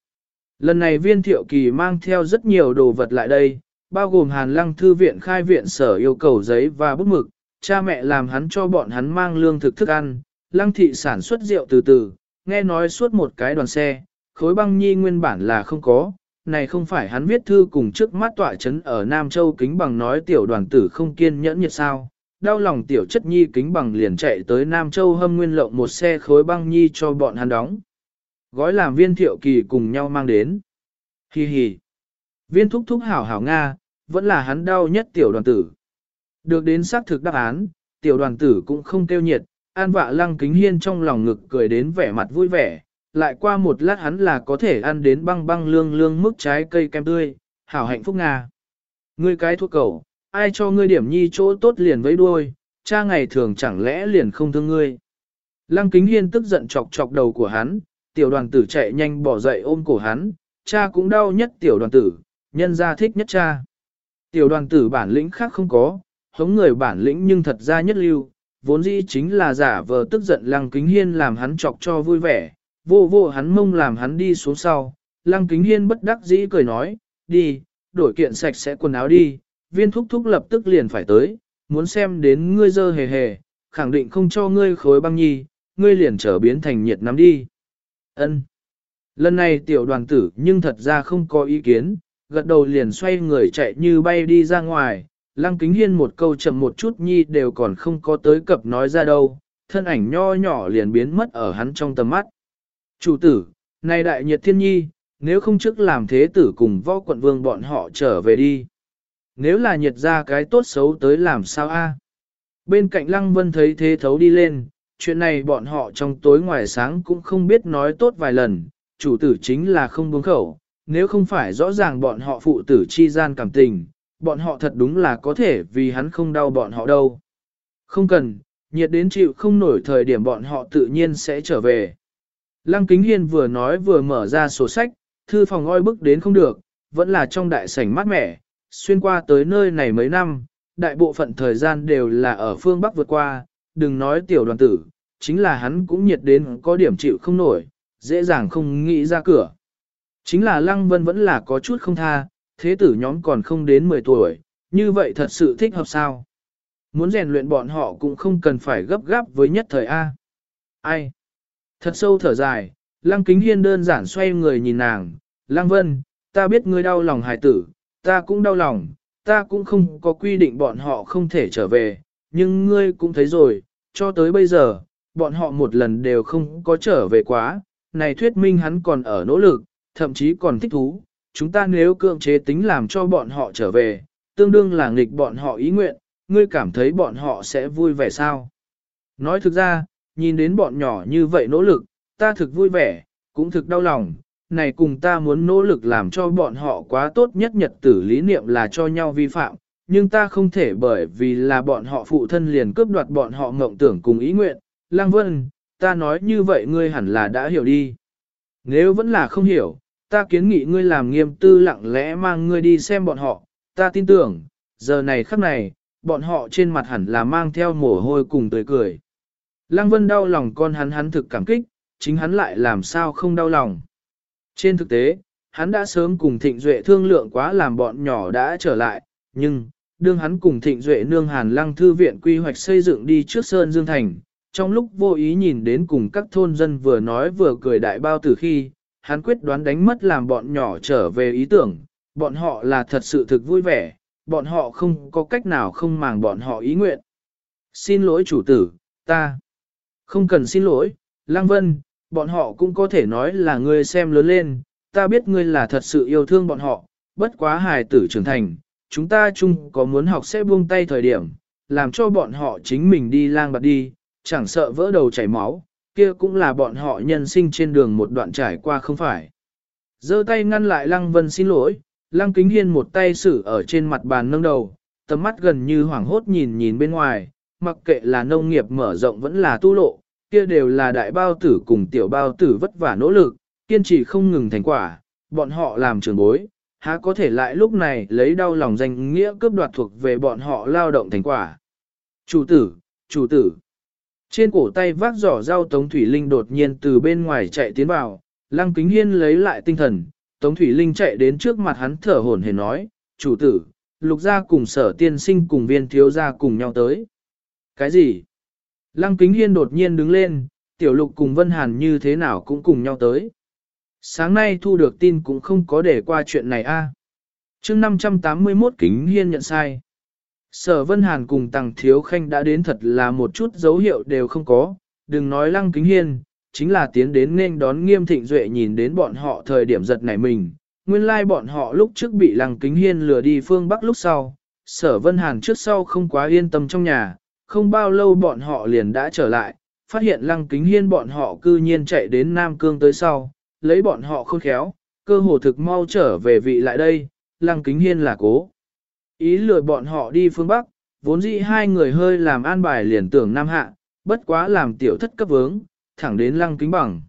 Lần này viên thiệu kỳ mang theo rất nhiều đồ vật lại đây, bao gồm hàn lăng thư viện khai viện sở yêu cầu giấy và bút mực, cha mẹ làm hắn cho bọn hắn mang lương thực thức ăn, lăng thị sản xuất rượu từ từ, nghe nói suốt một cái đoàn xe, khối băng nhi nguyên bản là không có, này không phải hắn viết thư cùng trước mắt tọa chấn ở Nam Châu kính bằng nói tiểu đoàn tử không kiên nhẫn nhiệt sao. Đau lòng tiểu chất nhi kính bằng liền chạy tới Nam Châu hâm nguyên lộng một xe khối băng nhi cho bọn hắn đóng. Gói làm viên thiệu kỳ cùng nhau mang đến. Hi hi. Viên thúc thúc hảo hảo Nga, vẫn là hắn đau nhất tiểu đoàn tử. Được đến xác thực đáp án, tiểu đoàn tử cũng không kêu nhiệt, an vạ lăng kính hiên trong lòng ngực cười đến vẻ mặt vui vẻ, lại qua một lát hắn là có thể ăn đến băng băng lương lương mức trái cây kem tươi, hảo hạnh phúc Nga. Ngươi cái thuốc cầu, ai cho ngươi điểm nhi chỗ tốt liền với đuôi, cha ngày thường chẳng lẽ liền không thương ngươi. Lăng kính hiên tức giận chọc chọc đầu của hắn, tiểu đoàn tử chạy nhanh bỏ dậy ôm cổ hắn, cha cũng đau nhất tiểu đoàn tử, nhân ra thích nhất cha. Tiểu đoàn tử bản lĩnh khác không có, hống người bản lĩnh nhưng thật ra nhất lưu, vốn dĩ chính là giả vờ tức giận lăng kính hiên làm hắn chọc cho vui vẻ, vô vô hắn mông làm hắn đi xuống sau, lăng kính hiên bất đắc dĩ cười nói, đi, đổi kiện sạch sẽ quần áo đi, viên thúc thúc lập tức liền phải tới, muốn xem đến ngươi dơ hề hề, khẳng định không cho ngươi khối băng nhi, ngươi liền trở biến thành nhiệt nắm đi. Ân. Lần này tiểu đoàn tử nhưng thật ra không có ý kiến, gật đầu liền xoay người chạy như bay đi ra ngoài, lăng kính hiên một câu chậm một chút nhi đều còn không có tới cập nói ra đâu, thân ảnh nho nhỏ liền biến mất ở hắn trong tầm mắt. Chủ tử, này đại nhiệt thiên nhi, nếu không trước làm thế tử cùng võ quận vương bọn họ trở về đi. Nếu là nhiệt ra cái tốt xấu tới làm sao a? Bên cạnh lăng vân thấy thế thấu đi lên, chuyện này bọn họ trong tối ngoài sáng cũng không biết nói tốt vài lần, chủ tử chính là không buông khẩu, nếu không phải rõ ràng bọn họ phụ tử chi gian cảm tình, bọn họ thật đúng là có thể vì hắn không đau bọn họ đâu. Không cần, nhiệt đến chịu không nổi thời điểm bọn họ tự nhiên sẽ trở về. Lăng Kính Hiên vừa nói vừa mở ra sổ sách, thư phòng oi bức đến không được, vẫn là trong đại sảnh mát mẻ, xuyên qua tới nơi này mấy năm, đại bộ phận thời gian đều là ở phương Bắc vượt qua, đừng nói tiểu đoàn tử, chính là hắn cũng nhiệt đến có điểm chịu không nổi, dễ dàng không nghĩ ra cửa. Chính là Lăng Vân vẫn là có chút không tha, thế tử nhóm còn không đến 10 tuổi, như vậy thật sự thích hợp sao. muốn rèn luyện bọn họ cũng không cần phải gấp gáp với nhất thời A. Ai? Thật sâu thở dài, Lăng Kính Hiên đơn giản xoay người nhìn nàng, Lăng Vân, ta biết ngươi đau lòng hài tử, ta cũng đau lòng, ta cũng không có quy định bọn họ không thể trở về, nhưng ngươi cũng thấy rồi, cho tới bây giờ, bọn họ một lần đều không có trở về quá, này thuyết minh hắn còn ở nỗ lực, thậm chí còn thích thú, chúng ta nếu cưỡng chế tính làm cho bọn họ trở về, tương đương là nghịch bọn họ ý nguyện, ngươi cảm thấy bọn họ sẽ vui vẻ sao? Nói thực ra, nhìn đến bọn nhỏ như vậy nỗ lực, ta thực vui vẻ, cũng thực đau lòng, này cùng ta muốn nỗ lực làm cho bọn họ quá tốt nhất nhật tử lý niệm là cho nhau vi phạm, nhưng ta không thể bởi vì là bọn họ phụ thân liền cướp đoạt bọn họ mộng tưởng cùng ý nguyện. Lăng Vân, ta nói như vậy ngươi hẳn là đã hiểu đi. Nếu vẫn là không hiểu, ta kiến nghị ngươi làm nghiêm tư lặng lẽ mang ngươi đi xem bọn họ, ta tin tưởng, giờ này khắc này, bọn họ trên mặt hẳn là mang theo mồ hôi cùng tươi cười. Lăng Vân đau lòng con hắn hắn thực cảm kích, chính hắn lại làm sao không đau lòng. Trên thực tế, hắn đã sớm cùng Thịnh Duệ thương lượng quá làm bọn nhỏ đã trở lại, nhưng, đương hắn cùng Thịnh Duệ nương Hàn Lăng Thư viện quy hoạch xây dựng đi trước Sơn Dương Thành, trong lúc vô ý nhìn đến cùng các thôn dân vừa nói vừa cười đại bao từ khi, hắn quyết đoán đánh mất làm bọn nhỏ trở về ý tưởng, bọn họ là thật sự thực vui vẻ, bọn họ không có cách nào không màng bọn họ ý nguyện. Xin lỗi chủ tử, ta không cần xin lỗi, Lăng Vân, bọn họ cũng có thể nói là ngươi xem lớn lên, ta biết ngươi là thật sự yêu thương bọn họ, bất quá hài tử trưởng thành, chúng ta chung có muốn học sẽ buông tay thời điểm, làm cho bọn họ chính mình đi lang bạc đi, chẳng sợ vỡ đầu chảy máu, kia cũng là bọn họ nhân sinh trên đường một đoạn trải qua không phải. giơ tay ngăn lại Lăng Vân xin lỗi, Lăng Kính Hiên một tay xử ở trên mặt bàn nâng đầu, tầm mắt gần như hoảng hốt nhìn nhìn bên ngoài, mặc kệ là nông nghiệp mở rộng vẫn là tu lộ, kia đều là đại bao tử cùng tiểu bao tử vất vả nỗ lực, kiên trì không ngừng thành quả, bọn họ làm trường bối, há có thể lại lúc này lấy đau lòng danh nghĩa cướp đoạt thuộc về bọn họ lao động thành quả. Chủ tử, chủ tử. Trên cổ tay vác giỏ rau Tống Thủy Linh đột nhiên từ bên ngoài chạy tiến vào, Lăng Kính Hiên lấy lại tinh thần, Tống Thủy Linh chạy đến trước mặt hắn thở hổn hển nói, chủ tử, lục gia cùng sở tiên sinh cùng viên thiếu gia cùng nhau tới. Cái gì? Lăng Kính Hiên đột nhiên đứng lên, tiểu lục cùng Vân Hàn như thế nào cũng cùng nhau tới. Sáng nay thu được tin cũng không có để qua chuyện này a. À. chương 581 Kính Hiên nhận sai. Sở Vân Hàn cùng Tằng Thiếu Khanh đã đến thật là một chút dấu hiệu đều không có, đừng nói Lăng Kính Hiên, chính là tiến đến nên đón nghiêm thịnh duệ nhìn đến bọn họ thời điểm giật nảy mình. Nguyên lai like bọn họ lúc trước bị Lăng Kính Hiên lừa đi phương Bắc lúc sau, Sở Vân Hàn trước sau không quá yên tâm trong nhà, không bao lâu bọn họ liền đã trở lại, phát hiện lăng kính hiên bọn họ cư nhiên chạy đến Nam Cương tới sau, lấy bọn họ khôn khéo, cơ hồ thực mau trở về vị lại đây, lăng kính hiên là cố. Ý lừa bọn họ đi phương Bắc, vốn dĩ hai người hơi làm an bài liền tưởng Nam Hạ, bất quá làm tiểu thất cấp vướng, thẳng đến lăng kính bằng.